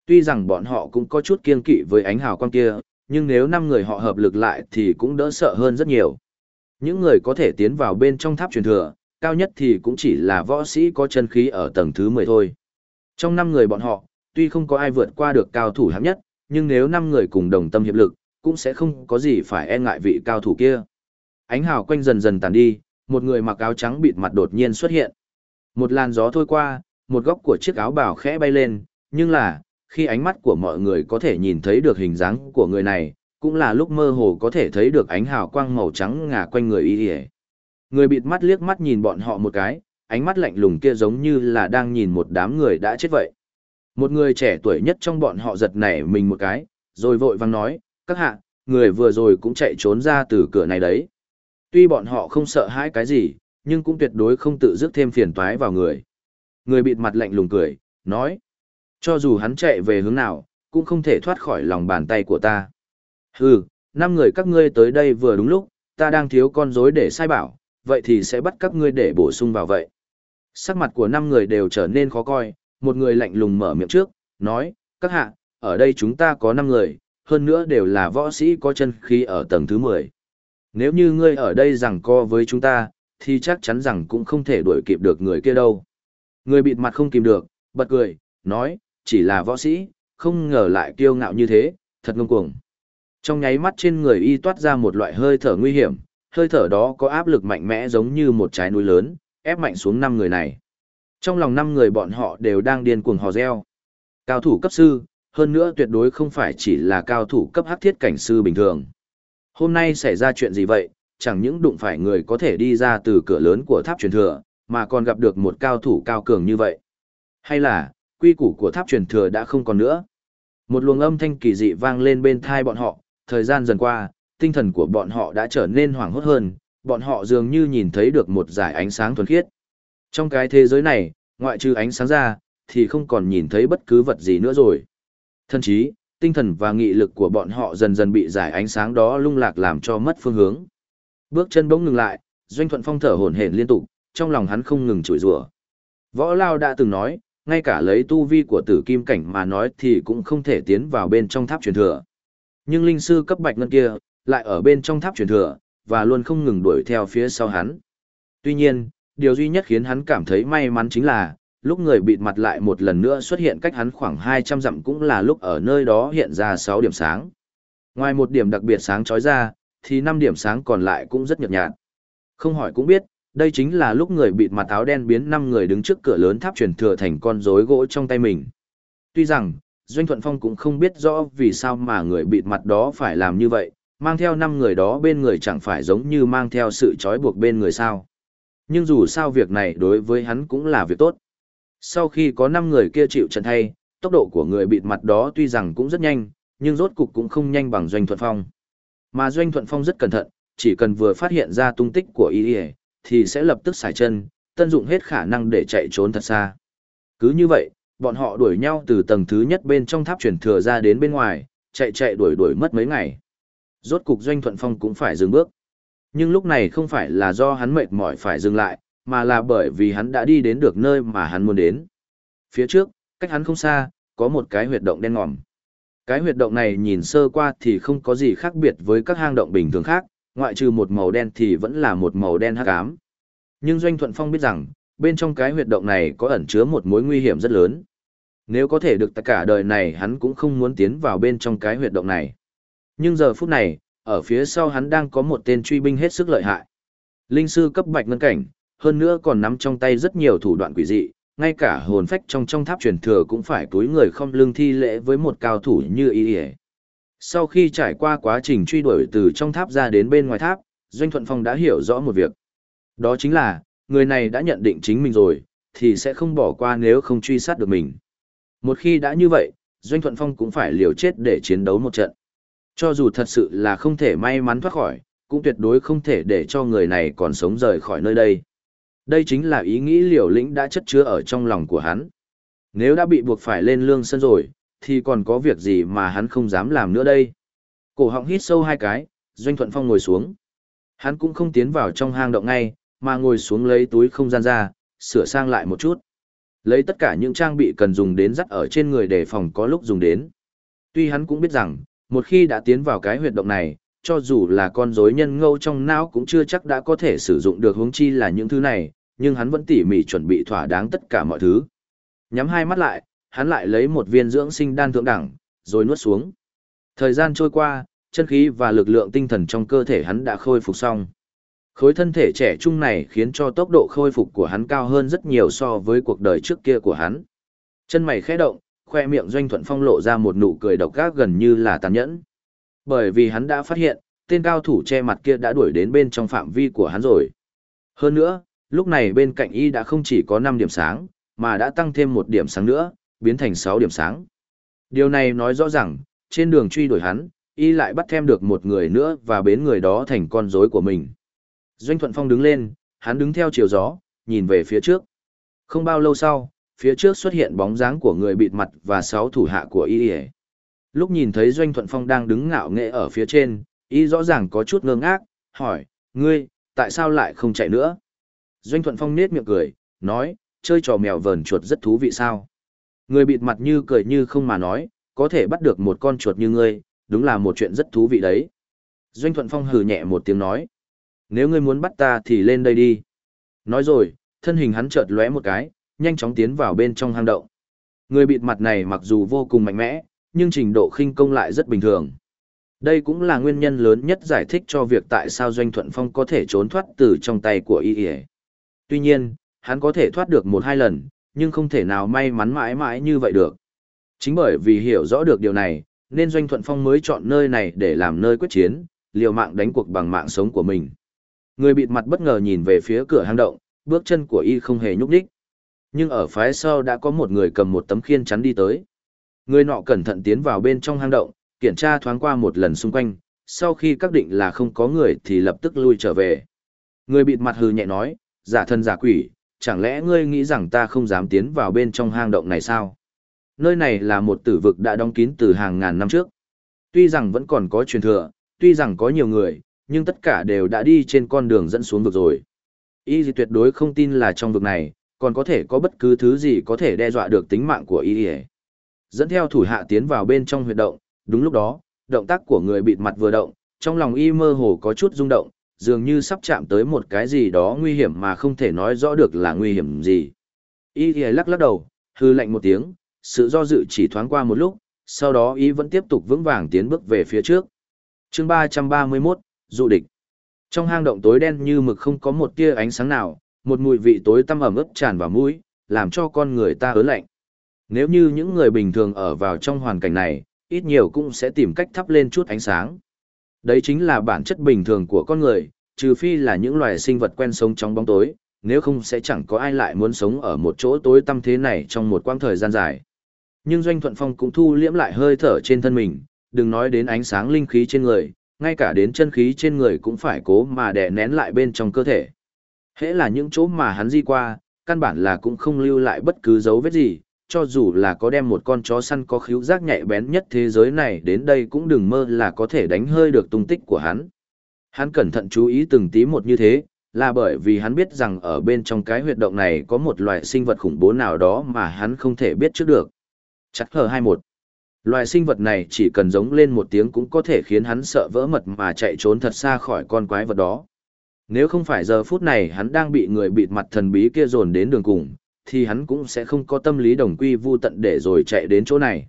Tuy rằng bọn họ cũng có chút kiên kỵ với ánh hào quang kia, nhưng nếu năm người họ hợp lực lại thì cũng đỡ sợ hơn rất nhiều. Những người có thể tiến vào bên trong tháp truyền thừa, cao nhất thì cũng chỉ là võ sĩ có chân khí ở tầng thứ 10 thôi. Trong năm người bọn họ, tuy không có ai vượt qua được cao thủ hạng nhất, nhưng nếu năm người cùng đồng tâm hiệp lực, cũng sẽ không có gì phải e ngại vị cao thủ kia. Ánh hào quanh dần dần tàn đi, một người mặc áo trắng bịt mặt đột nhiên xuất hiện. Một làn gió thôi qua, một góc của chiếc áo bào khẽ bay lên, nhưng là, khi ánh mắt của mọi người có thể nhìn thấy được hình dáng của người này, cũng là lúc mơ hồ có thể thấy được ánh hào quang màu trắng ngả quanh người y y. Người bịt mắt liếc mắt nhìn bọn họ một cái, ánh mắt lạnh lùng kia giống như là đang nhìn một đám người đã chết vậy. Một người trẻ tuổi nhất trong bọn họ giật nảy mình một cái, rồi vội vang nói, các hạ, người vừa rồi cũng chạy trốn ra từ cửa này đấy. Tuy bọn họ không sợ hãi cái gì, nhưng cũng tuyệt đối không tự dứt thêm phiền toái vào người. Người bịt mặt lạnh lùng cười, nói, cho dù hắn chạy về hướng nào, cũng không thể thoát khỏi lòng bàn tay của ta. Hừ, năm người các ngươi tới đây vừa đúng lúc, ta đang thiếu con rối để sai bảo, vậy thì sẽ bắt các ngươi để bổ sung vào vậy. Sắc mặt của năm người đều trở nên khó coi, một người lạnh lùng mở miệng trước, nói, các hạ, ở đây chúng ta có năm người, hơn nữa đều là võ sĩ có chân khí ở tầng thứ 10. Nếu như ngươi ở đây rằng co với chúng ta, thì chắc chắn rằng cũng không thể đuổi kịp được người kia đâu. Người bịt mặt không kìm được, bật cười, nói, chỉ là võ sĩ, không ngờ lại kiêu ngạo như thế, thật ngông cuồng. Trong nháy mắt trên người y toát ra một loại hơi thở nguy hiểm, hơi thở đó có áp lực mạnh mẽ giống như một trái núi lớn, ép mạnh xuống năm người này. Trong lòng năm người bọn họ đều đang điên cuồng hò reo. Cao thủ cấp sư, hơn nữa tuyệt đối không phải chỉ là cao thủ cấp hắc thiết cảnh sư bình thường. Hôm nay xảy ra chuyện gì vậy, chẳng những đụng phải người có thể đi ra từ cửa lớn của tháp truyền thừa, mà còn gặp được một cao thủ cao cường như vậy. Hay là, quy củ của tháp truyền thừa đã không còn nữa. Một luồng âm thanh kỳ dị vang lên bên thai bọn họ, thời gian dần qua, tinh thần của bọn họ đã trở nên hoảng hốt hơn, bọn họ dường như nhìn thấy được một dải ánh sáng thuần khiết. Trong cái thế giới này, ngoại trừ ánh sáng ra, thì không còn nhìn thấy bất cứ vật gì nữa rồi. Thậm chí, tinh thần và nghị lực của bọn họ dần dần bị dải ánh sáng đó lung lạc làm cho mất phương hướng. Bước chân bỗng ngừng lại, Doanh Thuận Phong thở hổn hển liên tục, trong lòng hắn không ngừng chửi rủa. Võ Lao đã từng nói, ngay cả lấy tu vi của tử kim cảnh mà nói thì cũng không thể tiến vào bên trong tháp truyền thừa. Nhưng linh sư cấp bạch ngân kia, lại ở bên trong tháp truyền thừa, và luôn không ngừng đuổi theo phía sau hắn. Tuy nhiên, điều duy nhất khiến hắn cảm thấy may mắn chính là, lúc người bịt mặt lại một lần nữa xuất hiện cách hắn khoảng 200 dặm cũng là lúc ở nơi đó hiện ra 6 điểm sáng. Ngoài một điểm đặc biệt sáng chói ra, thì 5 điểm sáng còn lại cũng rất nhợt nhạt. Không hỏi cũng biết, đây chính là lúc người bịt mặt áo đen biến 5 người đứng trước cửa lớn tháp truyền thừa thành con rối gỗ trong tay mình. Tuy rằng, Doanh Thuận Phong cũng không biết rõ vì sao mà người bịt mặt đó phải làm như vậy, mang theo 5 người đó bên người chẳng phải giống như mang theo sự trói buộc bên người sao. Nhưng dù sao việc này đối với hắn cũng là việc tốt. Sau khi có 5 người kia chịu trận thay, tốc độ của người bịt mặt đó tuy rằng cũng rất nhanh, nhưng rốt cục cũng không nhanh bằng Doanh Thuận Phong. Mà Doanh Thuận Phong rất cẩn thận, chỉ cần vừa phát hiện ra tung tích của y thì sẽ lập tức xài chân, tân dụng hết khả năng để chạy trốn thật xa. Cứ như vậy, bọn họ đuổi nhau từ tầng thứ nhất bên trong tháp chuyển thừa ra đến bên ngoài, chạy chạy đuổi đuổi mất mấy ngày. Rốt cục Doanh Thuận Phong cũng phải dừng bước. Nhưng lúc này không phải là do hắn mệt mỏi phải dừng lại, mà là bởi vì hắn đã đi đến được nơi mà hắn muốn đến. Phía trước, cách hắn không xa, có một cái huyệt động đen ngòm. Cái huyệt động này nhìn sơ qua thì không có gì khác biệt với các hang động bình thường khác, ngoại trừ một màu đen thì vẫn là một màu đen hắc ám. Nhưng Doanh Thuận Phong biết rằng, bên trong cái huyệt động này có ẩn chứa một mối nguy hiểm rất lớn. Nếu có thể được tất cả đời này hắn cũng không muốn tiến vào bên trong cái huyệt động này. Nhưng giờ phút này, ở phía sau hắn đang có một tên truy binh hết sức lợi hại. Linh sư cấp bạch ngân cảnh, hơn nữa còn nắm trong tay rất nhiều thủ đoạn quỷ dị, ngay cả hồn phách trong trong tháp truyền thừa cũng phải túi người không lương thi lễ với một cao thủ như y Y sau khi trải qua quá trình truy đuổi từ trong tháp ra đến bên ngoài tháp doanh thuận phong đã hiểu rõ một việc. Đó chính là người này đã nhận định chính mình rồi thì sẽ không bỏ qua nếu không truy sát được mình. Một khi đã như vậy doanh thuận phong cũng phải liều chết để chiến đấu một trận. Cho dù thật sự là không thể may mắn thoát khỏi cũng tuyệt đối không thể để cho người này còn sống rời khỏi nơi đây. Đây chính là ý nghĩ liều lĩnh đã chất chứa ở trong lòng của hắn. Nếu đã bị buộc phải lên lương sân rồi, thì còn có việc gì mà hắn không dám làm nữa đây. Cổ họng hít sâu hai cái, Doanh Thuận Phong ngồi xuống. Hắn cũng không tiến vào trong hang động ngay, mà ngồi xuống lấy túi không gian ra, sửa sang lại một chút. Lấy tất cả những trang bị cần dùng đến dắt ở trên người để phòng có lúc dùng đến. Tuy hắn cũng biết rằng, một khi đã tiến vào cái huyệt động này, cho dù là con rối nhân ngâu trong não cũng chưa chắc đã có thể sử dụng được huống chi là những thứ này, nhưng hắn vẫn tỉ mỉ chuẩn bị thỏa đáng tất cả mọi thứ. Nhắm hai mắt lại, hắn lại lấy một viên dưỡng sinh đan thượng đẳng, rồi nuốt xuống. Thời gian trôi qua, chân khí và lực lượng tinh thần trong cơ thể hắn đã khôi phục xong. Khối thân thể trẻ trung này khiến cho tốc độ khôi phục của hắn cao hơn rất nhiều so với cuộc đời trước kia của hắn. Chân mày khẽ động, khoe miệng doanh thuận phong lộ ra một nụ cười độc ác gần như là tàn nhẫn. Bởi vì hắn đã phát hiện, tên cao thủ che mặt kia đã đuổi đến bên trong phạm vi của hắn rồi. Hơn nữa, lúc này bên cạnh y đã không chỉ có 5 điểm sáng, mà đã tăng thêm một điểm sáng nữa, biến thành 6 điểm sáng. Điều này nói rõ rằng, trên đường truy đuổi hắn, y lại bắt thêm được một người nữa và bến người đó thành con rối của mình. Doanh Thuận Phong đứng lên, hắn đứng theo chiều gió, nhìn về phía trước. Không bao lâu sau, phía trước xuất hiện bóng dáng của người bịt mặt và sáu thủ hạ của y. Lúc nhìn thấy Doanh Thuận Phong đang đứng ngạo nghệ ở phía trên, y rõ ràng có chút ngơ ngác, hỏi, ngươi, tại sao lại không chạy nữa? Doanh Thuận Phong nết miệng cười, nói, chơi trò mèo vờn chuột rất thú vị sao. Người bịt mặt như cười như không mà nói, có thể bắt được một con chuột như ngươi, đúng là một chuyện rất thú vị đấy. Doanh Thuận Phong hừ nhẹ một tiếng nói, nếu ngươi muốn bắt ta thì lên đây đi. Nói rồi, thân hình hắn chợt lóe một cái, nhanh chóng tiến vào bên trong hang động. Người bịt mặt này mặc dù vô cùng mạnh mẽ, nhưng trình độ khinh công lại rất bình thường. Đây cũng là nguyên nhân lớn nhất giải thích cho việc tại sao Doanh Thuận Phong có thể trốn thoát từ trong tay của y Tuy nhiên, hắn có thể thoát được một hai lần, nhưng không thể nào may mắn mãi mãi như vậy được. Chính bởi vì hiểu rõ được điều này, nên Doanh Thuận Phong mới chọn nơi này để làm nơi quyết chiến, liều mạng đánh cuộc bằng mạng sống của mình. Người bịt mặt bất ngờ nhìn về phía cửa hang động, bước chân của y không hề nhúc nhích. Nhưng ở phía sau đã có một người cầm một tấm khiên chắn đi tới. Người nọ cẩn thận tiến vào bên trong hang động, kiểm tra thoáng qua một lần xung quanh, sau khi xác định là không có người thì lập tức lui trở về. Người bịt mặt hừ nhẹ nói, giả thân giả quỷ, chẳng lẽ ngươi nghĩ rằng ta không dám tiến vào bên trong hang động này sao? Nơi này là một tử vực đã đóng kín từ hàng ngàn năm trước. Tuy rằng vẫn còn có truyền thừa, tuy rằng có nhiều người, nhưng tất cả đều đã đi trên con đường dẫn xuống vực rồi. Y gì tuyệt đối không tin là trong vực này, còn có thể có bất cứ thứ gì có thể đe dọa được tính mạng của y Dẫn theo thủ hạ tiến vào bên trong huyệt động, đúng lúc đó, động tác của người bịt mặt vừa động, trong lòng y mơ hồ có chút rung động, dường như sắp chạm tới một cái gì đó nguy hiểm mà không thể nói rõ được là nguy hiểm gì. Y thì lắc lắc đầu, hư lạnh một tiếng, sự do dự chỉ thoáng qua một lúc, sau đó y vẫn tiếp tục vững vàng tiến bước về phía trước. chương 331, dụ địch. Trong hang động tối đen như mực không có một tia ánh sáng nào, một mùi vị tối tăm ẩm ướt tràn vào mũi, làm cho con người ta ớn lạnh. Nếu như những người bình thường ở vào trong hoàn cảnh này, ít nhiều cũng sẽ tìm cách thắp lên chút ánh sáng. Đấy chính là bản chất bình thường của con người, trừ phi là những loài sinh vật quen sống trong bóng tối, nếu không sẽ chẳng có ai lại muốn sống ở một chỗ tối tăm thế này trong một quãng thời gian dài. Nhưng Doanh Thuận Phong cũng thu liễm lại hơi thở trên thân mình, đừng nói đến ánh sáng linh khí trên người, ngay cả đến chân khí trên người cũng phải cố mà đè nén lại bên trong cơ thể. Hễ là những chỗ mà hắn di qua, căn bản là cũng không lưu lại bất cứ dấu vết gì, cho dù là có đem một con chó săn có khíu giác nhạy bén nhất thế giới này đến đây cũng đừng mơ là có thể đánh hơi được tung tích của hắn. Hắn cẩn thận chú ý từng tí một như thế, là bởi vì hắn biết rằng ở bên trong cái huyệt động này có một loài sinh vật khủng bố nào đó mà hắn không thể biết trước được. Chắc hờ 21. Loài sinh vật này chỉ cần giống lên một tiếng cũng có thể khiến hắn sợ vỡ mật mà chạy trốn thật xa khỏi con quái vật đó. Nếu không phải giờ phút này hắn đang bị người bịt mặt thần bí kia dồn đến đường cùng, thì hắn cũng sẽ không có tâm lý đồng quy vu tận để rồi chạy đến chỗ này.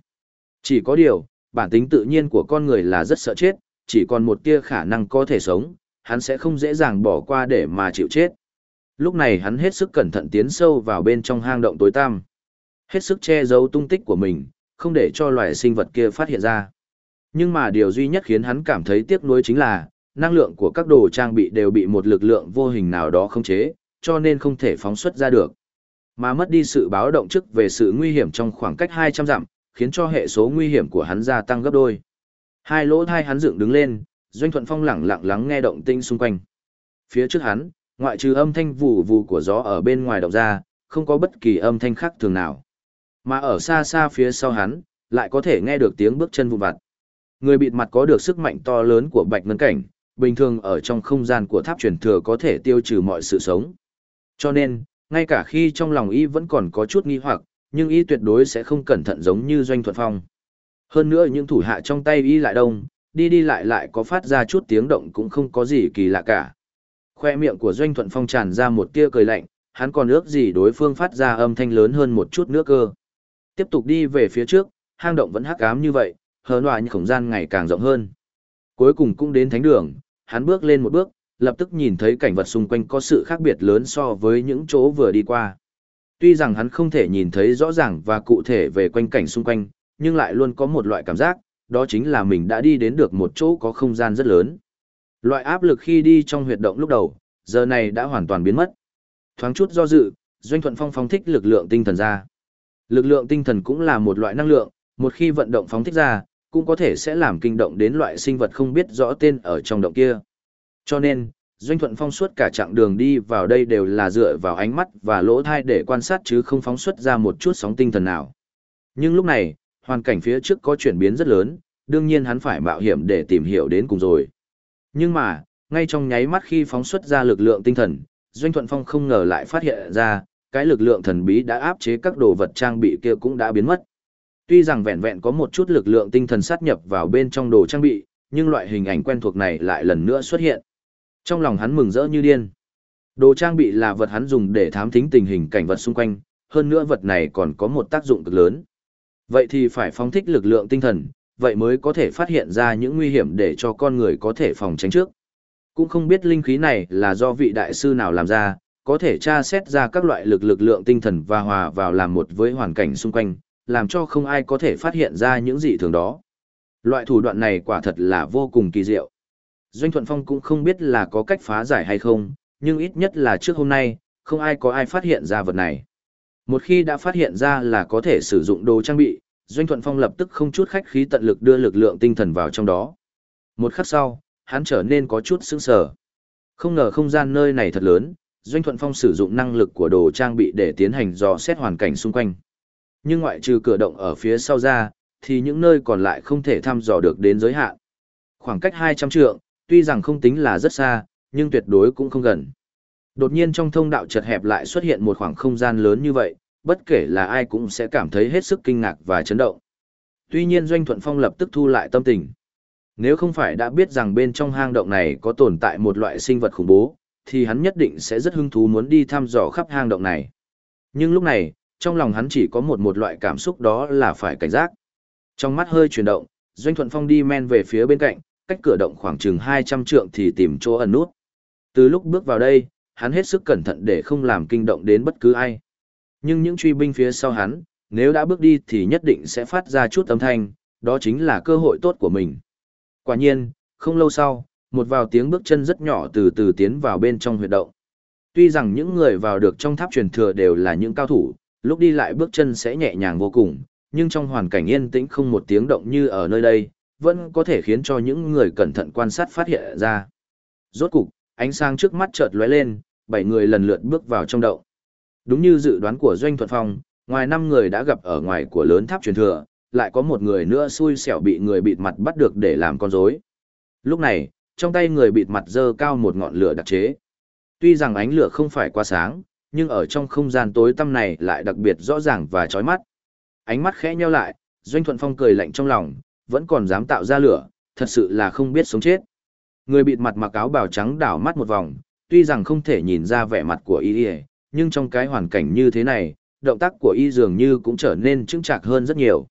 Chỉ có điều, bản tính tự nhiên của con người là rất sợ chết, chỉ còn một tia khả năng có thể sống, hắn sẽ không dễ dàng bỏ qua để mà chịu chết. Lúc này hắn hết sức cẩn thận tiến sâu vào bên trong hang động tối tăm. Hết sức che giấu tung tích của mình, không để cho loài sinh vật kia phát hiện ra. Nhưng mà điều duy nhất khiến hắn cảm thấy tiếc nuối chính là, năng lượng của các đồ trang bị đều bị một lực lượng vô hình nào đó khống chế, cho nên không thể phóng xuất ra được. Mà mất đi sự báo động trước về sự nguy hiểm trong khoảng cách 200 dặm, khiến cho hệ số nguy hiểm của hắn gia tăng gấp đôi. Hai lỗ thai hắn dựng đứng lên, Doanh Thuận Phong lẳng lặng lắng nghe động tĩnh xung quanh. Phía trước hắn, ngoại trừ âm thanh vụ vụ của gió ở bên ngoài động ra, không có bất kỳ âm thanh khác thường nào. Mà ở xa xa phía sau hắn, lại có thể nghe được tiếng bước chân vụn vặt. Người bịt mặt có được sức mạnh to lớn của bạch ngân cảnh, bình thường ở trong không gian của tháp truyền thừa có thể tiêu trừ mọi sự sống. Cho nên, ngay cả khi trong lòng y vẫn còn có chút nghi hoặc, nhưng y tuyệt đối sẽ không cẩn thận giống như doanh thuận phong. Hơn nữa những thủ hạ trong tay y lại đông, đi đi lại lại có phát ra chút tiếng động cũng không có gì kỳ lạ cả. Khoe miệng của doanh thuận phong tràn ra một tia cười lạnh, hắn còn ước gì đối phương phát ra âm thanh lớn hơn một chút nữa cơ. Tiếp tục đi về phía trước, hang động vẫn hắc ám như vậy, hờ hòa như không gian ngày càng rộng hơn. Cuối cùng cũng đến thánh đường, hắn bước lên một bước, lập tức nhìn thấy cảnh vật xung quanh có sự khác biệt lớn so với những chỗ vừa đi qua. Tuy rằng hắn không thể nhìn thấy rõ ràng và cụ thể về quanh cảnh xung quanh, nhưng lại luôn có một loại cảm giác, đó chính là mình đã đi đến được một chỗ có không gian rất lớn. Loại áp lực khi đi trong huyệt động lúc đầu, giờ này đã hoàn toàn biến mất. Thoáng chút do dự, Doanh Thuận Phong phóng thích lực lượng tinh thần ra. Lực lượng tinh thần cũng là một loại năng lượng, một khi vận động phóng thích ra, cũng có thể sẽ làm kinh động đến loại sinh vật không biết rõ tên ở trong động kia. Cho nên, Doanh Thuận Phong suốt cả chặng đường đi vào đây đều là dựa vào ánh mắt và lỗ thai để quan sát chứ không phóng xuất ra một chút sóng tinh thần nào. Nhưng lúc này, hoàn cảnh phía trước có chuyển biến rất lớn, đương nhiên hắn phải mạo hiểm để tìm hiểu đến cùng rồi. Nhưng mà, ngay trong nháy mắt khi phóng xuất ra lực lượng tinh thần, Doanh Thuận Phong không ngờ lại phát hiện ra, cái lực lượng thần bí đã áp chế các đồ vật trang bị kia cũng đã biến mất. Tuy rằng vẹn vẹn có một chút lực lượng tinh thần sát nhập vào bên trong đồ trang bị, nhưng loại hình ảnh quen thuộc này lại lần nữa xuất hiện. Trong lòng hắn mừng rỡ như điên. Đồ trang bị là vật hắn dùng để thám thính tình hình cảnh vật xung quanh, hơn nữa vật này còn có một tác dụng cực lớn. Vậy thì phải phóng thích lực lượng tinh thần, vậy mới có thể phát hiện ra những nguy hiểm để cho con người có thể phòng tránh trước. Cũng không biết linh khí này là do vị đại sư nào làm ra, có thể tra xét ra các loại lực lực lượng tinh thần và hòa vào làm một với hoàn cảnh xung quanh, làm cho không ai có thể phát hiện ra những gì thường đó. Loại thủ đoạn này quả thật là vô cùng kỳ diệu. Doanh Thuận Phong cũng không biết là có cách phá giải hay không, nhưng ít nhất là trước hôm nay, không ai có ai phát hiện ra vật này. Một khi đã phát hiện ra là có thể sử dụng đồ trang bị, Doanh Thuận Phong lập tức không chút khách khí tận lực đưa lực lượng tinh thần vào trong đó. Một khắc sau, hắn trở nên có chút sững sờ. Không ngờ không gian nơi này thật lớn, Doanh Thuận Phong sử dụng năng lực của đồ trang bị để tiến hành dò xét hoàn cảnh xung quanh. Nhưng ngoại trừ cửa động ở phía sau ra, thì những nơi còn lại không thể thăm dò được đến giới hạn. Khoảng cách 200 trượng, tuy rằng không tính là rất xa, nhưng tuyệt đối cũng không gần. Đột nhiên trong thông đạo chật hẹp lại xuất hiện một khoảng không gian lớn như vậy, bất kể là ai cũng sẽ cảm thấy hết sức kinh ngạc và chấn động. Tuy nhiên Doanh Thuận Phong lập tức thu lại tâm tình. Nếu không phải đã biết rằng bên trong hang động này có tồn tại một loại sinh vật khủng bố, thì hắn nhất định sẽ rất hứng thú muốn đi thăm dò khắp hang động này. Nhưng lúc này, trong lòng hắn chỉ có một một loại cảm xúc đó là phải cảnh giác. Trong mắt hơi chuyển động, Doanh Thuận Phong đi men về phía bên cạnh, cách cửa động khoảng chừng 200 trượng thì tìm chỗ ẩn nút. Từ lúc bước vào đây, hắn hết sức cẩn thận để không làm kinh động đến bất cứ ai. Nhưng những truy binh phía sau hắn, nếu đã bước đi thì nhất định sẽ phát ra chút âm thanh, đó chính là cơ hội tốt của mình. Quả nhiên, không lâu sau, một vào tiếng bước chân rất nhỏ từ từ tiến vào bên trong huyệt động. Tuy rằng những người vào được trong tháp truyền thừa đều là những cao thủ, lúc đi lại bước chân sẽ nhẹ nhàng vô cùng, nhưng trong hoàn cảnh yên tĩnh không một tiếng động như ở nơi đây, vẫn có thể khiến cho những người cẩn thận quan sát phát hiện ra. Rốt cục, ánh sáng trước mắt chợt lóe lên, bảy người lần lượt bước vào trong động. Đúng như dự đoán của Doanh Thuận Phong, ngoài năm người đã gặp ở ngoài của lớn tháp truyền thừa, lại có một người nữa xui xẻo bị người bịt mặt bắt được để làm con rối. Lúc này, trong tay người bịt mặt dơ cao một ngọn lửa đặc chế. Tuy rằng ánh lửa không phải quá sáng, nhưng ở trong không gian tối tăm này lại đặc biệt rõ ràng và chói mắt. Ánh mắt khẽ nheo lại, Doanh Thuận Phong cười lạnh trong lòng, vẫn còn dám tạo ra lửa, thật sự là không biết sống chết. Người bịt mặt mặc áo bào trắng đảo mắt một vòng, tuy rằng không thể nhìn ra vẻ mặt của y nhưng trong cái hoàn cảnh như thế này, động tác của y dường như cũng trở nên chững chạc hơn rất nhiều.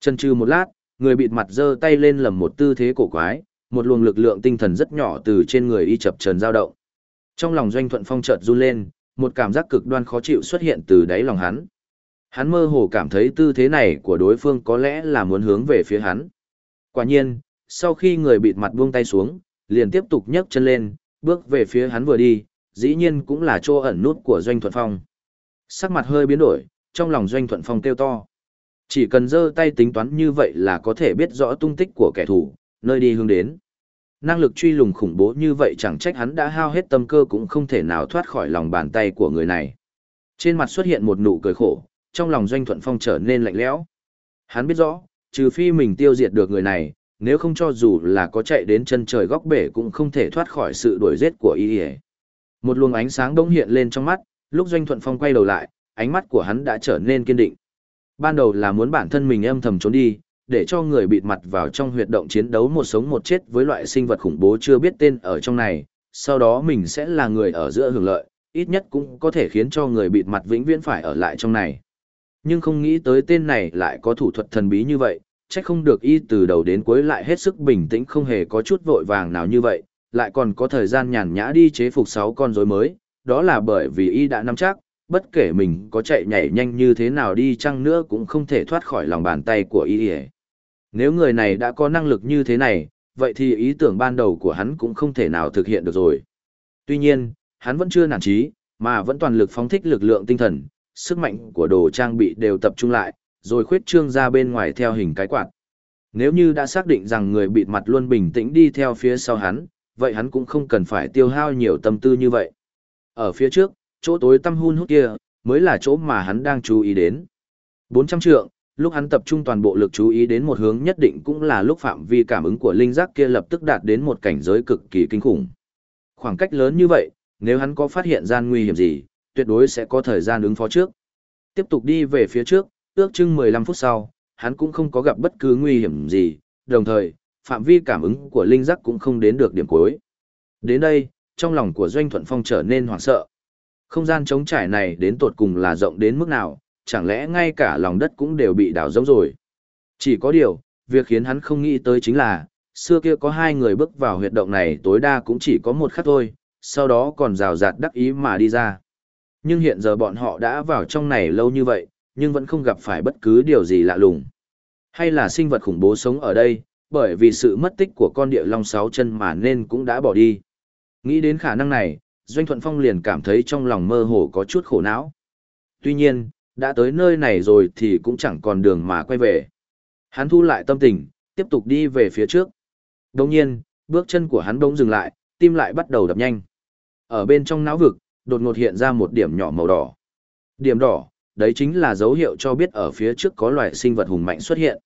Chân trừ một lát, người bịt mặt giơ tay lên lầm một tư thế cổ quái, một luồng lực lượng tinh thần rất nhỏ từ trên người y chập trần dao động. Trong lòng Doanh Thuận Phong chợt run lên, một cảm giác cực đoan khó chịu xuất hiện từ đáy lòng hắn. Hắn mơ hồ cảm thấy tư thế này của đối phương có lẽ là muốn hướng về phía hắn. Quả nhiên, sau khi người bịt mặt buông tay xuống, liền tiếp tục nhấc chân lên, bước về phía hắn vừa đi, dĩ nhiên cũng là chỗ ẩn nút của Doanh Thuận Phong. Sắc mặt hơi biến đổi, trong lòng Doanh Thuận Phong kêu to. Chỉ cần giơ tay tính toán như vậy là có thể biết rõ tung tích của kẻ thù, nơi đi hướng đến. Năng lực truy lùng khủng bố như vậy chẳng trách hắn đã hao hết tâm cơ cũng không thể nào thoát khỏi lòng bàn tay của người này. Trên mặt xuất hiện một nụ cười khổ, trong lòng Doanh Thuận Phong trở nên lạnh lẽo. Hắn biết rõ, trừ phi mình tiêu diệt được người này, nếu không cho dù là có chạy đến chân trời góc bể cũng không thể thoát khỏi sự đuổi giết của y. Một luồng ánh sáng bỗng hiện lên trong mắt, lúc Doanh Thuận Phong quay đầu lại, ánh mắt của hắn đã trở nên kiên định. Ban đầu là muốn bản thân mình âm thầm trốn đi, để cho người bịt mặt vào trong huyệt động chiến đấu một sống một chết với loại sinh vật khủng bố chưa biết tên ở trong này, sau đó mình sẽ là người ở giữa hưởng lợi, ít nhất cũng có thể khiến cho người bịt mặt vĩnh viễn phải ở lại trong này. Nhưng không nghĩ tới tên này lại có thủ thuật thần bí như vậy, chắc không được y từ đầu đến cuối lại hết sức bình tĩnh không hề có chút vội vàng nào như vậy, lại còn có thời gian nhàn nhã đi chế phục 6 con rối mới, đó là bởi vì y đã nắm chắc, bất kể mình có chạy nhảy nhanh như thế nào đi chăng nữa cũng không thể thoát khỏi lòng bàn tay của y. Nếu người này đã có năng lực như thế này, vậy thì ý tưởng ban đầu của hắn cũng không thể nào thực hiện được rồi. Tuy nhiên, hắn vẫn chưa nản chí, mà vẫn toàn lực phóng thích lực lượng tinh thần, sức mạnh của đồ trang bị đều tập trung lại, rồi khuyết trương ra bên ngoài theo hình cái quạt. Nếu như đã xác định rằng người bịt mặt luôn bình tĩnh đi theo phía sau hắn, vậy hắn cũng không cần phải tiêu hao nhiều tâm tư như vậy. Ở phía trước, chỗ tối tăm hun hút kia, mới là chỗ mà hắn đang chú ý đến. 400 trượng, lúc hắn tập trung toàn bộ lực chú ý đến một hướng nhất định cũng là lúc phạm vi cảm ứng của linh giác kia lập tức đạt đến một cảnh giới cực kỳ kinh khủng. Khoảng cách lớn như vậy, nếu hắn có phát hiện gian nguy hiểm gì, tuyệt đối sẽ có thời gian ứng phó trước. Tiếp tục đi về phía trước, ước chừng 15 phút sau, hắn cũng không có gặp bất cứ nguy hiểm gì, đồng thời, phạm vi cảm ứng của linh giác cũng không đến được điểm cuối. Đến đây, trong lòng của Doanh Thuận Phong trở nên hoảng sợ. Không gian trống trải này đến tột cùng là rộng đến mức nào, chẳng lẽ ngay cả lòng đất cũng đều bị đào rỗng rồi. Chỉ có điều, việc khiến hắn không nghĩ tới chính là, xưa kia có hai người bước vào huyệt động này tối đa cũng chỉ có một khắc thôi, sau đó còn rào rạt đắc ý mà đi ra. Nhưng hiện giờ bọn họ đã vào trong này lâu như vậy, nhưng vẫn không gặp phải bất cứ điều gì lạ lùng. Hay là sinh vật khủng bố sống ở đây, bởi vì sự mất tích của con địa long sáu chân mà nên cũng đã bỏ đi. Nghĩ đến khả năng này, Doanh Thuận Phong liền cảm thấy trong lòng mơ hồ có chút khổ não. Tuy nhiên, đã tới nơi này rồi thì cũng chẳng còn đường mà quay về. Hắn thu lại tâm tình, tiếp tục đi về phía trước. Đồng nhiên, bước chân của hắn bỗng dừng lại, tim lại bắt đầu đập nhanh. Ở bên trong não vực, đột ngột hiện ra một điểm nhỏ màu đỏ. Điểm đỏ, đấy chính là dấu hiệu cho biết ở phía trước có loài sinh vật hùng mạnh xuất hiện.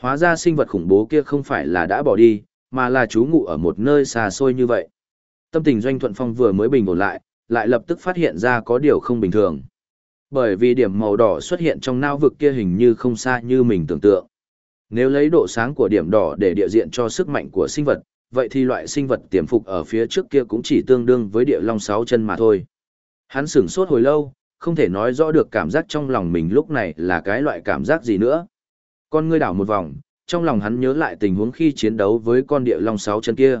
Hóa ra sinh vật khủng bố kia không phải là đã bỏ đi, mà là trú ngụ ở một nơi xa xôi như vậy. Tâm tình Doanh Thuận Phong vừa mới bình ổn lại, lại lập tức phát hiện ra có điều không bình thường. Bởi vì điểm màu đỏ xuất hiện trong não vực kia hình như không xa như mình tưởng tượng. Nếu lấy độ sáng của điểm đỏ để địa diện cho sức mạnh của sinh vật, vậy thì loại sinh vật tiềm phục ở phía trước kia cũng chỉ tương đương với địa long sáu chân mà thôi. Hắn sửng sốt hồi lâu, không thể nói rõ được cảm giác trong lòng mình lúc này là cái loại cảm giác gì nữa. Con ngươi đảo một vòng, trong lòng hắn nhớ lại tình huống khi chiến đấu với con địa long sáu chân kia.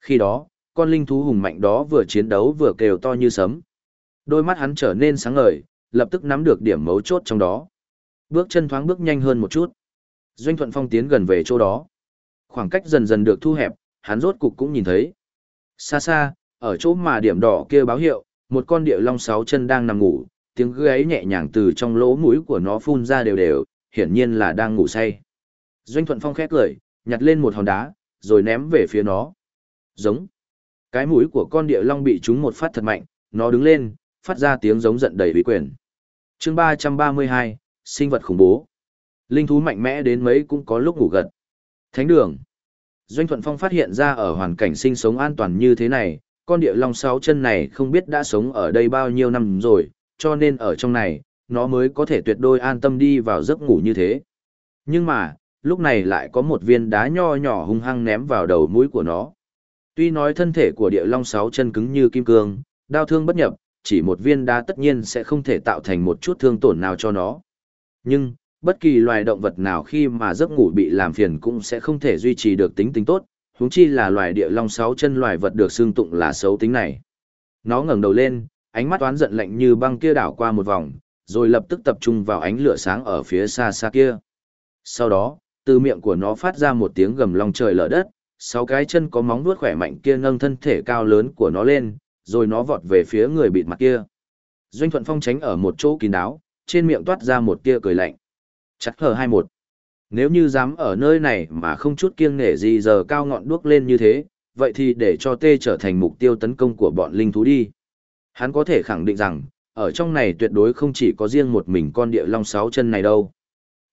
Khi đó, con linh thú hùng mạnh đó vừa chiến đấu vừa kêu to như sấm. Đôi mắt hắn trở nên sáng ngời, lập tức nắm được điểm mấu chốt trong đó. Bước chân thoáng bước nhanh hơn một chút. Doanh Thuận Phong tiến gần về chỗ đó. Khoảng cách dần dần được thu hẹp, hắn rốt cục cũng nhìn thấy. Xa xa, ở chỗ mà điểm đỏ kia báo hiệu, một con địa long sáu chân đang nằm ngủ, tiếng gáy nhẹ nhàng từ trong lỗ mũi của nó phun ra đều đều, hiển nhiên là đang ngủ say. Doanh Thuận Phong khét cười, nhặt lên một hòn đá, rồi ném về phía nó. Giống. Cái mũi của con địa long bị trúng một phát thật mạnh, nó đứng lên, phát ra tiếng giống giận đầy bí quyền. Chương 332, sinh vật khủng bố. Linh thú mạnh mẽ đến mấy cũng có lúc ngủ gật. Thánh đường. Doanh Thuận Phong phát hiện ra ở hoàn cảnh sinh sống an toàn như thế này, con địa long sáu chân này không biết đã sống ở đây bao nhiêu năm rồi, cho nên ở trong này, nó mới có thể tuyệt đối an tâm đi vào giấc ngủ như thế. Nhưng mà, lúc này lại có một viên đá nho nhỏ hung hăng ném vào đầu mũi của nó. Tuy nói thân thể của địa long sáu chân cứng như kim cương, đau thương bất nhập, chỉ một viên đá tất nhiên sẽ không thể tạo thành một chút thương tổn nào cho nó. Nhưng, bất kỳ loài động vật nào khi mà giấc ngủ bị làm phiền cũng sẽ không thể duy trì được tính tính tốt, huống chi là loài địa long sáu chân loài vật được xương tụng là xấu tính này. Nó ngẩng đầu lên, ánh mắt toán giận lạnh như băng kia đảo qua một vòng, rồi lập tức tập trung vào ánh lửa sáng ở phía xa xa kia. Sau đó, từ miệng của nó phát ra một tiếng gầm long trời lở đất, sáu cái chân có móng vuốt khỏe mạnh kia nâng thân thể cao lớn của nó lên, rồi nó vọt về phía người bịt mặt kia. Doanh Thuận Phong tránh ở một chỗ kín đáo, trên miệng toát ra một tia cười lạnh. Chắc hờ hai một. Nếu như dám ở nơi này mà không chút kiêng nể gì giờ cao ngọn đuốc lên như thế, vậy thì để cho tê trở thành mục tiêu tấn công của bọn linh thú đi. Hắn có thể khẳng định rằng, ở trong này tuyệt đối không chỉ có riêng một mình con địa long sáu chân này đâu.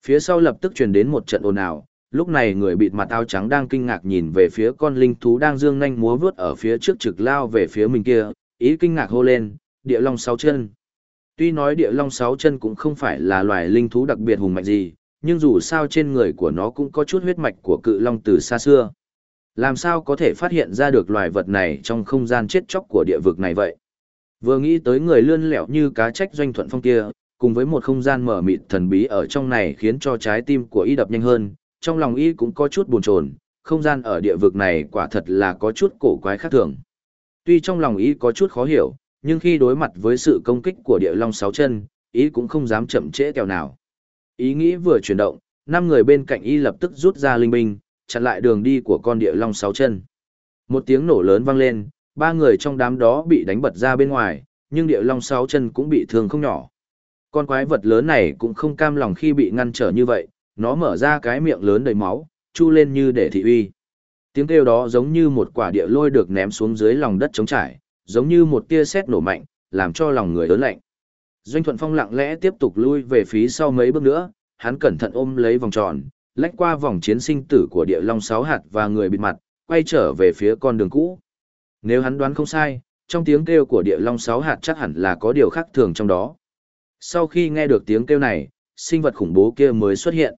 Phía sau lập tức truyền đến một trận ồn ào, lúc này người bịt mặt áo trắng đang kinh ngạc nhìn về phía con linh thú đang dương nhanh múa vướt ở phía trước trực lao về phía mình kia, ý kinh ngạc hô lên, địa long sáu chân. Tuy nói địa long sáu chân cũng không phải là loài linh thú đặc biệt hùng mạnh gì, nhưng dù sao trên người của nó cũng có chút huyết mạch của cự long từ xa xưa. Làm sao có thể phát hiện ra được loài vật này trong không gian chết chóc của địa vực này vậy? Vừa nghĩ tới người lươn lẹo như cá trách doanh thuận phong kia, cùng với một không gian mở mịt thần bí ở trong này khiến cho trái tim của y đập nhanh hơn, trong lòng y cũng có chút buồn chồn, không gian ở địa vực này quả thật là có chút cổ quái khác thường. Tuy trong lòng y có chút khó hiểu, nhưng khi đối mặt với sự công kích của địa long sáu chân, ý cũng không dám chậm trễ kèo nào. Ý nghĩ vừa chuyển động, năm người bên cạnh y lập tức rút ra linh binh, chặn lại đường đi của con địa long sáu chân. Một tiếng nổ lớn vang lên, ba người trong đám đó bị đánh bật ra bên ngoài, nhưng địa long sáu chân cũng bị thương không nhỏ. Con quái vật lớn này cũng không cam lòng khi bị ngăn trở như vậy, nó mở ra cái miệng lớn đầy máu, chu lên như để thị uy. Tiếng kêu đó giống như một quả địa lôi được ném xuống dưới lòng đất trống trải, giống như một tia sét nổ mạnh, làm cho lòng người ớn lạnh. Doanh Thuận Phong lặng lẽ tiếp tục lui về phía sau mấy bước nữa, hắn cẩn thận ôm lấy vòng tròn, lách qua vòng chiến sinh tử của địa long sáu hạt và người bịt mặt, quay trở về phía con đường cũ. Nếu hắn đoán không sai, trong tiếng kêu của địa long sáu hạt chắc hẳn là có điều khác thường trong đó. Sau khi nghe được tiếng kêu này, sinh vật khủng bố kia mới xuất hiện.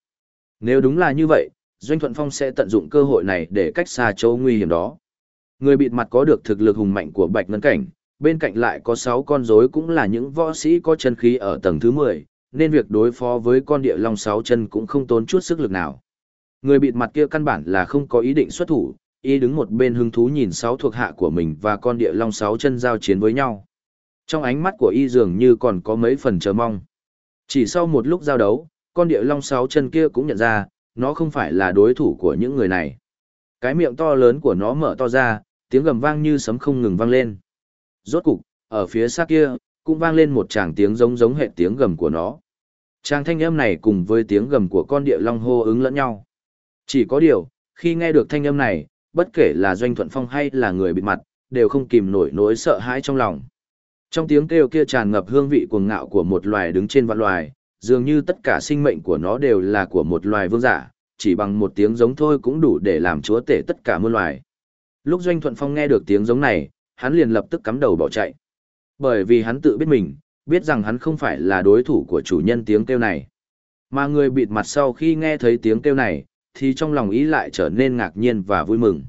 Nếu đúng là như vậy, Doanh Thuận Phong sẽ tận dụng cơ hội này để cách xa chỗ nguy hiểm đó. Người bịt mặt có được thực lực hùng mạnh của Bạch Ngân Cảnh, bên cạnh lại có 6 con rối cũng là những võ sĩ có chân khí ở tầng thứ 10, nên việc đối phó với con địa long 6 chân cũng không tốn chút sức lực nào. Người bịt mặt kia căn bản là không có ý định xuất thủ, y đứng một bên hứng thú nhìn sáu thuộc hạ của mình và con địa long 6 chân giao chiến với nhau. Trong ánh mắt của y dường như còn có mấy phần chờ mong. Chỉ sau một lúc giao đấu, con địa long 6 chân kia cũng nhận ra, nó không phải là đối thủ của những người này. Cái miệng to lớn của nó mở to ra, tiếng gầm vang như sấm không ngừng vang lên. Rốt cục, ở phía xa kia, cũng vang lên một tràng tiếng giống giống hệ tiếng gầm của nó. Tràng thanh âm này cùng với tiếng gầm của con địa long hô ứng lẫn nhau. Chỉ có điều, khi nghe được thanh âm này, bất kể là Doanh Thuận Phong hay là người bịt mặt, đều không kìm nổi nỗi sợ hãi trong lòng. Trong tiếng kêu kia tràn ngập hương vị cuồng ngạo của một loài đứng trên vạn loài, dường như tất cả sinh mệnh của nó đều là của một loài vương giả, chỉ bằng một tiếng giống thôi cũng đủ để làm chúa tể tất cả muôn loài. Lúc Doanh Thuận Phong nghe được tiếng giống này, hắn liền lập tức cắm đầu bỏ chạy. Bởi vì hắn tự biết mình, biết rằng hắn không phải là đối thủ của chủ nhân tiếng kêu này. Mà người bịt mặt sau khi nghe thấy tiếng kêu này, thì trong lòng ý lại trở nên ngạc nhiên và vui mừng.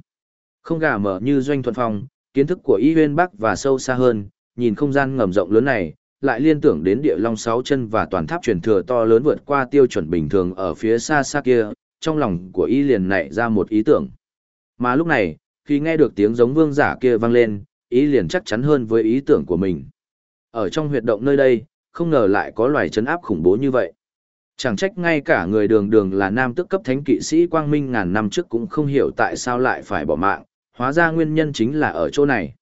Không gà mở như Doanh Thuận Phong, kiến thức của y huyên bắc và sâu xa hơn, nhìn không gian ngầm rộng lớn này, lại liên tưởng đến địa long sáu chân và toàn tháp truyền thừa to lớn vượt qua tiêu chuẩn bình thường ở phía xa xa kia, trong lòng của y liền nảy ra một ý tưởng. Mà lúc này, khi nghe được tiếng giống vương giả kia vang lên, ý liền chắc chắn hơn với ý tưởng của mình. Ở trong huyệt động nơi đây, không ngờ lại có loài chấn áp khủng bố như vậy. Chẳng trách ngay cả người đường đường là nam tức cấp thánh kỵ sĩ quang minh ngàn năm trước cũng không hiểu tại sao lại phải bỏ mạng, hóa ra nguyên nhân chính là ở chỗ này.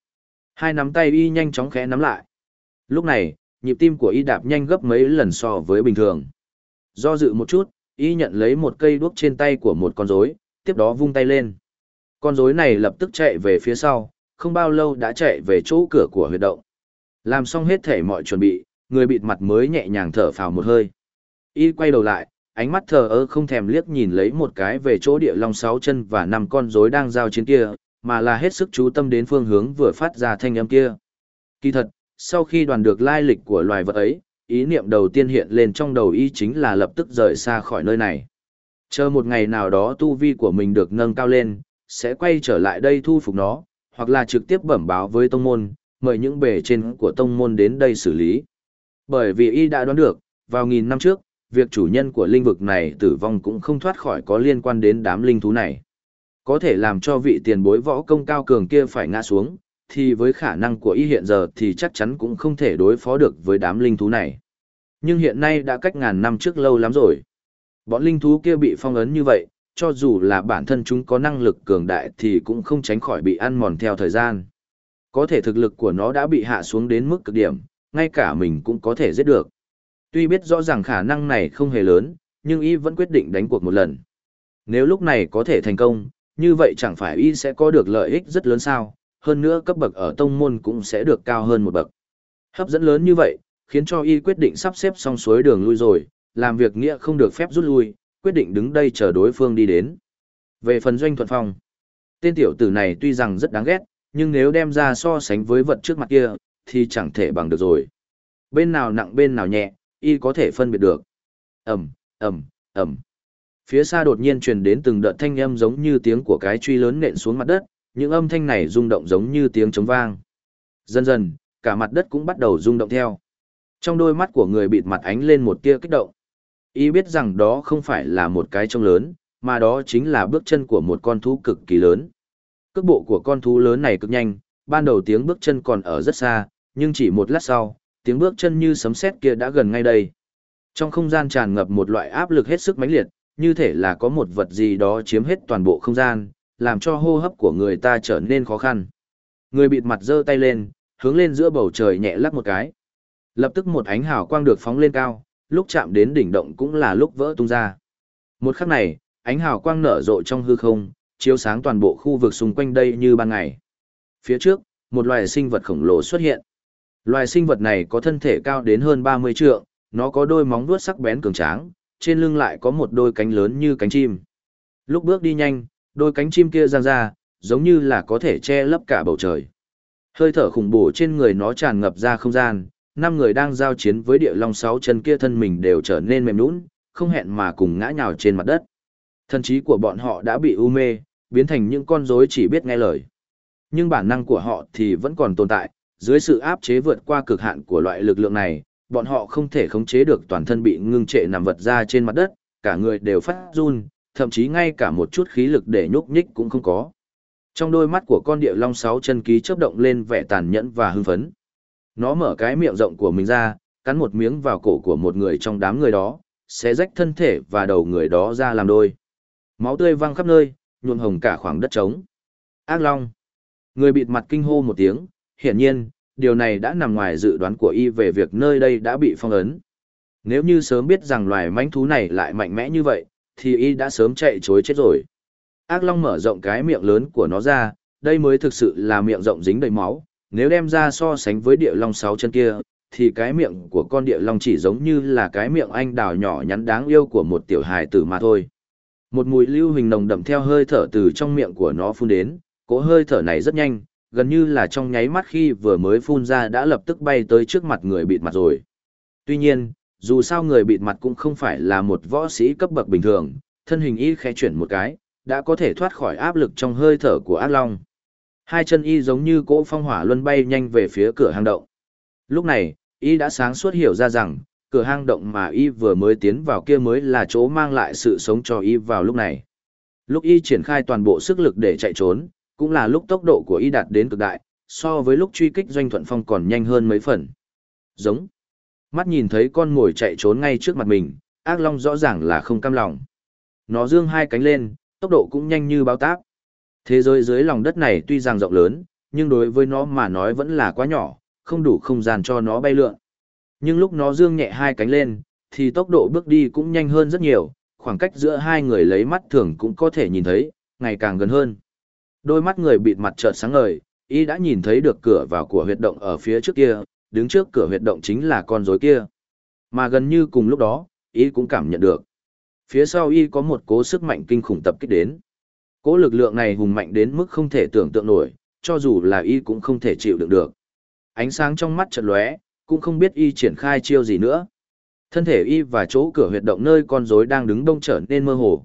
Hai nắm tay y nhanh chóng khẽ nắm lại. Lúc này, nhịp tim của y đạp nhanh gấp mấy lần so với bình thường. Do dự một chút, y nhận lấy một cây đuốc trên tay của một con rối, tiếp đó vung tay lên. Con rối này lập tức chạy về phía sau, không bao lâu đã chạy về chỗ cửa của huyệt động. Làm xong hết thể mọi chuẩn bị, người bịt mặt mới nhẹ nhàng thở phào một hơi. Y quay đầu lại, ánh mắt thờ ơ không thèm liếc nhìn lấy một cái về chỗ địa long sáu chân và năm con rối đang giao chiến kia, mà là hết sức chú tâm đến phương hướng vừa phát ra thanh âm kia. Kỳ thật, sau khi đoàn được lai lịch của loài vật ấy, ý niệm đầu tiên hiện lên trong đầu y chính là lập tức rời xa khỏi nơi này. Chờ một ngày nào đó tu vi của mình được nâng cao lên, sẽ quay trở lại đây thu phục nó, hoặc là trực tiếp bẩm báo với tông môn, mời những bề trên của tông môn đến đây xử lý. Bởi vì y đã đoán được, vào nghìn năm trước, việc chủ nhân của linh vực này tử vong cũng không thoát khỏi có liên quan đến đám linh thú này. Có thể làm cho vị tiền bối võ công cao cường kia phải ngã xuống, thì với khả năng của y hiện giờ thì chắc chắn cũng không thể đối phó được với đám linh thú này. Nhưng hiện nay đã cách ngàn năm trước lâu lắm rồi. Bọn linh thú kia bị phong ấn như vậy, cho dù là bản thân chúng có năng lực cường đại thì cũng không tránh khỏi bị ăn mòn theo thời gian. Có thể thực lực của nó đã bị hạ xuống đến mức cực điểm, ngay cả mình cũng có thể giết được. Tuy biết rõ ràng khả năng này không hề lớn, nhưng y vẫn quyết định đánh cuộc một lần. Nếu lúc này có thể thành công, như vậy chẳng phải y sẽ có được lợi ích rất lớn sao, hơn nữa cấp bậc ở tông môn cũng sẽ được cao hơn một bậc. Hấp dẫn lớn như vậy, khiến cho y quyết định sắp xếp xong suối đường lui rồi, làm việc nghĩa không được phép rút lui, quyết định đứng đây chờ đối phương đi đến. Về phần doanh thuận phong, tên tiểu tử này tuy rằng rất đáng ghét, nhưng nếu đem ra so sánh với vật trước mặt kia, thì chẳng thể bằng được rồi. Bên nào nặng bên nào nhẹ, y có thể phân biệt được. Ẩm, Ẩm, Ẩm. Phía xa đột nhiên truyền đến từng đợt thanh âm giống như tiếng của cái truy lớn nện xuống mặt đất, những âm thanh này rung động giống như tiếng trống vang. Dần dần, cả mặt đất cũng bắt đầu rung động theo. Trong đôi mắt của người bịt mặt ánh lên một tia kích động. Y biết rằng đó không phải là một cái trông lớn, mà đó chính là bước chân của một con thú cực kỳ lớn. Cước bộ của con thú lớn này cực nhanh, ban đầu tiếng bước chân còn ở rất xa, nhưng chỉ một lát sau, tiếng bước chân như sấm sét kia đã gần ngay đây. Trong không gian tràn ngập một loại áp lực hết sức mãnh liệt, như thể là có một vật gì đó chiếm hết toàn bộ không gian, làm cho hô hấp của người ta trở nên khó khăn. Người bịt mặt giơ tay lên, hướng lên giữa bầu trời nhẹ lắc một cái. Lập tức một ánh hào quang được phóng lên cao, lúc chạm đến đỉnh động cũng là lúc vỡ tung ra. Một khắc này, ánh hào quang nở rộ trong hư không, chiếu sáng toàn bộ khu vực xung quanh đây như ban ngày. Phía trước, một loài sinh vật khổng lồ xuất hiện. Loài sinh vật này có thân thể cao đến hơn 30 trượng, nó có đôi móng vuốt sắc bén cường tráng, trên lưng lại có một đôi cánh lớn như cánh chim. Lúc bước đi nhanh, đôi cánh chim kia giang ra, giống như là có thể che lấp cả bầu trời. Hơi thở khủng bố trên người nó tràn ngập ra không gian, năm người đang giao chiến với địa long sáu chân kia thân mình đều trở nên mềm nhũn, không hẹn mà cùng ngã nhào trên mặt đất. Thần trí của bọn họ đã bị u mê, biến thành những con rối chỉ biết nghe lời. Nhưng bản năng của họ thì vẫn còn tồn tại, dưới sự áp chế vượt qua cực hạn của loại lực lượng này, bọn họ không thể khống chế được toàn thân bị ngưng trệ nằm vật ra trên mặt đất, cả người đều phát run, thậm chí ngay cả một chút khí lực để nhúc nhích cũng không có. Trong đôi mắt của con địa long sáu chân ký chớp động lên vẻ tàn nhẫn và hưng phấn. Nó mở cái miệng rộng của mình ra, cắn một miếng vào cổ của một người trong đám người đó, sẽ rách thân thể và đầu người đó ra làm đôi. Máu tươi văng khắp nơi, nhuộm hồng cả khoảng đất trống. Ác Long. Người bịt mặt kinh hô một tiếng, hiển nhiên, điều này đã nằm ngoài dự đoán của y về việc nơi đây đã bị phong ấn. Nếu như sớm biết rằng loài mãnh thú này lại mạnh mẽ như vậy, thì y đã sớm chạy chối chết rồi. Ác Long mở rộng cái miệng lớn của nó ra, đây mới thực sự là miệng rộng dính đầy máu, nếu đem ra so sánh với địa long sáu chân kia, thì cái miệng của con địa long chỉ giống như là cái miệng anh đào nhỏ nhắn đáng yêu của một tiểu hài tử mà thôi. Một mùi lưu hình nồng đậm theo hơi thở từ trong miệng của nó phun đến, cỗ hơi thở này rất nhanh, gần như là trong nháy mắt khi vừa mới phun ra đã lập tức bay tới trước mặt người bịt mặt rồi. Tuy nhiên, dù sao người bịt mặt cũng không phải là một võ sĩ cấp bậc bình thường, thân hình y khẽ chuyển một cái, đã có thể thoát khỏi áp lực trong hơi thở của ác long. Hai chân y giống như cỗ phong hỏa luân bay nhanh về phía cửa hang động. Lúc này, y đã sáng suốt hiểu ra rằng, cửa hang động mà y vừa mới tiến vào kia mới là chỗ mang lại sự sống cho y vào lúc này. Lúc y triển khai toàn bộ sức lực để chạy trốn, cũng là lúc tốc độ của y đạt đến cực đại, so với lúc truy kích doanh thuận phong còn nhanh hơn mấy phần. Giống. Mắt nhìn thấy con ngồi chạy trốn ngay trước mặt mình, ác long rõ ràng là không cam lòng. Nó dương hai cánh lên, tốc độ cũng nhanh như báo táp. Thế giới dưới lòng đất này tuy rằng rộng lớn, nhưng đối với nó mà nói vẫn là quá nhỏ, không đủ không gian cho nó bay lượn. Nhưng lúc nó dương nhẹ hai cánh lên, thì tốc độ bước đi cũng nhanh hơn rất nhiều, khoảng cách giữa hai người lấy mắt thường cũng có thể nhìn thấy, ngày càng gần hơn. Đôi mắt người bịt mặt chợt sáng ngời, y đã nhìn thấy được cửa vào của huyệt động ở phía trước kia, đứng trước cửa huyệt động chính là con rối kia. Mà gần như cùng lúc đó, y cũng cảm nhận được. Phía sau y có một cố sức mạnh kinh khủng tập kích đến. Cỗ lực lượng này hùng mạnh đến mức không thể tưởng tượng nổi, cho dù là y cũng không thể chịu đựng được. Ánh sáng trong mắt chợt lóe, cũng không biết y triển khai chiêu gì nữa. Thân thể y và chỗ cửa huyệt động nơi con rối đang đứng đông trở nên mơ hồ.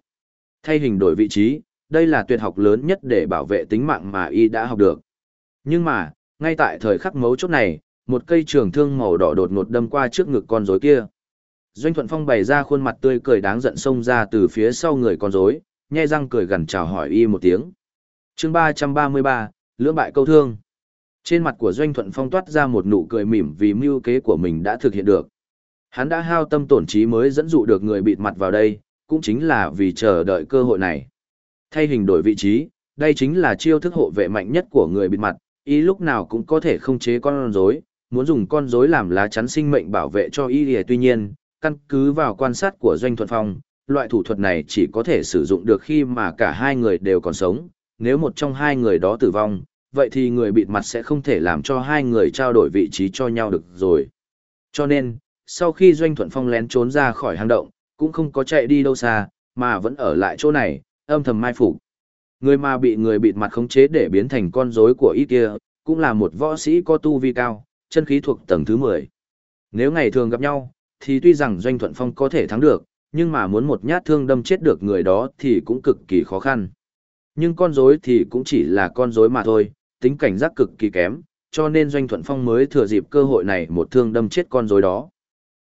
Thay hình đổi vị trí, đây là tuyệt học lớn nhất để bảo vệ tính mạng mà y đã học được. Nhưng mà, ngay tại thời khắc mấu chốt này, một cây trường thương màu đỏ đột ngột đâm qua trước ngực con rối kia. Doanh Thuận Phong bày ra khuôn mặt tươi cười đáng giận xông ra từ phía sau người con rối, nhe răng cười gần chào hỏi y một tiếng. Chương ba ba mươi ba, lưỡng bại câu thương. Trên mặt của Doanh Thuận Phong toát ra một nụ cười mỉm vì mưu kế của mình đã thực hiện được. Hắn đã hao tâm tổn trí mới dẫn dụ được người bịt mặt vào đây, cũng chính là vì chờ đợi cơ hội này. Thay hình đổi vị trí, đây chính là chiêu thức hộ vệ mạnh nhất của người bịt mặt, ý lúc nào cũng có thể không chế con rối, muốn dùng con rối làm lá chắn sinh mệnh bảo vệ cho y lìa tuy nhiên, căn cứ vào quan sát của Doanh Thuận Phong, loại thủ thuật này chỉ có thể sử dụng được khi mà cả hai người đều còn sống, nếu một trong hai người đó tử vong, vậy thì người bịt mặt sẽ không thể làm cho hai người trao đổi vị trí cho nhau được rồi. Cho nên, sau khi Doanh Thuận Phong lén trốn ra khỏi hang động, cũng không có chạy đi đâu xa, mà vẫn ở lại chỗ này, âm thầm mai phục. Người mà bị người bịt mặt khống chế để biến thành con rối của ít kia, cũng là một võ sĩ có tu vi cao, chân khí thuộc tầng thứ 10. Nếu ngày thường gặp nhau, thì tuy rằng Doanh Thuận Phong có thể thắng được, nhưng mà muốn một nhát thương đâm chết được người đó thì cũng cực kỳ khó khăn. Nhưng con rối thì cũng chỉ là con rối mà thôi, tính cảnh giác cực kỳ kém, cho nên Doanh Thuận Phong mới thừa dịp cơ hội này một thương đâm chết con rối đó.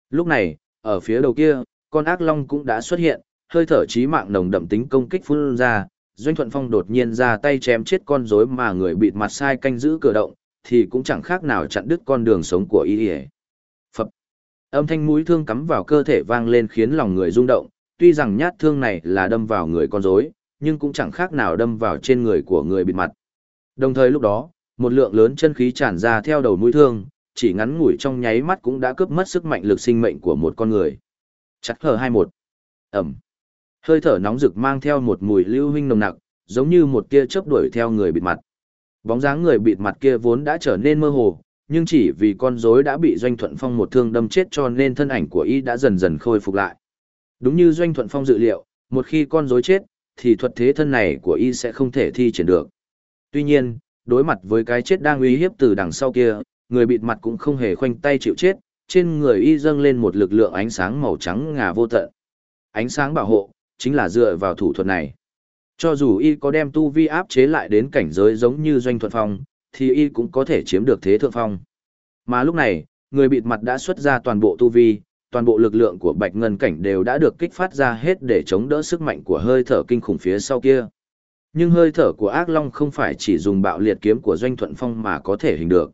Lúc này, ở phía đầu kia, con ác long cũng đã xuất hiện, hơi thở chí mạng nồng đậm tính công kích phun ra, Doanh Thuận Phong đột nhiên ra tay chém chết con rối mà người bịt mặt sai canh giữ cửa động, thì cũng chẳng khác nào chặn đứt con đường sống của y. Âm thanh mũi thương cắm vào cơ thể vang lên khiến lòng người rung động, tuy rằng nhát thương này là đâm vào người con rối, nhưng cũng chẳng khác nào đâm vào trên người của người bịt mặt. Đồng thời lúc đó, một lượng lớn chân khí tràn ra theo đầu mũi thương, chỉ ngắn ngủi trong nháy mắt cũng đã cướp mất sức mạnh lực sinh mệnh của một con người. Chặt hờ 21. Ẩm. Hơi thở nóng rực mang theo một mùi lưu huynh nồng nặc, giống như một tia chớp đuổi theo người bịt mặt. Bóng dáng người bịt mặt kia vốn đã trở nên mơ hồ, nhưng chỉ vì con rối đã bị Doanh Thuận Phong một thương đâm chết cho nên thân ảnh của y đã dần dần khôi phục lại. Đúng như Doanh Thuận Phong dự liệu, một khi con rối chết, thì thuật thế thân này của y sẽ không thể thi triển được. Tuy nhiên, đối mặt với cái chết đang uy hiếp từ đằng sau kia, người bịt mặt cũng không hề khoanh tay chịu chết, trên người y dâng lên một lực lượng ánh sáng màu trắng ngà vô tận. Ánh sáng bảo hộ, chính là dựa vào thủ thuật này. Cho dù y có đem tu vi áp chế lại đến cảnh giới giống như doanh thuận phong, thì y cũng có thể chiếm được thế thượng phong. Mà lúc này, người bịt mặt đã xuất ra toàn bộ tu vi, toàn bộ lực lượng của bạch ngân cảnh đều đã được kích phát ra hết để chống đỡ sức mạnh của hơi thở kinh khủng phía sau kia. Nhưng hơi thở của ác long không phải chỉ dùng bạo liệt kiếm của doanh thuận phong mà có thể hình được.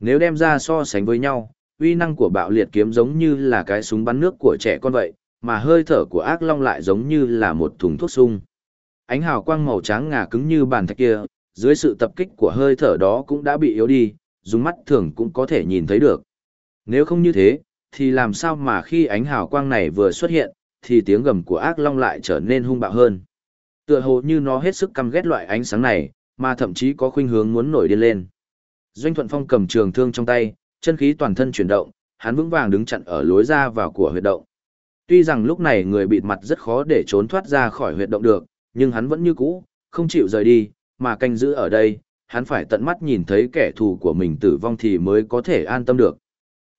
Nếu đem ra so sánh với nhau, uy năng của bạo liệt kiếm giống như là cái súng bắn nước của trẻ con vậy, mà hơi thở của ác long lại giống như là một thùng thuốc sung. Ánh hào quang màu trắng ngà cứng như bàn thạch kia, dưới sự tập kích của hơi thở đó cũng đã bị yếu đi, dùng mắt thường cũng có thể nhìn thấy được. Nếu không như thế, thì làm sao mà khi ánh hào quang này vừa xuất hiện, thì tiếng gầm của ác long lại trở nên hung bạo hơn. Tựa hồ như nó hết sức căm ghét loại ánh sáng này, mà thậm chí có khuynh hướng muốn nổi điên lên. Doanh Thuận Phong cầm trường thương trong tay, chân khí toàn thân chuyển động, hắn vững vàng đứng chặn ở lối ra vào của huyệt động. Tuy rằng lúc này người bịt mặt rất khó để trốn thoát ra khỏi huyệt động được, nhưng hắn vẫn như cũ, không chịu rời đi, mà canh giữ ở đây, hắn phải tận mắt nhìn thấy kẻ thù của mình tử vong thì mới có thể an tâm được.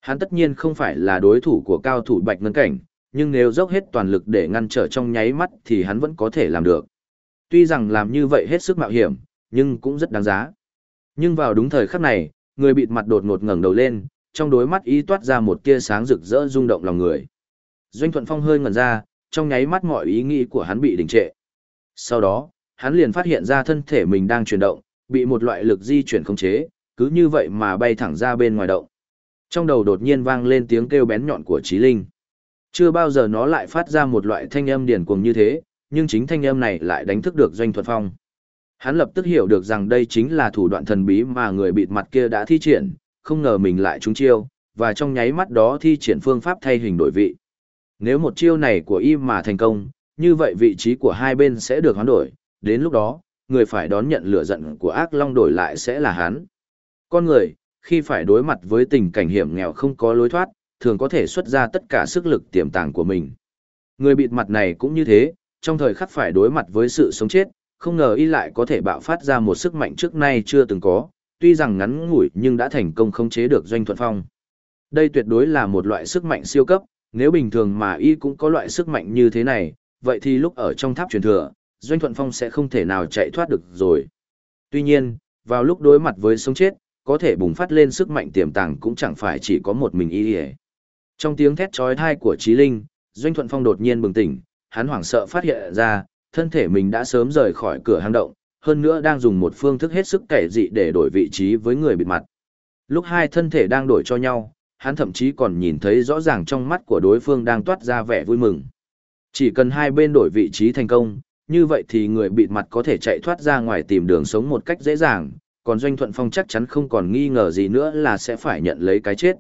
Hắn tất nhiên không phải là đối thủ của cao thủ Bạch Ngân Cảnh, nhưng nếu dốc hết toàn lực để ngăn trở trong nháy mắt thì hắn vẫn có thể làm được. Tuy rằng làm như vậy hết sức mạo hiểm, nhưng cũng rất đáng giá. Nhưng vào đúng thời khắc này, người bịt mặt đột ngột ngẩng đầu lên, trong đôi mắt ý toát ra một tia sáng rực rỡ rung động lòng người. Doanh Thuận Phong hơi ngẩn ra, trong nháy mắt mọi ý nghĩ của hắn bị đình trệ. Sau đó, hắn liền phát hiện ra thân thể mình đang chuyển động, bị một loại lực di chuyển khống chế, cứ như vậy mà bay thẳng ra bên ngoài động. Trong đầu đột nhiên vang lên tiếng kêu bén nhọn của Chí Linh. Chưa bao giờ nó lại phát ra một loại thanh âm điển cuồng như thế, nhưng chính thanh âm này lại đánh thức được Doanh Thuật Phong. Hắn lập tức hiểu được rằng đây chính là thủ đoạn thần bí mà người bịt mặt kia đã thi triển, không ngờ mình lại trúng chiêu, và trong nháy mắt đó thi triển phương pháp thay hình đổi vị. Nếu một chiêu này của y mà thành công, như vậy vị trí của hai bên sẽ được hoán đổi, đến lúc đó, người phải đón nhận lửa giận của ác long đổi lại sẽ là hắn. Con người, khi phải đối mặt với tình cảnh hiểm nghèo không có lối thoát, thường có thể xuất ra tất cả sức lực tiềm tàng của mình. Người bịt mặt này cũng như thế, trong thời khắc phải đối mặt với sự sống chết, không ngờ y lại có thể bạo phát ra một sức mạnh trước nay chưa từng có, tuy rằng ngắn ngủi nhưng đã thành công khống chế được Doanh Thuận Phong. Đây tuyệt đối là một loại sức mạnh siêu cấp, nếu bình thường mà y cũng có loại sức mạnh như thế này, vậy thì lúc ở trong tháp truyền thừa, Doanh Thuận Phong sẽ không thể nào chạy thoát được rồi. Tuy nhiên, vào lúc đối mặt với sống chết, có thể bùng phát lên sức mạnh tiềm tàng cũng chẳng phải chỉ có một mình y. Trong tiếng thét chói tai của Chí Linh, Doanh Thuận Phong đột nhiên bừng tỉnh, hắn hoảng sợ phát hiện ra, thân thể mình đã sớm rời khỏi cửa hang động, hơn nữa đang dùng một phương thức hết sức kẻ dị để đổi vị trí với người bịt mặt. Lúc hai thân thể đang đổi cho nhau, hắn thậm chí còn nhìn thấy rõ ràng trong mắt của đối phương đang toát ra vẻ vui mừng. Chỉ cần hai bên đổi vị trí thành công, như vậy thì người bịt mặt có thể chạy thoát ra ngoài tìm đường sống một cách dễ dàng, còn Doanh Thuận Phong chắc chắn không còn nghi ngờ gì nữa là sẽ phải nhận lấy cái chết.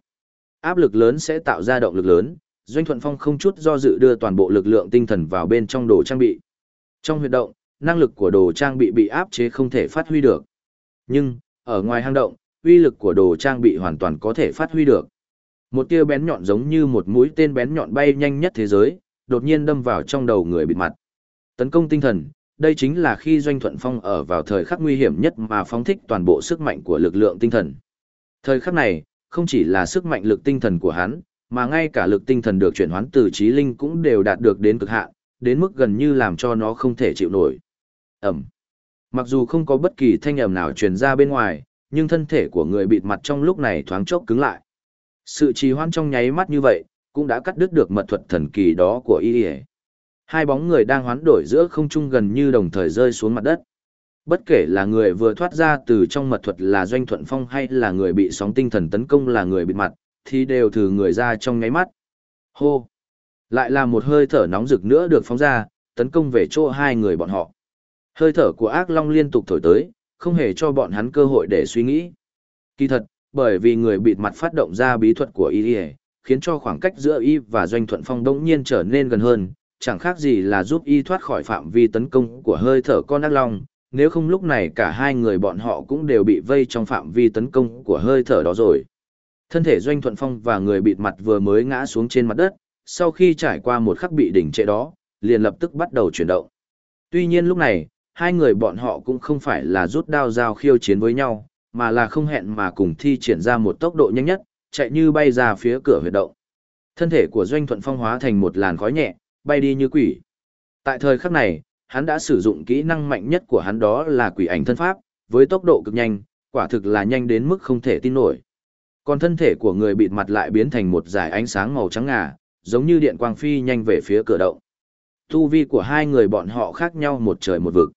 Áp lực lớn sẽ tạo ra động lực lớn, Doanh Thuận Phong không chút do dự đưa toàn bộ lực lượng tinh thần vào bên trong đồ trang bị. Trong huyệt động, năng lực của đồ trang bị bị áp chế không thể phát huy được. Nhưng, ở ngoài hang động, uy lực của đồ trang bị hoàn toàn có thể phát huy được. Một tia bén nhọn giống như một mũi tên bén nhọn bay nhanh nhất thế giới, đột nhiên đâm vào trong đầu người bịt mặt. Tấn công tinh thần, đây chính là khi Doanh Thuận Phong ở vào thời khắc nguy hiểm nhất mà phóng thích toàn bộ sức mạnh của lực lượng tinh thần. Thời khắc này, không chỉ là sức mạnh lực tinh thần của hắn, mà ngay cả lực tinh thần được chuyển hoán từ trí linh cũng đều đạt được đến cực hạn, đến mức gần như làm cho nó không thể chịu nổi. Ẩm. Mặc dù không có bất kỳ thanh âm nào truyền ra bên ngoài, nhưng thân thể của người bịt mặt trong lúc này thoáng chốc cứng lại. Sự trì hoãn trong nháy mắt như vậy, cũng đã cắt đứt được mật thuật thần kỳ đó của y Hai bóng người đang hoán đổi giữa không trung gần như đồng thời rơi xuống mặt đất. Bất kể là người vừa thoát ra từ trong mật thuật là Doanh Thuận Phong hay là người bị sóng tinh thần tấn công là người bịt mặt, thì đều thử người ra trong ngáy mắt. Hô! Lại là một hơi thở nóng rực nữa được phóng ra, tấn công về chỗ hai người bọn họ. Hơi thở của ác long liên tục thổi tới, không hề cho bọn hắn cơ hội để suy nghĩ. Kỳ thật, bởi vì người bịt mặt phát động ra bí thuật của y khiến cho khoảng cách giữa y và doanh thuận phong đống nhiên trở nên gần hơn, chẳng khác gì là giúp y thoát khỏi phạm vi tấn công của hơi thở con ác long, nếu không lúc này cả hai người bọn họ cũng đều bị vây trong phạm vi tấn công của hơi thở đó rồi. Thân thể doanh thuận phong và người bịt mặt vừa mới ngã xuống trên mặt đất, sau khi trải qua một khắc bị đỉnh trệ đó, liền lập tức bắt đầu chuyển động. Tuy nhiên lúc này, hai người bọn họ cũng không phải là rút đao dao khiêu chiến với nhau, mà là không hẹn mà cùng thi triển ra một tốc độ nhanh nhất, chạy như bay ra phía cửa huyệt động. Thân thể của Doanh Thuận Phong hóa thành một làn khói nhẹ, bay đi như quỷ. Tại thời khắc này, hắn đã sử dụng kỹ năng mạnh nhất của hắn đó là quỷ ảnh thân pháp, với tốc độ cực nhanh, quả thực là nhanh đến mức không thể tin nổi. Còn thân thể của người bịt mặt lại biến thành một dải ánh sáng màu trắng ngà, giống như điện quang phi nhanh về phía cửa động. Tu vi của hai người bọn họ khác nhau một trời một vực.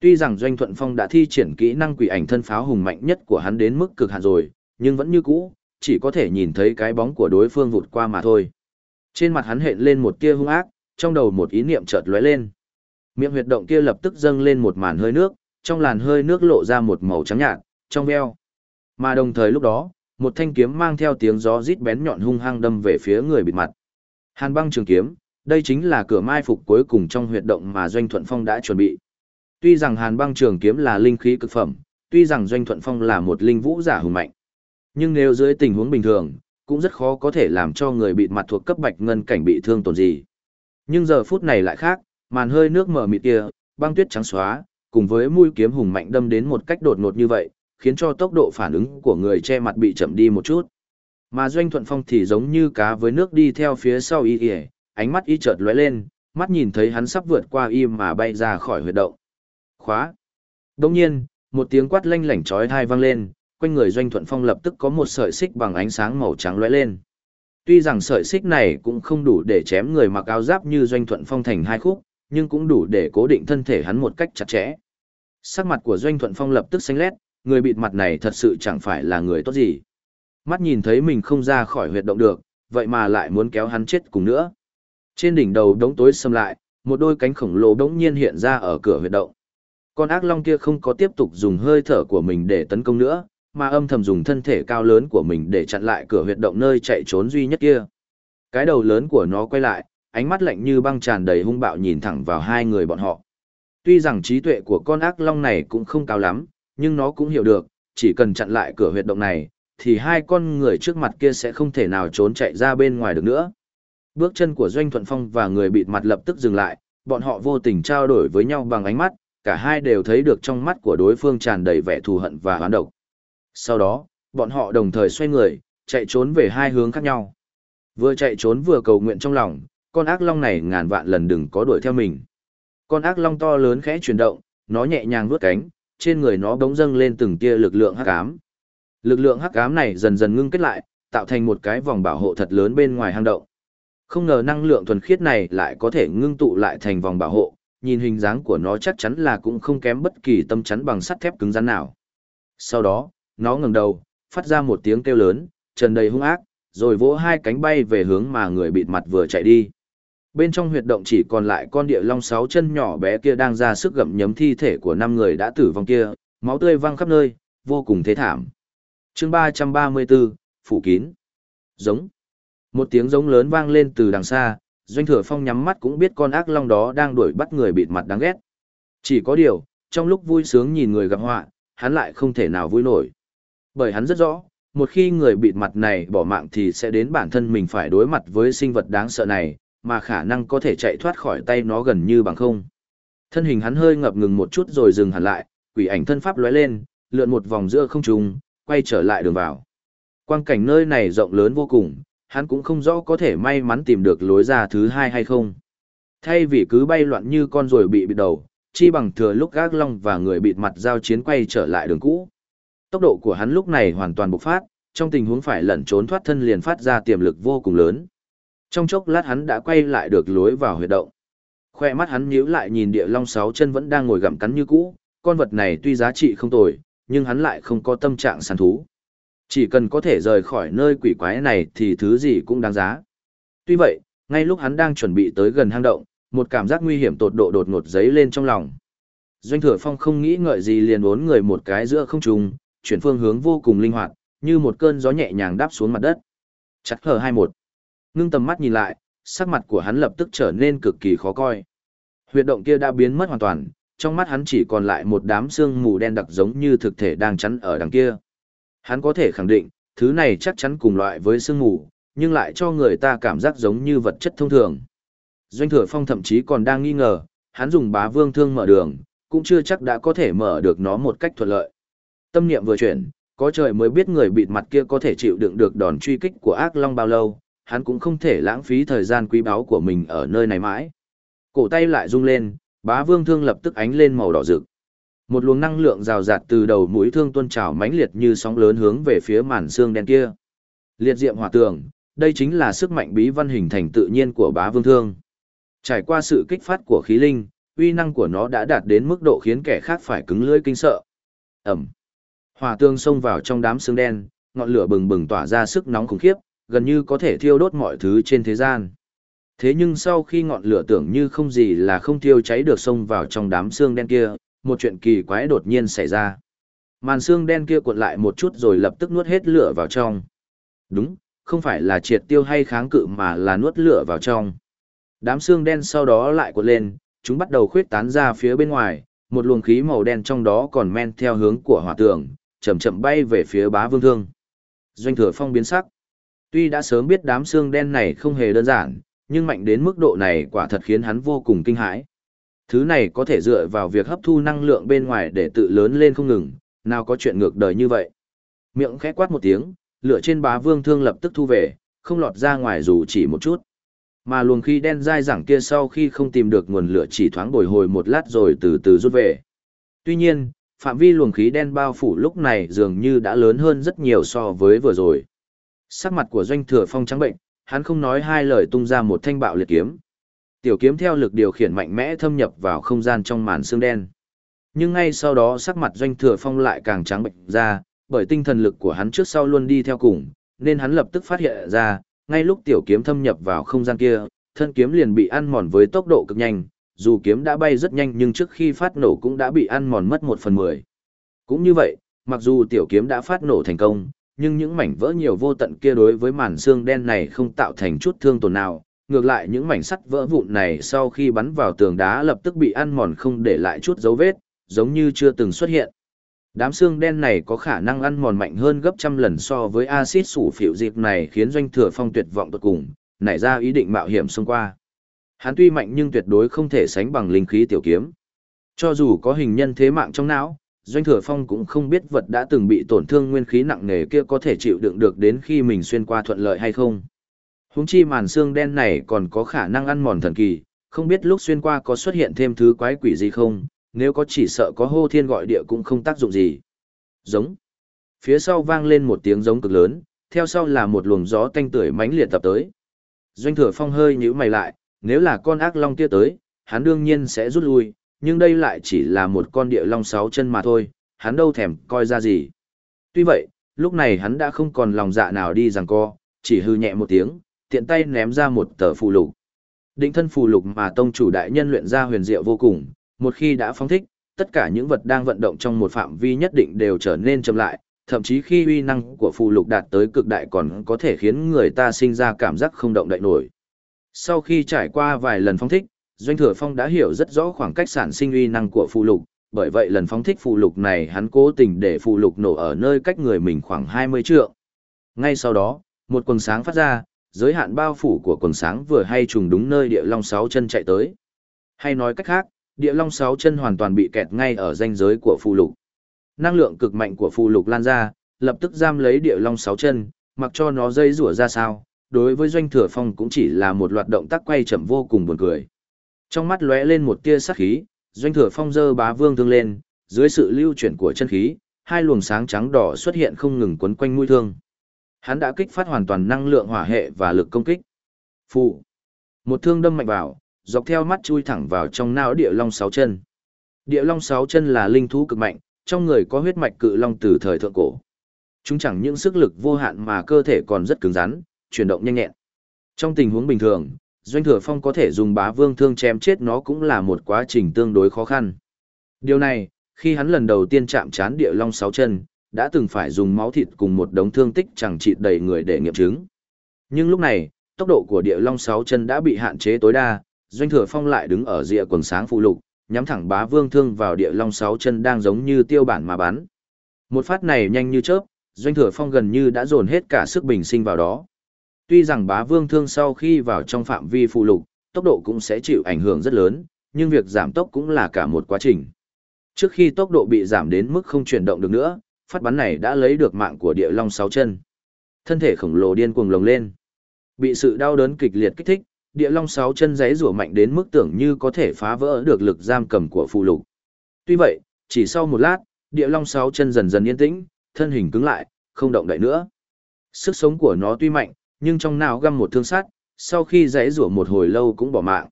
Tuy rằng Doanh Thuận Phong đã thi triển kỹ năng quỷ ảnh thân pháo hùng mạnh nhất của hắn đến mức cực hạn rồi, nhưng vẫn như cũ, chỉ có thể nhìn thấy cái bóng của đối phương vụt qua mà thôi. Trên mặt hắn hện lên một tia hung ác, trong đầu một ý niệm chợt lóe lên. Miệng huyệt động kia lập tức dâng lên một màn hơi nước, trong làn hơi nước lộ ra một màu trắng nhạt, trong veo. Mà đồng thời lúc đó, một thanh kiếm mang theo tiếng gió rít bén nhọn hung hăng đâm về phía người bịt mặt. Hàn băng trường kiếm, đây chính là cửa mai phục cuối cùng trong huyệt động mà Doanh Thuận Phong đã chuẩn bị. Tuy rằng hàn băng trường kiếm là linh khí cực phẩm, tuy rằng Doanh Thuận Phong là một linh vũ giả hùng mạnh. Nhưng nếu dưới tình huống bình thường, cũng rất khó có thể làm cho người bị mặt thuộc cấp bạch ngân cảnh bị thương tổn gì. Nhưng giờ phút này lại khác, màn hơi nước mở mịt kia, băng tuyết trắng xóa, cùng với mũi kiếm hùng mạnh đâm đến một cách đột ngột như vậy, khiến cho tốc độ phản ứng của người che mặt bị chậm đi một chút. Mà Doanh Thuận Phong thì giống như cá với nước đi theo phía sau y y, ánh mắt y chợt lóe lên, mắt nhìn thấy hắn sắp vượt qua y mà bay ra khỏi huyệt động. Khóa. Đồng nhiên, một tiếng quát lanh lảnh chói tai vang lên, quanh người Doanh Thuận Phong lập tức có một sợi xích bằng ánh sáng màu trắng lóe lên. Tuy rằng sợi xích này cũng không đủ để chém người mặc áo giáp như Doanh Thuận Phong thành hai khúc, nhưng cũng đủ để cố định thân thể hắn một cách chặt chẽ. Sắc mặt của Doanh Thuận Phong lập tức xanh lét, người bịt mặt này thật sự chẳng phải là người tốt gì. Mắt nhìn thấy mình không ra khỏi huyệt động được, vậy mà lại muốn kéo hắn chết cùng nữa. Trên đỉnh đầu đống tối xâm lại, một đôi cánh khổng lồ đống nhiên hiện ra ở cửa huyệt động. Con ác long kia không có tiếp tục dùng hơi thở của mình để tấn công nữa, mà âm thầm dùng thân thể cao lớn của mình để chặn lại cửa huyệt động nơi chạy trốn duy nhất kia. Cái đầu lớn của nó quay lại, ánh mắt lạnh như băng tràn đầy hung bạo nhìn thẳng vào hai người bọn họ. Tuy rằng trí tuệ của con ác long này cũng không cao lắm, nhưng nó cũng hiểu được, chỉ cần chặn lại cửa huyệt động này, thì hai con người trước mặt kia sẽ không thể nào trốn chạy ra bên ngoài được nữa. Bước chân của Doanh Thuận Phong và người bịt mặt lập tức dừng lại, bọn họ vô tình trao đổi với nhau bằng ánh mắt, cả hai đều thấy được trong mắt của đối phương tràn đầy vẻ thù hận và oán độc. Sau đó, bọn họ đồng thời xoay người, chạy trốn về hai hướng khác nhau. Vừa chạy trốn vừa cầu nguyện trong lòng, con ác long này ngàn vạn lần đừng có đuổi theo mình. Con ác long to lớn khẽ chuyển động, nó nhẹ nhàng vuốt cánh, trên người nó bỗng dâng lên từng tia lực lượng hắc ám. Lực lượng hắc ám này dần dần ngưng kết lại, tạo thành một cái vòng bảo hộ thật lớn bên ngoài hang động. Không ngờ năng lượng thuần khiết này lại có thể ngưng tụ lại thành vòng bảo hộ, nhìn hình dáng của nó chắc chắn là cũng không kém bất kỳ tâm chắn bằng sắt thép cứng rắn nào. Sau đó, nó ngẩng đầu, phát ra một tiếng kêu lớn, trần đầy hung ác, rồi vỗ hai cánh bay về hướng mà người bịt mặt vừa chạy đi. Bên trong huyệt động chỉ còn lại con địa long sáu chân nhỏ bé kia đang ra sức gặm nhấm thi thể của năm người đã tử vong kia, máu tươi văng khắp nơi, vô cùng thế thảm. chương 334, Phủ Kín. Giống. Một tiếng giống lớn vang lên từ đằng xa, Doanh Thừa Phong nhắm mắt cũng biết con ác long đó đang đuổi bắt người bịt mặt đáng ghét. Chỉ có điều, trong lúc vui sướng nhìn người gặp họa, hắn lại không thể nào vui nổi. Bởi hắn rất rõ, một khi người bịt mặt này bỏ mạng thì sẽ đến bản thân mình phải đối mặt với sinh vật đáng sợ này, mà khả năng có thể chạy thoát khỏi tay nó gần như bằng không. Thân hình hắn hơi ngập ngừng một chút rồi dừng hẳn lại, quỷ ảnh thân pháp lóe lên, lượn một vòng giữa không trung, quay trở lại đường vào. Quang cảnh nơi này rộng lớn vô cùng, hắn cũng không rõ có thể may mắn tìm được lối ra thứ hai hay không. Thay vì cứ bay loạn như con rồi bị bịt đầu, chi bằng thừa lúc gác long và người bịt mặt giao chiến quay trở lại đường cũ. Tốc độ của hắn lúc này hoàn toàn bộc phát, trong tình huống phải lẩn trốn thoát thân liền phát ra tiềm lực vô cùng lớn. Trong chốc lát hắn đã quay lại được lối vào huyệt động. Khoe mắt hắn nhíu lại nhìn địa long sáu chân vẫn đang ngồi gặm cắn như cũ, con vật này tuy giá trị không tồi, nhưng hắn lại không có tâm trạng săn thú. Chỉ cần có thể rời khỏi nơi quỷ quái này thì thứ gì cũng đáng giá. Tuy vậy, ngay lúc hắn đang chuẩn bị tới gần hang động, một cảm giác nguy hiểm tột độ đột ngột dấy lên trong lòng. Doanh thừa phong không nghĩ ngợi gì liền uốn người một cái giữa không trung, chuyển phương hướng vô cùng linh hoạt, như một cơn gió nhẹ nhàng đáp xuống mặt đất. Chặt hờ hai một. Ngưng tầm mắt nhìn lại, sắc mặt của hắn lập tức trở nên cực kỳ khó coi. Huyệt động kia đã biến mất hoàn toàn, trong mắt hắn chỉ còn lại một đám xương mù đen đặc giống như thực thể đang chắn ở đằng kia. Hắn có thể khẳng định, thứ này chắc chắn cùng loại với sương mù, nhưng lại cho người ta cảm giác giống như vật chất thông thường. Doanh thừa phong thậm chí còn đang nghi ngờ, hắn dùng bá vương thương mở đường, cũng chưa chắc đã có thể mở được nó một cách thuận lợi. Tâm niệm vừa chuyển, có trời mới biết người bịt mặt kia có thể chịu đựng được đòn truy kích của ác long bao lâu, hắn cũng không thể lãng phí thời gian quý báu của mình ở nơi này mãi. Cổ tay lại rung lên, bá vương thương lập tức ánh lên màu đỏ rực. Một luồng năng lượng rào rạt từ đầu mũi thương tuôn trào mãnh liệt như sóng lớn hướng về phía màn xương đen kia. Liệt diệm hỏa tường, đây chính là sức mạnh bí văn hình thành tự nhiên của bá vương thương. Trải qua sự kích phát của khí linh, uy năng của nó đã đạt đến mức độ khiến kẻ khác phải cứng lưỡi kinh sợ. Ẩm. Hỏa tường xông vào trong đám xương đen, ngọn lửa bừng bừng tỏa ra sức nóng khủng khiếp, gần như có thể thiêu đốt mọi thứ trên thế gian. Thế nhưng sau khi ngọn lửa tưởng như không gì là không thiêu cháy được xông vào trong đám xương đen kia, một chuyện kỳ quái đột nhiên xảy ra. Màn xương đen kia cuộn lại một chút rồi lập tức nuốt hết lửa vào trong. Đúng, không phải là triệt tiêu hay kháng cự mà là nuốt lửa vào trong. Đám xương đen sau đó lại cuộn lên, chúng bắt đầu khuyết tán ra phía bên ngoài, một luồng khí màu đen trong đó còn men theo hướng của hỏa tường, chậm chậm bay về phía bá vương thương. Doanh thừa phong biến sắc. Tuy đã sớm biết đám xương đen này không hề đơn giản, nhưng mạnh đến mức độ này quả thật khiến hắn vô cùng kinh hãi. Thứ này có thể dựa vào việc hấp thu năng lượng bên ngoài để tự lớn lên không ngừng, nào có chuyện ngược đời như vậy. Miệng khẽ quát một tiếng, lửa trên bá vương thương lập tức thu về, không lọt ra ngoài dù chỉ một chút. Mà luồng khí đen dai dẳng kia sau khi không tìm được nguồn lửa chỉ thoáng bồi hồi một lát rồi từ từ rút về. Tuy nhiên, phạm vi luồng khí đen bao phủ lúc này dường như đã lớn hơn rất nhiều so với vừa rồi. Sắc mặt của doanh thừa phong trắng bệnh, hắn không nói hai lời tung ra một thanh bạo liệt kiếm. Tiểu kiếm theo lực điều khiển mạnh mẽ thâm nhập vào không gian trong màn xương đen. Nhưng ngay sau đó sắc mặt doanh thừa phong lại càng trắng bệnh ra, bởi tinh thần lực của hắn trước sau luôn đi theo cùng, nên hắn lập tức phát hiện ra, ngay lúc tiểu kiếm thâm nhập vào không gian kia, thân kiếm liền bị ăn mòn với tốc độ cực nhanh, dù kiếm đã bay rất nhanh nhưng trước khi phát nổ cũng đã bị ăn mòn mất một phần mười. Cũng như vậy, mặc dù tiểu kiếm đã phát nổ thành công, nhưng những mảnh vỡ nhiều vô tận kia đối với màn xương đen này không tạo thành chút thương tổn nào, ngược lại những mảnh sắt vỡ vụn này sau khi bắn vào tường đá lập tức bị ăn mòn không để lại chút dấu vết, giống như chưa từng xuất hiện. Đám xương đen này có khả năng ăn mòn mạnh hơn gấp trăm lần so với axit sủ phịu dịp này khiến doanh thừa phong tuyệt vọng tột cùng, nảy ra ý định mạo hiểm xông qua. Hắn tuy mạnh nhưng tuyệt đối không thể sánh bằng linh khí tiểu kiếm. Cho dù có hình nhân thế mạng trong não, doanh thừa phong cũng không biết vật đã từng bị tổn thương nguyên khí nặng nề kia có thể chịu đựng được đến khi mình xuyên qua thuận lợi hay không. Húng chi màn xương đen này còn có khả năng ăn mòn thần kỳ, không biết lúc xuyên qua có xuất hiện thêm thứ quái quỷ gì không, nếu có chỉ sợ có hô thiên gọi địa cũng không tác dụng gì. Giống. Phía sau vang lên một tiếng giống cực lớn, theo sau là một luồng gió tanh tưởi mãnh liệt tập tới. Doanh thừa phong hơi nhíu mày lại, nếu là con ác long kia tới, hắn đương nhiên sẽ rút lui, nhưng đây lại chỉ là một con địa long sáu chân mà thôi, hắn đâu thèm coi ra gì. Tuy vậy, lúc này hắn đã không còn lòng dạ nào đi rằng co, chỉ hư nhẹ một tiếng, tiện tay ném ra một tờ phù lục. Định thân phù lục mà tông chủ đại nhân luyện ra huyền diệu vô cùng, một khi đã phóng thích, tất cả những vật đang vận động trong một phạm vi nhất định đều trở nên chậm lại, thậm chí khi uy năng của phù lục đạt tới cực đại còn có thể khiến người ta sinh ra cảm giác không động đậy nổi. Sau khi trải qua vài lần phóng thích, Doanh Thừa Phong đã hiểu rất rõ khoảng cách sản sinh uy năng của phụ lục, bởi vậy lần phóng thích phụ lục này hắn cố tình để phụ lục nổ ở nơi cách người mình khoảng 20 trượng. Ngay sau đó, một quần sáng phát ra, giới hạn bao phủ của quần sáng vừa hay trùng đúng nơi địa long sáu chân chạy tới. Hay nói cách khác, địa long sáu chân hoàn toàn bị kẹt ngay ở ranh giới của phụ lục. Năng lượng cực mạnh của phụ lục lan ra, lập tức giam lấy địa long sáu chân, mặc cho nó dây rủa ra sao, đối với doanh thừa phong cũng chỉ là một loạt động tác quay chậm vô cùng buồn cười. Trong mắt lóe lên một tia sắc khí, doanh thừa phong dơ bá vương thương lên, dưới sự lưu chuyển của chân khí, hai luồng sáng trắng đỏ xuất hiện không ngừng quấn quanh mũi thương. Hắn đã kích phát hoàn toàn năng lượng hỏa hệ và lực công kích. Phụ. Một thương đâm mạnh vào, dọc theo mắt chui thẳng vào trong não địa long sáu chân. Địa long sáu chân là linh thú cực mạnh, trong người có huyết mạch cự long từ thời thượng cổ. Chúng chẳng những sức lực vô hạn mà cơ thể còn rất cứng rắn, chuyển động nhanh nhẹn. Trong tình huống bình thường, Doanh Thừa Phong có thể dùng bá vương thương chém chết nó cũng là một quá trình tương đối khó khăn. Điều này, khi hắn lần đầu tiên chạm chán địa long sáu chân, đã từng phải dùng máu thịt cùng một đống thương tích chẳng trị đầy người để nghiệm chứng. Nhưng lúc này, tốc độ của địa long sáu chân đã bị hạn chế tối đa, Doanh Thừa Phong lại đứng ở rìa quần sáng phụ lục, nhắm thẳng bá vương thương vào địa long sáu chân đang giống như tiêu bản mà bắn. Một phát này nhanh như chớp, Doanh Thừa Phong gần như đã dồn hết cả sức bình sinh vào đó. Tuy rằng bá vương thương sau khi vào trong phạm vi phụ lục, tốc độ cũng sẽ chịu ảnh hưởng rất lớn, nhưng việc giảm tốc cũng là cả một quá trình. Trước khi tốc độ bị giảm đến mức không chuyển động được nữa, phát bắn này đã lấy được mạng của địa long sáu chân. Thân thể khổng lồ điên cuồng lồng lên. Bị sự đau đớn kịch liệt kích thích, địa long sáu chân giấy rủa mạnh đến mức tưởng như có thể phá vỡ được lực giam cầm của phụ lục. Tuy vậy, chỉ sau một lát, địa long sáu chân dần dần yên tĩnh, thân hình cứng lại, không động đậy nữa. Sức sống của nó tuy mạnh, nhưng trong não găm một thương sát, sau khi rẽ rủa một hồi lâu cũng bỏ mạng.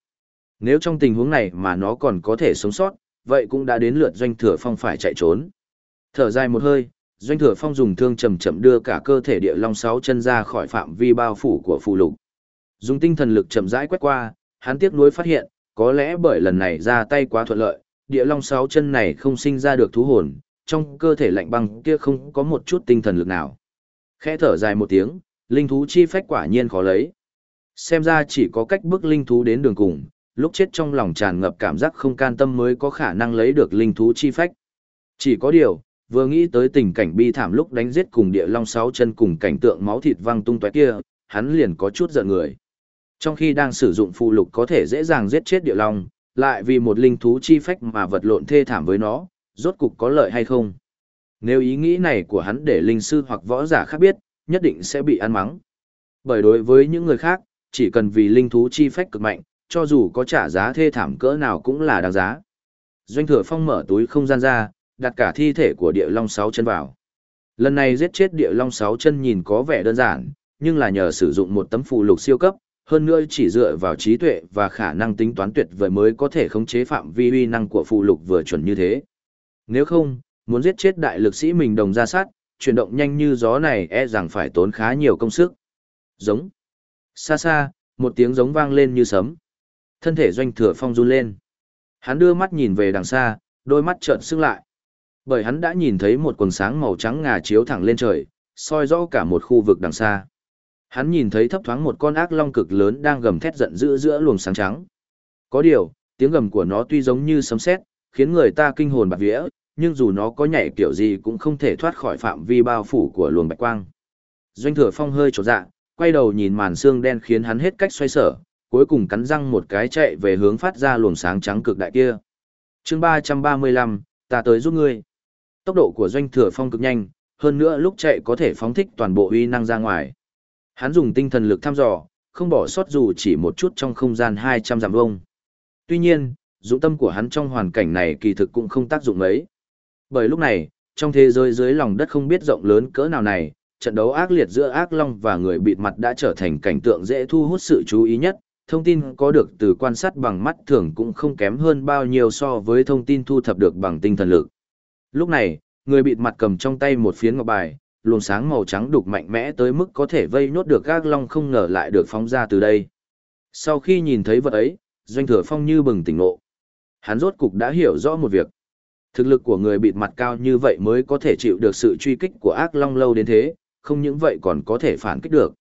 Nếu trong tình huống này mà nó còn có thể sống sót, vậy cũng đã đến lượt doanh thừa phong phải chạy trốn. Thở dài một hơi, doanh thừa phong dùng thương chậm chậm đưa cả cơ thể địa long sáu chân ra khỏi phạm vi bao phủ của phù lục. Dùng tinh thần lực chậm rãi quét qua, hắn tiếc nuối phát hiện, có lẽ bởi lần này ra tay quá thuận lợi, địa long sáu chân này không sinh ra được thú hồn, trong cơ thể lạnh băng kia không có một chút tinh thần lực nào. Khẽ thở dài một tiếng, linh thú chi phách quả nhiên khó lấy. Xem ra chỉ có cách bước linh thú đến đường cùng, lúc chết trong lòng tràn ngập cảm giác không can tâm mới có khả năng lấy được linh thú chi phách. Chỉ có điều, vừa nghĩ tới tình cảnh bi thảm lúc đánh giết cùng địa long sáu chân cùng cảnh tượng máu thịt văng tung tóe kia, hắn liền có chút giận người. Trong khi đang sử dụng phù lục có thể dễ dàng giết chết địa long, lại vì một linh thú chi phách mà vật lộn thê thảm với nó, rốt cục có lợi hay không? Nếu ý nghĩ này của hắn để linh sư hoặc võ giả khác biết, nhất định sẽ bị ăn mắng. Bởi đối với những người khác, chỉ cần vì linh thú chi phách cực mạnh, cho dù có trả giá thê thảm cỡ nào cũng là đáng giá. Doanh thừa phong mở túi không gian ra, đặt cả thi thể của địa long sáu chân vào. Lần này giết chết địa long sáu chân nhìn có vẻ đơn giản, nhưng là nhờ sử dụng một tấm phù lục siêu cấp, hơn nữa chỉ dựa vào trí tuệ và khả năng tính toán tuyệt vời mới có thể khống chế phạm vi uy năng của phù lục vừa chuẩn như thế. Nếu không, muốn giết chết đại lực sĩ mình đồng ra sát, chuyển động nhanh như gió này e rằng phải tốn khá nhiều công sức. Giống. Xa xa, một tiếng giống vang lên như sấm. Thân thể doanh thừa phong run lên. Hắn đưa mắt nhìn về đằng xa, đôi mắt trợn sưng lại. Bởi hắn đã nhìn thấy một quần sáng màu trắng ngà chiếu thẳng lên trời, soi rõ cả một khu vực đằng xa. Hắn nhìn thấy thấp thoáng một con ác long cực lớn đang gầm thét giận dữ giữa luồng sáng trắng. Có điều, tiếng gầm của nó tuy giống như sấm sét, khiến người ta kinh hồn bạt vía, nhưng dù nó có nhảy kiểu gì cũng không thể thoát khỏi phạm vi bao phủ của luồng bạch quang. Doanh thừa phong hơi trột dạ, quay đầu nhìn màn xương đen khiến hắn hết cách xoay sở, cuối cùng cắn răng một cái chạy về hướng phát ra luồng sáng trắng cực đại kia. chương 335, ta tới giúp ngươi. Tốc độ của doanh thừa phong cực nhanh, hơn nữa lúc chạy có thể phóng thích toàn bộ uy năng ra ngoài. Hắn dùng tinh thần lực thăm dò, không bỏ sót dù chỉ một chút trong không gian 200 dặm vuông. Tuy nhiên, dũng tâm của hắn trong hoàn cảnh này kỳ thực cũng không tác dụng mấy. Bởi lúc này, trong thế giới dưới lòng đất không biết rộng lớn cỡ nào này, trận đấu ác liệt giữa ác long và người bịt mặt đã trở thành cảnh tượng dễ thu hút sự chú ý nhất. Thông tin có được từ quan sát bằng mắt thường cũng không kém hơn bao nhiêu so với thông tin thu thập được bằng tinh thần lực. Lúc này, người bịt mặt cầm trong tay một phiến ngọc bài, luồng sáng màu trắng đục mạnh mẽ tới mức có thể vây nốt được ác long không ngờ lại được phóng ra từ đây. Sau khi nhìn thấy vật ấy, doanh thừa phong như bừng tỉnh ngộ. Hắn rốt cục đã hiểu rõ một việc. Thực lực của người bịt mặt cao như vậy mới có thể chịu được sự truy kích của ác long lâu đến thế, không những vậy còn có thể phản kích được.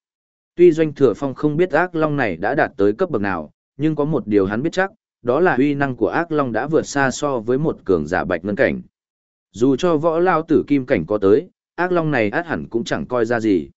Tuy doanh thừa phong không biết ác long này đã đạt tới cấp bậc nào, nhưng có một điều hắn biết chắc, đó là uy năng của ác long đã vượt xa so với một cường giả bạch ngân cảnh. Dù cho võ lao tử kim cảnh có tới, ác long này át hẳn cũng chẳng coi ra gì.